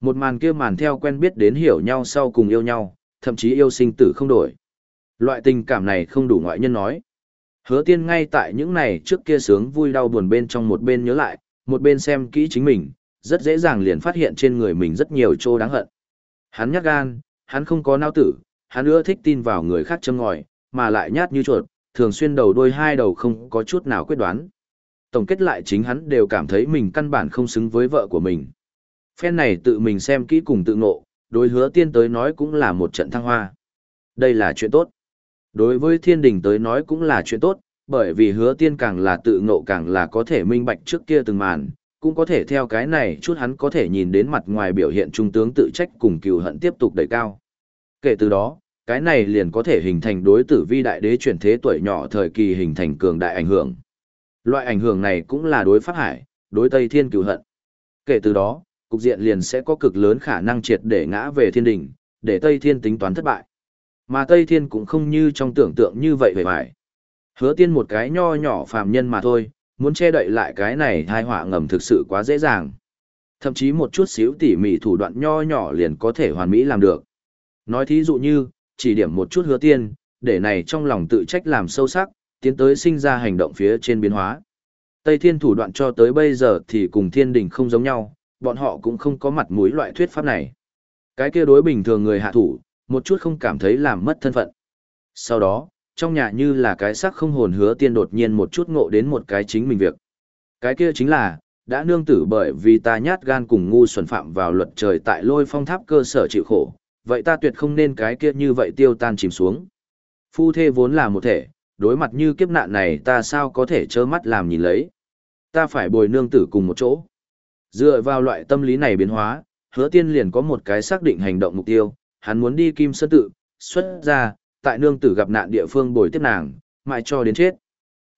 Một màn kia màn theo quen biết đến hiểu nhau sau cùng yêu nhau, thậm chí yêu sinh tử không đổi. Loại tình cảm này không đủ ngoại nhân nói. Hứa tiên ngay tại những này trước kia sướng vui đau buồn bên trong một bên nhớ lại, một bên xem kỹ chính mình, rất dễ dàng liền phát hiện trên người mình rất nhiều chỗ đáng hận. Hắn nhát gan, hắn không có nao tử, hắn ưa thích tin vào người khác châm ngòi, mà lại nhát như chuột, thường xuyên đầu đôi hai đầu không có chút nào quyết đoán. Tổng kết lại chính hắn đều cảm thấy mình căn bản không xứng với vợ của mình. Phen này tự mình xem kỹ cùng tự ngộ, đối hứa tiên tới nói cũng là một trận thăng hoa. Đây là chuyện tốt. Đối với thiên đình tới nói cũng là chuyện tốt, bởi vì hứa tiên càng là tự ngộ càng là có thể minh bạch trước kia từng màn, cũng có thể theo cái này chút hắn có thể nhìn đến mặt ngoài biểu hiện trung tướng tự trách cùng cừu hận tiếp tục đẩy cao. Kể từ đó, cái này liền có thể hình thành đối tử vi đại đế chuyển thế tuổi nhỏ thời kỳ hình thành cường đại ảnh hưởng. Loại ảnh hưởng này cũng là đối Pháp Hải, đối Tây Thiên cừu hận. Kể từ đó, cục diện liền sẽ có cực lớn khả năng triệt để ngã về thiên đỉnh, để Tây Thiên tính toán thất bại. Mà Tây Thiên cũng không như trong tưởng tượng như vậy về vải. Hứa tiên một cái nho nhỏ phàm nhân mà thôi, muốn che đậy lại cái này thai họa ngầm thực sự quá dễ dàng. Thậm chí một chút xíu tỉ mỉ thủ đoạn nho nhỏ liền có thể hoàn mỹ làm được. Nói thí dụ như, chỉ điểm một chút hứa tiên, để này trong lòng tự trách làm sâu sắc, tiến tới sinh ra hành động phía trên biến hóa. Tây thiên thủ đoạn cho tới bây giờ thì cùng thiên đình không giống nhau, bọn họ cũng không có mặt mũi loại thuyết pháp này. Cái kia đối bình thường người hạ thủ, một chút không cảm thấy làm mất thân phận. Sau đó, trong nhà như là cái sắc không hồn hứa tiên đột nhiên một chút ngộ đến một cái chính mình việc. Cái kia chính là, đã nương tử bởi vì ta nhát gan cùng ngu xuẩn phạm vào luật trời tại lôi phong tháp cơ sở chịu khổ, vậy ta tuyệt không nên cái kia như vậy tiêu tan chìm xuống. Phu thê vốn là một thể, đối mặt như kiếp nạn này ta sao có thể trơ mắt làm nhìn lấy. Ta phải bồi nương tử cùng một chỗ. Dựa vào loại tâm lý này biến hóa, hứa tiên liền có một cái xác định hành động mục tiêu, hắn muốn đi kim sơn tự, xuất ra, tại nương tử gặp nạn địa phương bồi tiếp nàng, mãi cho đến chết.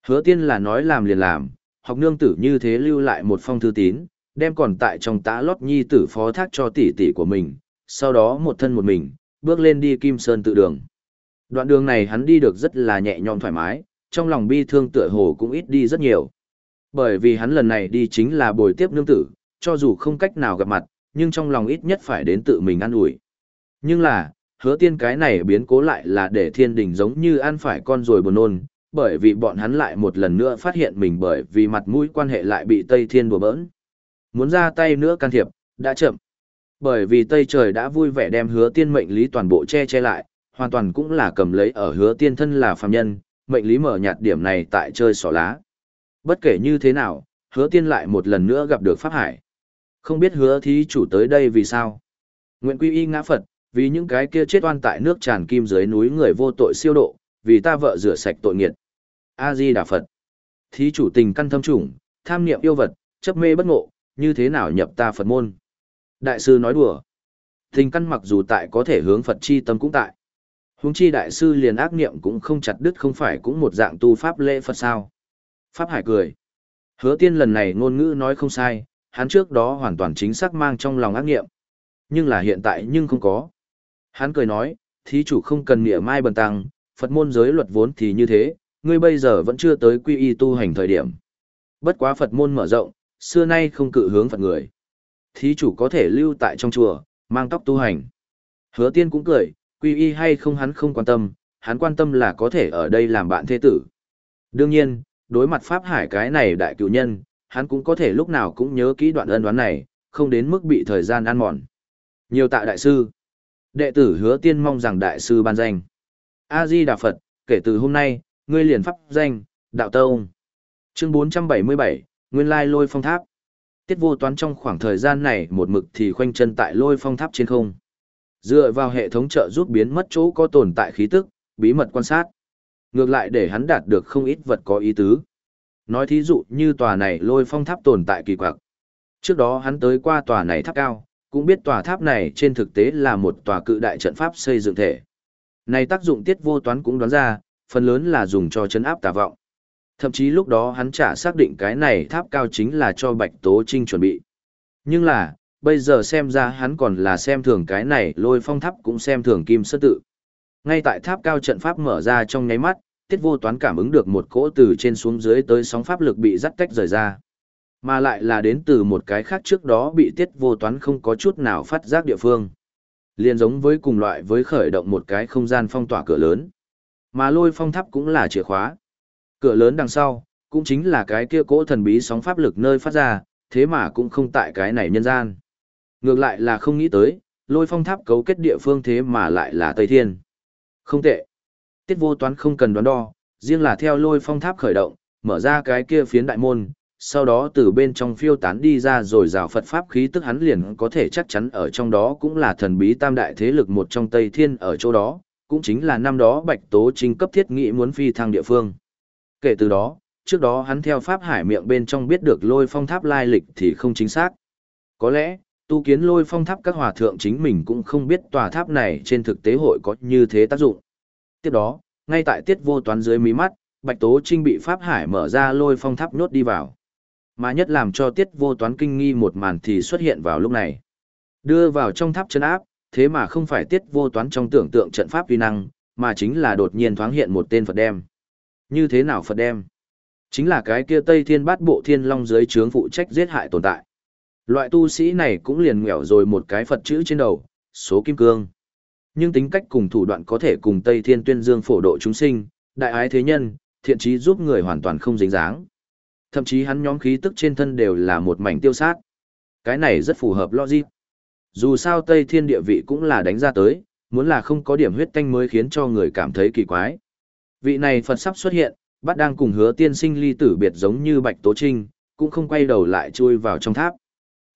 Hứa tiên là nói làm liền làm, học nương tử như thế lưu lại một phong thư tín, đem còn tại trong tã lót nhi tử phó thác cho tỷ tỷ của mình, sau đó một thân một mình, bước lên đi Kim Sơn tự đường. Đoạn đường này hắn đi được rất là nhẹ nhõm thoải mái, trong lòng bi thương tựa hồ cũng ít đi rất nhiều. Bởi vì hắn lần này đi chính là bồi tiếp nương tử, cho dù không cách nào gặp mặt, nhưng trong lòng ít nhất phải đến tự mình ăn ủi. Nhưng là, hứa tiên cái này biến cố lại là để thiên đình giống như ăn phải con rồi buồn nôn, bởi vì bọn hắn lại một lần nữa phát hiện mình bởi vì mặt mũi quan hệ lại bị Tây Thiên đùa bỡn. Muốn ra tay nữa can thiệp, đã chậm. Bởi vì Tây Trời đã vui vẻ đem hứa tiên mệnh lý toàn bộ che che lại, hoàn toàn cũng là cầm lấy ở hứa tiên thân là phàm nhân, mệnh lý mở nhạt điểm này tại chơi sỏ lá. Bất kể như thế nào, hứa tiên lại một lần nữa gặp được Pháp Hải. Không biết hứa thí chủ tới đây vì sao? Nguyện quy y ngã Phật, vì những cái kia chết oan tại nước tràn kim dưới núi người vô tội siêu độ, vì ta vợ rửa sạch tội nghiệt. A-di Đà Phật. Thí chủ tình căn thâm trùng, tham niệm yêu vật, chấp mê bất ngộ, như thế nào nhập ta Phật môn? Đại sư nói đùa. Tình căn mặc dù tại có thể hướng Phật chi tâm cũng tại. hướng chi đại sư liền ác niệm cũng không chặt đứt không phải cũng một dạng tu pháp lễ Phật sao. Pháp Hải cười. Hứa tiên lần này ngôn ngữ nói không sai, hắn trước đó hoàn toàn chính xác mang trong lòng ác niệm. Nhưng là hiện tại nhưng không có. Hắn cười nói, thí chủ không cần nghĩa mai bần tăng, Phật môn giới luật vốn thì như thế, ngươi bây giờ vẫn chưa tới quy y tu hành thời điểm. Bất quá Phật môn mở rộng, xưa nay không cự hướng Phật người. Thí chủ có thể lưu tại trong chùa, mang tóc tu hành. Hứa tiên cũng cười, quy y hay không hắn không quan tâm, hắn quan tâm là có thể ở đây làm bạn thế tử. Đương nhiên, đối mặt Pháp Hải cái này đại cựu nhân, hắn cũng có thể lúc nào cũng nhớ kỹ đoạn ân đoán này, không đến mức bị thời gian ăn mòn. Nhiều tạ đại sư. Đệ tử hứa tiên mong rằng đại sư ban danh. A-di Đà Phật, kể từ hôm nay, ngươi liền pháp danh, đạo tông. Chương 477, Nguyên lai lôi phong tháp. Tiết vô toán trong khoảng thời gian này một mực thì khoanh chân tại lôi phong tháp trên không. Dựa vào hệ thống trợ giúp biến mất chỗ có tồn tại khí tức, bí mật quan sát. Ngược lại để hắn đạt được không ít vật có ý tứ. Nói thí dụ như tòa này lôi phong tháp tồn tại kỳ quặc. Trước đó hắn tới qua tòa này tháp cao, cũng biết tòa tháp này trên thực tế là một tòa cự đại trận pháp xây dựng thể. Này tác dụng tiết vô toán cũng đoán ra, phần lớn là dùng cho chấn áp tà vọng. Thậm chí lúc đó hắn chả xác định cái này tháp cao chính là cho Bạch Tố Trinh chuẩn bị. Nhưng là, bây giờ xem ra hắn còn là xem thường cái này lôi phong tháp cũng xem thường kim sơ tự. Ngay tại tháp cao trận pháp mở ra trong nháy mắt, tiết vô toán cảm ứng được một cỗ từ trên xuống dưới tới sóng pháp lực bị dắt cách rời ra. Mà lại là đến từ một cái khác trước đó bị tiết vô toán không có chút nào phát giác địa phương. liền giống với cùng loại với khởi động một cái không gian phong tỏa cửa lớn. Mà lôi phong tháp cũng là chìa khóa. Cửa lớn đằng sau, cũng chính là cái kia cỗ thần bí sóng pháp lực nơi phát ra, thế mà cũng không tại cái này nhân gian. Ngược lại là không nghĩ tới, lôi phong tháp cấu kết địa phương thế mà lại là Tây Thiên. Không tệ. Tiết vô toán không cần đoán đo, riêng là theo lôi phong tháp khởi động, mở ra cái kia phiến đại môn, sau đó từ bên trong phiêu tán đi ra rồi rào Phật Pháp khí tức hắn liền có thể chắc chắn ở trong đó cũng là thần bí tam đại thế lực một trong Tây Thiên ở chỗ đó, cũng chính là năm đó Bạch Tố Trinh cấp thiết nghị muốn phi thăng địa phương. Kể từ đó, trước đó hắn theo Pháp Hải miệng bên trong biết được lôi phong tháp lai lịch thì không chính xác. Có lẽ, tu kiến lôi phong tháp các hòa thượng chính mình cũng không biết tòa tháp này trên thực tế hội có như thế tác dụng. Tiếp đó, ngay tại tiết vô toán dưới mí mắt, Bạch Tố Trinh bị Pháp Hải mở ra lôi phong tháp nhốt đi vào. Mà nhất làm cho tiết vô toán kinh nghi một màn thì xuất hiện vào lúc này. Đưa vào trong tháp chân áp, thế mà không phải tiết vô toán trong tưởng tượng trận pháp uy năng, mà chính là đột nhiên thoáng hiện một tên Phật đem. Như thế nào Phật đem? Chính là cái kia Tây Thiên Bát Bộ Thiên Long dưới trướng phụ trách giết hại tồn tại. Loại tu sĩ này cũng liền nghèo rồi một cái Phật chữ trên đầu, số kim cương. Nhưng tính cách cùng thủ đoạn có thể cùng Tây Thiên Tuyên Dương phổ độ chúng sinh, đại ái thế nhân, thiện trí giúp người hoàn toàn không dính dáng. Thậm chí hắn nhóm khí tức trên thân đều là một mảnh tiêu sát. Cái này rất phù hợp logic. Dù sao Tây Thiên địa vị cũng là đánh ra tới, muốn là không có điểm huyết tanh mới khiến cho người cảm thấy kỳ quái. Vị này Phật sắp xuất hiện, bắt đang cùng hứa tiên sinh ly tử biệt giống như Bạch Tố Trinh, cũng không quay đầu lại chui vào trong tháp.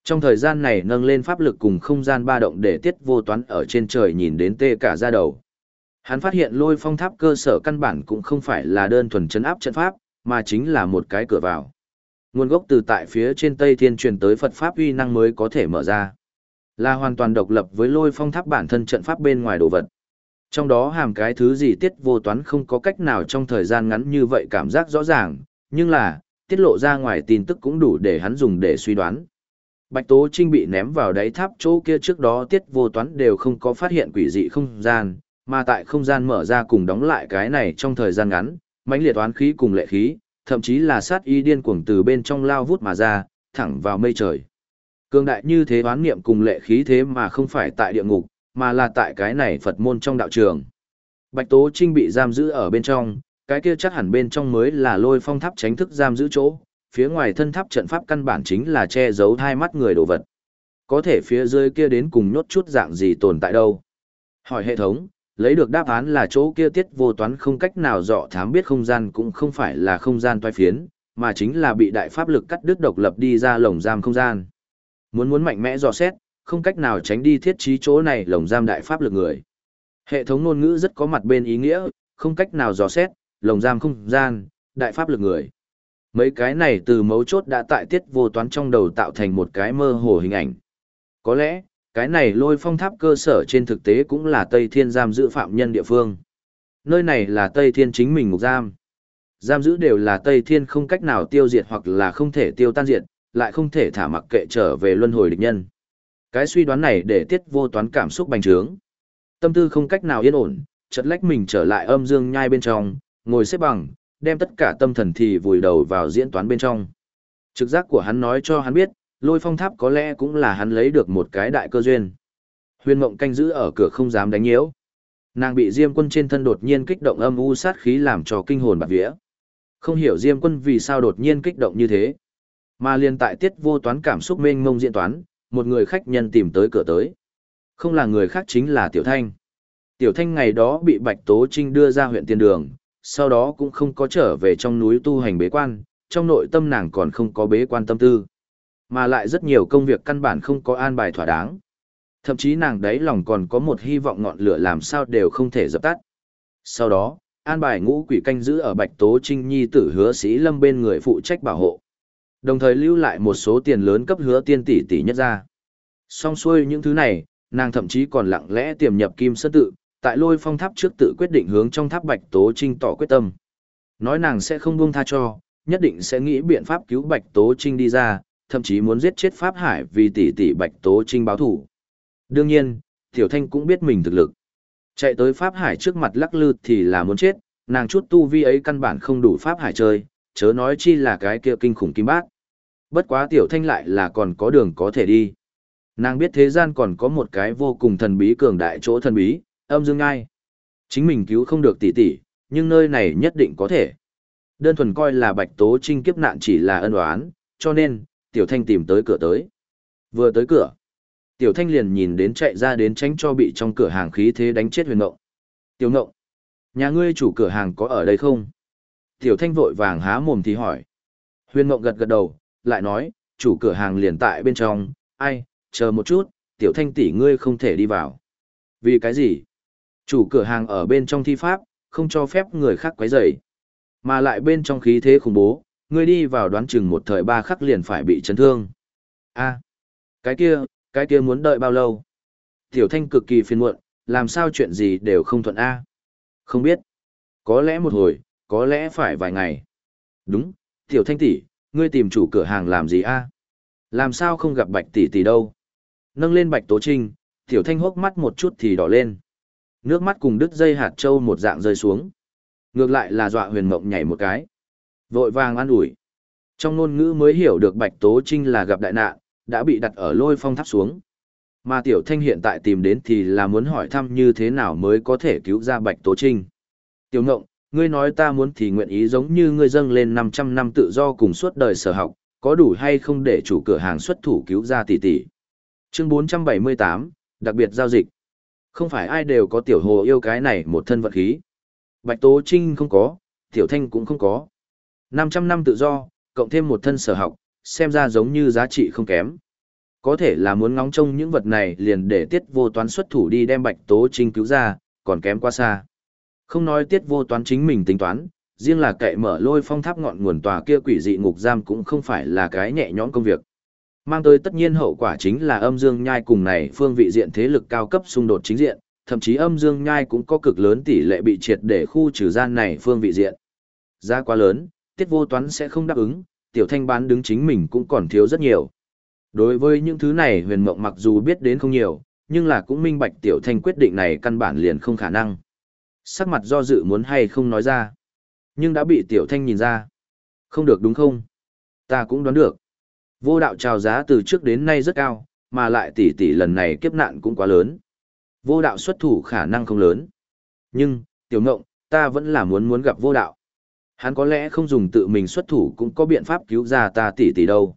Trong thời gian này nâng lên pháp lực cùng không gian ba động để tiết vô toán ở trên trời nhìn đến tê cả ra đầu. Hắn phát hiện lôi phong tháp cơ sở căn bản cũng không phải là đơn thuần chấn áp trận pháp, mà chính là một cái cửa vào. Nguồn gốc từ tại phía trên Tây Thiên truyền tới Phật Pháp uy năng mới có thể mở ra. Là hoàn toàn độc lập với lôi phong tháp bản thân trận pháp bên ngoài đồ vật. Trong đó hàm cái thứ gì tiết vô toán không có cách nào trong thời gian ngắn như vậy cảm giác rõ ràng, nhưng là, tiết lộ ra ngoài tin tức cũng đủ để hắn dùng để suy đoán. Bạch Tố Trinh bị ném vào đáy tháp chỗ kia trước đó tiết vô toán đều không có phát hiện quỷ dị không gian, mà tại không gian mở ra cùng đóng lại cái này trong thời gian ngắn, mãnh liệt toán khí cùng lệ khí, thậm chí là sát y điên cuồng từ bên trong lao vút mà ra, thẳng vào mây trời. Cương đại như thế oán niệm cùng lệ khí thế mà không phải tại địa ngục, mà là tại cái này Phật môn trong đạo trường. Bạch Tố Trinh bị giam giữ ở bên trong, cái kia chắc hẳn bên trong mới là lôi phong tháp tránh thức giam giữ chỗ, phía ngoài thân tháp trận pháp căn bản chính là che giấu hai mắt người đồ vật. Có thể phía dưới kia đến cùng nhốt chút dạng gì tồn tại đâu. Hỏi hệ thống, lấy được đáp án là chỗ kia tiết vô toán không cách nào dọ thám biết không gian cũng không phải là không gian toai phiến, mà chính là bị đại pháp lực cắt đứt độc lập đi ra lồng giam không gian. Muốn muốn mạnh mẽ dò xét, không cách nào tránh đi thiết trí chỗ này lồng giam đại pháp lực người. Hệ thống ngôn ngữ rất có mặt bên ý nghĩa, không cách nào dò xét, lồng giam không gian, đại pháp lực người. Mấy cái này từ mấu chốt đã tại tiết vô toán trong đầu tạo thành một cái mơ hồ hình ảnh. Có lẽ, cái này lôi phong tháp cơ sở trên thực tế cũng là Tây Thiên giam giữ phạm nhân địa phương. Nơi này là Tây Thiên chính mình ngục giam. Giam giữ đều là Tây Thiên không cách nào tiêu diệt hoặc là không thể tiêu tan diệt, lại không thể thả mặc kệ trở về luân hồi địch nhân. Cái suy đoán này để tiết vô toán cảm xúc bành trướng. Tâm tư không cách nào yên ổn, chật lách mình trở lại âm dương nhai bên trong, ngồi xếp bằng, đem tất cả tâm thần thì vùi đầu vào diễn toán bên trong. Trực giác của hắn nói cho hắn biết, lôi phong tháp có lẽ cũng là hắn lấy được một cái đại cơ duyên. Huyền mộng canh giữ ở cửa không dám đánh nhiễu. Nàng bị Diêm quân trên thân đột nhiên kích động âm u sát khí làm cho kinh hồn bạt vía. Không hiểu Diêm quân vì sao đột nhiên kích động như thế. Mà liên tại tiết vô toán cảm xúc mênh mông diễn toán, một người khách nhân tìm tới cửa tới. Không là người khác chính là Tiểu Thanh. Tiểu Thanh ngày đó bị Bạch Tố Trinh đưa ra huyện tiền đường, sau đó cũng không có trở về trong núi tu hành bế quan, trong nội tâm nàng còn không có bế quan tâm tư. Mà lại rất nhiều công việc căn bản không có an bài thỏa đáng. Thậm chí nàng đấy lòng còn có một hy vọng ngọn lửa làm sao đều không thể dập tắt. Sau đó, an bài ngũ quỷ canh giữ ở Bạch Tố Trinh Nhi tử hứa sĩ lâm bên người phụ trách bảo hộ. Đồng thời lưu lại một số tiền lớn cấp hứa tiên tỷ tỷ nhất ra. Xong xuôi những thứ này, nàng thậm chí còn lặng lẽ tiềm nhập kim sơn tự, tại lôi phong tháp trước tự quyết định hướng trong tháp Bạch Tố Trinh tỏ quyết tâm. Nói nàng sẽ không buông tha cho, nhất định sẽ nghĩ biện pháp cứu Bạch Tố Trinh đi ra, thậm chí muốn giết chết Pháp Hải vì tỷ tỷ Bạch Tố Trinh báo thủ. Đương nhiên, Tiểu Thanh cũng biết mình thực lực. Chạy tới Pháp Hải trước mặt lắc lư thì là muốn chết, nàng chút tu vi ấy căn bản không đủ Pháp Hải chơi, chớ nói chi là cái kia kinh khủng kim bát. Bất quá tiểu thanh lại là còn có đường có thể đi. Nàng biết thế gian còn có một cái vô cùng thần bí cường đại chỗ thần bí, âm dương ngai. Chính mình cứu không được tỷ tỷ, nhưng nơi này nhất định có thể. Đơn thuần coi là bạch tố trinh kiếp nạn chỉ là ân oán, cho nên, tiểu thanh tìm tới cửa tới. Vừa tới cửa, tiểu thanh liền nhìn đến chạy ra đến tránh cho bị trong cửa hàng khí thế đánh chết huyền ngộng. Tiểu ngộng, nhà ngươi chủ cửa hàng có ở đây không? Tiểu thanh vội vàng há mồm thì hỏi. Huyền ngộng gật gật đầu, lại nói, chủ cửa hàng liền tại bên trong, ai, chờ một chút, tiểu thanh tỷ ngươi không thể đi vào. Vì cái gì? Chủ cửa hàng ở bên trong thi pháp, không cho phép người khác quấy rầy. Mà lại bên trong khí thế khủng bố, ngươi đi vào đoán chừng một thời ba khắc liền phải bị chấn thương. A, cái kia, cái kia muốn đợi bao lâu? Tiểu thanh cực kỳ phiền muộn, làm sao chuyện gì đều không thuận A. Không biết. Có lẽ một hồi, có lẽ phải vài ngày. Đúng, tiểu thanh tỷ, ngươi tìm chủ cửa hàng làm gì A? Làm sao không gặp bạch tỷ tỷ đâu? Nâng lên bạch tố trinh, tiểu thanh hốc mắt một chút thì đỏ lên. Nước mắt cùng đứt dây hạt trâu một dạng rơi xuống. Ngược lại là dọa huyền mộng nhảy một cái. Vội vàng an ủi. Trong ngôn ngữ mới hiểu được Bạch Tố Trinh là gặp đại nạn, đã bị đặt ở lôi phong tháp xuống. Mà Tiểu Thanh hiện tại tìm đến thì là muốn hỏi thăm như thế nào mới có thể cứu ra Bạch Tố Trinh. Tiểu Ngộng, ngươi nói ta muốn thì nguyện ý giống như ngươi dâng lên 500 năm tự do cùng suốt đời sở học, có đủ hay không để chủ cửa hàng xuất thủ cứu ra tỷ tỷ. Chương 478, đặc biệt giao dịch. Không phải ai đều có tiểu hồ yêu cái này một thân vật khí. Bạch Tố Trinh không có, Tiểu Thanh cũng không có. 500 năm tự do, cộng thêm một thân sở học, xem ra giống như giá trị không kém. Có thể là muốn ngóng trông những vật này liền để tiết vô toán xuất thủ đi đem Bạch Tố Trinh cứu ra, còn kém quá xa. Không nói tiết vô toán chính mình tính toán, riêng là cậy mở lôi phong tháp ngọn nguồn tòa kia quỷ dị ngục giam cũng không phải là cái nhẹ nhõm công việc. Mang tới tất nhiên hậu quả chính là âm dương nhai cùng này phương vị diện thế lực cao cấp xung đột chính diện, thậm chí âm dương nhai cũng có cực lớn tỷ lệ bị triệt để khu trừ gian này phương vị diện. Giá quá lớn, tiết vô toán sẽ không đáp ứng, tiểu thanh bán đứng chính mình cũng còn thiếu rất nhiều. Đối với những thứ này huyền mộng mặc dù biết đến không nhiều, nhưng là cũng minh bạch tiểu thanh quyết định này căn bản liền không khả năng. Sắc mặt do dự muốn hay không nói ra. Nhưng đã bị tiểu thanh nhìn ra. Không được đúng không? Ta cũng đoán được. Vô đạo trào giá từ trước đến nay rất cao, mà lại tỷ tỷ lần này kiếp nạn cũng quá lớn. Vô đạo xuất thủ khả năng không lớn. Nhưng, tiểu ngộng, ta vẫn là muốn muốn gặp vô đạo. Hắn có lẽ không dùng tự mình xuất thủ cũng có biện pháp cứu ra ta tỷ tỷ đâu.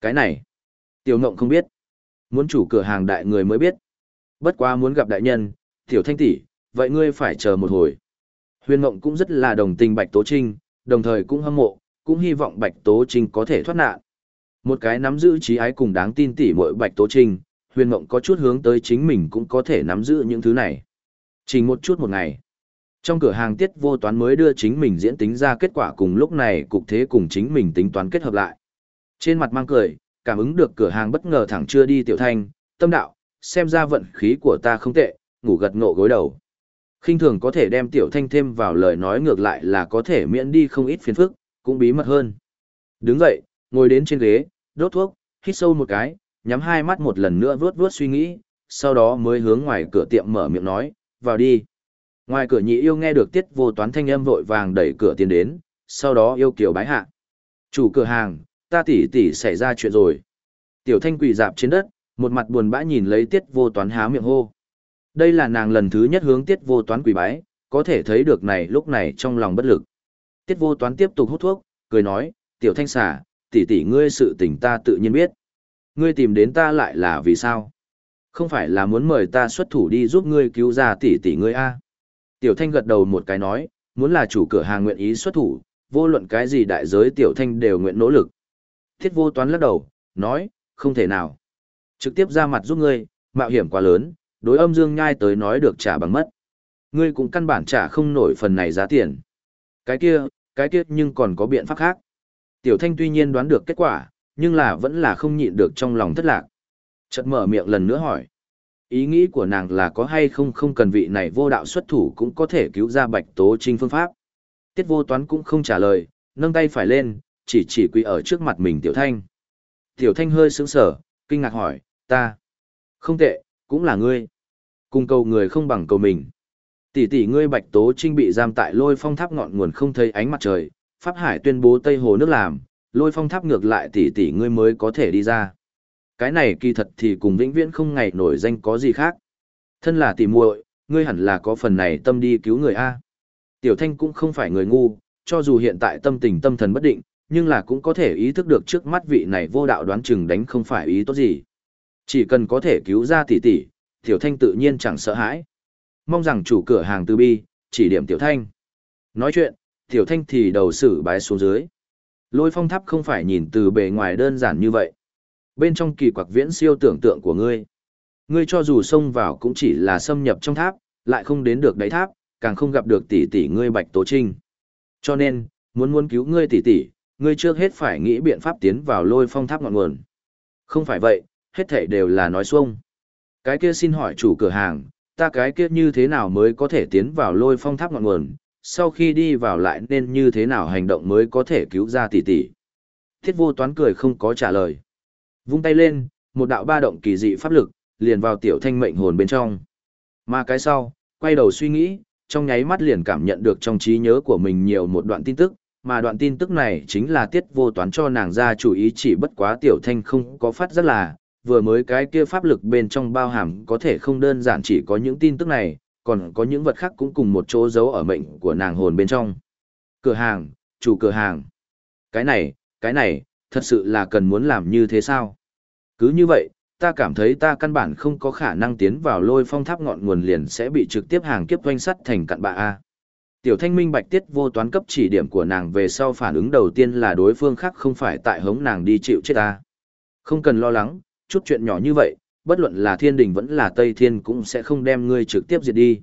Cái này, tiểu ngộng không biết. Muốn chủ cửa hàng đại người mới biết. Bất quá muốn gặp đại nhân, tiểu thanh tỷ, vậy ngươi phải chờ một hồi. Huyền ngộng cũng rất là đồng tình Bạch Tố Trinh, đồng thời cũng hâm mộ, cũng hy vọng Bạch Tố Trinh có thể thoát nạn. Một cái nắm giữ trí ái cùng đáng tin tỉ muội Bạch Tố Trinh, huyền mộng có chút hướng tới chính mình cũng có thể nắm giữ những thứ này. Chỉ một chút một ngày. Trong cửa hàng tiết vô toán mới đưa chính mình diễn tính ra kết quả cùng lúc này cục thế cùng chính mình tính toán kết hợp lại. Trên mặt mang cười, cảm ứng được cửa hàng bất ngờ thẳng chưa đi tiểu thanh, tâm đạo, xem ra vận khí của ta không tệ, ngủ gật ngộ gối đầu. khinh thường có thể đem tiểu thanh thêm vào lời nói ngược lại là có thể miễn đi không ít phiền phức, cũng bí mật hơn. Đứng dậy, ngồi đến trên ghế, đốt thuốc, hít sâu một cái, nhắm hai mắt một lần nữa vướt vướt suy nghĩ, sau đó mới hướng ngoài cửa tiệm mở miệng nói, vào đi. Ngoài cửa nhị yêu nghe được tiết vô toán thanh âm vội vàng đẩy cửa tiến đến, sau đó yêu kiều bái hạ. Chủ cửa hàng, ta tỉ tỉ xảy ra chuyện rồi. Tiểu thanh quỳ dạp trên đất, một mặt buồn bã nhìn lấy tiết vô toán há miệng hô. Đây là nàng lần thứ nhất hướng tiết vô toán quỳ bái, có thể thấy được này lúc này trong lòng bất lực. Tiết vô toán tiếp tục hút thuốc, cười nói, tiểu thanh xà tỷ tỷ ngươi sự tình ta tự nhiên biết. Ngươi tìm đến ta lại là vì sao? Không phải là muốn mời ta xuất thủ đi giúp ngươi cứu ra tỷ tỷ ngươi a? Tiểu Thanh gật đầu một cái nói, muốn là chủ cửa hàng nguyện ý xuất thủ, vô luận cái gì đại giới Tiểu Thanh đều nguyện nỗ lực. Thiết vô toán lắc đầu, nói, không thể nào. Trực tiếp ra mặt giúp ngươi, mạo hiểm quá lớn, đối âm dương nhai tới nói được trả bằng mất. Ngươi cũng căn bản trả không nổi phần này giá tiền. Cái kia, cái kia nhưng còn có biện pháp khác. Tiểu Thanh tuy nhiên đoán được kết quả, nhưng là vẫn là không nhịn được trong lòng thất lạc. Chợt mở miệng lần nữa hỏi. Ý nghĩ của nàng là có hay không không cần vị này vô đạo xuất thủ cũng có thể cứu ra bạch tố trinh phương pháp. Tiết vô toán cũng không trả lời, nâng tay phải lên, chỉ chỉ quỳ ở trước mặt mình tiểu thanh. Tiểu thanh hơi sững sở, kinh ngạc hỏi, ta. Không tệ, cũng là ngươi. Cùng cầu người không bằng cầu mình. Tỷ tỷ ngươi bạch tố trinh bị giam tại lôi phong tháp ngọn nguồn không thấy ánh mặt trời, Pháp Hải tuyên bố Tây Hồ nước làm, lôi phong tháp ngược lại tỷ tỷ ngươi mới có thể đi ra. Cái này kỳ thật thì cùng vĩnh viễn không ngày nổi danh có gì khác. Thân là tỷ muội, ngươi hẳn là có phần này tâm đi cứu người A. Tiểu thanh cũng không phải người ngu, cho dù hiện tại tâm tình tâm thần bất định, nhưng là cũng có thể ý thức được trước mắt vị này vô đạo đoán chừng đánh không phải ý tốt gì. Chỉ cần có thể cứu ra tỷ tỷ, tiểu thanh tự nhiên chẳng sợ hãi. Mong rằng chủ cửa hàng từ bi, chỉ điểm tiểu thanh. Nói chuyện, tiểu thanh thì đầu sử bái xuống dưới. Lôi phong tháp không phải nhìn từ bề ngoài đơn giản như vậy. Bên trong kỳ quặc viễn siêu tưởng tượng của ngươi. Ngươi cho dù xông vào cũng chỉ là xâm nhập trong tháp, lại không đến được đáy tháp, càng không gặp được tỷ tỷ ngươi Bạch Tố Trinh. Cho nên, muốn muốn cứu ngươi tỷ tỷ, ngươi trước hết phải nghĩ biện pháp tiến vào lôi phong tháp ngọn nguồn. Không phải vậy, hết thảy đều là nói xuông. Cái kia xin hỏi chủ cửa hàng, ta cái kia như thế nào mới có thể tiến vào lôi phong tháp ngọn nguồn, sau khi đi vào lại nên như thế nào hành động mới có thể cứu ra tỷ tỷ. Thiết vô toán cười không có trả lời. Vung tay lên, một đạo ba động kỳ dị pháp lực, liền vào tiểu thanh mệnh hồn bên trong. Mà cái sau, quay đầu suy nghĩ, trong nháy mắt liền cảm nhận được trong trí nhớ của mình nhiều một đoạn tin tức, mà đoạn tin tức này chính là tiết vô toán cho nàng ra chủ ý chỉ bất quá tiểu thanh không có phát rất là, vừa mới cái kia pháp lực bên trong bao hàm có thể không đơn giản chỉ có những tin tức này, còn có những vật khác cũng cùng một chỗ giấu ở mệnh của nàng hồn bên trong. Cửa hàng, chủ cửa hàng. Cái này, cái này, thật sự là cần muốn làm như thế sao? Cứ như vậy, ta cảm thấy ta căn bản không có khả năng tiến vào lôi phong tháp ngọn nguồn liền sẽ bị trực tiếp hàng kiếp doanh sắt thành cặn bạ A. Tiểu thanh minh bạch tiết vô toán cấp chỉ điểm của nàng về sau phản ứng đầu tiên là đối phương khác không phải tại hống nàng đi chịu chết ta. Không cần lo lắng, chút chuyện nhỏ như vậy, bất luận là thiên đình vẫn là Tây Thiên cũng sẽ không đem ngươi trực tiếp diệt đi.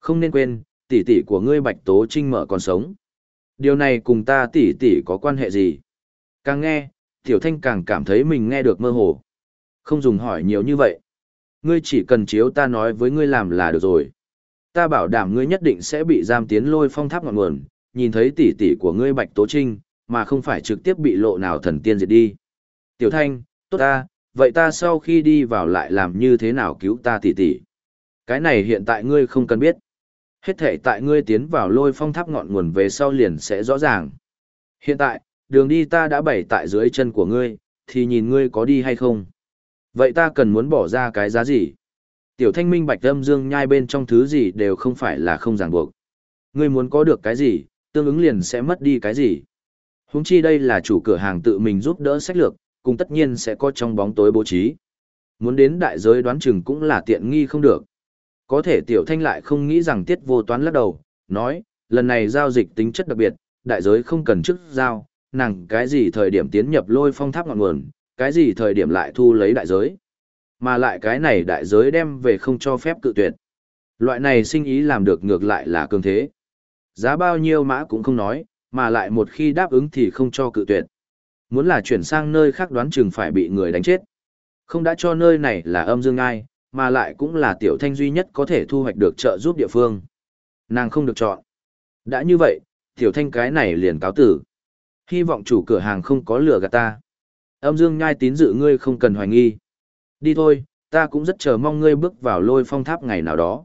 Không nên quên, tỷ tỷ của ngươi Bạch Tố Trinh mở còn sống. Điều này cùng ta tỷ tỷ có quan hệ gì? Càng nghe, Tiểu Thanh càng cảm thấy mình nghe được mơ hồ. Không dùng hỏi nhiều như vậy. Ngươi chỉ cần chiếu ta nói với ngươi làm là được rồi. Ta bảo đảm ngươi nhất định sẽ bị giam tiến lôi phong tháp ngọn nguồn, nhìn thấy tỷ tỷ của ngươi Bạch Tố Trinh, mà không phải trực tiếp bị lộ nào thần tiên diệt đi. Tiểu Thanh, tốt ta, vậy ta sau khi đi vào lại làm như thế nào cứu ta tỷ tỷ? Cái này hiện tại ngươi không cần biết. Hết thể tại ngươi tiến vào lôi phong tháp ngọn nguồn về sau liền sẽ rõ ràng. Hiện tại, đường đi ta đã bày tại dưới chân của ngươi, thì nhìn ngươi có đi hay không. Vậy ta cần muốn bỏ ra cái giá gì? Tiểu thanh minh bạch âm dương nhai bên trong thứ gì đều không phải là không ràng buộc. Ngươi muốn có được cái gì, tương ứng liền sẽ mất đi cái gì. Húng chi đây là chủ cửa hàng tự mình giúp đỡ sách lược, cùng tất nhiên sẽ có trong bóng tối bố trí. Muốn đến đại giới đoán chừng cũng là tiện nghi không được. Có thể tiểu thanh lại không nghĩ rằng tiết vô toán lắc đầu, nói, lần này giao dịch tính chất đặc biệt, đại giới không cần chức giao, nàng cái gì thời điểm tiến nhập lôi phong tháp ngọn nguồn, cái gì thời điểm lại thu lấy đại giới. Mà lại cái này đại giới đem về không cho phép cự tuyệt. Loại này sinh ý làm được ngược lại là cường thế. Giá bao nhiêu mã cũng không nói, mà lại một khi đáp ứng thì không cho cự tuyệt. Muốn là chuyển sang nơi khác đoán chừng phải bị người đánh chết. Không đã cho nơi này là âm dương ai, mà lại cũng là tiểu thanh duy nhất có thể thu hoạch được trợ giúp địa phương. Nàng không được chọn. Đã như vậy, tiểu thanh cái này liền cáo tử. Hy vọng chủ cửa hàng không có lừa gạt ta. Âm dương nhai tín dự ngươi không cần hoài nghi. Đi thôi, ta cũng rất chờ mong ngươi bước vào lôi phong tháp ngày nào đó.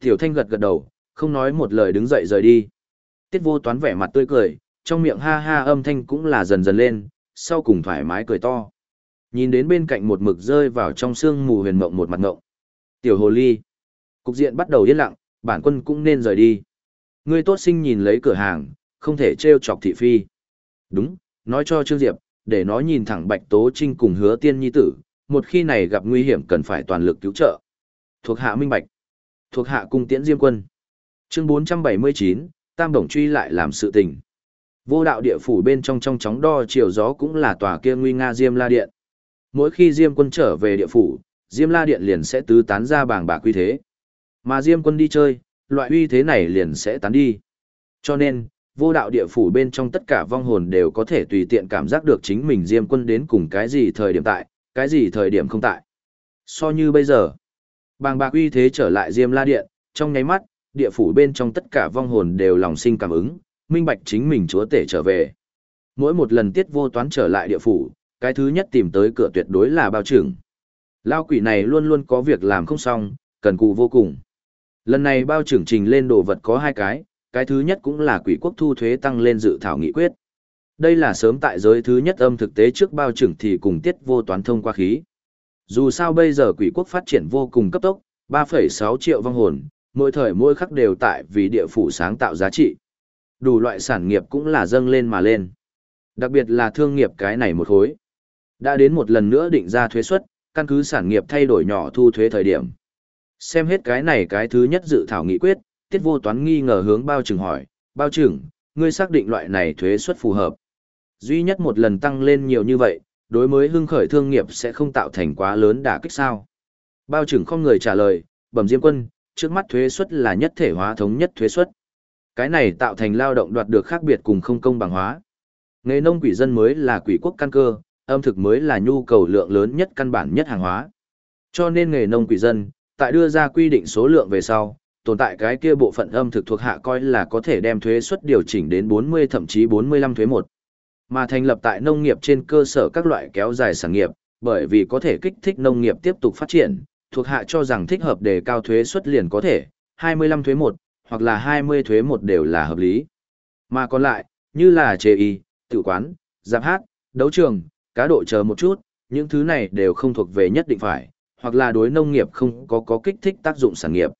Tiểu thanh gật gật đầu, không nói một lời đứng dậy rời đi. Tiết vô toán vẻ mặt tươi cười, trong miệng ha ha âm thanh cũng là dần dần lên, sau cùng thoải mái cười to. Nhìn đến bên cạnh một mực rơi vào trong sương mù huyền mộng một mặt ngộng. Tiểu hồ ly. Cục diện bắt đầu yên lặng, bản quân cũng nên rời đi. Ngươi tốt sinh nhìn lấy cửa hàng, không thể trêu chọc thị phi. Đúng, nói cho Trương Diệp, để nó nhìn thẳng Bạch Tố Trinh cùng hứa tiên nhi tử, một khi này gặp nguy hiểm cần phải toàn lực cứu trợ. Thuộc hạ minh bạch. Thuộc hạ cung tiễn diêm quân. Chương 479, Tam Đồng truy lại làm sự tình. Vô đạo địa phủ bên trong trong chóng đo chiều gió cũng là tòa kia nguy nga Diêm La Điện. Mỗi khi Diêm quân trở về địa phủ, Diêm La Điện liền sẽ tứ tán ra bảng bạc quy thế. Mà Diêm quân đi chơi, loại uy thế này liền sẽ tán đi. Cho nên, vô đạo địa phủ bên trong tất cả vong hồn đều có thể tùy tiện cảm giác được chính mình Diêm quân đến cùng cái gì thời điểm tại, cái gì thời điểm không tại. So như bây giờ, bàng bạc uy thế trở lại Diêm La Điện, trong nháy mắt, địa phủ bên trong tất cả vong hồn đều lòng sinh cảm ứng, minh bạch chính mình chúa tể trở về. Mỗi một lần tiết vô toán trở lại địa phủ, cái thứ nhất tìm tới cửa tuyệt đối là bao trưởng. Lao quỷ này luôn luôn có việc làm không xong, cần cù vô cùng. Lần này bao trưởng trình lên đồ vật có hai cái, cái thứ nhất cũng là quỷ quốc thu thuế tăng lên dự thảo nghị quyết. Đây là sớm tại giới thứ nhất âm thực tế trước bao trưởng thì cùng tiết vô toán thông qua khí. Dù sao bây giờ quỷ quốc phát triển vô cùng cấp tốc, 3,6 triệu vong hồn, mỗi thời mỗi khắc đều tại vì địa phủ sáng tạo giá trị. Đủ loại sản nghiệp cũng là dâng lên mà lên. Đặc biệt là thương nghiệp cái này một khối. Đã đến một lần nữa định ra thuế suất, căn cứ sản nghiệp thay đổi nhỏ thu thuế thời điểm. Xem hết cái này cái thứ nhất dự thảo nghị quyết, tiết vô toán nghi ngờ hướng bao trừng hỏi, bao trừng, ngươi xác định loại này thuế suất phù hợp. Duy nhất một lần tăng lên nhiều như vậy, đối với hưng khởi thương nghiệp sẽ không tạo thành quá lớn đả kích sao. Bao trừng không người trả lời, bẩm diêm quân, trước mắt thuế suất là nhất thể hóa thống nhất thuế suất. Cái này tạo thành lao động đoạt được khác biệt cùng không công bằng hóa. Nghề nông quỷ dân mới là quỷ quốc căn cơ, âm thực mới là nhu cầu lượng lớn nhất căn bản nhất hàng hóa. Cho nên nghề nông quỷ dân, tại đưa ra quy định số lượng về sau, tồn tại cái kia bộ phận âm thực thuộc hạ coi là có thể đem thuế suất điều chỉnh đến 40 thậm chí 45 thuế một. Mà thành lập tại nông nghiệp trên cơ sở các loại kéo dài sản nghiệp, bởi vì có thể kích thích nông nghiệp tiếp tục phát triển, thuộc hạ cho rằng thích hợp để cao thuế suất liền có thể, 25 thuế một hoặc là 20 thuế một đều là hợp lý. Mà còn lại, như là chế y, tự quán, giáp hát, đấu trường, cá độ chờ một chút, những thứ này đều không thuộc về nhất định phải, hoặc là đối nông nghiệp không có có kích thích tác dụng sản nghiệp.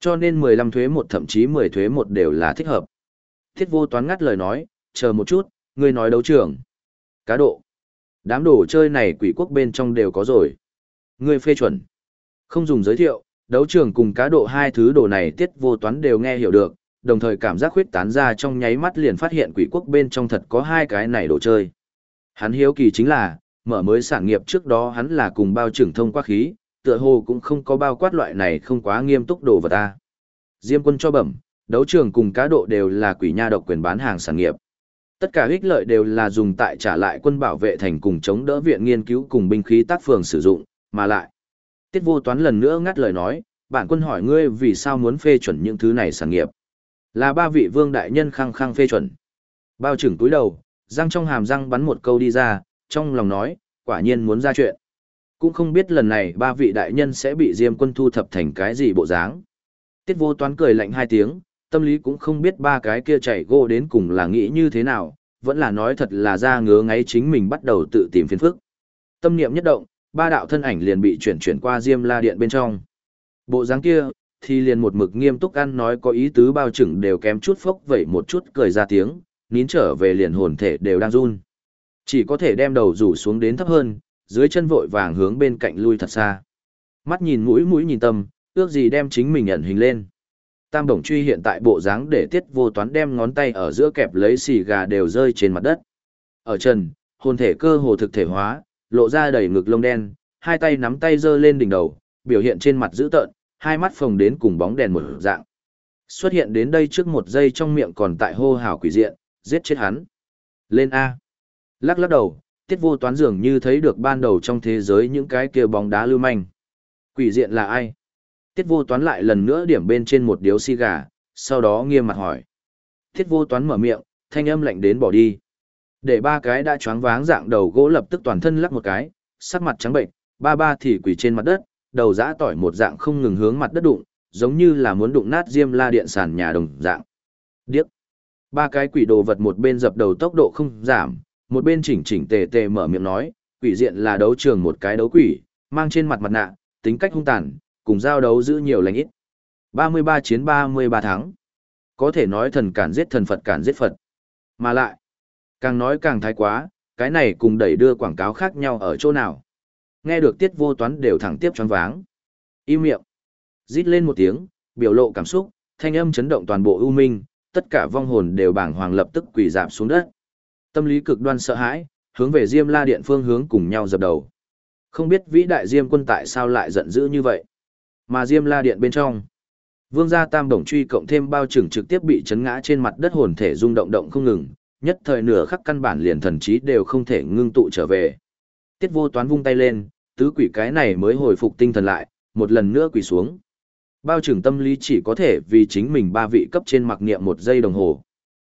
Cho nên 15 thuế một thậm chí 10 thuế một đều là thích hợp. Thiết vô toán ngắt lời nói, chờ một chút, ngươi nói đấu trường. Cá độ. Đám đồ chơi này quỷ quốc bên trong đều có rồi. Ngươi phê chuẩn. Không dùng giới thiệu, đấu trường cùng cá độ hai thứ đồ này tiết vô toán đều nghe hiểu được, đồng thời cảm giác khuyết tán ra trong nháy mắt liền phát hiện quỷ quốc bên trong thật có hai cái này đồ chơi. Hắn hiếu kỳ chính là, mở mới sản nghiệp trước đó hắn là cùng bao trưởng thông qua khí, tựa hồ cũng không có bao quát loại này không quá nghiêm túc đồ vật ta. Diêm quân cho bẩm, đấu trường cùng cá độ đều là quỷ nha độc quyền bán hàng sản nghiệp. Tất cả ích lợi đều là dùng tại trả lại quân bảo vệ thành cùng chống đỡ viện nghiên cứu cùng binh khí tác phường sử dụng, mà lại. Tiết vô toán lần nữa ngắt lời nói, bản quân hỏi ngươi vì sao muốn phê chuẩn những thứ này sản nghiệp. Là ba vị vương đại nhân khăng khăng phê chuẩn. Bao trưởng túi đầu, răng trong hàm răng bắn một câu đi ra, trong lòng nói, quả nhiên muốn ra chuyện. Cũng không biết lần này ba vị đại nhân sẽ bị Diêm quân thu thập thành cái gì bộ dáng. Tiết vô toán cười lạnh hai tiếng, tâm lý cũng không biết ba cái kia chảy gô đến cùng là nghĩ như thế nào, vẫn là nói thật là ra ngứa ngáy chính mình bắt đầu tự tìm phiền phức. Tâm niệm nhất động, ba đạo thân ảnh liền bị chuyển chuyển qua Diêm La Điện bên trong. Bộ dáng kia, thì liền một mực nghiêm túc ăn nói có ý tứ bao chừng đều kém chút phốc vẩy một chút cười ra tiếng, nín trở về liền hồn thể đều đang run. Chỉ có thể đem đầu rủ xuống đến thấp hơn, dưới chân vội vàng hướng bên cạnh lui thật xa. Mắt nhìn mũi mũi nhìn tâm, ước gì đem chính mình ẩn hình lên. Tam Đồng Truy hiện tại bộ dáng để tiết vô toán đem ngón tay ở giữa kẹp lấy xì gà đều rơi trên mặt đất. Ở chân, hồn thể cơ hồ thực thể hóa, lộ ra đầy ngực lông đen, hai tay nắm tay giơ lên đỉnh đầu, biểu hiện trên mặt dữ tợn, hai mắt phồng đến cùng bóng đèn một dạng. Xuất hiện đến đây trước một giây trong miệng còn tại hô hào quỷ diện, giết chết hắn. Lên A. Lắc lắc đầu, tiết vô toán dường như thấy được ban đầu trong thế giới những cái kia bóng đá lưu manh. Quỷ diện là ai? Tiết vô toán lại lần nữa điểm bên trên một điếu xì gà, sau đó nghiêm mặt hỏi. Tiết vô toán mở miệng, thanh âm lạnh đến bỏ đi. Để ba cái đã choáng váng dạng đầu gỗ lập tức toàn thân lắc một cái, sắc mặt trắng bệnh, ba ba thì quỳ trên mặt đất, đầu dã tỏi một dạng không ngừng hướng mặt đất đụng, giống như là muốn đụng nát diêm la điện sàn nhà đồng dạng. Điếc. Ba cái quỷ đồ vật một bên dập đầu tốc độ không giảm, một bên chỉnh chỉnh tề tề mở miệng nói, quỷ diện là đấu trường một cái đấu quỷ, mang trên mặt mặt nạ, tính cách hung tàn, cùng giao đấu giữ nhiều lành ít. 33 chiến 33 thắng. Có thể nói thần cản giết thần Phật cản giết Phật. Mà lại, càng nói càng thái quá, cái này cùng đẩy đưa quảng cáo khác nhau ở chỗ nào. Nghe được tiết vô toán đều thẳng tiếp choáng váng. Im miệng. Rít lên một tiếng, biểu lộ cảm xúc, thanh âm chấn động toàn bộ ưu minh, tất cả vong hồn đều bảng hoàng lập tức quỳ dạp xuống đất. Tâm lý cực đoan sợ hãi, hướng về Diêm La Điện phương hướng cùng nhau dập đầu. Không biết vĩ đại Diêm quân tại sao lại giận dữ như vậy. Mà Diêm La Điện bên trong, Vương gia Tam Đồng truy cộng thêm bao trưởng trực tiếp bị chấn ngã trên mặt đất hồn thể rung động động không ngừng, nhất thời nửa khắc căn bản liền thần trí đều không thể ngưng tụ trở về. Tiết Vô Toán vung tay lên, tứ quỷ cái này mới hồi phục tinh thần lại, một lần nữa quỳ xuống. Bao trưởng tâm lý chỉ có thể vì chính mình ba vị cấp trên mặc niệm một giây đồng hồ.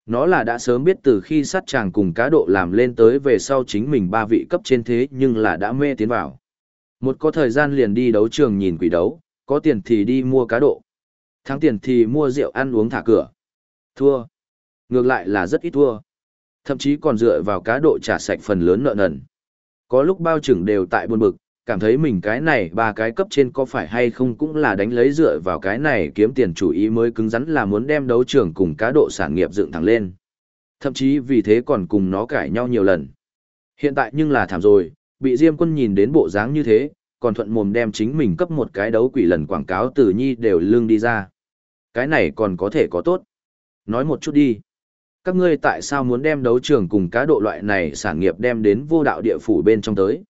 Nó là đã sớm biết từ khi sát chàng cùng cá độ làm lên tới về sau chính mình ba vị cấp trên thế nhưng là đã mê tiến vào. Một có thời gian liền đi đấu trường nhìn quỷ đấu, có tiền thì đi mua cá độ. Thắng tiền thì mua rượu ăn uống thả cửa. Thua. Ngược lại là rất ít thua. Thậm chí còn dựa vào cá độ trả sạch phần lớn nợ nần. Có lúc bao trưởng đều tại buồn bực, cảm thấy mình cái này ba cái cấp trên có phải hay không cũng là đánh lấy dựa vào cái này kiếm tiền chủ ý mới cứng rắn là muốn đem đấu trường cùng cá độ sản nghiệp dựng thẳng lên. Thậm chí vì thế còn cùng nó cãi nhau nhiều lần. Hiện tại nhưng là thảm rồi, bị Diêm quân nhìn đến bộ dáng như thế, còn thuận mồm đem chính mình cấp một cái đấu quỷ lần quảng cáo từ nhi đều lương đi ra. Cái này còn có thể có tốt. Nói một chút đi. Các ngươi tại sao muốn đem đấu trường cùng cá độ loại này sản nghiệp đem đến vô đạo địa phủ bên trong tới?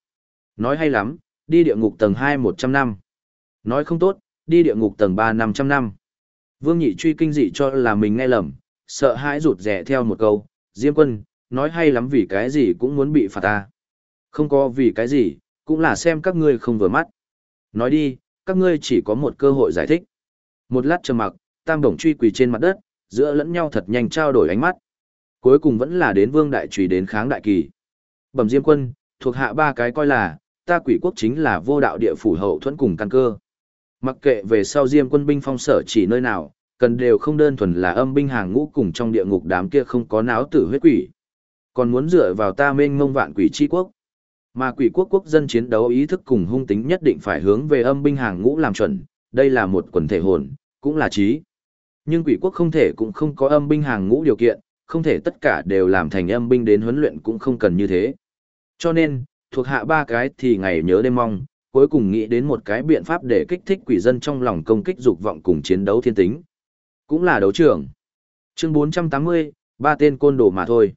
Nói hay lắm, đi địa ngục tầng 2 100 năm. Nói không tốt, đi địa ngục tầng 3 500 năm. Vương Nhị truy kinh dị cho là mình nghe lầm, sợ hãi rụt rẻ theo một câu, Diêm quân, nói hay lắm vì cái gì cũng muốn bị phạt ta. Không có vì cái gì, cũng là xem các ngươi không vừa mắt. Nói đi, các ngươi chỉ có một cơ hội giải thích. Một lát trầm mặc, tam đồng truy quỳ trên mặt đất, giữa lẫn nhau thật nhanh trao đổi ánh mắt. Cuối cùng vẫn là đến vương đại trùy đến kháng đại kỳ. Bẩm Diêm quân, thuộc hạ ba cái coi là, ta quỷ quốc chính là vô đạo địa phủ hậu thuẫn cùng căn cơ. Mặc kệ về sau Diêm quân binh phong sở chỉ nơi nào, cần đều không đơn thuần là âm binh hàng ngũ cùng trong địa ngục đám kia không có náo tử huyết quỷ. Còn muốn dựa vào ta mênh mông vạn quỷ chi quốc. Mà quỷ quốc quốc dân chiến đấu ý thức cùng hung tính nhất định phải hướng về âm binh hàng ngũ làm chuẩn, đây là một quần thể hồn, cũng là trí. Nhưng quỷ quốc không thể cũng không có âm binh hàng ngũ điều kiện, không thể tất cả đều làm thành âm binh đến huấn luyện cũng không cần như thế. Cho nên, thuộc hạ ba cái thì ngày nhớ đêm mong, cuối cùng nghĩ đến một cái biện pháp để kích thích quỷ dân trong lòng công kích dục vọng cùng chiến đấu thiên tính. Cũng là đấu trưởng. Chương 480, ba tên côn đồ mà thôi.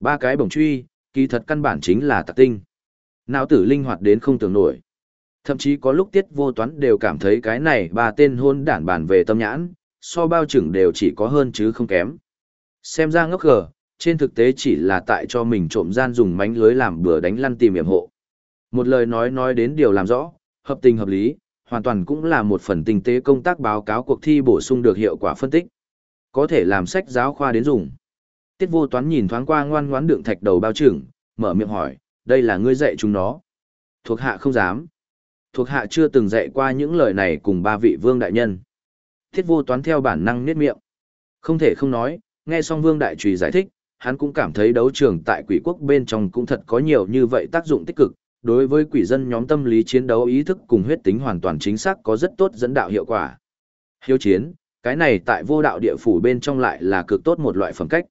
Ba cái bổng truy, kỳ thật căn bản chính là tạc tinh. Não tử linh hoạt đến không tưởng nổi. Thậm chí có lúc tiết vô toán đều cảm thấy cái này ba tên hôn đản bản về tâm nhãn, so bao trưởng đều chỉ có hơn chứ không kém. Xem ra ngốc gở, trên thực tế chỉ là tại cho mình trộm gian dùng mánh lưới làm bừa đánh lăn tìm hiểm hộ. Một lời nói nói đến điều làm rõ, hợp tình hợp lý, hoàn toàn cũng là một phần tinh tế công tác báo cáo cuộc thi bổ sung được hiệu quả phân tích. Có thể làm sách giáo khoa đến dùng. Tiết vô toán nhìn thoáng qua ngoan ngoãn đựng thạch đầu bao trưởng, mở miệng hỏi, đây là ngươi dạy chúng nó. Thuộc hạ không dám. Thuộc hạ chưa từng dạy qua những lời này cùng ba vị vương đại nhân. thiết vô toán theo bản năng niết miệng. Không thể không nói, nghe xong vương đại trùy giải thích, hắn cũng cảm thấy đấu trường tại quỷ quốc bên trong cũng thật có nhiều như vậy tác dụng tích cực, đối với quỷ dân nhóm tâm lý chiến đấu ý thức cùng huyết tính hoàn toàn chính xác có rất tốt dẫn đạo hiệu quả. Hiếu chiến, cái này tại vô đạo địa phủ bên trong lại là cực tốt một loại phẩm cách.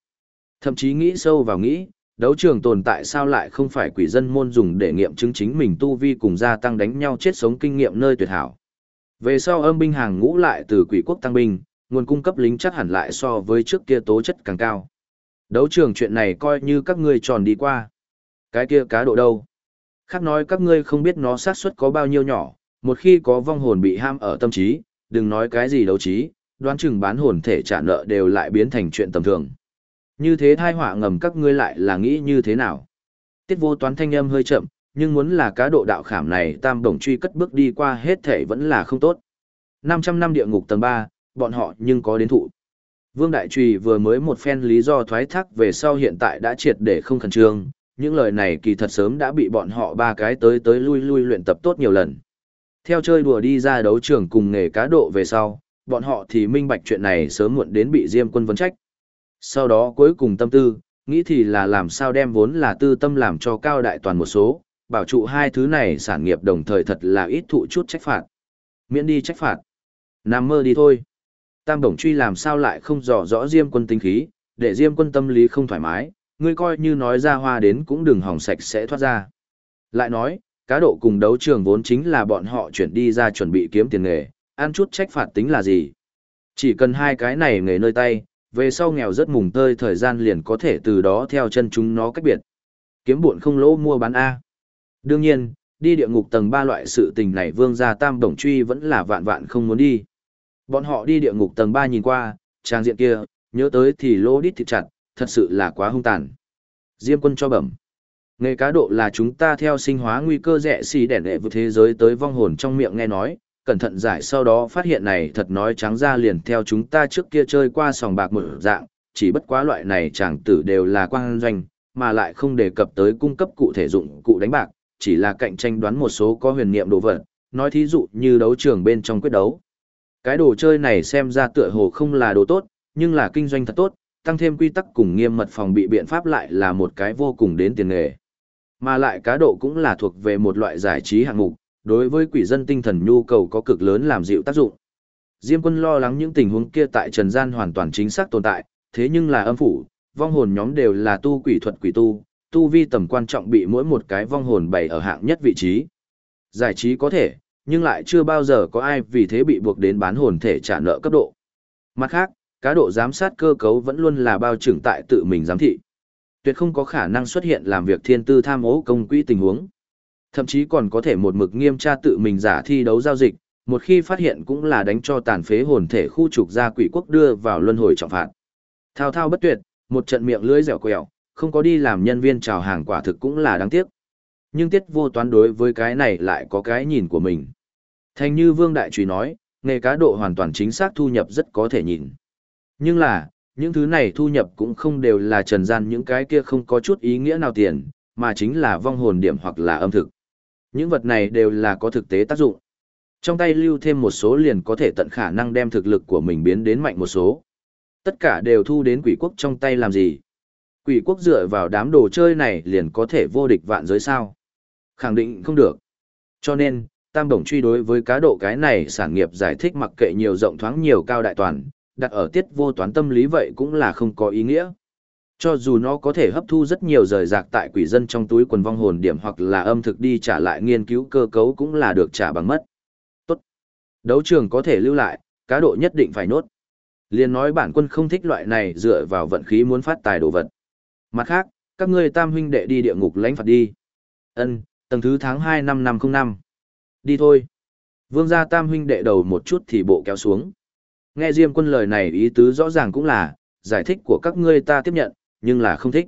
Thậm chí nghĩ sâu vào nghĩ, đấu trường tồn tại sao lại không phải quỷ dân môn dùng để nghiệm chứng chính mình tu vi cùng gia tăng đánh nhau chết sống kinh nghiệm nơi tuyệt hảo. Về sau âm binh hàng ngũ lại từ quỷ quốc tăng binh, nguồn cung cấp lính chắc hẳn lại so với trước kia tố chất càng cao. Đấu trường chuyện này coi như các ngươi tròn đi qua. Cái kia cá độ đâu? Khác nói các ngươi không biết nó xác suất có bao nhiêu nhỏ, một khi có vong hồn bị ham ở tâm trí, đừng nói cái gì đấu trí, đoán chừng bán hồn thể trả nợ đều lại biến thành chuyện tầm thường. Như thế thai họa ngầm các ngươi lại là nghĩ như thế nào? Tiết vô toán thanh âm hơi chậm, nhưng muốn là cá độ đạo khảm này tam đồng truy cất bước đi qua hết thể vẫn là không tốt. 500 năm địa ngục tầng 3, bọn họ nhưng có đến thụ. Vương Đại Trùy vừa mới một phen lý do thoái thác về sau hiện tại đã triệt để không khẩn trương, những lời này kỳ thật sớm đã bị bọn họ ba cái tới tới lui lui luyện tập tốt nhiều lần. Theo chơi đùa đi ra đấu trường cùng nghề cá độ về sau, bọn họ thì minh bạch chuyện này sớm muộn đến bị Diêm quân vấn trách. Sau đó cuối cùng tâm tư, nghĩ thì là làm sao đem vốn là tư tâm làm cho cao đại toàn một số, bảo trụ hai thứ này sản nghiệp đồng thời thật là ít thụ chút trách phạt. Miễn đi trách phạt. Nằm mơ đi thôi. Tam Đồng Truy làm sao lại không rõ rõ Diêm quân tính khí, để Diêm quân tâm lý không thoải mái, ngươi coi như nói ra hoa đến cũng đừng hỏng sạch sẽ thoát ra. Lại nói, cá độ cùng đấu trường vốn chính là bọn họ chuyển đi ra chuẩn bị kiếm tiền nghề, ăn chút trách phạt tính là gì. Chỉ cần hai cái này nghề nơi tay, về sau nghèo rất mùng tơi thời gian liền có thể từ đó theo chân chúng nó cách biệt. Kiếm buồn không lỗ mua bán A. Đương nhiên, đi địa ngục tầng ba loại sự tình này vương gia tam đồng truy vẫn là vạn vạn không muốn đi. Bọn họ đi địa ngục tầng ba nhìn qua, trang diện kia, nhớ tới thì lô đít thịt chặt, thật sự là quá hung tàn. Diêm quân cho bẩm. Nghề cá độ là chúng ta theo sinh hóa nguy cơ rẻ xì đẻ đệ vượt thế giới tới vong hồn trong miệng nghe nói, cẩn thận giải sau đó phát hiện này thật nói trắng ra liền theo chúng ta trước kia chơi qua sòng bạc một dạng, chỉ bất quá loại này chẳng tử đều là quang doanh, mà lại không đề cập tới cung cấp cụ thể dụng cụ đánh bạc, chỉ là cạnh tranh đoán một số có huyền niệm đồ vật, nói thí dụ như đấu trường bên trong quyết đấu. Cái đồ chơi này xem ra tựa hồ không là đồ tốt, nhưng là kinh doanh thật tốt, tăng thêm quy tắc cùng nghiêm mật phòng bị biện pháp lại là một cái vô cùng đến tiền nghề. Mà lại cá độ cũng là thuộc về một loại giải trí hạng mục, đối với quỷ dân tinh thần nhu cầu có cực lớn làm dịu tác dụng. Diêm quân lo lắng những tình huống kia tại trần gian hoàn toàn chính xác tồn tại, thế nhưng là âm phủ, vong hồn nhóm đều là tu quỷ thuật quỷ tu, tu vi tầm quan trọng bị mỗi một cái vong hồn bày ở hạng nhất vị trí. Giải trí có thể, nhưng lại chưa bao giờ có ai vì thế bị buộc đến bán hồn thể trả nợ cấp độ. Mặt khác, cá độ giám sát cơ cấu vẫn luôn là bao trưởng tại tự mình giám thị. Tuyệt không có khả năng xuất hiện làm việc thiên tư tham ô công quỹ tình huống. Thậm chí còn có thể một mực nghiêm tra tự mình giả thi đấu giao dịch, một khi phát hiện cũng là đánh cho tàn phế hồn thể khu trục ra quỷ quốc đưa vào luân hồi trọng phạt. Thao thao bất tuyệt, một trận miệng lưỡi dẻo quẹo, không có đi làm nhân viên chào hàng quả thực cũng là đáng tiếc. Nhưng tiết vô toán đối với cái này lại có cái nhìn của mình. Thành như Vương Đại Trùy nói, nghề cá độ hoàn toàn chính xác thu nhập rất có thể nhìn. Nhưng là, những thứ này thu nhập cũng không đều là trần gian những cái kia không có chút ý nghĩa nào tiền, mà chính là vong hồn điểm hoặc là âm thực. Những vật này đều là có thực tế tác dụng. Trong tay lưu thêm một số liền có thể tận khả năng đem thực lực của mình biến đến mạnh một số. Tất cả đều thu đến quỷ quốc trong tay làm gì? Quỷ quốc dựa vào đám đồ chơi này liền có thể vô địch vạn giới sao? Khẳng định không được. Cho nên, Tam Đồng truy đối với cá độ cái này sản nghiệp giải thích mặc kệ nhiều rộng thoáng nhiều cao đại toàn, đặt ở tiết vô toán tâm lý vậy cũng là không có ý nghĩa. Cho dù nó có thể hấp thu rất nhiều rời rạc tại quỷ dân trong túi quần vong hồn điểm hoặc là âm thực đi trả lại nghiên cứu cơ cấu cũng là được trả bằng mất. Tốt. Đấu trường có thể lưu lại, cá độ nhất định phải nốt. Liên nói bản quân không thích loại này dựa vào vận khí muốn phát tài đồ vật. Mặt khác, các ngươi tam huynh đệ đi địa ngục lãnh phạt đi. Ân, tầng thứ tháng 2 năm năm không năm. Đi thôi. Vương gia tam huynh đệ đầu một chút thì bộ kéo xuống. Nghe Diêm quân lời này ý tứ rõ ràng cũng là, giải thích của các ngươi ta tiếp nhận, nhưng là không thích.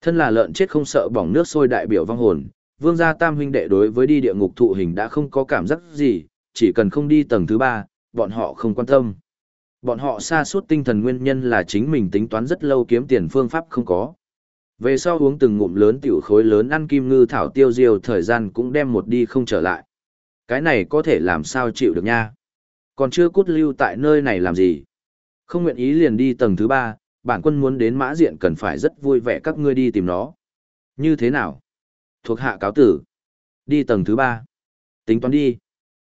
Thân là lợn chết không sợ bỏng nước sôi đại biểu vong hồn, vương gia tam huynh đệ đối với đi địa ngục thụ hình đã không có cảm giác gì, chỉ cần không đi tầng thứ ba, bọn họ không quan tâm. Bọn họ xa suốt tinh thần nguyên nhân là chính mình tính toán rất lâu kiếm tiền phương pháp không có. Về sau uống từng ngụm lớn tiểu khối lớn ăn kim ngư thảo tiêu diêu thời gian cũng đem một đi không trở lại. Cái này có thể làm sao chịu được nha. Còn chưa cút lưu tại nơi này làm gì? Không nguyện ý liền đi tầng thứ ba, bản quân muốn đến mã diện cần phải rất vui vẻ các ngươi đi tìm nó. Như thế nào? Thuộc hạ cáo tử. Đi tầng thứ ba. Tính toán đi.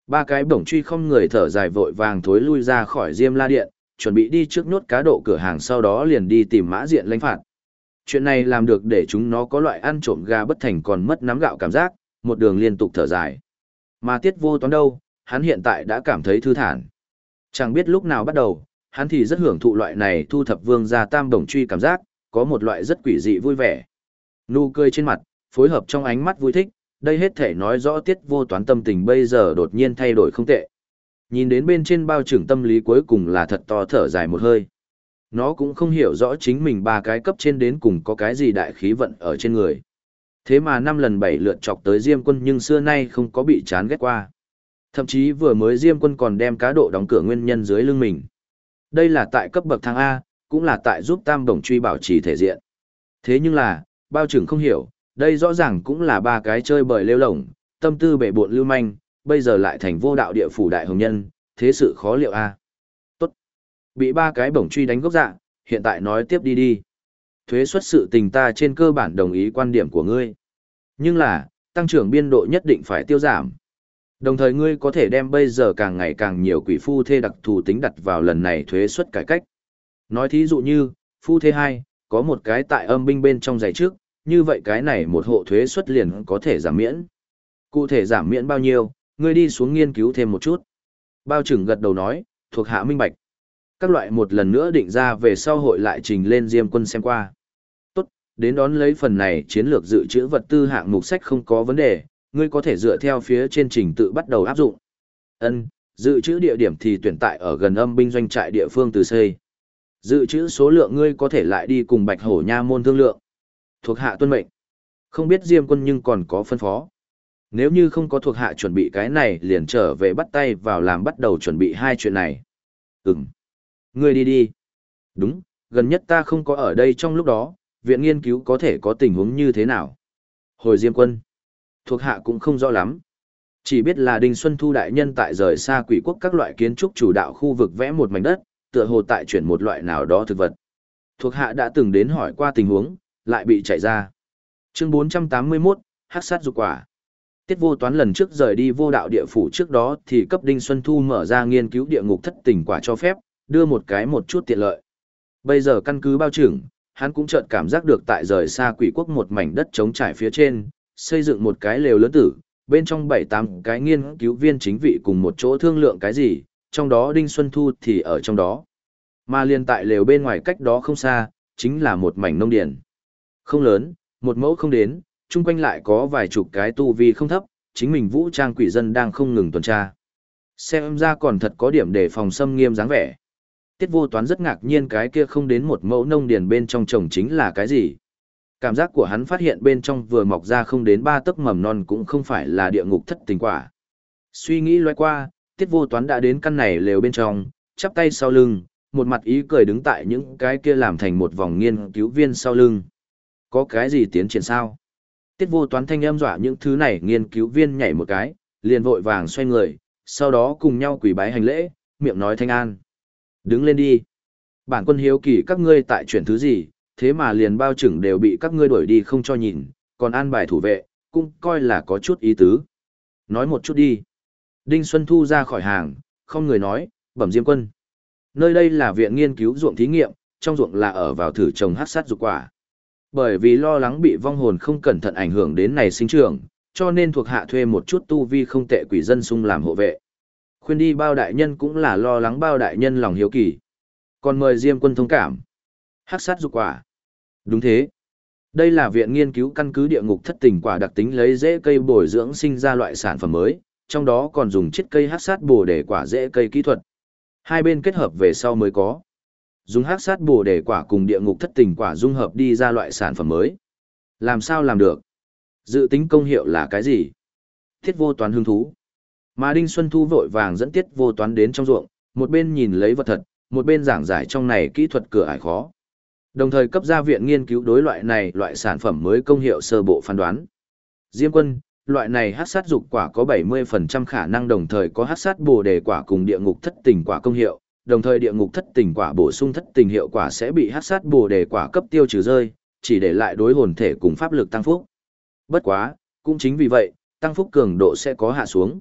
Ba cái bổng truy không người thở dài vội vàng thối lui ra khỏi diêm la điện, chuẩn bị đi trước nốt cá độ cửa hàng sau đó liền đi tìm mã diện lãnh phạt. Chuyện này làm được để chúng nó có loại ăn trộm gà bất thành còn mất nắm gạo cảm giác, một đường liên tục thở dài. Mà tiết vô toán đâu, hắn hiện tại đã cảm thấy thư thản. Chẳng biết lúc nào bắt đầu, hắn thì rất hưởng thụ loại này thu thập vương gia tam đồng truy cảm giác, có một loại rất quỷ dị vui vẻ. Nụ cười trên mặt, phối hợp trong ánh mắt vui thích, đây hết thể nói rõ tiết vô toán tâm tình bây giờ đột nhiên thay đổi không tệ. Nhìn đến bên trên bao trưởng tâm lý cuối cùng là thật to thở dài một hơi. Nó cũng không hiểu rõ chính mình ba cái cấp trên đến cùng có cái gì đại khí vận ở trên người. Thế mà năm lần bảy lượt chọc tới Diêm quân nhưng xưa nay không có bị chán ghét qua. Thậm chí vừa mới Diêm quân còn đem cá độ đóng cửa nguyên nhân dưới lưng mình. Đây là tại cấp bậc thang A, cũng là tại giúp tam đồng truy bảo trì thể diện. Thế nhưng là, bao trưởng không hiểu, đây rõ ràng cũng là ba cái chơi bời lêu lổng, tâm tư bể buộn lưu manh, bây giờ lại thành vô đạo địa phủ đại hồng nhân, thế sự khó liệu A. Tốt. Bị ba cái bổng truy đánh gốc dạ, hiện tại nói tiếp đi đi. Thuế xuất sự tình ta trên cơ bản đồng ý quan điểm của ngươi. Nhưng là, tăng trưởng biên độ nhất định phải tiêu giảm. Đồng thời ngươi có thể đem bây giờ càng ngày càng nhiều quỷ phu thê đặc thù tính đặt vào lần này thuế suất cải cách. Nói thí dụ như, phu thê 2, có một cái tại âm binh bên trong giày trước, như vậy cái này một hộ thuế suất liền có thể giảm miễn. Cụ thể giảm miễn bao nhiêu, ngươi đi xuống nghiên cứu thêm một chút. Bao trưởng gật đầu nói, thuộc hạ minh bạch. Các loại một lần nữa định ra về sau hội lại trình lên diêm quân xem qua. Đến đón lấy phần này chiến lược dự trữ vật tư hạng mục sách không có vấn đề, ngươi có thể dựa theo phía trên trình tự bắt đầu áp dụng. Ân, dự trữ địa điểm thì tuyển tại ở gần âm binh doanh trại địa phương từ xây. Dự trữ số lượng ngươi có thể lại đi cùng Bạch Hổ Nha môn thương lượng. Thuộc hạ tuân mệnh. Không biết Diêm quân nhưng còn có phân phó. Nếu như không có thuộc hạ chuẩn bị cái này liền trở về bắt tay vào làm bắt đầu chuẩn bị hai chuyện này. Ừm. Ngươi đi đi. Đúng, gần nhất ta không có ở đây trong lúc đó, viện nghiên cứu có thể có tình huống như thế nào. Hồi Diêm quân thuộc hạ cũng không rõ lắm. Chỉ biết là Đinh Xuân Thu đại nhân tại rời xa quỷ quốc các loại kiến trúc chủ đạo khu vực vẽ một mảnh đất, tựa hồ tại chuyển một loại nào đó thực vật. Thuộc hạ đã từng đến hỏi qua tình huống, lại bị chạy ra. Chương 481, Hắc sát dục quả. Tiết vô toán lần trước rời đi vô đạo địa phủ trước đó thì cấp Đinh Xuân Thu mở ra nghiên cứu địa ngục thất tình quả cho phép, đưa một cái một chút tiện lợi. Bây giờ căn cứ bao trưởng, hắn cũng chợt cảm giác được tại rời xa quỷ quốc một mảnh đất trống trải phía trên, xây dựng một cái lều lớn tử, bên trong bảy tám cái nghiên cứu viên chính vị cùng một chỗ thương lượng cái gì, trong đó Đinh Xuân Thu thì ở trong đó. Mà liền tại lều bên ngoài cách đó không xa, chính là một mảnh nông điển. Không lớn, một mẫu không đến, chung quanh lại có vài chục cái tu vi không thấp, chính mình vũ trang quỷ dân đang không ngừng tuần tra. Xem ra còn thật có điểm để phòng xâm nghiêm dáng vẻ. Tiết vô toán rất ngạc nhiên cái kia không đến một mẫu nông điền bên trong trồng chính là cái gì. Cảm giác của hắn phát hiện bên trong vừa mọc ra không đến ba tấc mầm non cũng không phải là địa ngục thất tình quả. Suy nghĩ loay qua, tiết vô toán đã đến căn này lều bên trong, chắp tay sau lưng, một mặt ý cười đứng tại những cái kia làm thành một vòng nghiên cứu viên sau lưng. Có cái gì tiến triển sao? Tiết vô toán thanh âm dọa những thứ này nghiên cứu viên nhảy một cái, liền vội vàng xoay người, sau đó cùng nhau quỳ bái hành lễ, miệng nói thanh an. Đứng lên đi. Bản quân hiếu kỳ các ngươi tại chuyển thứ gì, thế mà liền bao trưởng đều bị các ngươi đuổi đi không cho nhìn, còn an bài thủ vệ, cũng coi là có chút ý tứ. Nói một chút đi. Đinh Xuân Thu ra khỏi hàng, không người nói, bẩm diêm quân. Nơi đây là viện nghiên cứu ruộng thí nghiệm, trong ruộng là ở vào thử trồng hát sát dục quả. Bởi vì lo lắng bị vong hồn không cẩn thận ảnh hưởng đến này sinh trưởng, cho nên thuộc hạ thuê một chút tu vi không tệ quỷ dân sung làm hộ vệ. Khuyên đi bao đại nhân cũng là lo lắng bao đại nhân lòng hiếu kỳ. Còn mời Diêm quân thông cảm. Hắc sát dục quả. Đúng thế. Đây là viện nghiên cứu căn cứ địa ngục thất tình quả đặc tính lấy rễ cây bồi dưỡng sinh ra loại sản phẩm mới, trong đó còn dùng chiết cây hắc sát bổ để quả rễ cây kỹ thuật. Hai bên kết hợp về sau mới có. Dùng hắc sát bổ để quả cùng địa ngục thất tình quả dung hợp đi ra loại sản phẩm mới. Làm sao làm được? Dự tính công hiệu là cái gì? Thiết vô toán hứng thú. Mà Đinh Xuân Thu vội vàng dẫn tiết vô toán đến trong ruộng, một bên nhìn lấy vật thật, một bên giảng giải trong này kỹ thuật cửa ải khó. Đồng thời cấp ra viện nghiên cứu đối loại này loại sản phẩm mới công hiệu sơ bộ phán đoán. Diêm quân, loại này hát sát dục quả có 70% khả năng đồng thời có hát sát bồ đề quả cùng địa ngục thất tình quả công hiệu, đồng thời địa ngục thất tình quả bổ sung thất tình hiệu quả sẽ bị hát sát bồ đề quả cấp tiêu trừ rơi, chỉ để lại đối hồn thể cùng pháp lực tăng phúc. Bất quá, cũng chính vì vậy, tăng phúc cường độ sẽ có hạ xuống.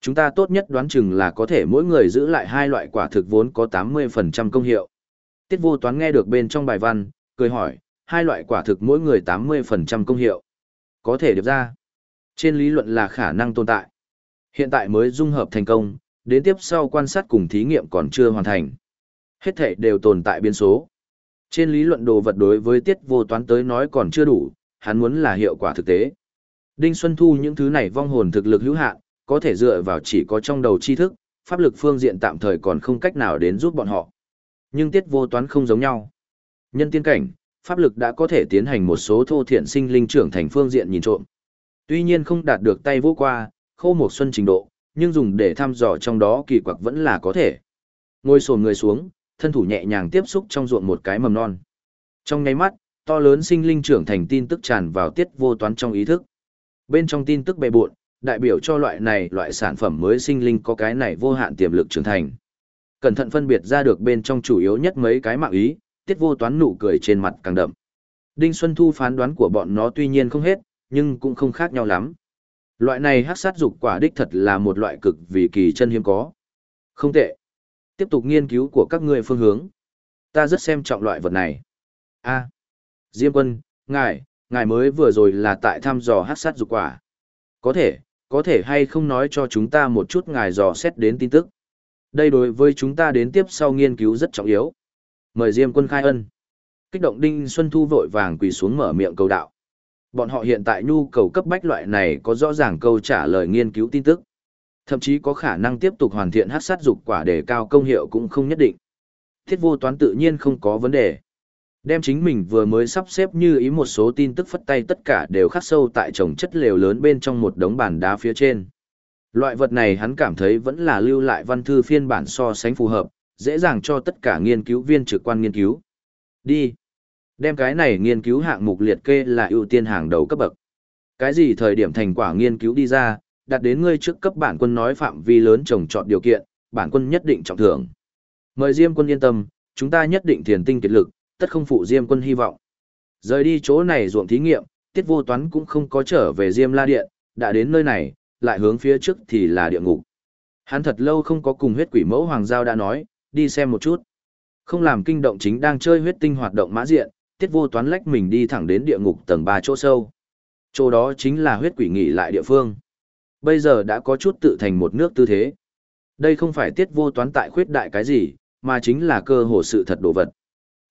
Chúng ta tốt nhất đoán chừng là có thể mỗi người giữ lại hai loại quả thực vốn có 80% công hiệu. Tiết vô toán nghe được bên trong bài văn, cười hỏi, hai loại quả thực mỗi người 80% công hiệu. Có thể điệp ra. Trên lý luận là khả năng tồn tại. Hiện tại mới dung hợp thành công, đến tiếp sau quan sát cùng thí nghiệm còn chưa hoàn thành. Hết thể đều tồn tại biến số. Trên lý luận đồ vật đối với tiết vô toán tới nói còn chưa đủ, hắn muốn là hiệu quả thực tế. Đinh Xuân Thu những thứ này vong hồn thực lực hữu hạn, có thể dựa vào chỉ có trong đầu tri thức, pháp lực phương diện tạm thời còn không cách nào đến giúp bọn họ. Nhưng tiết vô toán không giống nhau. Nhân tiên cảnh, pháp lực đã có thể tiến hành một số thô thiện sinh linh trưởng thành phương diện nhìn trộm. Tuy nhiên không đạt được tay vô qua, khô một xuân trình độ, nhưng dùng để thăm dò trong đó kỳ quặc vẫn là có thể. Ngồi sồn người xuống, thân thủ nhẹ nhàng tiếp xúc trong ruộng một cái mầm non. Trong nháy mắt, to lớn sinh linh trưởng thành tin tức tràn vào tiết vô toán trong ý thức. Bên trong tin tức bề buộn, đại biểu cho loại này loại sản phẩm mới sinh linh có cái này vô hạn tiềm lực trưởng thành. Cẩn thận phân biệt ra được bên trong chủ yếu nhất mấy cái mạng ý, tiết vô toán nụ cười trên mặt càng đậm. Đinh Xuân Thu phán đoán của bọn nó tuy nhiên không hết, nhưng cũng không khác nhau lắm. Loại này hắc sát dục quả đích thật là một loại cực vì kỳ chân hiếm có. Không tệ. Tiếp tục nghiên cứu của các ngươi phương hướng. Ta rất xem trọng loại vật này. A. Diêm quân, ngài, ngài mới vừa rồi là tại thăm dò hắc sát dục quả. Có thể, có thể hay không nói cho chúng ta một chút ngài dò xét đến tin tức. Đây đối với chúng ta đến tiếp sau nghiên cứu rất trọng yếu. Mời Diêm quân khai ân. Kích động Đinh Xuân Thu vội vàng quỳ xuống mở miệng cầu đạo. Bọn họ hiện tại nhu cầu cấp bách loại này có rõ ràng câu trả lời nghiên cứu tin tức. Thậm chí có khả năng tiếp tục hoàn thiện hát sát dục quả để cao công hiệu cũng không nhất định. Thiết vô toán tự nhiên không có vấn đề. Đem chính mình vừa mới sắp xếp như ý một số tin tức phất tay tất cả đều khắc sâu tại chồng chất lều lớn bên trong một đống bàn đá phía trên. Loại vật này hắn cảm thấy vẫn là lưu lại văn thư phiên bản so sánh phù hợp, dễ dàng cho tất cả nghiên cứu viên trực quan nghiên cứu. Đi. Đem cái này nghiên cứu hạng mục liệt kê là ưu tiên hàng đầu cấp bậc. Cái gì thời điểm thành quả nghiên cứu đi ra, đặt đến ngươi trước cấp bản quân nói phạm vi lớn trồng chọn điều kiện, bản quân nhất định trọng thưởng. Mời Diêm quân yên tâm, chúng ta nhất định thiền tinh kiệt lực, tất không phụ Diêm quân hy vọng. Rời đi chỗ này ruộng thí nghiệm, Tiết Vô Toán cũng không có trở về Diêm La Điện, đã đến nơi này, lại hướng phía trước thì là địa ngục. Hắn thật lâu không có cùng huyết quỷ mẫu Hoàng Giao đã nói, đi xem một chút. Không làm kinh động chính đang chơi huyết tinh hoạt động mã diện, Tiết Vô Toán lách mình đi thẳng đến địa ngục tầng 3 chỗ sâu. Chỗ đó chính là huyết quỷ nghỉ lại địa phương. Bây giờ đã có chút tự thành một nước tư thế. Đây không phải Tiết Vô Toán tại khuyết đại cái gì, mà chính là cơ hồ sự thật đồ vật.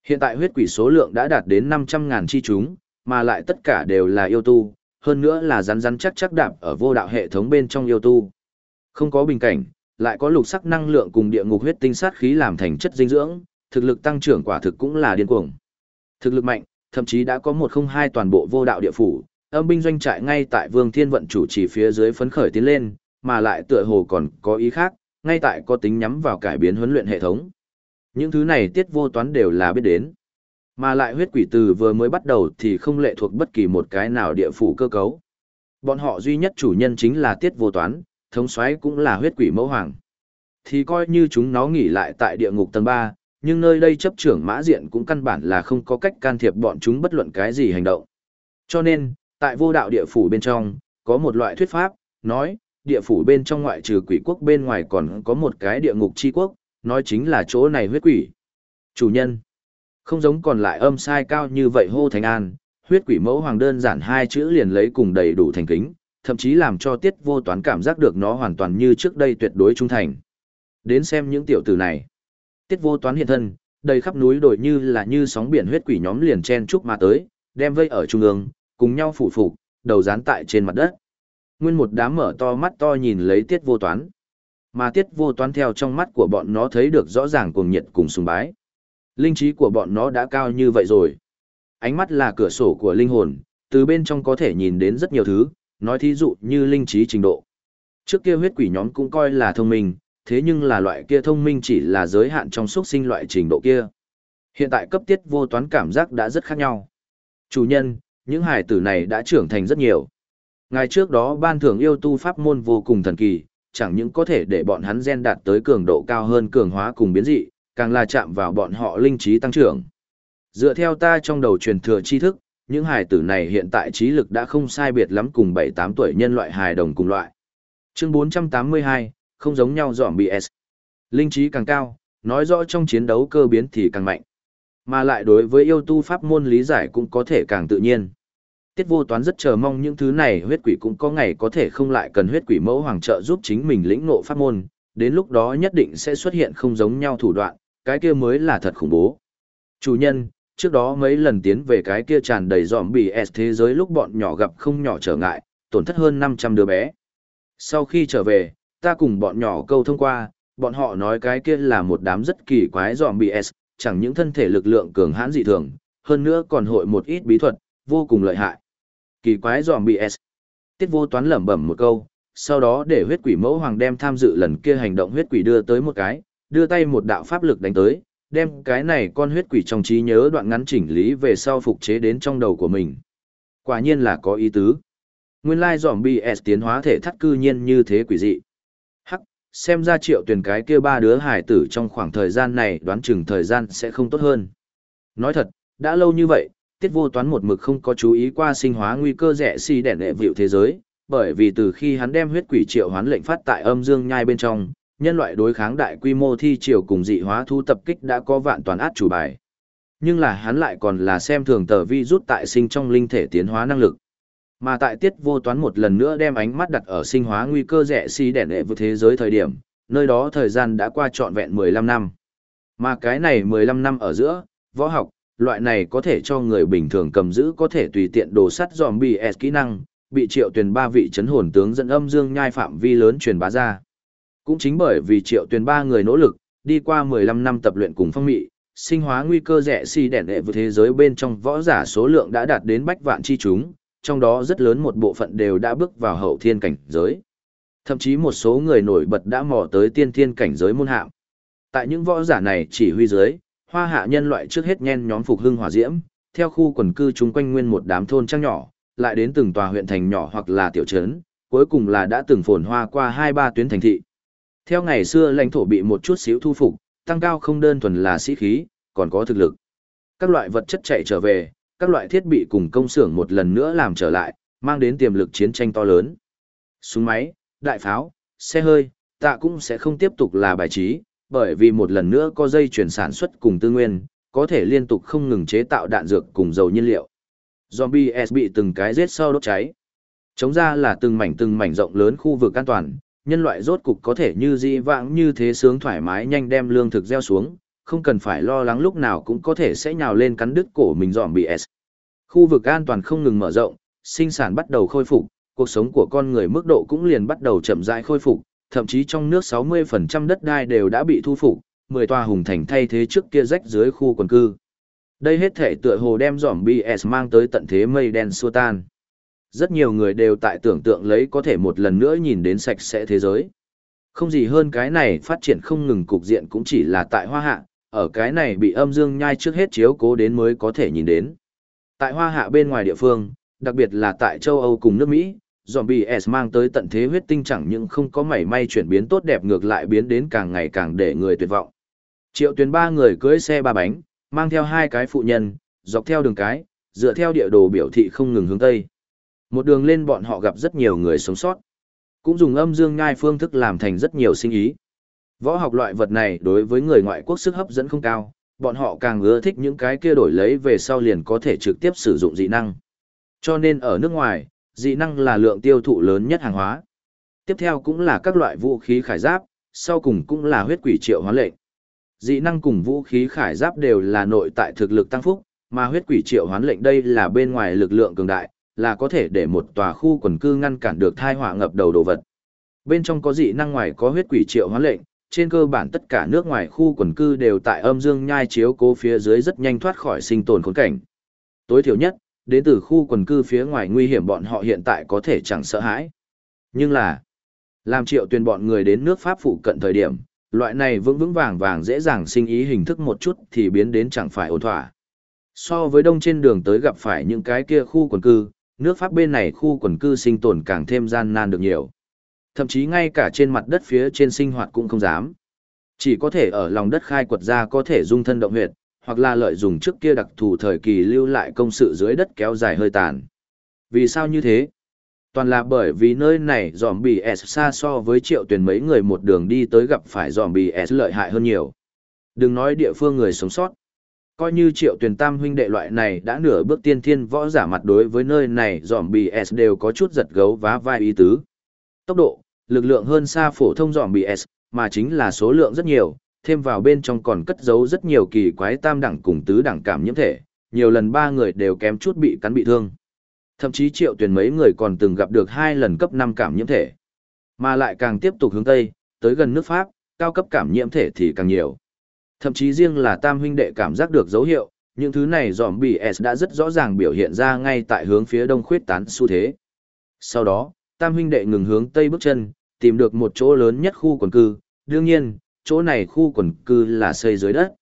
Hiện tại huyết quỷ số lượng đã đạt đến 500.000 chi chúng, mà lại tất cả đều là yêu tu, hơn nữa là rắn rắn chắc chắc đạp ở vô đạo hệ thống bên trong yêu tu. Không có bình cảnh, lại có lục sắc năng lượng cùng địa ngục huyết tinh sát khí làm thành chất dinh dưỡng, thực lực tăng trưởng quả thực cũng là điên cuồng. Thực lực mạnh, thậm chí đã có một không hai toàn bộ vô đạo địa phủ, âm binh doanh trại ngay tại Vương Thiên vận chủ chỉ phía dưới phấn khởi tiến lên, mà lại tựa hồ còn có ý khác, ngay tại có tính nhắm vào cải biến huấn luyện hệ thống. Những thứ này tiết vô toán đều là biết đến. Mà lại huyết quỷ từ vừa mới bắt đầu thì không lệ thuộc bất kỳ một cái nào địa phủ cơ cấu. Bọn họ duy nhất chủ nhân chính là tiết vô toán, thống soái cũng là huyết quỷ mẫu hoàng. Thì coi như chúng nó nghỉ lại tại địa ngục tầng 3, nhưng nơi đây chấp trưởng mã diện cũng căn bản là không có cách can thiệp bọn chúng bất luận cái gì hành động. Cho nên, tại vô đạo địa phủ bên trong, có một loại thuyết pháp, nói, địa phủ bên trong ngoại trừ quỷ quốc bên ngoài còn có một cái địa ngục chi quốc, nói chính là chỗ này huyết quỷ. Chủ nhân, không giống còn lại âm sai cao như vậy hô thành an, huyết quỷ mẫu hoàng đơn giản hai chữ liền lấy cùng đầy đủ thành kính, thậm chí làm cho tiết vô toán cảm giác được nó hoàn toàn như trước đây tuyệt đối trung thành. Đến xem những tiểu tử này. Tiết vô toán hiện thân, đầy khắp núi đồi như là như sóng biển huyết quỷ nhóm liền chen chúc mà tới, đem vây ở trung ương, cùng nhau phủ phục, đầu dán tại trên mặt đất. Nguyên một đám mở to mắt to nhìn lấy tiết vô toán. Mà tiết vô toán theo trong mắt của bọn nó thấy được rõ ràng cuồng nhiệt cùng sùng bái. Linh trí của bọn nó đã cao như vậy rồi. Ánh mắt là cửa sổ của linh hồn, từ bên trong có thể nhìn đến rất nhiều thứ, nói thí dụ như linh trí trình độ. Trước kia huyết quỷ nhóm cũng coi là thông minh, thế nhưng là loại kia thông minh chỉ là giới hạn trong xuất sinh loại trình độ kia. Hiện tại cấp tiết vô toán cảm giác đã rất khác nhau. Chủ nhân, những hải tử này đã trưởng thành rất nhiều. Ngày trước đó ban thưởng yêu tu pháp môn vô cùng thần kỳ, chẳng những có thể để bọn hắn gen đạt tới cường độ cao hơn cường hóa cùng biến dị, càng là chạm vào bọn họ linh trí tăng trưởng. Dựa theo ta trong đầu truyền thừa tri thức, những hài tử này hiện tại trí lực đã không sai biệt lắm cùng 7-8 tuổi nhân loại hài đồng cùng loại. Chương 482, không giống nhau dọn BS. Linh trí càng cao, nói rõ trong chiến đấu cơ biến thì càng mạnh. Mà lại đối với yêu tu pháp môn lý giải cũng có thể càng tự nhiên. Tiết vô toán rất chờ mong những thứ này huyết quỷ cũng có ngày có thể không lại cần huyết quỷ mẫu hoàng trợ giúp chính mình lĩnh ngộ pháp môn, đến lúc đó nhất định sẽ xuất hiện không giống nhau thủ đoạn, cái kia mới là thật khủng bố. Chủ nhân, trước đó mấy lần tiến về cái kia tràn đầy dòm bị S thế giới lúc bọn nhỏ gặp không nhỏ trở ngại, tổn thất hơn 500 đứa bé. Sau khi trở về, ta cùng bọn nhỏ câu thông qua, bọn họ nói cái kia là một đám rất kỳ quái dòm bị S, chẳng những thân thể lực lượng cường hãn dị thường, hơn nữa còn hội một ít bí thuật, vô cùng lợi hại. Kỳ quái dòm bị S. Tiết vô toán lẩm bẩm một câu, sau đó để huyết quỷ mẫu hoàng đem tham dự lần kia hành động huyết quỷ đưa tới một cái, đưa tay một đạo pháp lực đánh tới, đem cái này con huyết quỷ trong trí nhớ đoạn ngắn chỉnh lý về sau phục chế đến trong đầu của mình. Quả nhiên là có ý tứ. Nguyên lai zombie S tiến hóa thể thắt cư nhiên như thế quỷ dị. Hắc, xem ra triệu tuyển cái kia ba đứa hải tử trong khoảng thời gian này đoán chừng thời gian sẽ không tốt hơn. Nói thật, đã lâu như vậy, tiết vô toán một mực không có chú ý qua sinh hóa nguy cơ rẻ si đèn đệ vịu thế giới, bởi vì từ khi hắn đem huyết quỷ triệu hoán lệnh phát tại âm dương nhai bên trong, nhân loại đối kháng đại quy mô thi triều cùng dị hóa thu tập kích đã có vạn toàn át chủ bài. Nhưng là hắn lại còn là xem thường tờ vi rút tại sinh trong linh thể tiến hóa năng lực. Mà tại tiết vô toán một lần nữa đem ánh mắt đặt ở sinh hóa nguy cơ rẻ si đèn đệ vượt thế giới thời điểm, nơi đó thời gian đã qua trọn vẹn 15 năm. Mà cái này 15 năm ở giữa, võ học, loại này có thể cho người bình thường cầm giữ có thể tùy tiện đồ sắt zombie S kỹ năng, bị triệu tuyển ba vị chấn hồn tướng dẫn âm dương nhai phạm vi lớn truyền bá ra. Cũng chính bởi vì triệu tuyển ba người nỗ lực, đi qua 15 năm tập luyện cùng phong mị, sinh hóa nguy cơ rẻ si đèn đệ vượt thế giới bên trong võ giả số lượng đã đạt đến bách vạn chi chúng, trong đó rất lớn một bộ phận đều đã bước vào hậu thiên cảnh giới. Thậm chí một số người nổi bật đã mò tới tiên thiên cảnh giới môn hạng. Tại những võ giả này chỉ huy giới, hoa hạ nhân loại trước hết nhen nhóm phục hưng hỏa diễm, theo khu quần cư chúng quanh nguyên một đám thôn trang nhỏ, lại đến từng tòa huyện thành nhỏ hoặc là tiểu trấn, cuối cùng là đã từng phồn hoa qua hai ba tuyến thành thị. Theo ngày xưa lãnh thổ bị một chút xíu thu phục, tăng cao không đơn thuần là sĩ khí, còn có thực lực. Các loại vật chất chạy trở về, các loại thiết bị cùng công xưởng một lần nữa làm trở lại, mang đến tiềm lực chiến tranh to lớn. Súng máy, đại pháo, xe hơi, tạ cũng sẽ không tiếp tục là bài trí, bởi vì một lần nữa có dây chuyển sản xuất cùng tư nguyên, có thể liên tục không ngừng chế tạo đạn dược cùng dầu nhiên liệu. Zombie S bị từng cái giết sau đốt cháy. Chống ra là từng mảnh từng mảnh rộng lớn khu vực an toàn, nhân loại rốt cục có thể như di vãng như thế sướng thoải mái nhanh đem lương thực gieo xuống, không cần phải lo lắng lúc nào cũng có thể sẽ nhào lên cắn đứt cổ mình dọn bị S. Khu vực an toàn không ngừng mở rộng, sinh sản bắt đầu khôi phục, cuộc sống của con người mức độ cũng liền bắt đầu chậm rãi khôi phục, thậm chí trong nước 60% đất đai đều đã bị thu phục, 10 tòa hùng thành thay thế trước kia rách dưới khu quần cư. Đây hết thể tựa hồ đem giỏm BS mang tới tận thế mây đen xua tan. Rất nhiều người đều tại tưởng tượng lấy có thể một lần nữa nhìn đến sạch sẽ thế giới. Không gì hơn cái này phát triển không ngừng cục diện cũng chỉ là tại hoa hạ, ở cái này bị âm dương nhai trước hết chiếu cố đến mới có thể nhìn đến. Tại hoa hạ bên ngoài địa phương, đặc biệt là tại châu Âu cùng nước Mỹ, zombie S mang tới tận thế huyết tinh chẳng những không có mảy may chuyển biến tốt đẹp ngược lại biến đến càng ngày càng để người tuyệt vọng. Triệu tuyến ba người cưỡi xe ba bánh, mang theo hai cái phụ nhân, dọc theo đường cái, dựa theo địa đồ biểu thị không ngừng hướng Tây. Một đường lên bọn họ gặp rất nhiều người sống sót. Cũng dùng âm dương ngai phương thức làm thành rất nhiều sinh ý. Võ học loại vật này đối với người ngoại quốc sức hấp dẫn không cao, bọn họ càng ưa thích những cái kia đổi lấy về sau liền có thể trực tiếp sử dụng dị năng. Cho nên ở nước ngoài, dị năng là lượng tiêu thụ lớn nhất hàng hóa. Tiếp theo cũng là các loại vũ khí khải giáp, sau cùng cũng là huyết quỷ triệu hóa lệnh. Dị năng cùng vũ khí khải giáp đều là nội tại thực lực tăng phúc, mà huyết quỷ triệu hoán lệnh đây là bên ngoài lực lượng cường đại, là có thể để một tòa khu quần cư ngăn cản được thai họa ngập đầu đồ vật. Bên trong có dị năng ngoài có huyết quỷ triệu hoán lệnh, trên cơ bản tất cả nước ngoài khu quần cư đều tại âm dương nhai chiếu cố phía dưới rất nhanh thoát khỏi sinh tồn khốn cảnh. Tối thiểu nhất, đến từ khu quần cư phía ngoài nguy hiểm bọn họ hiện tại có thể chẳng sợ hãi. Nhưng là, làm triệu tuyên bọn người đến nước Pháp phụ cận thời điểm, loại này vững vững vàng vàng dễ dàng sinh ý hình thức một chút thì biến đến chẳng phải ổn thỏa. So với đông trên đường tới gặp phải những cái kia khu quần cư, nước Pháp bên này khu quần cư sinh tồn càng thêm gian nan được nhiều. Thậm chí ngay cả trên mặt đất phía trên sinh hoạt cũng không dám. Chỉ có thể ở lòng đất khai quật ra có thể dung thân động huyệt, hoặc là lợi dụng trước kia đặc thù thời kỳ lưu lại công sự dưới đất kéo dài hơi tàn. Vì sao như thế? Toàn là bởi vì nơi này dòm bì S xa so với triệu tuyển mấy người một đường đi tới gặp phải dòm bì S lợi hại hơn nhiều. Đừng nói địa phương người sống sót. Coi như triệu tuyển tam huynh đệ loại này đã nửa bước tiên thiên võ giả mặt đối với nơi này dòm bì S đều có chút giật gấu vá vai ý tứ. Tốc độ, lực lượng hơn xa phổ thông dòm bì S, mà chính là số lượng rất nhiều, thêm vào bên trong còn cất giấu rất nhiều kỳ quái tam đẳng cùng tứ đẳng cảm nhiễm thể, nhiều lần ba người đều kém chút bị cắn bị thương. Thậm chí triệu tuyển mấy người còn từng gặp được hai lần cấp 5 cảm nhiễm thể. Mà lại càng tiếp tục hướng Tây, tới gần nước Pháp, cao cấp cảm nhiễm thể thì càng nhiều. Thậm chí riêng là tam huynh đệ cảm giác được dấu hiệu, những thứ này dòm bị S đã rất rõ ràng biểu hiện ra ngay tại hướng phía đông khuyết tán xu thế. Sau đó, tam huynh đệ ngừng hướng Tây bước chân, tìm được một chỗ lớn nhất khu quần cư, đương nhiên, chỗ này khu quần cư là xây dưới đất.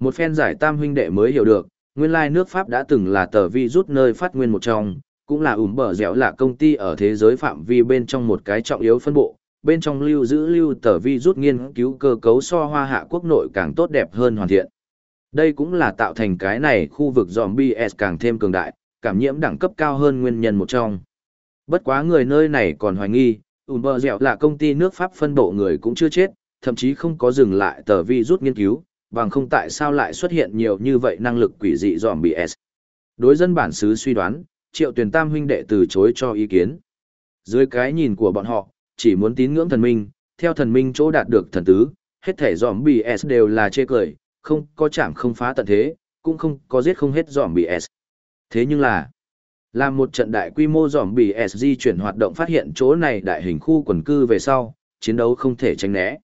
Một phen giải tam huynh đệ mới hiểu được, nguyên lai nước Pháp đã từng là tờ vi rút nơi phát nguyên một trong, cũng là ủm bờ dẻo là công ty ở thế giới phạm vi bên trong một cái trọng yếu phân bộ, bên trong lưu giữ lưu tờ vi rút nghiên cứu cơ cấu so hoa hạ quốc nội càng tốt đẹp hơn hoàn thiện. Đây cũng là tạo thành cái này khu vực zombie S càng thêm cường đại, cảm nhiễm đẳng cấp cao hơn nguyên nhân một trong. Bất quá người nơi này còn hoài nghi, ủm bờ dẻo là công ty nước Pháp phân bộ người cũng chưa chết, thậm chí không có dừng lại tờ vi rút nghiên cứu, bằng không tại sao lại xuất hiện nhiều như vậy năng lực quỷ dị zombie S. Đối dân bản xứ suy đoán, triệu tuyển tam huynh đệ từ chối cho ý kiến. Dưới cái nhìn của bọn họ, chỉ muốn tín ngưỡng thần minh, theo thần minh chỗ đạt được thần tứ, hết thể bị BS đều là chê cười, không có chạm không phá tận thế, cũng không có giết không hết giòm BS. Thế nhưng là, làm một trận đại quy mô giòm BS di chuyển hoạt động phát hiện chỗ này đại hình khu quần cư về sau, chiến đấu không thể tránh né.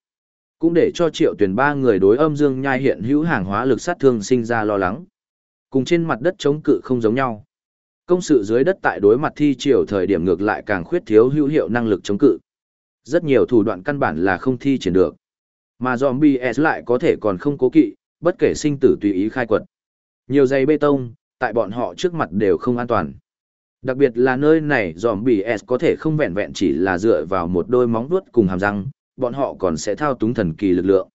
Cũng để cho triệu tuyển ba người đối âm dương nhai hiện hữu hàng hóa lực sát thương sinh ra lo lắng. Cùng trên mặt đất chống cự không giống nhau. Công sự dưới đất tại đối mặt thi triều thời điểm ngược lại càng khuyết thiếu hữu hiệu năng lực chống cự. Rất nhiều thủ đoạn căn bản là không thi triển được. Mà zombie S lại có thể còn không cố kỵ, bất kể sinh tử tùy ý khai quật. Nhiều dây bê tông, tại bọn họ trước mặt đều không an toàn. Đặc biệt là nơi này zombie S có thể không vẹn vẹn chỉ là dựa vào một đôi móng vuốt cùng hàm răng, bọn họ còn sẽ thao túng thần kỳ lực lượng.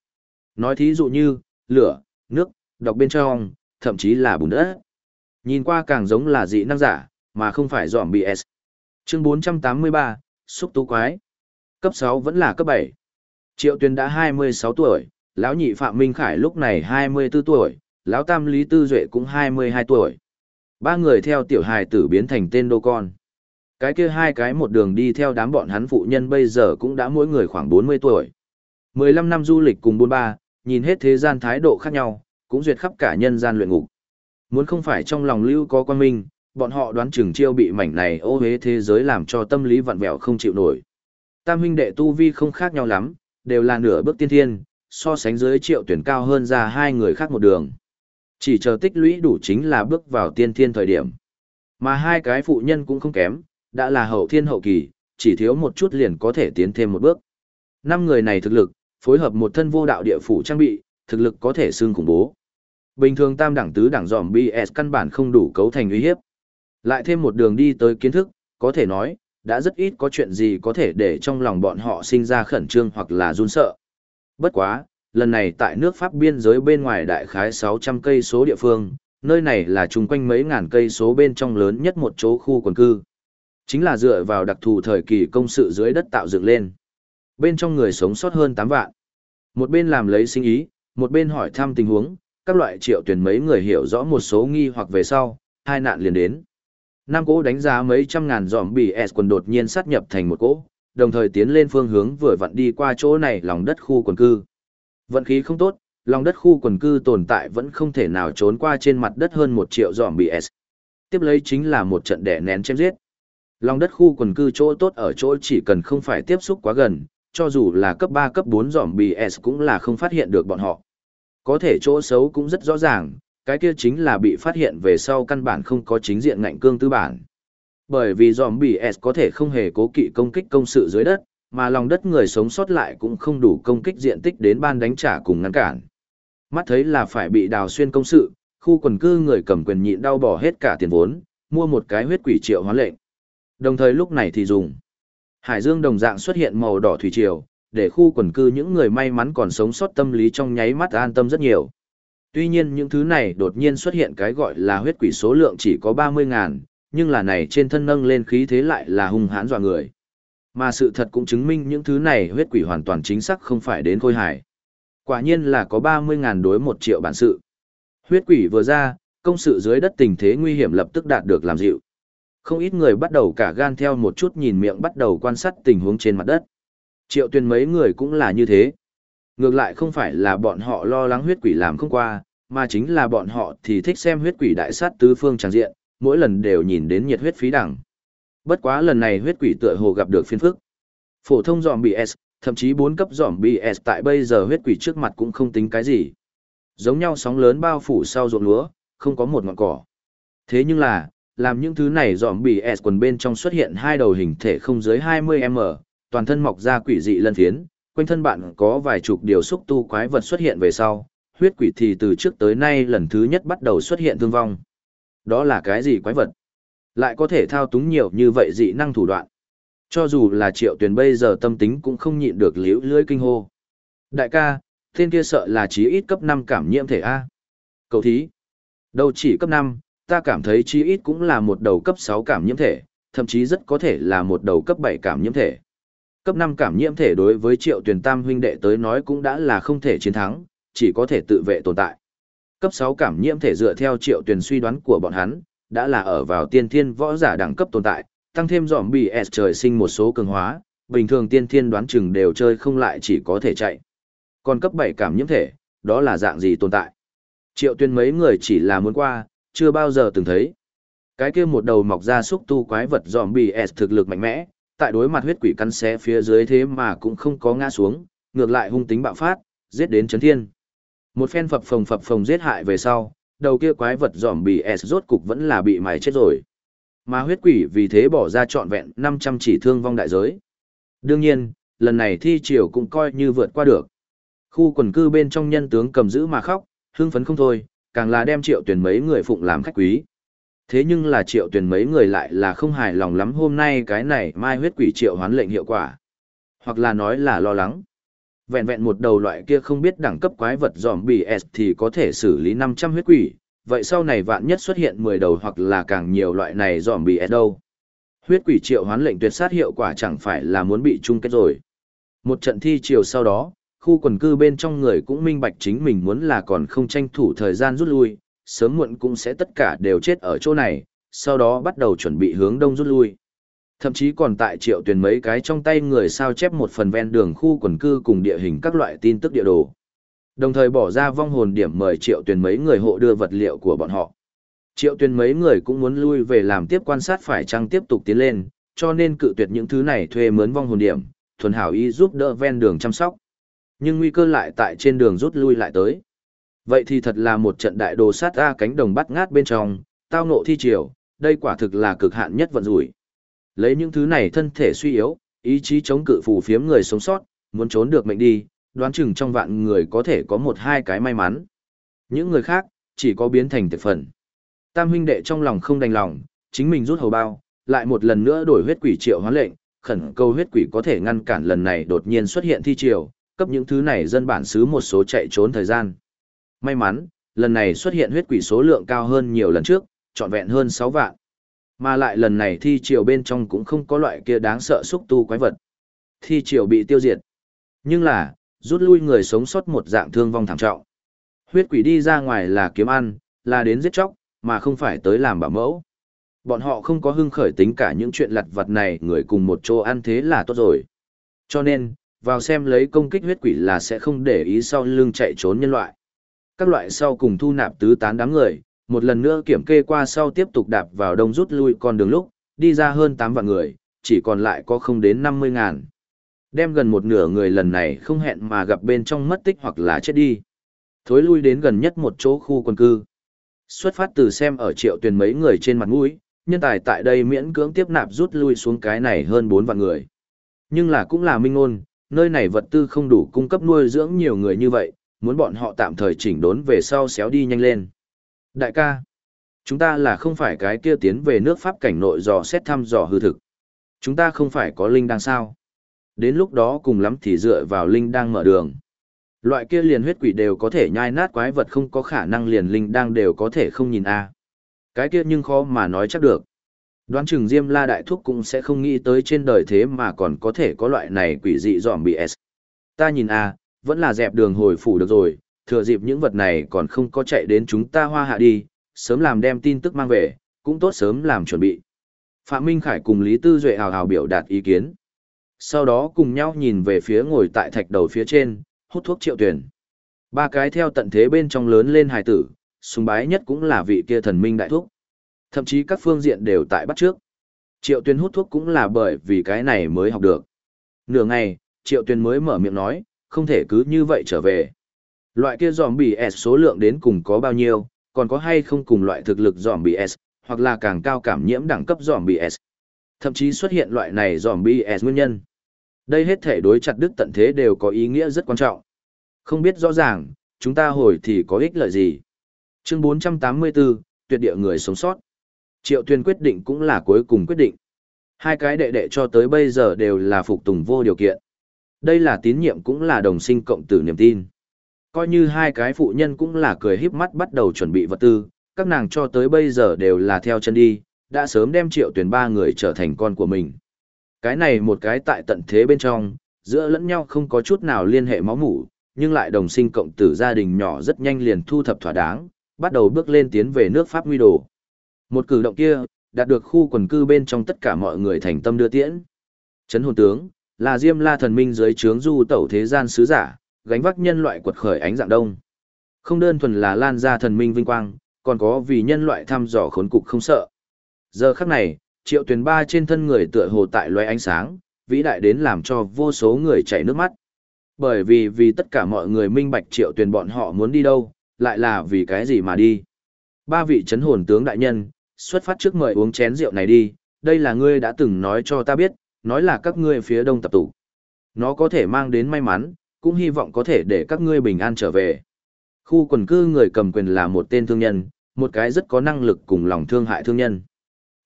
Nói thí dụ như, lửa, nước, độc bên trong, thậm chí là bùn đất. Nhìn qua càng giống là dị năng giả, mà không phải dòm BS. Chương 483, xúc tú quái. Cấp 6 vẫn là cấp 7. Triệu Tuyền đã 26 tuổi, lão nhị Phạm Minh Khải lúc này 24 tuổi, lão tam Lý Tư Duệ cũng 22 tuổi. Ba người theo tiểu hài tử biến thành tên đô con. Cái kia hai cái một đường đi theo đám bọn hắn phụ nhân bây giờ cũng đã mỗi người khoảng 40 tuổi. 15 năm du lịch cùng buôn ba, nhìn hết thế gian thái độ khác nhau, cũng duyệt khắp cả nhân gian luyện ngục. Muốn không phải trong lòng lưu có quan minh, bọn họ đoán chừng chiêu bị mảnh này ô hế thế giới làm cho tâm lý vặn vẹo không chịu nổi. Tam huynh đệ tu vi không khác nhau lắm, đều là nửa bước tiên thiên, so sánh dưới triệu tuyển cao hơn ra hai người khác một đường. Chỉ chờ tích lũy đủ chính là bước vào tiên thiên thời điểm. Mà hai cái phụ nhân cũng không kém, đã là hậu thiên hậu kỳ, chỉ thiếu một chút liền có thể tiến thêm một bước. Năm người này thực lực, phối hợp một thân vô đạo địa phủ trang bị, thực lực có thể xương khủng bố. Bình thường tam đẳng tứ đẳng dòm BS căn bản không đủ cấu thành uy hiếp. Lại thêm một đường đi tới kiến thức, có thể nói, đã rất ít có chuyện gì có thể để trong lòng bọn họ sinh ra khẩn trương hoặc là run sợ. Bất quá, lần này tại nước Pháp biên giới bên ngoài đại khái 600 cây số địa phương, nơi này là chung quanh mấy ngàn cây số bên trong lớn nhất một chỗ khu quần cư. Chính là dựa vào đặc thù thời kỳ công sự dưới đất tạo dựng lên. Bên trong người sống sót hơn 8 vạn. Một bên làm lấy sinh ý, một bên hỏi thăm tình huống, các loại triệu tuyển mấy người hiểu rõ một số nghi hoặc về sau, hai nạn liền đến. Nam cỗ đánh giá mấy trăm ngàn dòm bị S quần đột nhiên sát nhập thành một cỗ, đồng thời tiến lên phương hướng vừa vặn đi qua chỗ này lòng đất khu quần cư. Vận khí không tốt, lòng đất khu quần cư tồn tại vẫn không thể nào trốn qua trên mặt đất hơn một triệu dòm bị S. Tiếp lấy chính là một trận đẻ nén chém giết. Lòng đất khu quần cư chỗ tốt ở chỗ chỉ cần không phải tiếp xúc quá gần, cho dù là cấp 3 cấp 4 dòm BS cũng là không phát hiện được bọn họ. Có thể chỗ xấu cũng rất rõ ràng, cái kia chính là bị phát hiện về sau căn bản không có chính diện ngạnh cương tư bản. Bởi vì dòm BS có thể không hề cố kỵ công kích công sự dưới đất, mà lòng đất người sống sót lại cũng không đủ công kích diện tích đến ban đánh trả cùng ngăn cản. Mắt thấy là phải bị đào xuyên công sự, khu quần cư người cầm quyền nhịn đau bỏ hết cả tiền vốn, mua một cái huyết quỷ triệu hóa lệnh. Đồng thời lúc này thì dùng Hải dương đồng dạng xuất hiện màu đỏ thủy triều, để khu quần cư những người may mắn còn sống sót tâm lý trong nháy mắt an tâm rất nhiều. Tuy nhiên những thứ này đột nhiên xuất hiện cái gọi là huyết quỷ số lượng chỉ có 30 ngàn, nhưng là này trên thân nâng lên khí thế lại là hung hãn dọa người. Mà sự thật cũng chứng minh những thứ này huyết quỷ hoàn toàn chính xác không phải đến khôi hải. Quả nhiên là có 30 ngàn đối 1 triệu bản sự. Huyết quỷ vừa ra, công sự dưới đất tình thế nguy hiểm lập tức đạt được làm dịu. Không ít người bắt đầu cả gan theo một chút nhìn miệng bắt đầu quan sát tình huống trên mặt đất. Triệu tuyên mấy người cũng là như thế. Ngược lại không phải là bọn họ lo lắng huyết quỷ làm không qua, mà chính là bọn họ thì thích xem huyết quỷ đại sát tứ phương tràng diện, mỗi lần đều nhìn đến nhiệt huyết phí đẳng. Bất quá lần này huyết quỷ tựa hồ gặp được phiên phức. Phổ thông dòm BS, thậm chí 4 cấp dòm BS tại bây giờ huyết quỷ trước mặt cũng không tính cái gì. Giống nhau sóng lớn bao phủ sau ruộng lúa, không có một ngọn cỏ. Thế nhưng là, làm những thứ này dòm BS quần bên trong xuất hiện hai đầu hình thể không dưới 20m, toàn thân mọc ra quỷ dị lân thiến, quanh thân bạn có vài chục điều xúc tu quái vật xuất hiện về sau, huyết quỷ thì từ trước tới nay lần thứ nhất bắt đầu xuất hiện thương vong. Đó là cái gì quái vật? Lại có thể thao túng nhiều như vậy dị năng thủ đoạn. Cho dù là triệu tuyển bây giờ tâm tính cũng không nhịn được liễu lưỡi kinh hô. Đại ca, tên kia sợ là chí ít cấp 5 cảm nhiễm thể A. cầu thí. Đâu chỉ cấp 5, ta cảm thấy chí ít cũng là một đầu cấp 6 cảm nhiễm thể, thậm chí rất có thể là một đầu cấp 7 cảm nhiễm thể. Cấp 5 cảm nhiễm thể đối với triệu tuyển tam huynh đệ tới nói cũng đã là không thể chiến thắng, chỉ có thể tự vệ tồn tại. Cấp 6 cảm nhiễm thể dựa theo triệu tuyển suy đoán của bọn hắn, đã là ở vào tiên thiên võ giả đẳng cấp tồn tại, tăng thêm dòm bị S trời sinh một số cường hóa, bình thường tiên thiên đoán chừng đều chơi không lại chỉ có thể chạy. Còn cấp 7 cảm nhiễm thể, đó là dạng gì tồn tại? Triệu tuyền mấy người chỉ là muốn qua, chưa bao giờ từng thấy. Cái kia một đầu mọc ra xúc tu quái vật zombie S thực lực mạnh mẽ, tại đối mặt huyết quỷ căn xé phía dưới thế mà cũng không có ngã xuống, ngược lại hung tính bạo phát, giết đến chấn thiên. Một phen phập phồng phập phồng giết hại về sau, đầu kia quái vật zombie S rốt cục vẫn là bị mài chết rồi. Mà huyết quỷ vì thế bỏ ra trọn vẹn 500 chỉ thương vong đại giới. Đương nhiên, lần này thi triều cũng coi như vượt qua được. Khu quần cư bên trong nhân tướng cầm giữ mà khóc, hưng phấn không thôi, càng là đem triệu tuyển mấy người phụng làm khách quý. Thế nhưng là triệu tuyển mấy người lại là không hài lòng lắm hôm nay cái này mai huyết quỷ triệu hoán lệnh hiệu quả. Hoặc là nói là lo lắng. Vẹn vẹn một đầu loại kia không biết đẳng cấp quái vật dòm bị S thì có thể xử lý 500 huyết quỷ, vậy sau này vạn nhất xuất hiện 10 đầu hoặc là càng nhiều loại này dòm bị đâu. Huyết quỷ triệu hoán lệnh tuyệt sát hiệu quả chẳng phải là muốn bị chung kết rồi. Một trận thi chiều sau đó, khu quần cư bên trong người cũng minh bạch chính mình muốn là còn không tranh thủ thời gian rút lui, sớm muộn cũng sẽ tất cả đều chết ở chỗ này, sau đó bắt đầu chuẩn bị hướng đông rút lui. Thậm chí còn tại triệu tuyển mấy cái trong tay người sao chép một phần ven đường khu quần cư cùng địa hình các loại tin tức địa đồ. Đồng thời bỏ ra vong hồn điểm mời triệu tuyển mấy người hộ đưa vật liệu của bọn họ. Triệu tuyển mấy người cũng muốn lui về làm tiếp quan sát phải chăng tiếp tục tiến lên, cho nên cự tuyệt những thứ này thuê mướn vong hồn điểm, thuần hảo y giúp đỡ ven đường chăm sóc. Nhưng nguy cơ lại tại trên đường rút lui lại tới. Vậy thì thật là một trận đại đồ sát ra cánh đồng bắt ngát bên trong, tao ngộ thi triều, đây quả thực là cực hạn nhất vận rủi. Lấy những thứ này thân thể suy yếu, ý chí chống cự phù phiếm người sống sót, muốn trốn được mệnh đi, đoán chừng trong vạn người có thể có một hai cái may mắn. Những người khác, chỉ có biến thành thực phần. Tam huynh đệ trong lòng không đành lòng, chính mình rút hầu bao, lại một lần nữa đổi huyết quỷ triệu hoán lệnh, khẩn cầu huyết quỷ có thể ngăn cản lần này đột nhiên xuất hiện thi triều, cấp những thứ này dân bản xứ một số chạy trốn thời gian. May mắn, lần này xuất hiện huyết quỷ số lượng cao hơn nhiều lần trước, trọn vẹn hơn 6 vạn. Mà lại lần này thi triều bên trong cũng không có loại kia đáng sợ xúc tu quái vật. Thi triều bị tiêu diệt. Nhưng là, rút lui người sống sót một dạng thương vong thảm trọng. Huyết quỷ đi ra ngoài là kiếm ăn, là đến giết chóc, mà không phải tới làm bảo mẫu. Bọn họ không có hưng khởi tính cả những chuyện lặt vặt này người cùng một chỗ ăn thế là tốt rồi. Cho nên, vào xem lấy công kích huyết quỷ là sẽ không để ý sau lưng chạy trốn nhân loại. Các loại sau cùng thu nạp tứ tán đám người, một lần nữa kiểm kê qua sau tiếp tục đạp vào đông rút lui con đường lúc, đi ra hơn 8 vạn người, chỉ còn lại có không đến 50 ngàn. Đem gần một nửa người lần này không hẹn mà gặp bên trong mất tích hoặc là chết đi. Thối lui đến gần nhất một chỗ khu quân cư. Xuất phát từ xem ở triệu tuyển mấy người trên mặt mũi, nhân tài tại đây miễn cưỡng tiếp nạp rút lui xuống cái này hơn 4 vạn người. Nhưng là cũng là minh ngôn, nơi này vật tư không đủ cung cấp nuôi dưỡng nhiều người như vậy, muốn bọn họ tạm thời chỉnh đốn về sau xéo đi nhanh lên. Đại ca, chúng ta là không phải cái kia tiến về nước Pháp cảnh nội dò xét thăm dò hư thực. Chúng ta không phải có linh đang sao. Đến lúc đó cùng lắm thì dựa vào linh đang mở đường. Loại kia liền huyết quỷ đều có thể nhai nát quái vật không có khả năng liền linh đang đều có thể không nhìn a. Cái kia nhưng khó mà nói chắc được. Đoán chừng Diêm La Đại Thúc cũng sẽ không nghĩ tới trên đời thế mà còn có thể có loại này quỷ dị dòm bị S. Ta nhìn a, vẫn là dẹp đường hồi phủ được rồi, thừa dịp những vật này còn không có chạy đến chúng ta hoa hạ đi, sớm làm đem tin tức mang về, cũng tốt sớm làm chuẩn bị. Phạm Minh Khải cùng Lý Tư Duệ hào hào biểu đạt ý kiến. Sau đó cùng nhau nhìn về phía ngồi tại thạch đầu phía trên, hút thuốc triệu tuyển. Ba cái theo tận thế bên trong lớn lên hài tử, sùng bái nhất cũng là vị kia thần minh đại thúc. Thậm chí các phương diện đều tại bắt trước. Triệu tuyên hút thuốc cũng là bởi vì cái này mới học được. Nửa ngày, triệu tuyên mới mở miệng nói, không thể cứ như vậy trở về. Loại kia zombie S số lượng đến cùng có bao nhiêu, còn có hay không cùng loại thực lực zombie S, hoặc là càng cao cảm nhiễm đẳng cấp zombie S. Thậm chí xuất hiện loại này zombie S nguyên nhân. Đây hết thể đối chặt đức tận thế đều có ý nghĩa rất quan trọng. Không biết rõ ràng, chúng ta hồi thì có ích lợi gì. Chương 484, tuyệt địa người sống sót. Triệu tuyên quyết định cũng là cuối cùng quyết định. Hai cái đệ đệ cho tới bây giờ đều là phục tùng vô điều kiện. Đây là tín nhiệm cũng là đồng sinh cộng tử niềm tin. Coi như hai cái phụ nhân cũng là cười híp mắt bắt đầu chuẩn bị vật tư, các nàng cho tới bây giờ đều là theo chân đi, đã sớm đem triệu tuyển ba người trở thành con của mình. Cái này một cái tại tận thế bên trong, giữa lẫn nhau không có chút nào liên hệ máu mủ, nhưng lại đồng sinh cộng tử gia đình nhỏ rất nhanh liền thu thập thỏa đáng, bắt đầu bước lên tiến về nước Pháp nguy đồ. Một cử động kia, đạt được khu quần cư bên trong tất cả mọi người thành tâm đưa tiễn. Trấn hồn tướng, là Diêm La thần minh dưới trướng du tẩu thế gian sứ giả, gánh vác nhân loại quật khởi ánh dạng đông. Không đơn thuần là lan ra thần minh vinh quang, còn có vì nhân loại thăm dò khốn cục không sợ. Giờ khắc này, triệu tuyển ba trên thân người tựa hồ tại loài ánh sáng, vĩ đại đến làm cho vô số người chảy nước mắt. Bởi vì vì tất cả mọi người minh bạch triệu tuyển bọn họ muốn đi đâu, lại là vì cái gì mà đi. Ba vị chấn hồn tướng đại nhân, xuất phát trước mời uống chén rượu này đi, đây là ngươi đã từng nói cho ta biết, nói là các ngươi phía đông tập tụ. Nó có thể mang đến may mắn, cũng hy vọng có thể để các ngươi bình an trở về. Khu quần cư người cầm quyền là một tên thương nhân, một cái rất có năng lực cùng lòng thương hại thương nhân.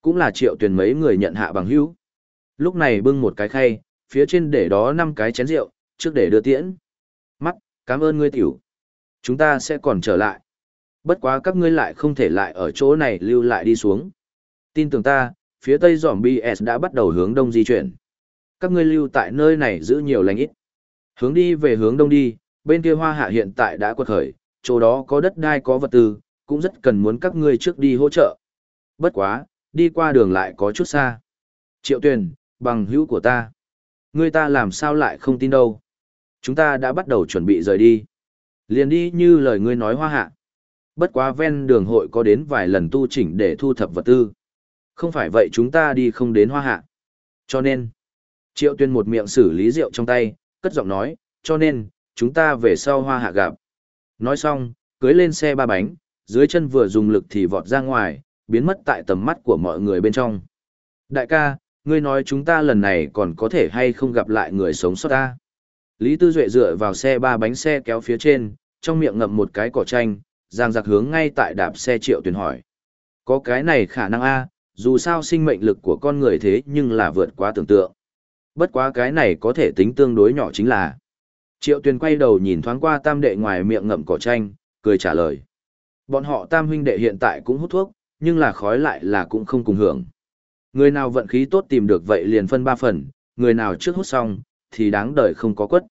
Cũng là triệu tuyển mấy người nhận hạ bằng hữu. Lúc này bưng một cái khay, phía trên để đó năm cái chén rượu, trước để đưa tiễn. Mắt, cảm ơn ngươi tiểu. Chúng ta sẽ còn trở lại. Bất quá các ngươi lại không thể lại ở chỗ này lưu lại đi xuống. Tin tưởng ta, phía tây giỏm BS đã bắt đầu hướng đông di chuyển. Các ngươi lưu tại nơi này giữ nhiều lành ít. Hướng đi về hướng đông đi, bên kia hoa hạ hiện tại đã quật khởi, chỗ đó có đất đai có vật tư, cũng rất cần muốn các ngươi trước đi hỗ trợ. Bất quá, đi qua đường lại có chút xa. Triệu Tuyền, bằng hữu của ta. Ngươi ta làm sao lại không tin đâu. Chúng ta đã bắt đầu chuẩn bị rời đi. Liền đi như lời ngươi nói hoa hạ. Bất quá ven đường hội có đến vài lần tu chỉnh để thu thập vật tư. Không phải vậy chúng ta đi không đến hoa hạ. Cho nên, Triệu Tuyên một miệng xử lý rượu trong tay, cất giọng nói, cho nên, chúng ta về sau hoa hạ gặp. Nói xong, cưới lên xe ba bánh, dưới chân vừa dùng lực thì vọt ra ngoài, biến mất tại tầm mắt của mọi người bên trong. Đại ca, ngươi nói chúng ta lần này còn có thể hay không gặp lại người sống sót ta. Lý Tư Duệ dựa vào xe ba bánh xe kéo phía trên, trong miệng ngậm một cái cỏ chanh, giang giặc hướng ngay tại đạp xe triệu tuyển hỏi. Có cái này khả năng a dù sao sinh mệnh lực của con người thế nhưng là vượt quá tưởng tượng. Bất quá cái này có thể tính tương đối nhỏ chính là. Triệu tuyển quay đầu nhìn thoáng qua tam đệ ngoài miệng ngậm cỏ chanh, cười trả lời. Bọn họ tam huynh đệ hiện tại cũng hút thuốc, nhưng là khói lại là cũng không cùng hưởng. Người nào vận khí tốt tìm được vậy liền phân ba phần, người nào trước hút xong, thì đáng đời không có quất.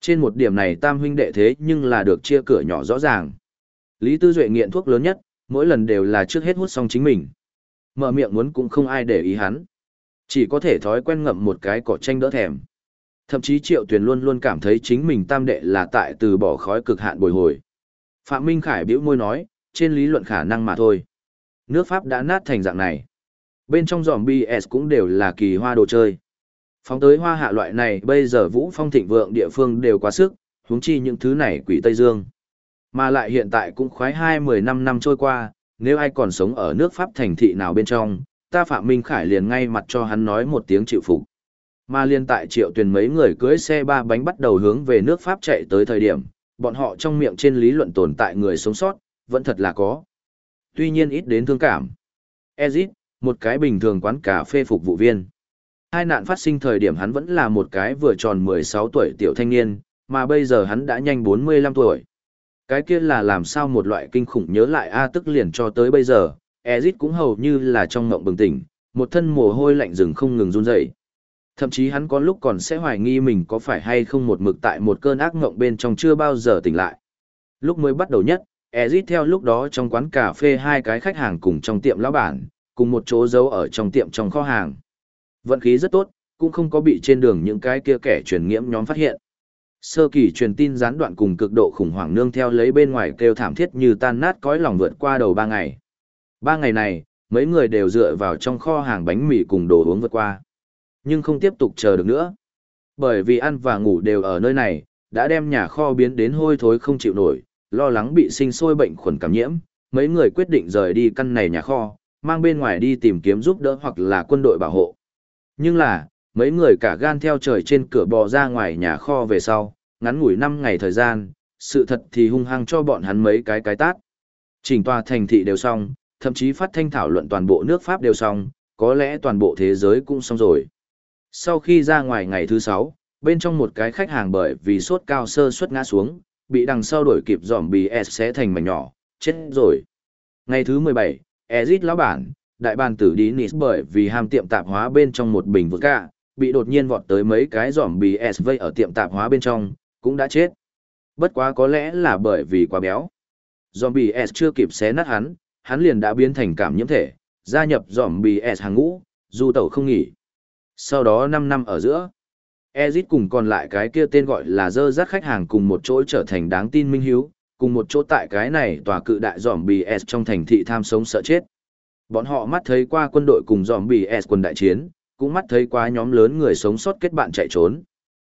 Trên một điểm này tam huynh đệ thế nhưng là được chia cửa nhỏ rõ ràng. Lý Tư Duệ nghiện thuốc lớn nhất, mỗi lần đều là trước hết hút xong chính mình. Mở miệng muốn cũng không ai để ý hắn. Chỉ có thể thói quen ngậm một cái cỏ tranh đỡ thèm. Thậm chí Triệu Tuyền luôn luôn cảm thấy chính mình tam đệ là tại từ bỏ khói cực hạn bồi hồi. Phạm Minh Khải bĩu môi nói, trên lý luận khả năng mà thôi. Nước Pháp đã nát thành dạng này. Bên trong giòm BS cũng đều là kỳ hoa đồ chơi. Phóng tới hoa hạ loại này bây giờ vũ phong thịnh vượng địa phương đều quá sức, huống chi những thứ này quỷ Tây Dương. Mà lại hiện tại cũng khoái hai mười năm năm trôi qua, nếu ai còn sống ở nước Pháp thành thị nào bên trong, ta Phạm Minh Khải liền ngay mặt cho hắn nói một tiếng chịu phục. Mà liên tại triệu tuyển mấy người cưới xe ba bánh bắt đầu hướng về nước Pháp chạy tới thời điểm, bọn họ trong miệng trên lý luận tồn tại người sống sót, vẫn thật là có. Tuy nhiên ít đến thương cảm. Ezit, một cái bình thường quán cà phê phục vụ viên. Hai nạn phát sinh thời điểm hắn vẫn là một cái vừa tròn 16 tuổi tiểu thanh niên, mà bây giờ hắn đã nhanh 45 tuổi. Cái kia là làm sao một loại kinh khủng nhớ lại A tức liền cho tới bây giờ, Ezit cũng hầu như là trong ngộng bừng tỉnh, một thân mồ hôi lạnh rừng không ngừng run rẩy. Thậm chí hắn có lúc còn sẽ hoài nghi mình có phải hay không một mực tại một cơn ác ngộng bên trong chưa bao giờ tỉnh lại. Lúc mới bắt đầu nhất, Ezit theo lúc đó trong quán cà phê hai cái khách hàng cùng trong tiệm lão bản, cùng một chỗ giấu ở trong tiệm trong kho hàng. Vận khí rất tốt, cũng không có bị trên đường những cái kia kẻ truyền nhiễm nhóm phát hiện. Sơ kỳ truyền tin gián đoạn cùng cực độ khủng hoảng nương theo lấy bên ngoài kêu thảm thiết như tan nát cõi lòng vượt qua đầu ba ngày. Ba ngày này, mấy người đều dựa vào trong kho hàng bánh mì cùng đồ uống vượt qua. Nhưng không tiếp tục chờ được nữa. Bởi vì ăn và ngủ đều ở nơi này, đã đem nhà kho biến đến hôi thối không chịu nổi, lo lắng bị sinh sôi bệnh khuẩn cảm nhiễm, mấy người quyết định rời đi căn này nhà kho, mang bên ngoài đi tìm kiếm giúp đỡ hoặc là quân đội bảo hộ. Nhưng là, mấy người cả gan theo trời trên cửa bò ra ngoài nhà kho về sau, ngắn ngủi 5 ngày thời gian, sự thật thì hung hăng cho bọn hắn mấy cái cái tát. Chỉnh tòa thành thị đều xong, thậm chí phát thanh thảo luận toàn bộ nước Pháp đều xong, có lẽ toàn bộ thế giới cũng xong rồi. Sau khi ra ngoài ngày thứ 6, bên trong một cái khách hàng bởi vì sốt cao sơ suất ngã xuống, bị đằng sau đuổi kịp dòm bì S xé thành mảnh nhỏ, chết rồi. Ngày thứ 17, Ezit lão bản, đại bàn tử đi Nis bởi vì ham tiệm tạp hóa bên trong một bình vodka, bị đột nhiên vọt tới mấy cái giỏm bì SV ở tiệm tạp hóa bên trong, cũng đã chết. Bất quá có lẽ là bởi vì quá béo. giỏm bì S chưa kịp xé nát hắn, hắn liền đã biến thành cảm nhiễm thể, gia nhập giỏm bì S hàng ngũ, du tẩu không nghỉ. Sau đó 5 năm ở giữa, Ezit cùng còn lại cái kia tên gọi là dơ dắt khách hàng cùng một chỗ trở thành đáng tin minh hiếu, cùng một chỗ tại cái này tòa cự đại giỏm bì S trong thành thị tham sống sợ chết. Bọn họ mắt thấy qua quân đội cùng giỏm bì S quân đại chiến, cũng mắt thấy quá nhóm lớn người sống sót kết bạn chạy trốn.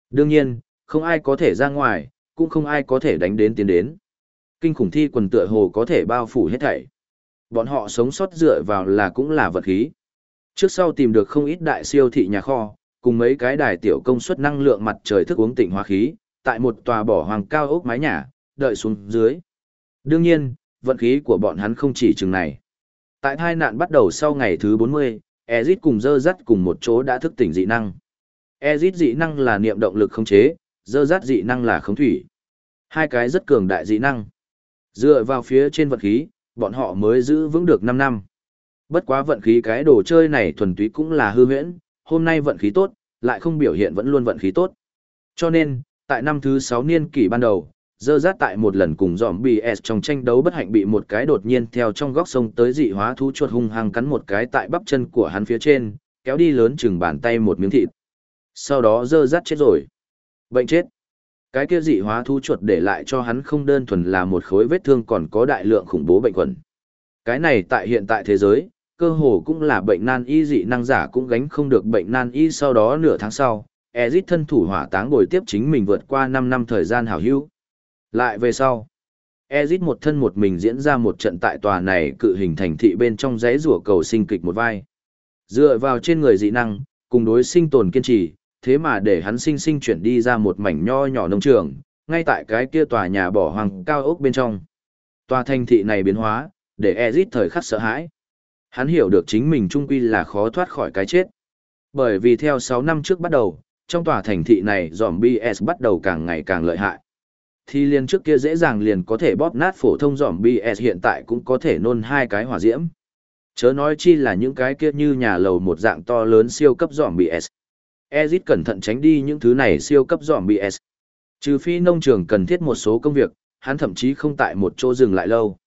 Đương nhiên, không ai có thể ra ngoài, cũng không ai có thể đánh đến tiến đến. Kinh khủng thi quần tựa hồ có thể bao phủ hết thảy. Bọn họ sống sót dựa vào là cũng là vật khí. Trước sau tìm được không ít đại siêu thị nhà kho, cùng mấy cái đài tiểu công suất năng lượng mặt trời thức uống tỉnh hóa khí, tại một tòa bỏ hoàng cao ốc mái nhà, đợi xuống dưới. Đương nhiên, vận khí của bọn hắn không chỉ chừng này. Tại hai nạn bắt đầu sau ngày thứ 40, Ezit cùng dơ dắt cùng một chỗ đã thức tỉnh dị năng. Ezit dị năng là niệm động lực không chế, dơ dắt dị năng là khống thủy. Hai cái rất cường đại dị năng. Dựa vào phía trên vận khí, bọn họ mới giữ vững được 5 năm. Bất quá vận khí cái đồ chơi này thuần túy cũng là hư huyễn, hôm nay vận khí tốt, lại không biểu hiện vẫn luôn vận khí tốt. Cho nên, tại năm thứ 6 niên kỷ ban đầu, dơ rát tại một lần cùng dòm BS trong tranh đấu bất hạnh bị một cái đột nhiên theo trong góc sông tới dị hóa thú chuột hung hăng cắn một cái tại bắp chân của hắn phía trên, kéo đi lớn chừng bàn tay một miếng thịt. Sau đó dơ rát chết rồi. Bệnh chết. Cái kia dị hóa thú chuột để lại cho hắn không đơn thuần là một khối vết thương còn có đại lượng khủng bố bệnh quẩn. Cái này tại hiện tại thế giới, cơ hồ cũng là bệnh nan y dị năng giả cũng gánh không được bệnh nan y sau đó nửa tháng sau, Ezit thân thủ hỏa táng bồi tiếp chính mình vượt qua 5 năm thời gian hảo hữu. Lại về sau, Ezit một thân một mình diễn ra một trận tại tòa này cự hình thành thị bên trong giấy rùa cầu sinh kịch một vai. Dựa vào trên người dị năng, cùng đối sinh tồn kiên trì, thế mà để hắn sinh sinh chuyển đi ra một mảnh nho nhỏ nông trường, ngay tại cái kia tòa nhà bỏ hoàng cao ốc bên trong. Tòa thành thị này biến hóa, để Ezit thời khắc sợ hãi. Hắn hiểu được chính mình trung quy là khó thoát khỏi cái chết. Bởi vì theo 6 năm trước bắt đầu, trong tòa thành thị này zombie S bắt đầu càng ngày càng lợi hại. Thì liền trước kia dễ dàng liền có thể bóp nát phổ thông dòm BS hiện tại cũng có thể nôn hai cái hỏa diễm. Chớ nói chi là những cái kia như nhà lầu một dạng to lớn siêu cấp dòm BS. Ezit cẩn thận tránh đi những thứ này siêu cấp dòm BS. Trừ phi nông trường cần thiết một số công việc, hắn thậm chí không tại một chỗ dừng lại lâu.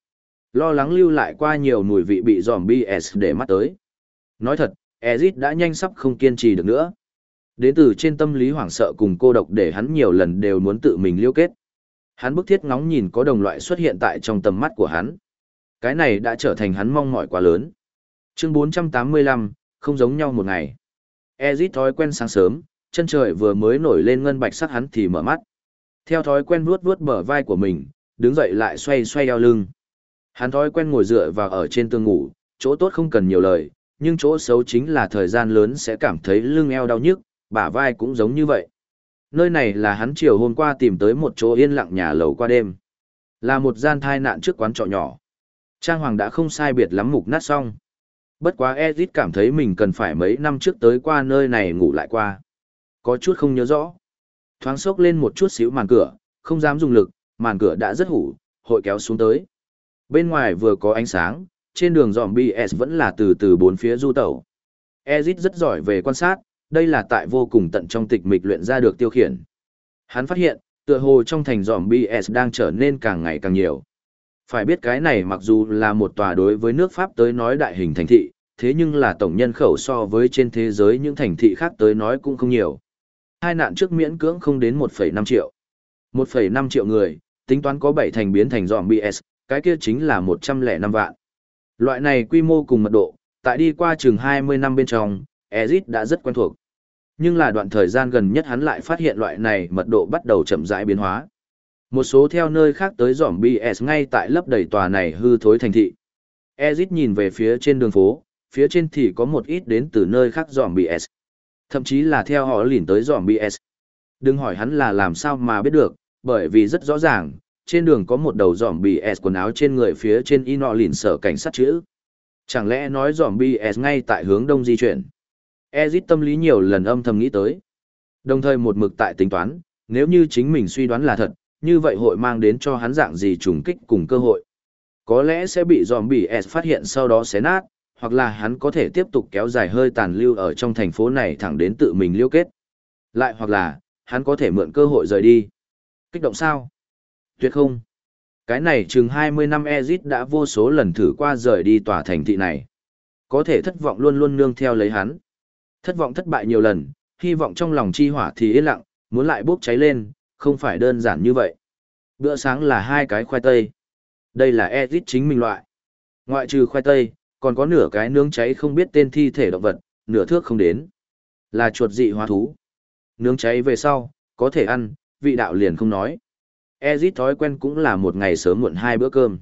Lo lắng lưu lại qua nhiều mùi vị bị dòm BS để mắt tới. Nói thật, Ezit đã nhanh sắp không kiên trì được nữa. Đến từ trên tâm lý hoảng sợ cùng cô độc để hắn nhiều lần đều muốn tự mình liêu kết. Hắn bức thiết ngóng nhìn có đồng loại xuất hiện tại trong tầm mắt của hắn. Cái này đã trở thành hắn mong mỏi quá lớn. Chương 485, không giống nhau một ngày. Ezit thói quen sáng sớm, chân trời vừa mới nổi lên ngân bạch sắc hắn thì mở mắt. Theo thói quen vuốt vuốt bờ vai của mình, đứng dậy lại xoay xoay eo lưng. Hắn thói quen ngồi dựa vào ở trên tường ngủ, chỗ tốt không cần nhiều lời, nhưng chỗ xấu chính là thời gian lớn sẽ cảm thấy lưng eo đau nhức, bả vai cũng giống như vậy. Nơi này là hắn chiều hôm qua tìm tới một chỗ yên lặng nhà lầu qua đêm. Là một gian thai nạn trước quán trọ nhỏ. Trang hoàng đã không sai biệt lắm mục nát xong. Bất quá Ezit cảm thấy mình cần phải mấy năm trước tới qua nơi này ngủ lại qua. Có chút không nhớ rõ. Thoáng sốc lên một chút xíu màn cửa, không dám dùng lực, màn cửa đã rất hủ, hội kéo xuống tới. Bên ngoài vừa có ánh sáng, trên đường dòm BS vẫn là từ từ bốn phía du tẩu. Ezit rất giỏi về quan sát, đây là tại vô cùng tận trong tịch mịch luyện ra được tiêu khiển. Hắn phát hiện, tựa hồ trong thành dòm BS đang trở nên càng ngày càng nhiều. Phải biết cái này mặc dù là một tòa đối với nước Pháp tới nói đại hình thành thị, thế nhưng là tổng nhân khẩu so với trên thế giới những thành thị khác tới nói cũng không nhiều. Hai nạn trước miễn cưỡng không đến 1,5 triệu. 1,5 triệu người, tính toán có 7 thành biến thành dòm BS, cái kia chính là 105 vạn. Loại này quy mô cùng mật độ, tại đi qua chừng 20 năm bên trong, Ezit đã rất quen thuộc. Nhưng là đoạn thời gian gần nhất hắn lại phát hiện loại này mật độ bắt đầu chậm rãi biến hóa. Một số theo nơi khác tới giỏm BS ngay tại lấp đầy tòa này hư thối thành thị. Ezit nhìn về phía trên đường phố, phía trên thì có một ít đến từ nơi khác giỏm BS. Thậm chí là theo họ lìn tới giỏm BS. Đừng hỏi hắn là làm sao mà biết được, bởi vì rất rõ ràng, trên đường có một đầu giỏm BS quần áo trên người phía trên y nọ lỉn sở cảnh sát chữ. Chẳng lẽ nói giỏm BS ngay tại hướng đông di chuyển? Ezit tâm lý nhiều lần âm thầm nghĩ tới. Đồng thời một mực tại tính toán, nếu như chính mình suy đoán là thật, như vậy hội mang đến cho hắn dạng gì trùng kích cùng cơ hội. Có lẽ sẽ bị zombie S phát hiện sau đó xé nát, hoặc là hắn có thể tiếp tục kéo dài hơi tàn lưu ở trong thành phố này thẳng đến tự mình liêu kết. Lại hoặc là, hắn có thể mượn cơ hội rời đi. Kích động sao? Tuyệt không. Cái này chừng 20 năm Ezit đã vô số lần thử qua rời đi tòa thành thị này. Có thể thất vọng luôn luôn nương theo lấy hắn. Thất vọng thất bại nhiều lần, hy vọng trong lòng chi hỏa thì yên lặng, muốn lại bốc cháy lên, không phải đơn giản như vậy. Bữa sáng là hai cái khoai tây. Đây là Ezit chính mình loại. Ngoại trừ khoai tây, còn có nửa cái nướng cháy không biết tên thi thể động vật, nửa thước không đến. Là chuột dị hóa thú. Nướng cháy về sau, có thể ăn, vị đạo liền không nói. Ezit thói quen cũng là một ngày sớm muộn hai bữa cơm.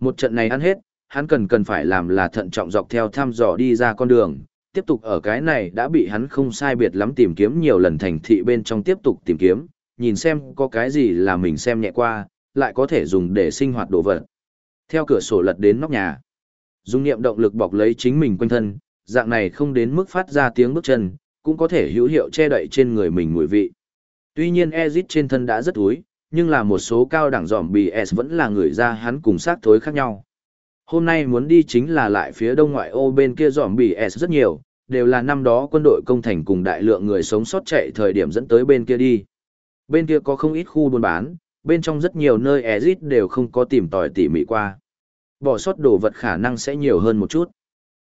Một trận này ăn hết, hắn cần cần phải làm là thận trọng dọc theo thăm dò đi ra con đường, tiếp tục ở cái này đã bị hắn không sai biệt lắm tìm kiếm nhiều lần thành thị bên trong tiếp tục tìm kiếm, nhìn xem có cái gì là mình xem nhẹ qua, lại có thể dùng để sinh hoạt đồ vật. Theo cửa sổ lật đến nóc nhà, dùng niệm động lực bọc lấy chính mình quanh thân, dạng này không đến mức phát ra tiếng bước chân, cũng có thể hữu hiệu che đậy trên người mình mùi vị. Tuy nhiên Ezit trên thân đã rất thối, nhưng là một số cao đẳng dòm BS vẫn là người ra hắn cùng xác thối khác nhau. Hôm nay muốn đi chính là lại phía đông ngoại ô bên kia dòm BS rất nhiều, đều là năm đó quân đội công thành cùng đại lượng người sống sót chạy thời điểm dẫn tới bên kia đi. Bên kia có không ít khu buôn bán, bên trong rất nhiều nơi Ezit đều không có tìm tòi tỉ mỉ qua. Bỏ sót đồ vật khả năng sẽ nhiều hơn một chút.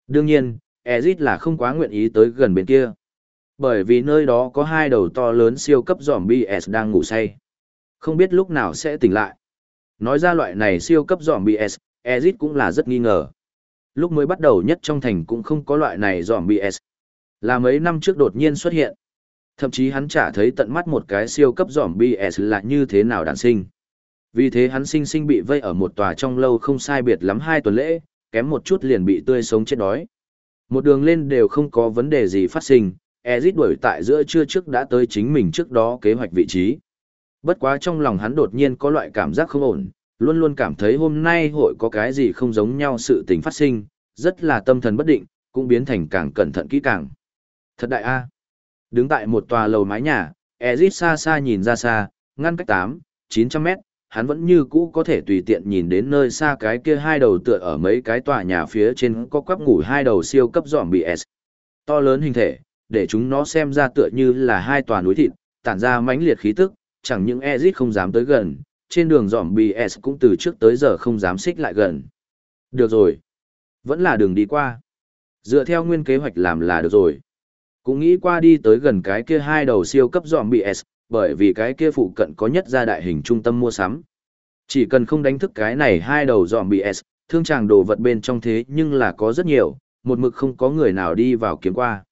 Đương nhiên, Ezit là không quá nguyện ý tới gần bên kia. Bởi vì nơi đó có hai đầu to lớn siêu cấp zombie S đang ngủ say. Không biết lúc nào sẽ tỉnh lại. Nói ra loại này siêu cấp zombie S, Ezit cũng là rất nghi ngờ. Lúc mới bắt đầu nhất trong thành cũng không có loại này zombie S. Là mấy năm trước đột nhiên xuất hiện. Thậm chí hắn chả thấy tận mắt một cái siêu cấp zombie S là như thế nào đản sinh. Vì thế hắn sinh sinh bị vây ở một tòa trong lâu không sai biệt lắm hai tuần lễ, kém một chút liền bị tươi sống chết đói. Một đường lên đều không có vấn đề gì phát sinh, Ezit đuổi tại giữa trưa trước đã tới chính mình trước đó kế hoạch vị trí. Bất quá trong lòng hắn đột nhiên có loại cảm giác không ổn, luôn luôn cảm thấy hôm nay hội có cái gì không giống nhau sự tình phát sinh, rất là tâm thần bất định, cũng biến thành càng cẩn thận kỹ càng. Thật đại a. Đứng tại một tòa lầu mái nhà, Ezit xa xa nhìn ra xa, ngăn cách 8, 900 mét, hắn vẫn như cũ có thể tùy tiện nhìn đến nơi xa cái kia hai đầu tựa ở mấy cái tòa nhà phía trên có quắp ngủ hai đầu siêu cấp dọn bị S. To lớn hình thể, để chúng nó xem ra tựa như là hai tòa núi thịt, tản ra mãnh liệt khí tức, chẳng những Ezit không dám tới gần, trên đường dòm BS cũng từ trước tới giờ không dám xích lại gần. Được rồi. Vẫn là đường đi qua. Dựa theo nguyên kế hoạch làm là được rồi. Cũng nghĩ qua đi tới gần cái kia hai đầu siêu cấp dòm BS, bởi vì cái kia phụ cận có nhất gia đại hình trung tâm mua sắm. Chỉ cần không đánh thức cái này hai đầu dòm BS, thương chàng đồ vật bên trong thế nhưng là có rất nhiều, một mực không có người nào đi vào kiếm qua.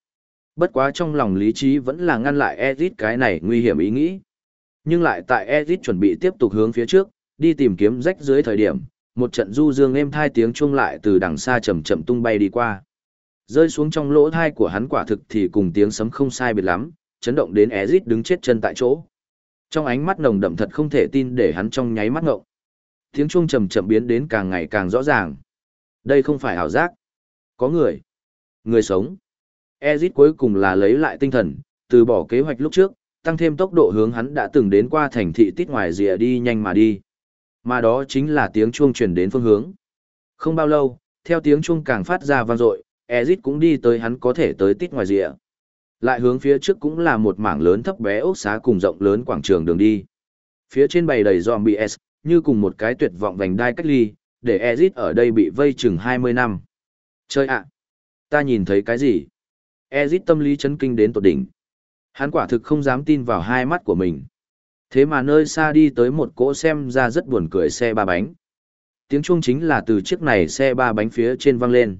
Bất quá trong lòng lý trí vẫn là ngăn lại Ezit cái này nguy hiểm ý nghĩ. Nhưng lại tại Ezit chuẩn bị tiếp tục hướng phía trước, đi tìm kiếm rách dưới thời điểm, một trận du dương êm thai tiếng chuông lại từ đằng xa chậm chậm tung bay đi qua. Rơi xuống trong lỗ thai của hắn quả thực thì cùng tiếng sấm không sai biệt lắm, chấn động đến Ezit đứng chết chân tại chỗ. Trong ánh mắt nồng đậm thật không thể tin để hắn trong nháy mắt ngộng. Tiếng chuông chậm chậm biến đến càng ngày càng rõ ràng. Đây không phải ảo giác. Có người. Người sống. Ezit cuối cùng là lấy lại tinh thần, từ bỏ kế hoạch lúc trước, tăng thêm tốc độ hướng hắn đã từng đến qua thành thị tít ngoài rìa đi nhanh mà đi. Mà đó chính là tiếng chuông truyền đến phương hướng. Không bao lâu, theo tiếng chuông càng phát ra vang dội, Ezit cũng đi tới hắn có thể tới tít ngoài rìa. Lại hướng phía trước cũng là một mảng lớn thấp bé ốc xá cùng rộng lớn quảng trường đường đi. Phía trên bày đầy zombies, như cùng một cái tuyệt vọng vành đai cách ly, để Ezit ở đây bị vây chừng 20 năm. Chơi ạ! ta nhìn thấy cái gì? Ezit tâm lý chấn kinh đến tột đỉnh. Hắn quả thực không dám tin vào hai mắt của mình. Thế mà nơi xa đi tới một cỗ xem ra rất buồn cười xe ba bánh. Tiếng chuông chính là từ chiếc này xe ba bánh phía trên vang lên.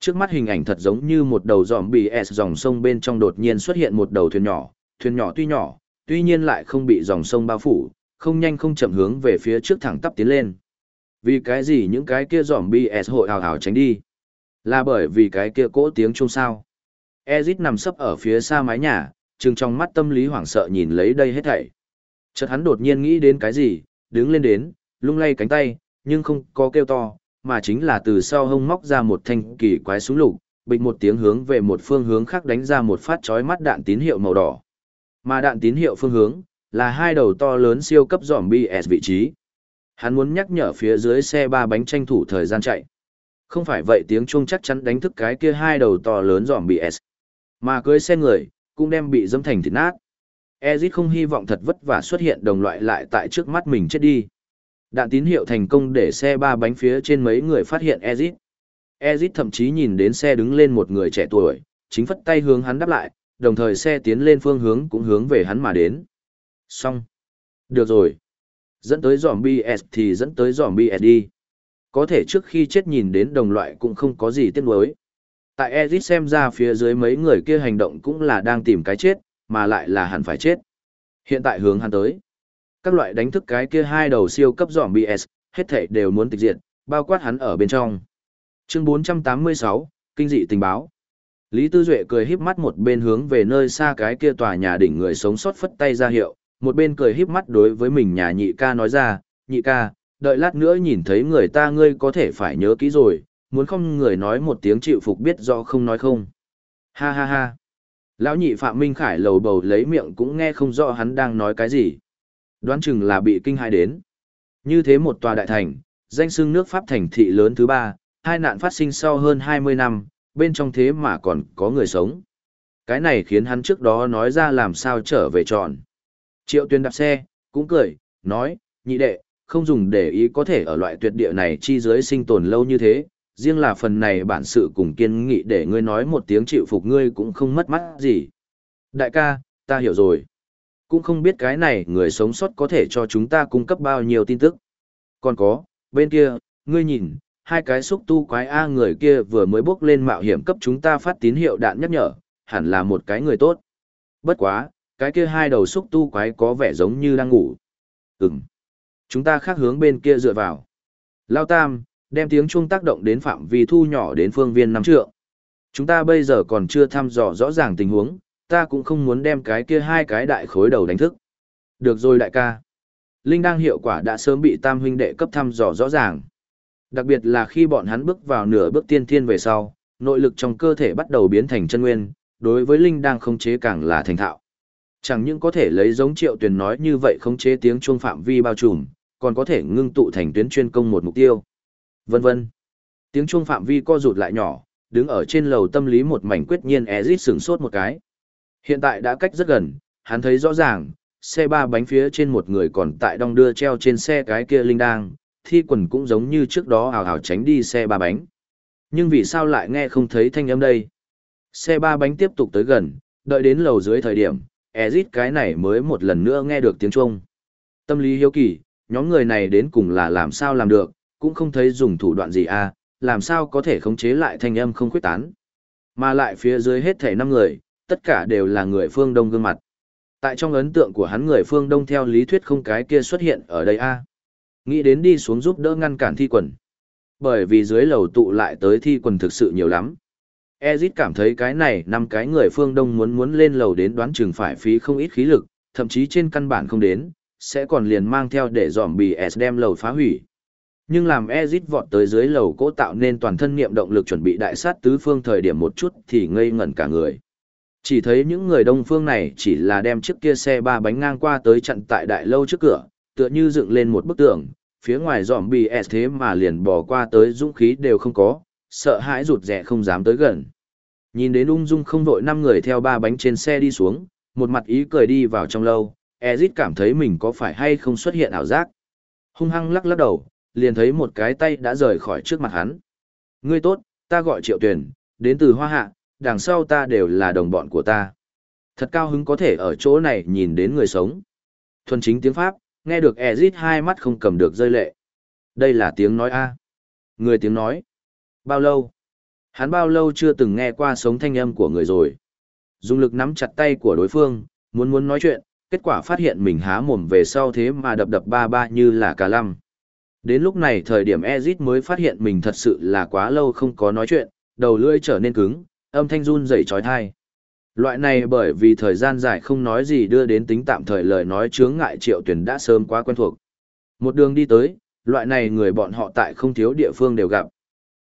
Trước mắt hình ảnh thật giống như một đầu dòm bị S dòng sông bên trong đột nhiên xuất hiện một đầu thuyền nhỏ, thuyền nhỏ tuy nhỏ, tuy nhiên lại không bị dòng sông bao phủ, không nhanh không chậm hướng về phía trước thẳng tắp tiến lên. Vì cái gì những cái kia dòm bị S hội hào hào tránh đi? Là bởi vì cái kia cỗ tiếng chuông sao? Ezit nằm sấp ở phía xa mái nhà, chừng trong mắt tâm lý hoảng sợ nhìn lấy đây hết thảy. Chợt hắn đột nhiên nghĩ đến cái gì, đứng lên đến, lung lay cánh tay, nhưng không có kêu to, mà chính là từ sau hông móc ra một thanh kỳ quái súng lục, bịch một tiếng hướng về một phương hướng khác đánh ra một phát chói mắt đạn tín hiệu màu đỏ. Mà đạn tín hiệu phương hướng là hai đầu to lớn siêu cấp zombie S vị trí. Hắn muốn nhắc nhở phía dưới xe ba bánh tranh thủ thời gian chạy. Không phải vậy tiếng chuông chắc chắn đánh thức cái kia hai đầu to lớn zombie S. Mà cưới xe người, cũng đem bị dâm thành thịt nát. Ezit không hy vọng thật vất vả xuất hiện đồng loại lại tại trước mắt mình chết đi. Đạn tín hiệu thành công để xe ba bánh phía trên mấy người phát hiện Ezit. Ezit thậm chí nhìn đến xe đứng lên một người trẻ tuổi, chính phất tay hướng hắn đáp lại, đồng thời xe tiến lên phương hướng cũng hướng về hắn mà đến. Xong. Được rồi. Dẫn tới zombie S thì dẫn tới zombie S đi. Có thể trước khi chết nhìn đến đồng loại cũng không có gì tiếc nuối. Tại Ezit xem ra phía dưới mấy người kia hành động cũng là đang tìm cái chết, mà lại là hẳn phải chết. Hiện tại hướng hắn tới. Các loại đánh thức cái kia hai đầu siêu cấp dòm BS, hết thảy đều muốn tịch diệt, bao quát hắn ở bên trong. Chương 486, Kinh dị tình báo. Lý Tư Duệ cười híp mắt một bên hướng về nơi xa cái kia tòa nhà đỉnh người sống sót phất tay ra hiệu, một bên cười híp mắt đối với mình nhà nhị ca nói ra, nhị ca, đợi lát nữa nhìn thấy người ta ngươi có thể phải nhớ kỹ rồi, muốn không người nói một tiếng chịu phục biết rõ không nói không. Ha ha ha. Lão nhị Phạm Minh Khải lầu bầu lấy miệng cũng nghe không rõ hắn đang nói cái gì. Đoán chừng là bị kinh hại đến. Như thế một tòa đại thành, danh xưng nước Pháp thành thị lớn thứ ba, hai nạn phát sinh sau hơn 20 năm, bên trong thế mà còn có người sống. Cái này khiến hắn trước đó nói ra làm sao trở về tròn. Triệu tuyên đạp xe, cũng cười, nói, nhị đệ, không dùng để ý có thể ở loại tuyệt địa này chi dưới sinh tồn lâu như thế, riêng là phần này bản sự cùng kiên nghị để ngươi nói một tiếng chịu phục ngươi cũng không mất mắt gì. Đại ca, ta hiểu rồi. Cũng không biết cái này người sống sót có thể cho chúng ta cung cấp bao nhiêu tin tức. Còn có, bên kia, ngươi nhìn, hai cái xúc tu quái A người kia vừa mới bước lên mạo hiểm cấp chúng ta phát tín hiệu đạn nhắc nhở, hẳn là một cái người tốt. Bất quá, cái kia hai đầu xúc tu quái có vẻ giống như đang ngủ. Ừm. Chúng ta khác hướng bên kia dựa vào. Lao Tam, đem tiếng chuông tác động đến phạm vi thu nhỏ đến phương viên năm trượng. Chúng ta bây giờ còn chưa thăm dò rõ ràng tình huống, ta cũng không muốn đem cái kia hai cái đại khối đầu đánh thức. Được rồi đại ca. Linh đang hiệu quả đã sớm bị tam huynh đệ cấp thăm dò rõ ràng. Đặc biệt là khi bọn hắn bước vào nửa bước tiên thiên về sau, nội lực trong cơ thể bắt đầu biến thành chân nguyên, đối với Linh đang không chế càng là thành thạo. Chẳng những có thể lấy giống triệu tuyển nói như vậy không chế tiếng chuông phạm vi bao trùm, còn có thể ngưng tụ thành tuyến chuyên công một mục tiêu. Vân vân. Tiếng chuông phạm vi co rụt lại nhỏ, đứng ở trên lầu tâm lý một mảnh quyết nhiên Ezit sửng sốt một cái. Hiện tại đã cách rất gần, hắn thấy rõ ràng, xe ba bánh phía trên một người còn tại đong đưa treo trên xe cái kia linh đang, thi quần cũng giống như trước đó hào hào tránh đi xe ba bánh. Nhưng vì sao lại nghe không thấy thanh âm đây? Xe ba bánh tiếp tục tới gần, đợi đến lầu dưới thời điểm, Ezit cái này mới một lần nữa nghe được tiếng chuông. Tâm lý hiếu kỳ, nhóm người này đến cùng là làm sao làm được, cũng không thấy dùng thủ đoạn gì à, làm sao có thể khống chế lại thanh âm không khuyết tán. Mà lại phía dưới hết thể năm người, tất cả đều là người phương Đông gương mặt. Tại trong ấn tượng của hắn người phương Đông theo lý thuyết không cái kia xuất hiện ở đây a à. Nghĩ đến đi xuống giúp đỡ ngăn cản thi quần. Bởi vì dưới lầu tụ lại tới thi quần thực sự nhiều lắm. Ezit cảm thấy cái này năm cái người phương Đông muốn muốn lên lầu đến đoán chừng phải phí không ít khí lực, thậm chí trên căn bản không đến, sẽ còn liền mang theo để dòm bì S đem lầu phá hủy. Nhưng làm Ezit vọt tới dưới lầu cố tạo nên toàn thân niệm động lực chuẩn bị đại sát tứ phương thời điểm một chút thì ngây ngẩn cả người. Chỉ thấy những người đông phương này chỉ là đem chiếc kia xe ba bánh ngang qua tới chặn tại đại lâu trước cửa, tựa như dựng lên một bức tường, phía ngoài dòm bì S thế mà liền bỏ qua tới dũng khí đều không có, sợ hãi rụt rẻ không dám tới gần. Nhìn đến ung dung không vội năm người theo ba bánh trên xe đi xuống, một mặt ý cười đi vào trong lâu, Ezit cảm thấy mình có phải hay không xuất hiện ảo giác. Hung hăng lắc lắc đầu, liền thấy một cái tay đã rời khỏi trước mặt hắn. Ngươi tốt, ta gọi Triệu tuyển, đến từ Hoa Hạ, đằng sau ta đều là đồng bọn của ta. Thật cao hứng có thể ở chỗ này nhìn đến người sống. Thuần chính tiếng Pháp, nghe được Ezit hai mắt không cầm được rơi lệ. Đây là tiếng nói A. Người tiếng nói. Bao lâu? Hắn bao lâu chưa từng nghe qua sống thanh âm của người rồi. Dùng lực nắm chặt tay của đối phương, muốn muốn nói chuyện, kết quả phát hiện mình há mồm về sau thế mà đập đập ba ba như là cả lăm. Đến lúc này thời điểm Ezit mới phát hiện mình thật sự là quá lâu không có nói chuyện, đầu lưỡi trở nên cứng, âm thanh run rẩy chói tai Loại này bởi vì thời gian dài không nói gì đưa đến tính tạm thời lời nói chướng ngại triệu tuyển đã sớm quá quen thuộc. Một đường đi tới, loại này người bọn họ tại không thiếu địa phương đều gặp.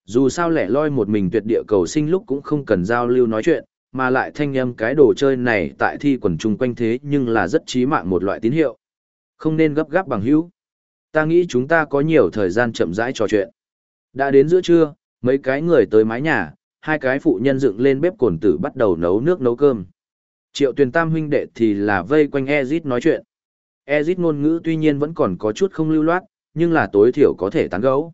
Dù sao lẻ loi một mình tuyệt địa cầu sinh lúc cũng không cần giao lưu nói chuyện, mà lại thanh âm cái đồ chơi này tại thi quần chung quanh thế nhưng là rất chí mạng một loại tín hiệu. Không nên gấp gáp bằng hữu. Ta nghĩ chúng ta có nhiều thời gian chậm rãi trò chuyện. Đã đến giữa trưa, mấy cái người tới mái nhà, hai cái phụ nhân dựng lên bếp cồn tử bắt đầu nấu nước nấu cơm. Triệu tuyển tam huynh đệ thì là vây quanh Ezit nói chuyện. Ezit ngôn ngữ tuy nhiên vẫn còn có chút không lưu loát, nhưng là tối thiểu có thể tán gấu.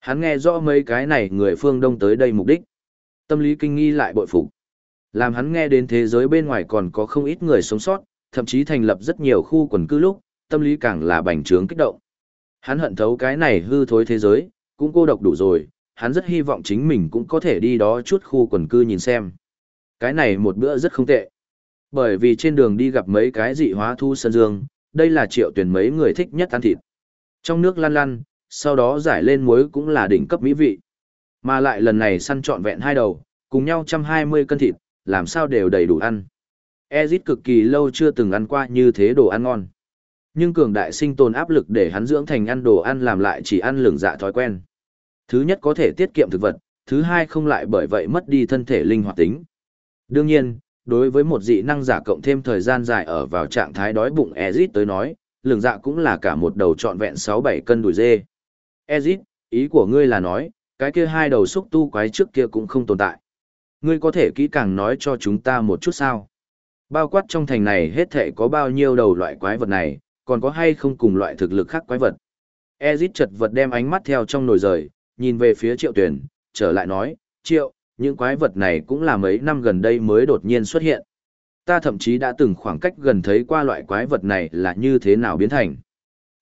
Hắn nghe rõ mấy cái này người phương Đông tới đây mục đích. Tâm lý kinh nghi lại bội phục. Làm hắn nghe đến thế giới bên ngoài còn có không ít người sống sót, thậm chí thành lập rất nhiều khu quần cư lúc, tâm lý càng là bành trướng kích động. Hắn hận thấu cái này hư thối thế giới, cũng cô độc đủ rồi, hắn rất hy vọng chính mình cũng có thể đi đó chút khu quần cư nhìn xem. Cái này một bữa rất không tệ. Bởi vì trên đường đi gặp mấy cái dị hóa thu sân dương, đây là triệu tuyển mấy người thích nhất ăn thịt. Trong nước lăn lăn, sau đó giải lên muối cũng là đỉnh cấp mỹ vị. Mà lại lần này săn trọn vẹn hai đầu, cùng nhau 120 cân thịt, làm sao đều đầy đủ ăn. Ezit cực kỳ lâu chưa từng ăn qua như thế đồ ăn ngon. Nhưng cường đại sinh tồn áp lực để hắn dưỡng thành ăn đồ ăn làm lại chỉ ăn lường dạ thói quen. Thứ nhất có thể tiết kiệm thực vật, thứ hai không lại bởi vậy mất đi thân thể linh hoạt tính. Đương nhiên, đối với một dị năng giả cộng thêm thời gian dài ở vào trạng thái đói bụng Ezit tới nói, lường dạ cũng là cả một đầu trọn vẹn 6-7 cân đùi dê. Ezit, ý của ngươi là nói, cái kia hai đầu xúc tu quái trước kia cũng không tồn tại. Ngươi có thể kỹ càng nói cho chúng ta một chút sao? Bao quát trong thành này hết thể có bao nhiêu đầu loại quái vật này, còn có hay không cùng loại thực lực khác quái vật? Ezit chật vật đem ánh mắt theo trong nồi rời, nhìn về phía triệu tuyển, trở lại nói, triệu, những quái vật này cũng là mấy năm gần đây mới đột nhiên xuất hiện. Ta thậm chí đã từng khoảng cách gần thấy qua loại quái vật này là như thế nào biến thành.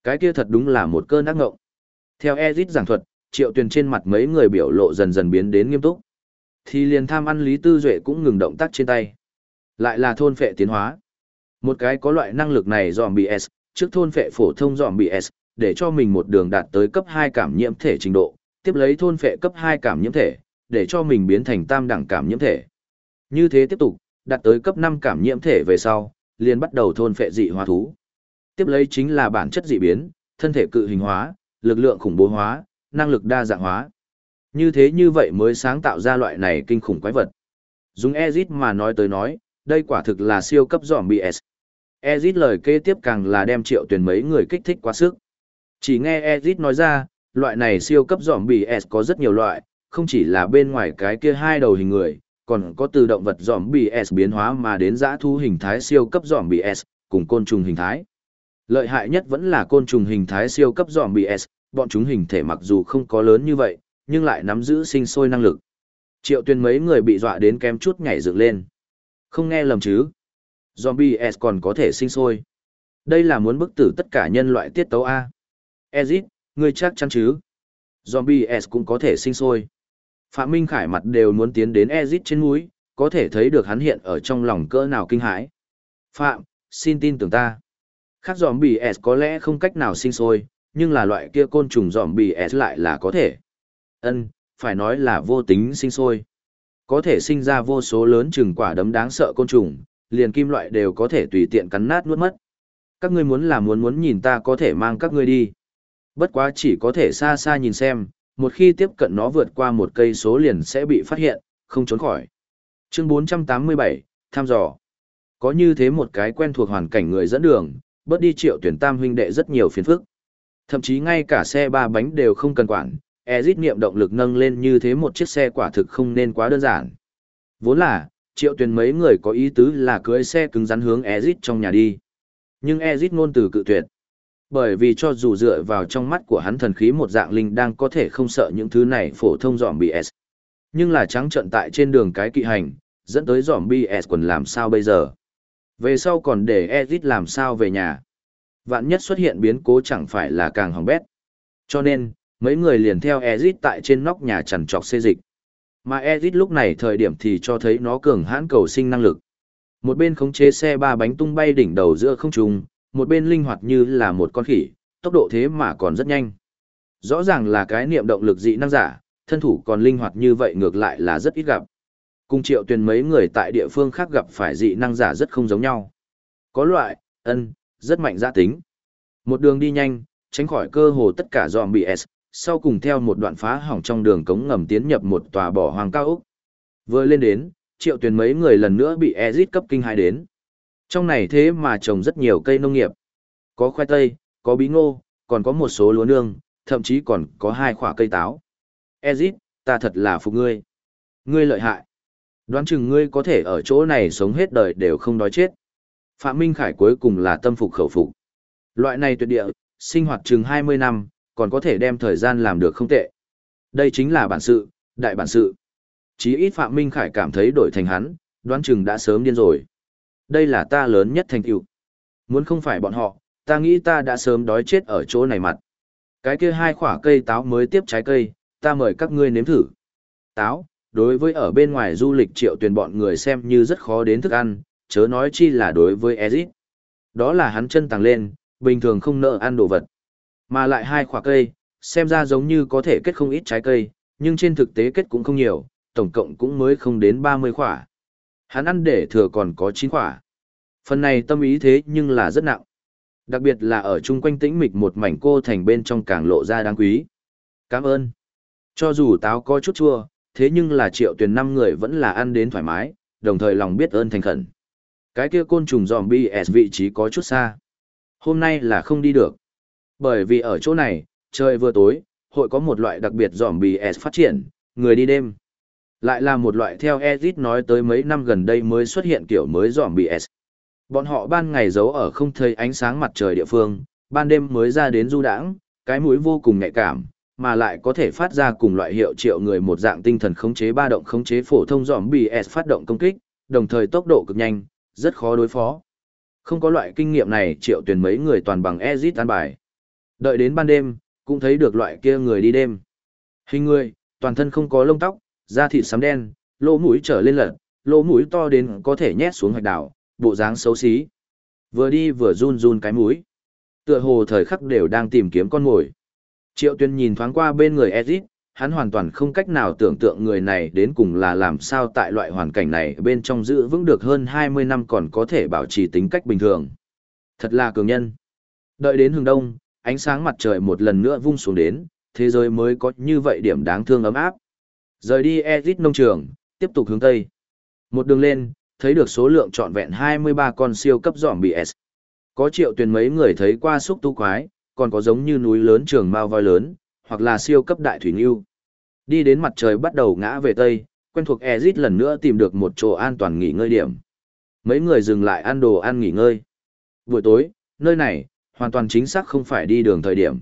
Cái kia thật đúng là một cơn ác ngộng. Theo Ezit giảng thuật, triệu tuyển trên mặt mấy người biểu lộ dần dần biến đến nghiêm túc. Thì liền tham ăn Lý Tư Duệ cũng ngừng động tác trên tay. Lại là thôn phệ tiến hóa. Một cái có loại năng lực này dòm BS, trước thôn phệ phổ thông dòm s để cho mình một đường đạt tới cấp 2 cảm nhiễm thể trình độ, tiếp lấy thôn phệ cấp 2 cảm nhiễm thể, để cho mình biến thành tam đẳng cảm nhiễm thể. Như thế tiếp tục, đạt tới cấp 5 cảm nhiễm thể về sau, liền bắt đầu thôn phệ dị hóa thú. Tiếp lấy chính là bản chất dị biến, thân thể cự hình hóa, lực lượng khủng bố hóa, năng lực đa dạng hóa. Như thế như vậy mới sáng tạo ra loại này kinh khủng quái vật. Dùng Ezit mà nói tới nói, đây quả thực là siêu cấp zombie S. Ezit lời kế tiếp càng là đem triệu tuyển mấy người kích thích quá sức. Chỉ nghe Ezit nói ra, loại này siêu cấp zombie S có rất nhiều loại, không chỉ là bên ngoài cái kia hai đầu hình người, còn có từ động vật zombie S biến hóa mà đến giã thu hình thái siêu cấp zombie S, cùng côn trùng hình thái. Lợi hại nhất vẫn là côn trùng hình thái siêu cấp zombie S, bọn chúng hình thể mặc dù không có lớn như vậy, nhưng lại nắm giữ sinh sôi năng lực. Triệu tuyên mấy người bị dọa đến kém chút nhảy dựng lên. Không nghe lầm chứ. Zombie S còn có thể sinh sôi. Đây là muốn bức tử tất cả nhân loại tiết tấu A. Ezit, ngươi chắc chắn chứ? Zombie S cũng có thể sinh sôi. Phạm Minh Khải mặt đều muốn tiến đến Ezit trên núi, có thể thấy được hắn hiện ở trong lòng cỡ nào kinh hãi. Phạm, xin tin tưởng ta. Khác zombie S có lẽ không cách nào sinh sôi, nhưng là loại kia côn trùng zombie S lại là có thể. Ân, phải nói là vô tính sinh sôi. Có thể sinh ra vô số lớn chừng quả đấm đáng sợ côn trùng, liền kim loại đều có thể tùy tiện cắn nát nuốt mất. Các ngươi muốn là muốn muốn nhìn ta có thể mang các ngươi đi. Bất quá chỉ có thể xa xa nhìn xem, một khi tiếp cận nó vượt qua một cây số liền sẽ bị phát hiện, không trốn khỏi. Chương 487, thăm dò. Có như thế một cái quen thuộc hoàn cảnh người dẫn đường, bớt đi triệu tuyển tam huynh đệ rất nhiều phiền phức. Thậm chí ngay cả xe ba bánh đều không cần quản, Ezit niệm động lực nâng lên như thế một chiếc xe quả thực không nên quá đơn giản. Vốn là, triệu Tuyền mấy người có ý tứ là cưới xe cứng rắn hướng Ezit trong nhà đi. Nhưng Ezit ngôn từ cự tuyệt. Bởi vì cho dù dựa vào trong mắt của hắn thần khí một dạng linh đang có thể không sợ những thứ này phổ thông dòm BS. Nhưng là trắng trận tại trên đường cái kỵ hành, dẫn tới dòm BS quần làm sao bây giờ. Về sau còn để Ezit làm sao về nhà. Vạn nhất xuất hiện biến cố chẳng phải là càng hỏng bét. Cho nên, mấy người liền theo Ezit tại trên nóc nhà chằn trọc xê dịch. Mà Ezit lúc này thời điểm thì cho thấy nó cường hãn cầu sinh năng lực. Một bên khống chế xe ba bánh tung bay đỉnh đầu giữa không trung, một bên linh hoạt như là một con khỉ, tốc độ thế mà còn rất nhanh. Rõ ràng là cái niệm động lực dị năng giả, thân thủ còn linh hoạt như vậy ngược lại là rất ít gặp. Cùng triệu tuyển mấy người tại địa phương khác gặp phải dị năng giả rất không giống nhau. Có loại, ân, rất mạnh gia tính. Một đường đi nhanh, tránh khỏi cơ hồ tất cả zombies, sau cùng theo một đoạn phá hỏng trong đường cống ngầm tiến nhập một tòa bỏ hoang cao ốc. Vừa lên đến, triệu tuyển mấy người lần nữa bị Ezit cấp kinh hai đến. Trong này thế mà trồng rất nhiều cây nông nghiệp. Có khoai tây, có bí ngô, còn có một số lúa nương, thậm chí còn có hai khoả cây táo. Ezit, ta thật là phục ngươi. Ngươi lợi hại. Đoán chừng ngươi có thể ở chỗ này sống hết đời đều không đói chết. Phạm Minh Khải cuối cùng là tâm phục khẩu phục. Loại này tuyệt địa, sinh hoạt chừng 20 năm, còn có thể đem thời gian làm được không tệ. Đây chính là bản sự, đại bản sự. Chí ít Phạm Minh Khải cảm thấy đổi thành hắn, đoán chừng đã sớm điên rồi. Đây là ta lớn nhất thành tựu. Muốn không phải bọn họ, ta nghĩ ta đã sớm đói chết ở chỗ này mặt. Cái kia hai quả cây táo mới tiếp trái cây, ta mời các ngươi nếm thử. Táo, đối với ở bên ngoài du lịch triệu tuyển bọn người xem như rất khó đến thức ăn, chớ nói chi là đối với Ezit. Đó là hắn chân tàng lên, bình thường không nợ ăn đồ vật. Mà lại hai quả cây, xem ra giống như có thể kết không ít trái cây, nhưng trên thực tế kết cũng không nhiều, tổng cộng cũng mới không đến 30 quả. Hắn ăn để thừa còn có 9 quả. Phần này tâm ý thế nhưng là rất nặng. Đặc biệt là ở chung quanh tĩnh mịch một mảnh cô thành bên trong càng lộ ra đáng quý. Cảm ơn. Cho dù táo có chút chua, thế nhưng là triệu tuyển năm người vẫn là ăn đến thoải mái, đồng thời lòng biết ơn thành khẩn. Cái kia côn trùng zombie S vị trí có chút xa. Hôm nay là không đi được. Bởi vì ở chỗ này, trời vừa tối, hội có một loại đặc biệt zombie S phát triển, người đi đêm. Lại là một loại theo Ezit nói tới mấy năm gần đây mới xuất hiện kiểu mới zombie S. Bọn họ ban ngày giấu ở không thấy ánh sáng mặt trời địa phương, ban đêm mới ra đến du đãng, cái mũi vô cùng nhạy cảm, mà lại có thể phát ra cùng loại hiệu triệu người một dạng tinh thần khống chế ba động khống chế phổ thông zombie S phát động công kích, đồng thời tốc độ cực nhanh, rất khó đối phó. Không có loại kinh nghiệm này triệu tuyển mấy người toàn bằng Ezit an bài. Đợi đến ban đêm, cũng thấy được loại kia người đi đêm. Hình người, toàn thân không có lông tóc, da thịt sắm đen, lỗ mũi trở lên lật, lỗ mũi to đến có thể nhét xuống hạch đảo, bộ dáng xấu xí. Vừa đi vừa run run cái mũi. Tựa hồ thời khắc đều đang tìm kiếm con mồi. Triệu tuyên nhìn thoáng qua bên người Ezit, hắn hoàn toàn không cách nào tưởng tượng người này đến cùng là làm sao tại loại hoàn cảnh này bên trong giữ vững được hơn 20 năm còn có thể bảo trì tính cách bình thường. Thật là cường nhân. Đợi đến hướng đông, ánh sáng mặt trời một lần nữa vung xuống đến, thế giới mới có như vậy điểm đáng thương ấm áp. Rời đi Ezit nông trường, tiếp tục hướng tây. Một đường lên, thấy được số lượng trọn vẹn 23 con siêu cấp giỏm BS. Có triệu tuyển mấy người thấy qua xúc tu quái, còn có giống như núi lớn trường mao voi lớn, hoặc là siêu cấp đại thủy ngưu. Đi đến mặt trời bắt đầu ngã về tây, quen thuộc Ezit lần nữa tìm được một chỗ an toàn nghỉ ngơi điểm. Mấy người dừng lại ăn đồ ăn nghỉ ngơi. Buổi tối, nơi này, hoàn toàn chính xác không phải đi đường thời điểm.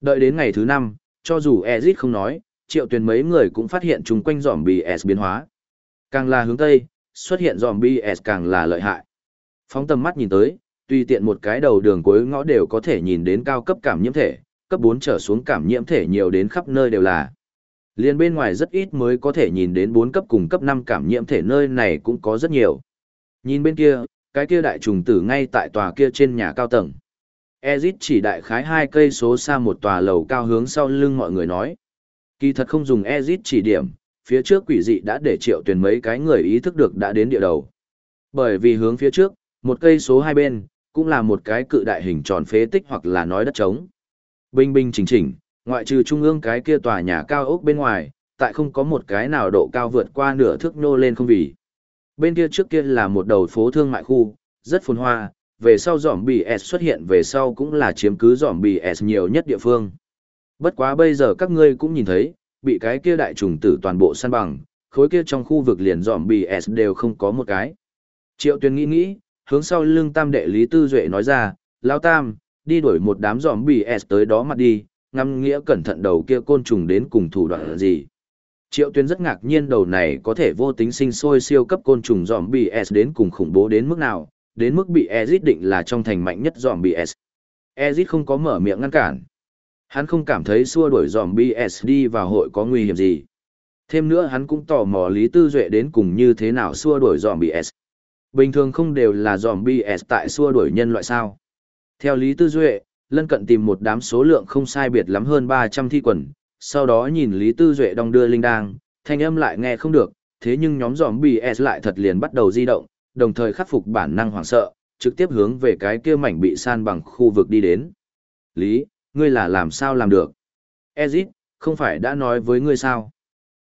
Đợi đến ngày thứ năm, cho dù Ezit không nói, triệu tuyển mấy người cũng phát hiện chung quanh giỏm BS biến hóa. Càng là hướng tây, xuất hiện giỏm BS càng là lợi hại. Phóng tầm mắt nhìn tới, tùy tiện một cái đầu đường cuối ngõ đều có thể nhìn đến cao cấp cảm nhiễm thể, cấp 4 trở xuống cảm nhiễm thể nhiều đến khắp nơi đều là. Liên bên ngoài rất ít mới có thể nhìn đến 4 cấp cùng cấp 5 cảm nhiễm thể nơi này cũng có rất nhiều. Nhìn bên kia, cái kia đại trùng tử ngay tại tòa kia trên nhà cao tầng. Ezit chỉ đại khái hai cây số xa một tòa lầu cao hướng sau lưng mọi người nói. Kỳ thật không dùng Ezit chỉ điểm, phía trước quỷ dị đã để triệu tuyển mấy cái người ý thức được đã đến địa đầu. Bởi vì hướng phía trước, một cây số hai bên, cũng là một cái cự đại hình tròn phế tích hoặc là nói đất trống. Bình bình chỉnh chỉnh, ngoại trừ trung ương cái kia tòa nhà cao ốc bên ngoài, tại không có một cái nào độ cao vượt qua nửa thước nô lên không vì. Bên kia trước kia là một đầu phố thương mại khu, rất phồn hoa, về sau dòm bì S xuất hiện về sau cũng là chiếm cứ dòm bì S nhiều nhất địa phương. Bất quá bây giờ các ngươi cũng nhìn thấy, bị cái kia đại trùng tử toàn bộ săn bằng, khối kia trong khu vực liền dòm bì S đều không có một cái. Triệu Tuyền nghĩ nghĩ, hướng sau lưng tam đệ Lý Tư Duệ nói ra, Lao Tam, đi đuổi một đám dòm bì S tới đó mặt đi, ngắm nghĩa cẩn thận đầu kia côn trùng đến cùng thủ đoạn là gì. Triệu Tuyền rất ngạc nhiên đầu này có thể vô tính sinh sôi siêu cấp côn trùng dòm bì S đến cùng khủng bố đến mức nào, đến mức bị Ezit định là trong thành mạnh nhất zombie S. Ezit không có mở miệng ngăn cản. Hắn không cảm thấy xua đuổi zombie S đi vào hội có nguy hiểm gì. Thêm nữa hắn cũng tò mò Lý Tư Duệ đến cùng như thế nào xua đuổi zombie S. Bình thường không đều là zombie S tại xua đuổi nhân loại sao. Theo Lý Tư Duệ, lân cận tìm một đám số lượng không sai biệt lắm hơn 300 thi quần, sau đó nhìn Lý Tư Duệ đong đưa linh đang, thanh âm lại nghe không được, thế nhưng nhóm zombie S lại thật liền bắt đầu di động, đồng thời khắc phục bản năng hoảng sợ, trực tiếp hướng về cái kia mảnh bị san bằng khu vực đi đến. Lý, ngươi là làm sao làm được? Ezit, không phải đã nói với ngươi sao?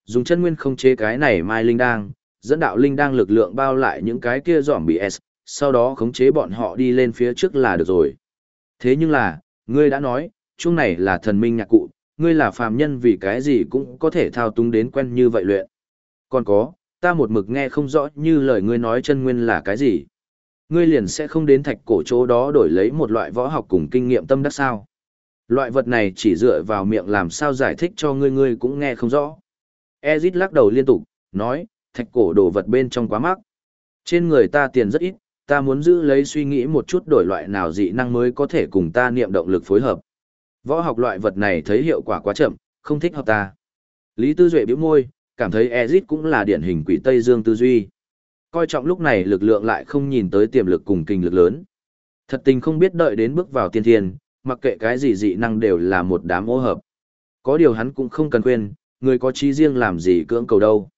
Dùng chân nguyên không chế cái này mai linh đang, dẫn đạo linh đang lực lượng bao lại những cái kia dòm bị S, sau đó khống chế bọn họ đi lên phía trước là được rồi. Thế nhưng là, ngươi đã nói, chung này là thần minh nhạc cụ, ngươi là phàm nhân vì cái gì cũng có thể thao túng đến quen như vậy luyện. Còn có, ta một mực nghe không rõ như lời ngươi nói chân nguyên là cái gì. Ngươi liền sẽ không đến thạch cổ chỗ đó đổi lấy một loại võ học cùng kinh nghiệm tâm đắc sao. Loại vật này chỉ dựa vào miệng làm sao giải thích cho ngươi ngươi cũng nghe không rõ. Ezit lắc đầu liên tục, nói, thạch cổ đồ vật bên trong quá mắc. Trên người ta tiền rất ít, ta muốn giữ lấy suy nghĩ một chút đổi loại nào dị năng mới có thể cùng ta niệm động lực phối hợp. Võ học loại vật này thấy hiệu quả quá chậm, không thích hợp ta. Lý Tư Duệ bĩu môi, cảm thấy Ezit cũng là điển hình quỷ Tây Dương tư duy. Coi trọng lúc này lực lượng lại không nhìn tới tiềm lực cùng kinh lực lớn. Thật tình không biết đợi đến bước vào tiên thiên, mặc kệ cái gì dị năng đều là một đám ô hợp. Có điều hắn cũng không cần quên, người có trí riêng làm gì cưỡng cầu đâu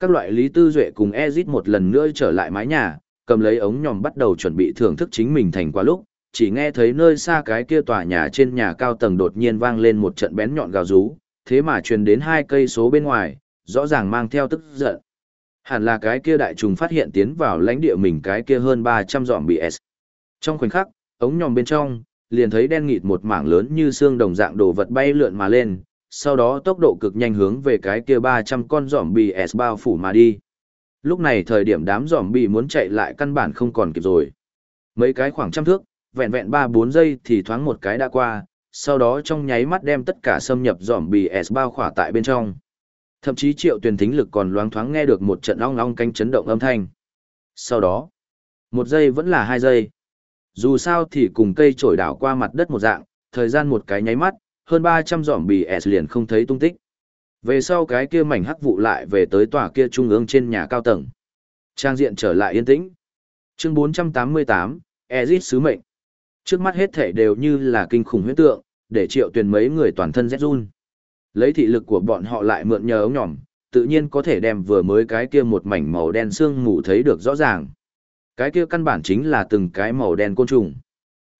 các loại Lý Tư Duệ cùng Ezit một lần nữa trở lại mái nhà, cầm lấy ống nhòm bắt đầu chuẩn bị thưởng thức chính mình thành quả lúc, chỉ nghe thấy nơi xa cái kia tòa nhà trên nhà cao tầng đột nhiên vang lên một trận bén nhọn gào rú, thế mà truyền đến hai cây số bên ngoài, rõ ràng mang theo tức giận. Hẳn là cái kia đại trùng phát hiện tiến vào lãnh địa mình cái kia hơn 300 dọn bị S. Trong khoảnh khắc, Ống nhòm bên trong, liền thấy đen nghịt một mảng lớn như xương đồng dạng đồ vật bay lượn mà lên, sau đó tốc độ cực nhanh hướng về cái kia 300 con giỏm bì S bao phủ mà đi. Lúc này thời điểm đám giỏm bì muốn chạy lại căn bản không còn kịp rồi. Mấy cái khoảng trăm thước, vẹn vẹn 3-4 giây thì thoáng một cái đã qua, sau đó trong nháy mắt đem tất cả xâm nhập giỏm bì S bao khỏa tại bên trong. Thậm chí triệu tuyển thính lực còn loáng thoáng nghe được một trận ong ong canh chấn động âm thanh. Sau đó, một giây vẫn là hai giây. Dù sao thì cùng cây trổi đảo qua mặt đất một dạng, thời gian một cái nháy mắt, hơn 300 giỏm bì S liền không thấy tung tích. Về sau cái kia mảnh hắc vụ lại về tới tòa kia trung ương trên nhà cao tầng. Trang diện trở lại yên tĩnh. Chương 488, Ezit sứ mệnh. Trước mắt hết thể đều như là kinh khủng huyễn tượng, để triệu tuyển mấy người toàn thân rét run. Lấy thị lực của bọn họ lại mượn nhờ ống nhỏm, tự nhiên có thể đem vừa mới cái kia một mảnh màu đen xương mù thấy được rõ ràng. Cái kia căn bản chính là từng cái màu đen côn trùng.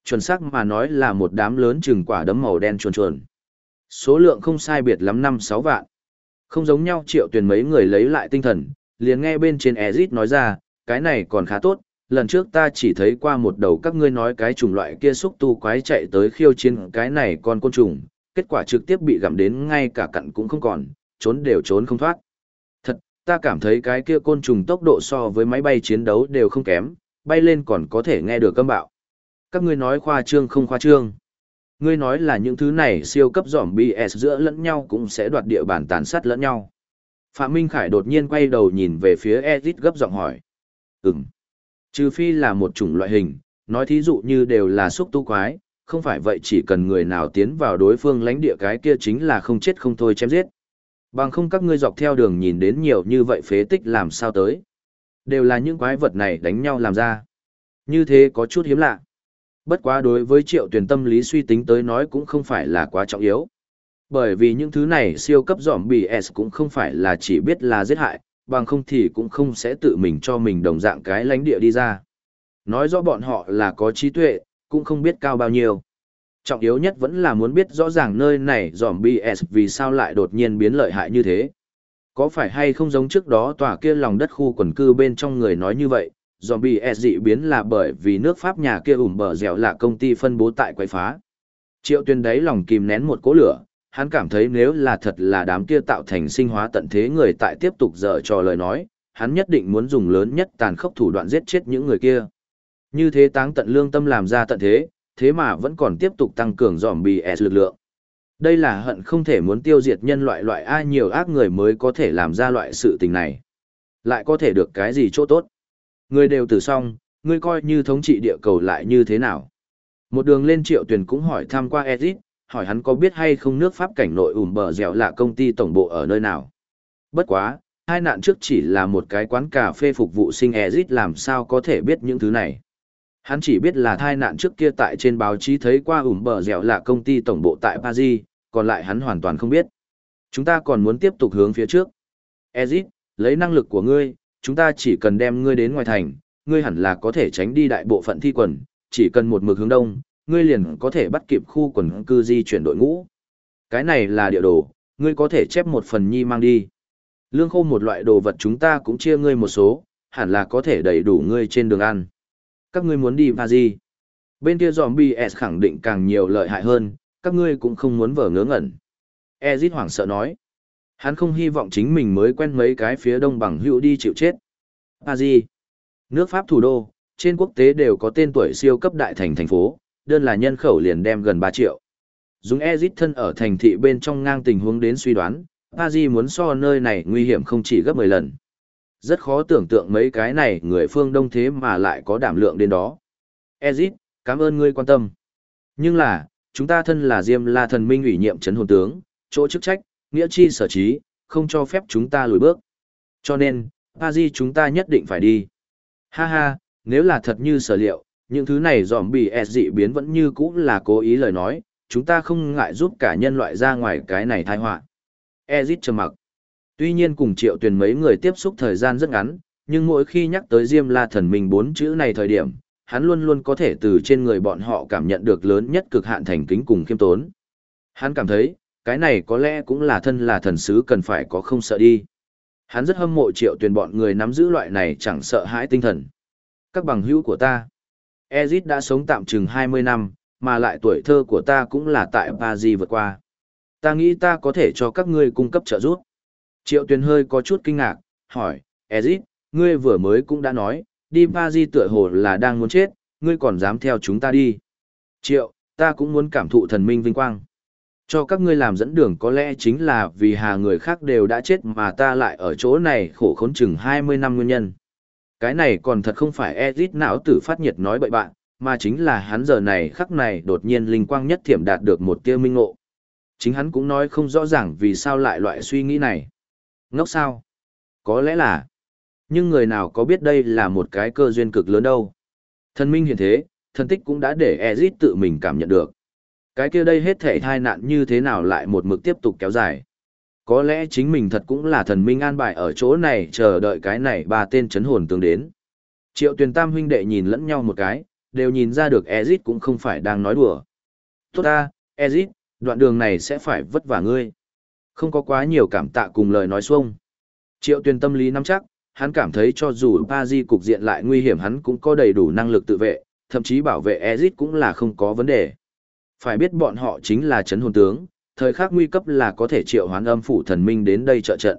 Chuẩn xác mà nói là một đám lớn chừng quả đấm màu đen chuồn chuồn. Số lượng không sai biệt lắm năm sáu vạn. Không giống nhau triệu tuyển mấy người lấy lại tinh thần, liền nghe bên trên Ezit nói ra, cái này còn khá tốt, lần trước ta chỉ thấy qua một đầu các ngươi nói cái chủng loại kia xúc tu quái chạy tới khiêu chiến cái này con côn trùng, kết quả trực tiếp bị gặm đến ngay cả cặn cũng không còn, trốn đều trốn không thoát. Thật, ta cảm thấy cái kia côn trùng tốc độ so với máy bay chiến đấu đều không kém, bay lên còn có thể nghe được câm bạo. Các ngươi nói khoa trương không khoa trương. Ngươi nói là những thứ này siêu cấp giỏm BS giữa lẫn nhau cũng sẽ đoạt địa bàn tàn sát lẫn nhau. Phạm Minh Khải đột nhiên quay đầu nhìn về phía Ezit gấp giọng hỏi. Ừm. Trừ phi là một chủng loại hình, nói thí dụ như đều là xúc tu quái, không phải vậy chỉ cần người nào tiến vào đối phương lãnh địa cái kia chính là không chết không thôi chém giết. Bằng không các ngươi dọc theo đường nhìn đến nhiều như vậy phế tích làm sao tới. Đều là những quái vật này đánh nhau làm ra. Như thế có chút hiếm lạ. Bất quá đối với triệu tuyển tâm lý suy tính tới nói cũng không phải là quá trọng yếu. Bởi vì những thứ này siêu cấp giỏm BS cũng không phải là chỉ biết là giết hại, bằng không thì cũng không sẽ tự mình cho mình đồng dạng cái lãnh địa đi ra. Nói rõ bọn họ là có trí tuệ, cũng không biết cao bao nhiêu. Trọng yếu nhất vẫn là muốn biết rõ ràng nơi này giỏm BS vì sao lại đột nhiên biến lợi hại như thế. Có phải hay không giống trước đó tòa kia lòng đất khu quần cư bên trong người nói như vậy, zombie S dị biến là bởi vì nước Pháp nhà kia ủm bờ dẻo là công ty phân bố tại quay phá. Triệu tuyên đấy lòng kìm nén một cỗ lửa, hắn cảm thấy nếu là thật là đám kia tạo thành sinh hóa tận thế người tại tiếp tục dở trò lời nói, hắn nhất định muốn dùng lớn nhất tàn khốc thủ đoạn giết chết những người kia. Như thế táng tận lương tâm làm ra tận thế, thế mà vẫn còn tiếp tục tăng cường dòm S lực lượng. Đây là hận không thể muốn tiêu diệt nhân loại loại ai nhiều ác người mới có thể làm ra loại sự tình này. Lại có thể được cái gì chỗ tốt. Người đều tử xong, ngươi coi như thống trị địa cầu lại như thế nào. Một đường lên triệu tuyển cũng hỏi thăm qua Edith, hỏi hắn có biết hay không nước Pháp cảnh nội ủm bờ dẻo là công ty tổng bộ ở nơi nào. Bất quá, hai nạn trước chỉ là một cái quán cà phê phục vụ sinh Edith làm sao có thể biết những thứ này. Hắn chỉ biết là thai nạn trước kia tại trên báo chí thấy qua ủm bờ dẻo là công ty tổng bộ tại Paris, còn lại hắn hoàn toàn không biết. Chúng ta còn muốn tiếp tục hướng phía trước. Ezit, lấy năng lực của ngươi, chúng ta chỉ cần đem ngươi đến ngoài thành, ngươi hẳn là có thể tránh đi đại bộ phận thi quần, chỉ cần một mực hướng đông, ngươi liền có thể bắt kịp khu quần cư di chuyển đội ngũ. Cái này là địa đồ, ngươi có thể chép một phần nhi mang đi. Lương khô một loại đồ vật chúng ta cũng chia ngươi một số, hẳn là có thể đầy đủ ngươi trên đường ăn. Các ngươi muốn đi gì? Bên kia zombie S khẳng định càng nhiều lợi hại hơn, các ngươi cũng không muốn vờ ngớ ngẩn. Ezit hoảng sợ nói. Hắn không hy vọng chính mình mới quen mấy cái phía đông bằng hữu đi chịu chết. Paris, nước Pháp thủ đô, trên quốc tế đều có tên tuổi siêu cấp đại thành thành phố, đơn là nhân khẩu liền đem gần 3 triệu. Dùng Ezit thân ở thành thị bên trong ngang tình huống đến suy đoán, Paris muốn so nơi này nguy hiểm không chỉ gấp 10 lần. Rất khó tưởng tượng mấy cái này người phương đông thế mà lại có đảm lượng đến đó. Ezit, cảm ơn ngươi quan tâm. Nhưng là, chúng ta thân là Diêm La thần minh ủy nhiệm trấn hồn tướng, chỗ chức trách, nghĩa chi sở trí, không cho phép chúng ta lùi bước. Cho nên, a di chúng ta nhất định phải đi. Ha ha, nếu là thật như sở liệu, những thứ này dòm bị e S dị biến vẫn như cũ là cố ý lời nói, chúng ta không ngại giúp cả nhân loại ra ngoài cái này tai họa. Ezit trầm mặc. Tuy nhiên cùng triệu tuyển mấy người tiếp xúc thời gian rất ngắn, nhưng mỗi khi nhắc tới Diêm La thần minh bốn chữ này thời điểm, hắn luôn luôn có thể từ trên người bọn họ cảm nhận được lớn nhất cực hạn thành kính cùng khiêm tốn. Hắn cảm thấy, cái này có lẽ cũng là thân là thần sứ cần phải có không sợ đi. Hắn rất hâm mộ triệu tuyển bọn người nắm giữ loại này chẳng sợ hãi tinh thần. Các bằng hữu của ta. Ezit đã sống tạm chừng 20 năm, mà lại tuổi thơ của ta cũng là tại Paris vượt qua. Ta nghĩ ta có thể cho các ngươi cung cấp trợ giúp. Triệu Tuyền hơi có chút kinh ngạc, hỏi, Ezit, ngươi vừa mới cũng đã nói, đi Paris tựa hồ là đang muốn chết, ngươi còn dám theo chúng ta đi. Triệu, ta cũng muốn cảm thụ thần minh vinh quang. Cho các ngươi làm dẫn đường có lẽ chính là vì hà người khác đều đã chết mà ta lại ở chỗ này khổ khốn chừng 20 năm nguyên nhân. Cái này còn thật không phải Ezit não tử phát nhiệt nói bậy bạn, mà chính là hắn giờ này khắc này đột nhiên linh quang nhất thiểm đạt được một tia minh ngộ. Chính hắn cũng nói không rõ ràng vì sao lại loại suy nghĩ này. Ngốc sao? Có lẽ là. Nhưng người nào có biết đây là một cái cơ duyên cực lớn đâu. Thần minh hiện thế, thần tích cũng đã để Ezit tự mình cảm nhận được. Cái kia đây hết thể thai nạn như thế nào lại một mực tiếp tục kéo dài. Có lẽ chính mình thật cũng là thần minh an bài ở chỗ này chờ đợi cái này ba tên chấn hồn tướng đến. Triệu tuyển tam huynh đệ nhìn lẫn nhau một cái, đều nhìn ra được Ezit cũng không phải đang nói đùa. Tốt ta, Ezit, đoạn đường này sẽ phải vất vả ngươi. Không có quá nhiều cảm tạ cùng lời nói xuông. Triệu Tuyên tâm lý nắm chắc, hắn cảm thấy cho dù Pazi cục diện lại nguy hiểm hắn cũng có đầy đủ năng lực tự vệ, thậm chí bảo vệ Ezit cũng là không có vấn đề. Phải biết bọn họ chính là chấn hồn tướng, thời khắc nguy cấp là có thể triệu hoán âm phủ thần minh đến đây trợ trận.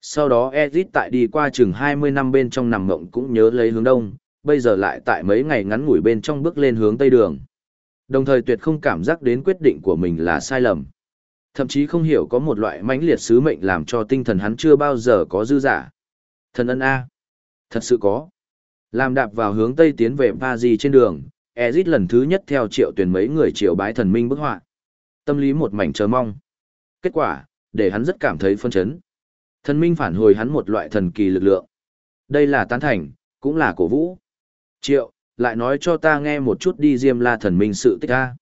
Sau đó Ezit tại đi qua chừng 20 năm bên trong nằm ngộng cũng nhớ lấy hướng đông, bây giờ lại tại mấy ngày ngắn ngủi bên trong bước lên hướng tây đường. Đồng thời tuyệt không cảm giác đến quyết định của mình là sai lầm. Thậm chí không hiểu có một loại mãnh liệt sứ mệnh làm cho tinh thần hắn chưa bao giờ có dư giả. Thần ân A. Thật sự có. Làm đạp vào hướng tây tiến về Paris trên đường, Ezit lần thứ nhất theo triệu tuyển mấy người triệu bái thần minh bức họa. Tâm lý một mảnh chờ mong. Kết quả, để hắn rất cảm thấy phân chấn. Thần minh phản hồi hắn một loại thần kỳ lực lượng. Đây là tán thành, cũng là cổ vũ. Triệu, lại nói cho ta nghe một chút đi diêm la thần minh sự tích a.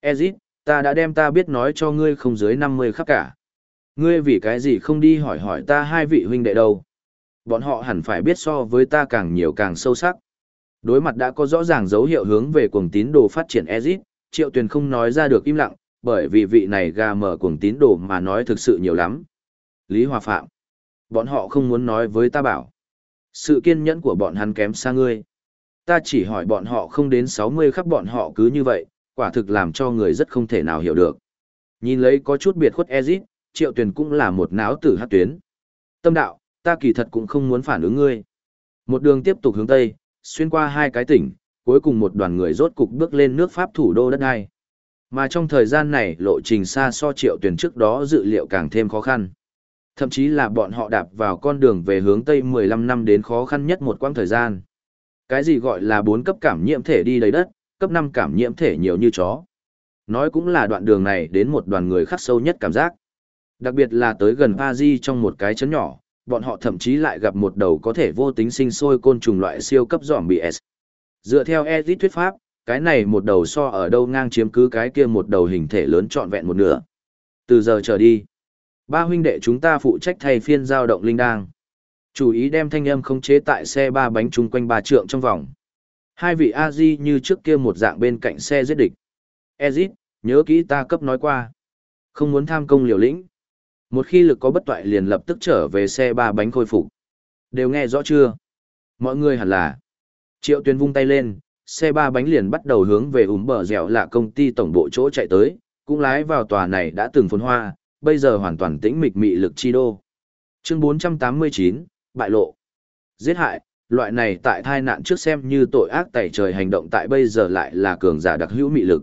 Ezit, ta đã đem ta biết nói cho ngươi không dưới 50 khắp cả. Ngươi vì cái gì không đi hỏi hỏi ta hai vị huynh đệ đâu. Bọn họ hẳn phải biết so với ta càng nhiều càng sâu sắc. Đối mặt đã có rõ ràng dấu hiệu hướng về cuồng tín đồ phát triển Ezit, Triệu Tuyền không nói ra được im lặng, bởi vì vị này gà mở cuồng tín đồ mà nói thực sự nhiều lắm. Lý Hòa Phạm. Bọn họ không muốn nói với ta bảo. Sự kiên nhẫn của bọn hắn kém xa ngươi. Ta chỉ hỏi bọn họ không đến 60 khắp bọn họ cứ như vậy, quả thực làm cho người rất không thể nào hiểu được. Nhìn lấy có chút biệt khuất Ezit, Triệu Tuyền cũng là một náo tử hát tuyến. Tâm đạo, ta kỳ thật cũng không muốn phản ứng ngươi. Một đường tiếp tục hướng Tây, xuyên qua hai cái tỉnh, cuối cùng một đoàn người rốt cục bước lên nước Pháp thủ đô đất ai. Mà trong thời gian này lộ trình xa so triệu tuyền trước đó dự liệu càng thêm khó khăn. Thậm chí là bọn họ đạp vào con đường về hướng Tây 15 năm đến khó khăn nhất một quãng thời gian. Cái gì gọi là bốn cấp cảm nhiễm thể đi đầy đất, cấp 5 cảm nhiễm thể nhiều như chó. Nói cũng là đoạn đường này đến một đoàn người khắc sâu nhất cảm giác. Đặc biệt là tới gần Paris trong một cái chấn nhỏ, bọn họ thậm chí lại gặp một đầu có thể vô tính sinh sôi côn trùng loại siêu cấp giỏm bị S. Dựa theo Edith thuyết pháp, cái này một đầu so ở đâu ngang chiếm cứ cái kia một đầu hình thể lớn trọn vẹn một nửa. Từ giờ trở đi, ba huynh đệ chúng ta phụ trách thay phiên giao động linh đang. Chủ ý đem thanh âm không chế tại xe ba bánh chung quanh ba trượng trong vòng. Hai vị A-di như trước kia một dạng bên cạnh xe giết địch. Ezit, nhớ kỹ ta cấp nói qua. Không muốn tham công liều lĩnh. Một khi lực có bất toại liền lập tức trở về xe ba bánh khôi phục. Đều nghe rõ chưa? Mọi người hẳn là. Triệu tuyên vung tay lên, xe ba bánh liền bắt đầu hướng về ủm bờ dẻo là công ty tổng bộ chỗ chạy tới, cũng lái vào tòa này đã từng phồn hoa, bây giờ hoàn toàn tĩnh mịch mị lực chi đô. Chương 489, bại lộ. Giết hại, loại này tại thai nạn trước xem như tội ác tẩy trời hành động tại bây giờ lại là cường giả đặc hữu mị lực.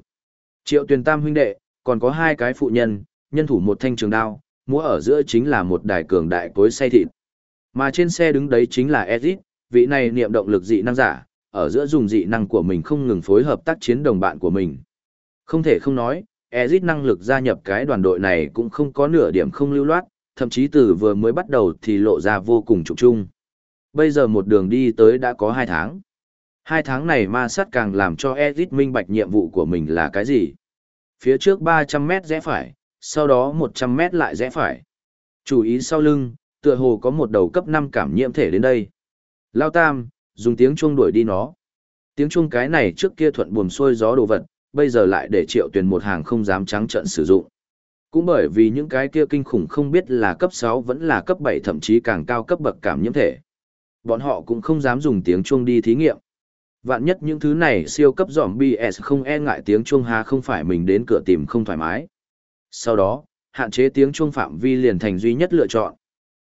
Triệu tuyên tam huynh đệ, còn có hai cái phụ nhân, nhân thủ một thanh trường đao, múa ở giữa chính là một đài cường đại cối xe thịt. Mà trên xe đứng đấy chính là Ezit, vị này niệm động lực dị năng giả, ở giữa dùng dị năng của mình không ngừng phối hợp tác chiến đồng bạn của mình. Không thể không nói, Ezit năng lực gia nhập cái đoàn đội này cũng không có nửa điểm không lưu loát, thậm chí từ vừa mới bắt đầu thì lộ ra vô cùng trục trung. Bây giờ một đường đi tới đã có hai tháng. Hai tháng này ma sát càng làm cho Edit minh bạch nhiệm vụ của mình là cái gì. Phía trước 300 mét rẽ phải, sau đó 100 mét lại rẽ phải. Chủ ý sau lưng, tựa hồ có một đầu cấp 5 cảm nhiễm thể đến đây. Lao Tam, dùng tiếng chuông đuổi đi nó. Tiếng chuông cái này trước kia thuận buồm xuôi gió đồ vật, bây giờ lại để triệu tuyển một hàng không dám trắng trận sử dụng. Cũng bởi vì những cái kia kinh khủng không biết là cấp 6 vẫn là cấp 7 thậm chí càng cao cấp bậc cảm nhiễm thể. Bọn họ cũng không dám dùng tiếng chuông đi thí nghiệm. Vạn nhất những thứ này siêu cấp giỏm BS không e ngại tiếng chuông hà không phải mình đến cửa tìm không thoải mái. Sau đó, hạn chế tiếng chuông phạm vi liền thành duy nhất lựa chọn.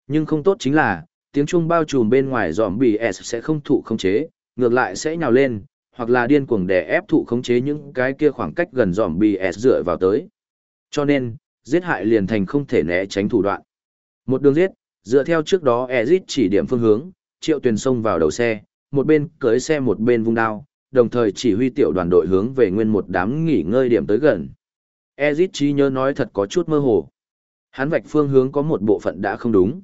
Nhưng không tốt chính là, tiếng chuông bao trùm bên ngoài giỏm BS sẽ không thụ khống chế, ngược lại sẽ nhào lên, hoặc là điên cuồng đè ép thụ khống chế những cái kia khoảng cách gần giỏm BS dựa vào tới. Cho nên, giết hại liền thành không thể né tránh thủ đoạn. Một đường giết, dựa theo trước đó Ezit chỉ điểm phương hướng, triệu tuyền xông vào đầu xe, một bên cưới xe một bên vung đao, đồng thời chỉ huy tiểu đoàn đội hướng về nguyên một đám nghỉ ngơi điểm tới gần. Ezit trí nhớ nói thật có chút mơ hồ. Hắn vạch phương hướng có một bộ phận đã không đúng.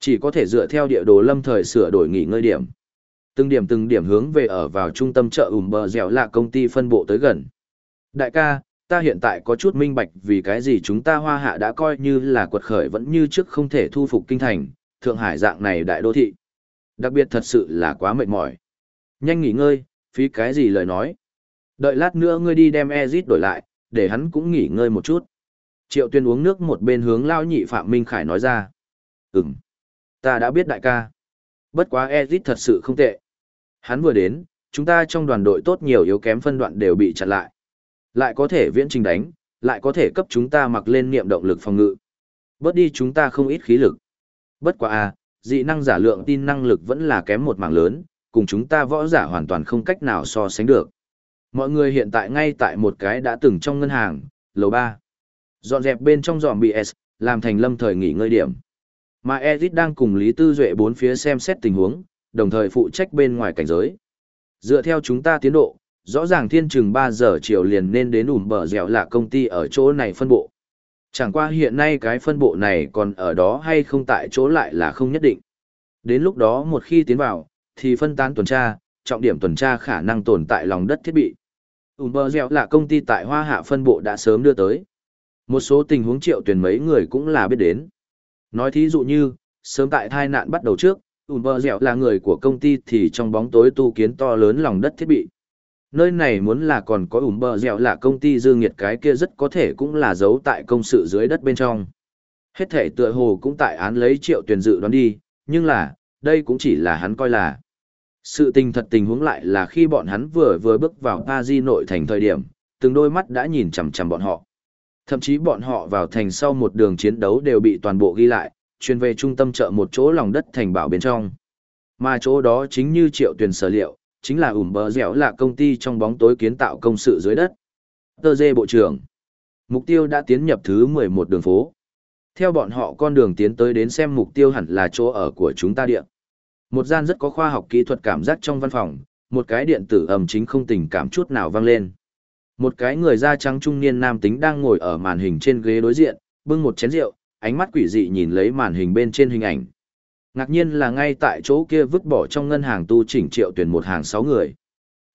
Chỉ có thể dựa theo địa đồ lâm thời sửa đổi nghỉ ngơi điểm. Từng điểm từng điểm hướng về ở vào trung tâm chợ ủm bờ dẻo là công ty phân bộ tới gần. Đại ca, ta hiện tại có chút minh bạch vì cái gì chúng ta hoa hạ đã coi như là quật khởi vẫn như trước không thể thu phục kinh thành, Thượng Hải dạng này đại đô thị. Đặc biệt thật sự là quá mệt mỏi. Nhanh nghỉ ngơi, phí cái gì lời nói. Đợi lát nữa ngươi đi đem Ezit đổi lại, để hắn cũng nghỉ ngơi một chút. Triệu tuyên uống nước một bên hướng lao nhị Phạm Minh Khải nói ra. Ừm, ta đã biết đại ca. Bất quá Ezit thật sự không tệ. Hắn vừa đến, chúng ta trong đoàn đội tốt nhiều yếu kém phân đoạn đều bị chặn lại. Lại có thể viễn trình đánh, lại có thể cấp chúng ta mặc lên niệm động lực phòng ngự. Bớt đi chúng ta không ít khí lực. Bất quá à, dị năng giả lượng tin năng lực vẫn là kém một mảng lớn, cùng chúng ta võ giả hoàn toàn không cách nào so sánh được. Mọi người hiện tại ngay tại một cái đã từng trong ngân hàng, lầu 3. Dọn dẹp bên trong dòm BS, làm thành lâm thời nghỉ ngơi điểm. Mà Edith đang cùng Lý Tư Duệ bốn phía xem xét tình huống, đồng thời phụ trách bên ngoài cảnh giới. Dựa theo chúng ta tiến độ, rõ ràng thiên trừng 3 giờ chiều liền nên đến ủm bờ dẻo là công ty ở chỗ này phân bộ. Chẳng qua hiện nay cái phân bộ này còn ở đó hay không tại chỗ lại là không nhất định. Đến lúc đó một khi tiến vào, thì phân tán tuần tra, trọng điểm tuần tra khả năng tồn tại lòng đất thiết bị. ủm là công ty tại Hoa Hạ phân bộ đã sớm đưa tới. Một số tình huống triệu tuyển mấy người cũng là biết đến. Nói thí dụ như, sớm tại thai nạn bắt đầu trước, ủn là người của công ty thì trong bóng tối tu kiến to lớn lòng đất thiết bị nơi này muốn là còn có ủm bờ dẻo là công ty dương nghiệt cái kia rất có thể cũng là giấu tại công sự dưới đất bên trong. Hết thể tựa hồ cũng tại án lấy triệu tuyển dự đoán đi, nhưng là, đây cũng chỉ là hắn coi là. Sự tình thật tình huống lại là khi bọn hắn vừa vừa bước vào pa di nội thành thời điểm, từng đôi mắt đã nhìn chằm chằm bọn họ. Thậm chí bọn họ vào thành sau một đường chiến đấu đều bị toàn bộ ghi lại truyền về trung tâm chợ một chỗ lòng đất thành bảo bên trong. Mà chỗ đó chính như triệu tuyển sở liệu chính là ủm bờ dẻo là công ty trong bóng tối kiến tạo công sự dưới đất. Tơ dê bộ trưởng. Mục tiêu đã tiến nhập thứ 11 đường phố. Theo bọn họ con đường tiến tới đến xem mục tiêu hẳn là chỗ ở của chúng ta điện. Một gian rất có khoa học kỹ thuật cảm giác trong văn phòng, một cái điện tử ầm chính không tình cảm chút nào vang lên. Một cái người da trắng trung niên nam tính đang ngồi ở màn hình trên ghế đối diện, bưng một chén rượu, ánh mắt quỷ dị nhìn lấy màn hình bên trên hình ảnh. Ngạc nhiên là ngay tại chỗ kia vứt bỏ trong ngân hàng tu chỉnh triệu tuyển một hàng sáu người.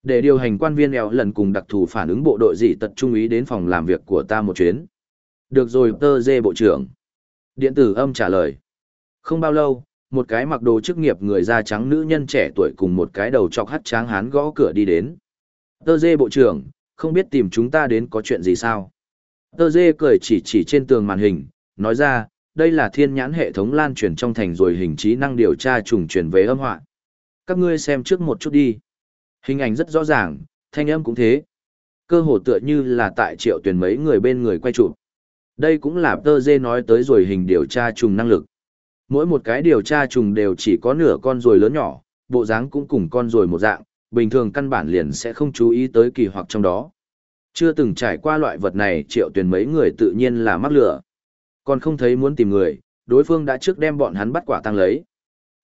Để điều hành quan viên eo lần cùng đặc thù phản ứng bộ đội dị tật trung ý đến phòng làm việc của ta một chuyến. Được rồi tơ dê bộ trưởng. Điện tử âm trả lời. Không bao lâu, một cái mặc đồ chức nghiệp người da trắng nữ nhân trẻ tuổi cùng một cái đầu chọc hắt tráng hán gõ cửa đi đến. Tơ dê bộ trưởng, không biết tìm chúng ta đến có chuyện gì sao? Tơ dê cười chỉ chỉ trên tường màn hình, nói ra, đây là thiên nhãn hệ thống lan truyền trong thành rồi hình trí năng điều tra trùng truyền về âm họa. Các ngươi xem trước một chút đi. Hình ảnh rất rõ ràng, thanh âm cũng thế. Cơ hồ tựa như là tại triệu tuyển mấy người bên người quay chụp. Đây cũng là tơ dê nói tới rồi hình điều tra trùng năng lực. Mỗi một cái điều tra trùng đều chỉ có nửa con rồi lớn nhỏ, bộ dáng cũng cùng con rồi một dạng, bình thường căn bản liền sẽ không chú ý tới kỳ hoặc trong đó. Chưa từng trải qua loại vật này triệu tuyển mấy người tự nhiên là mắc lửa. Còn không thấy muốn tìm người, đối phương đã trước đem bọn hắn bắt quả tăng lấy.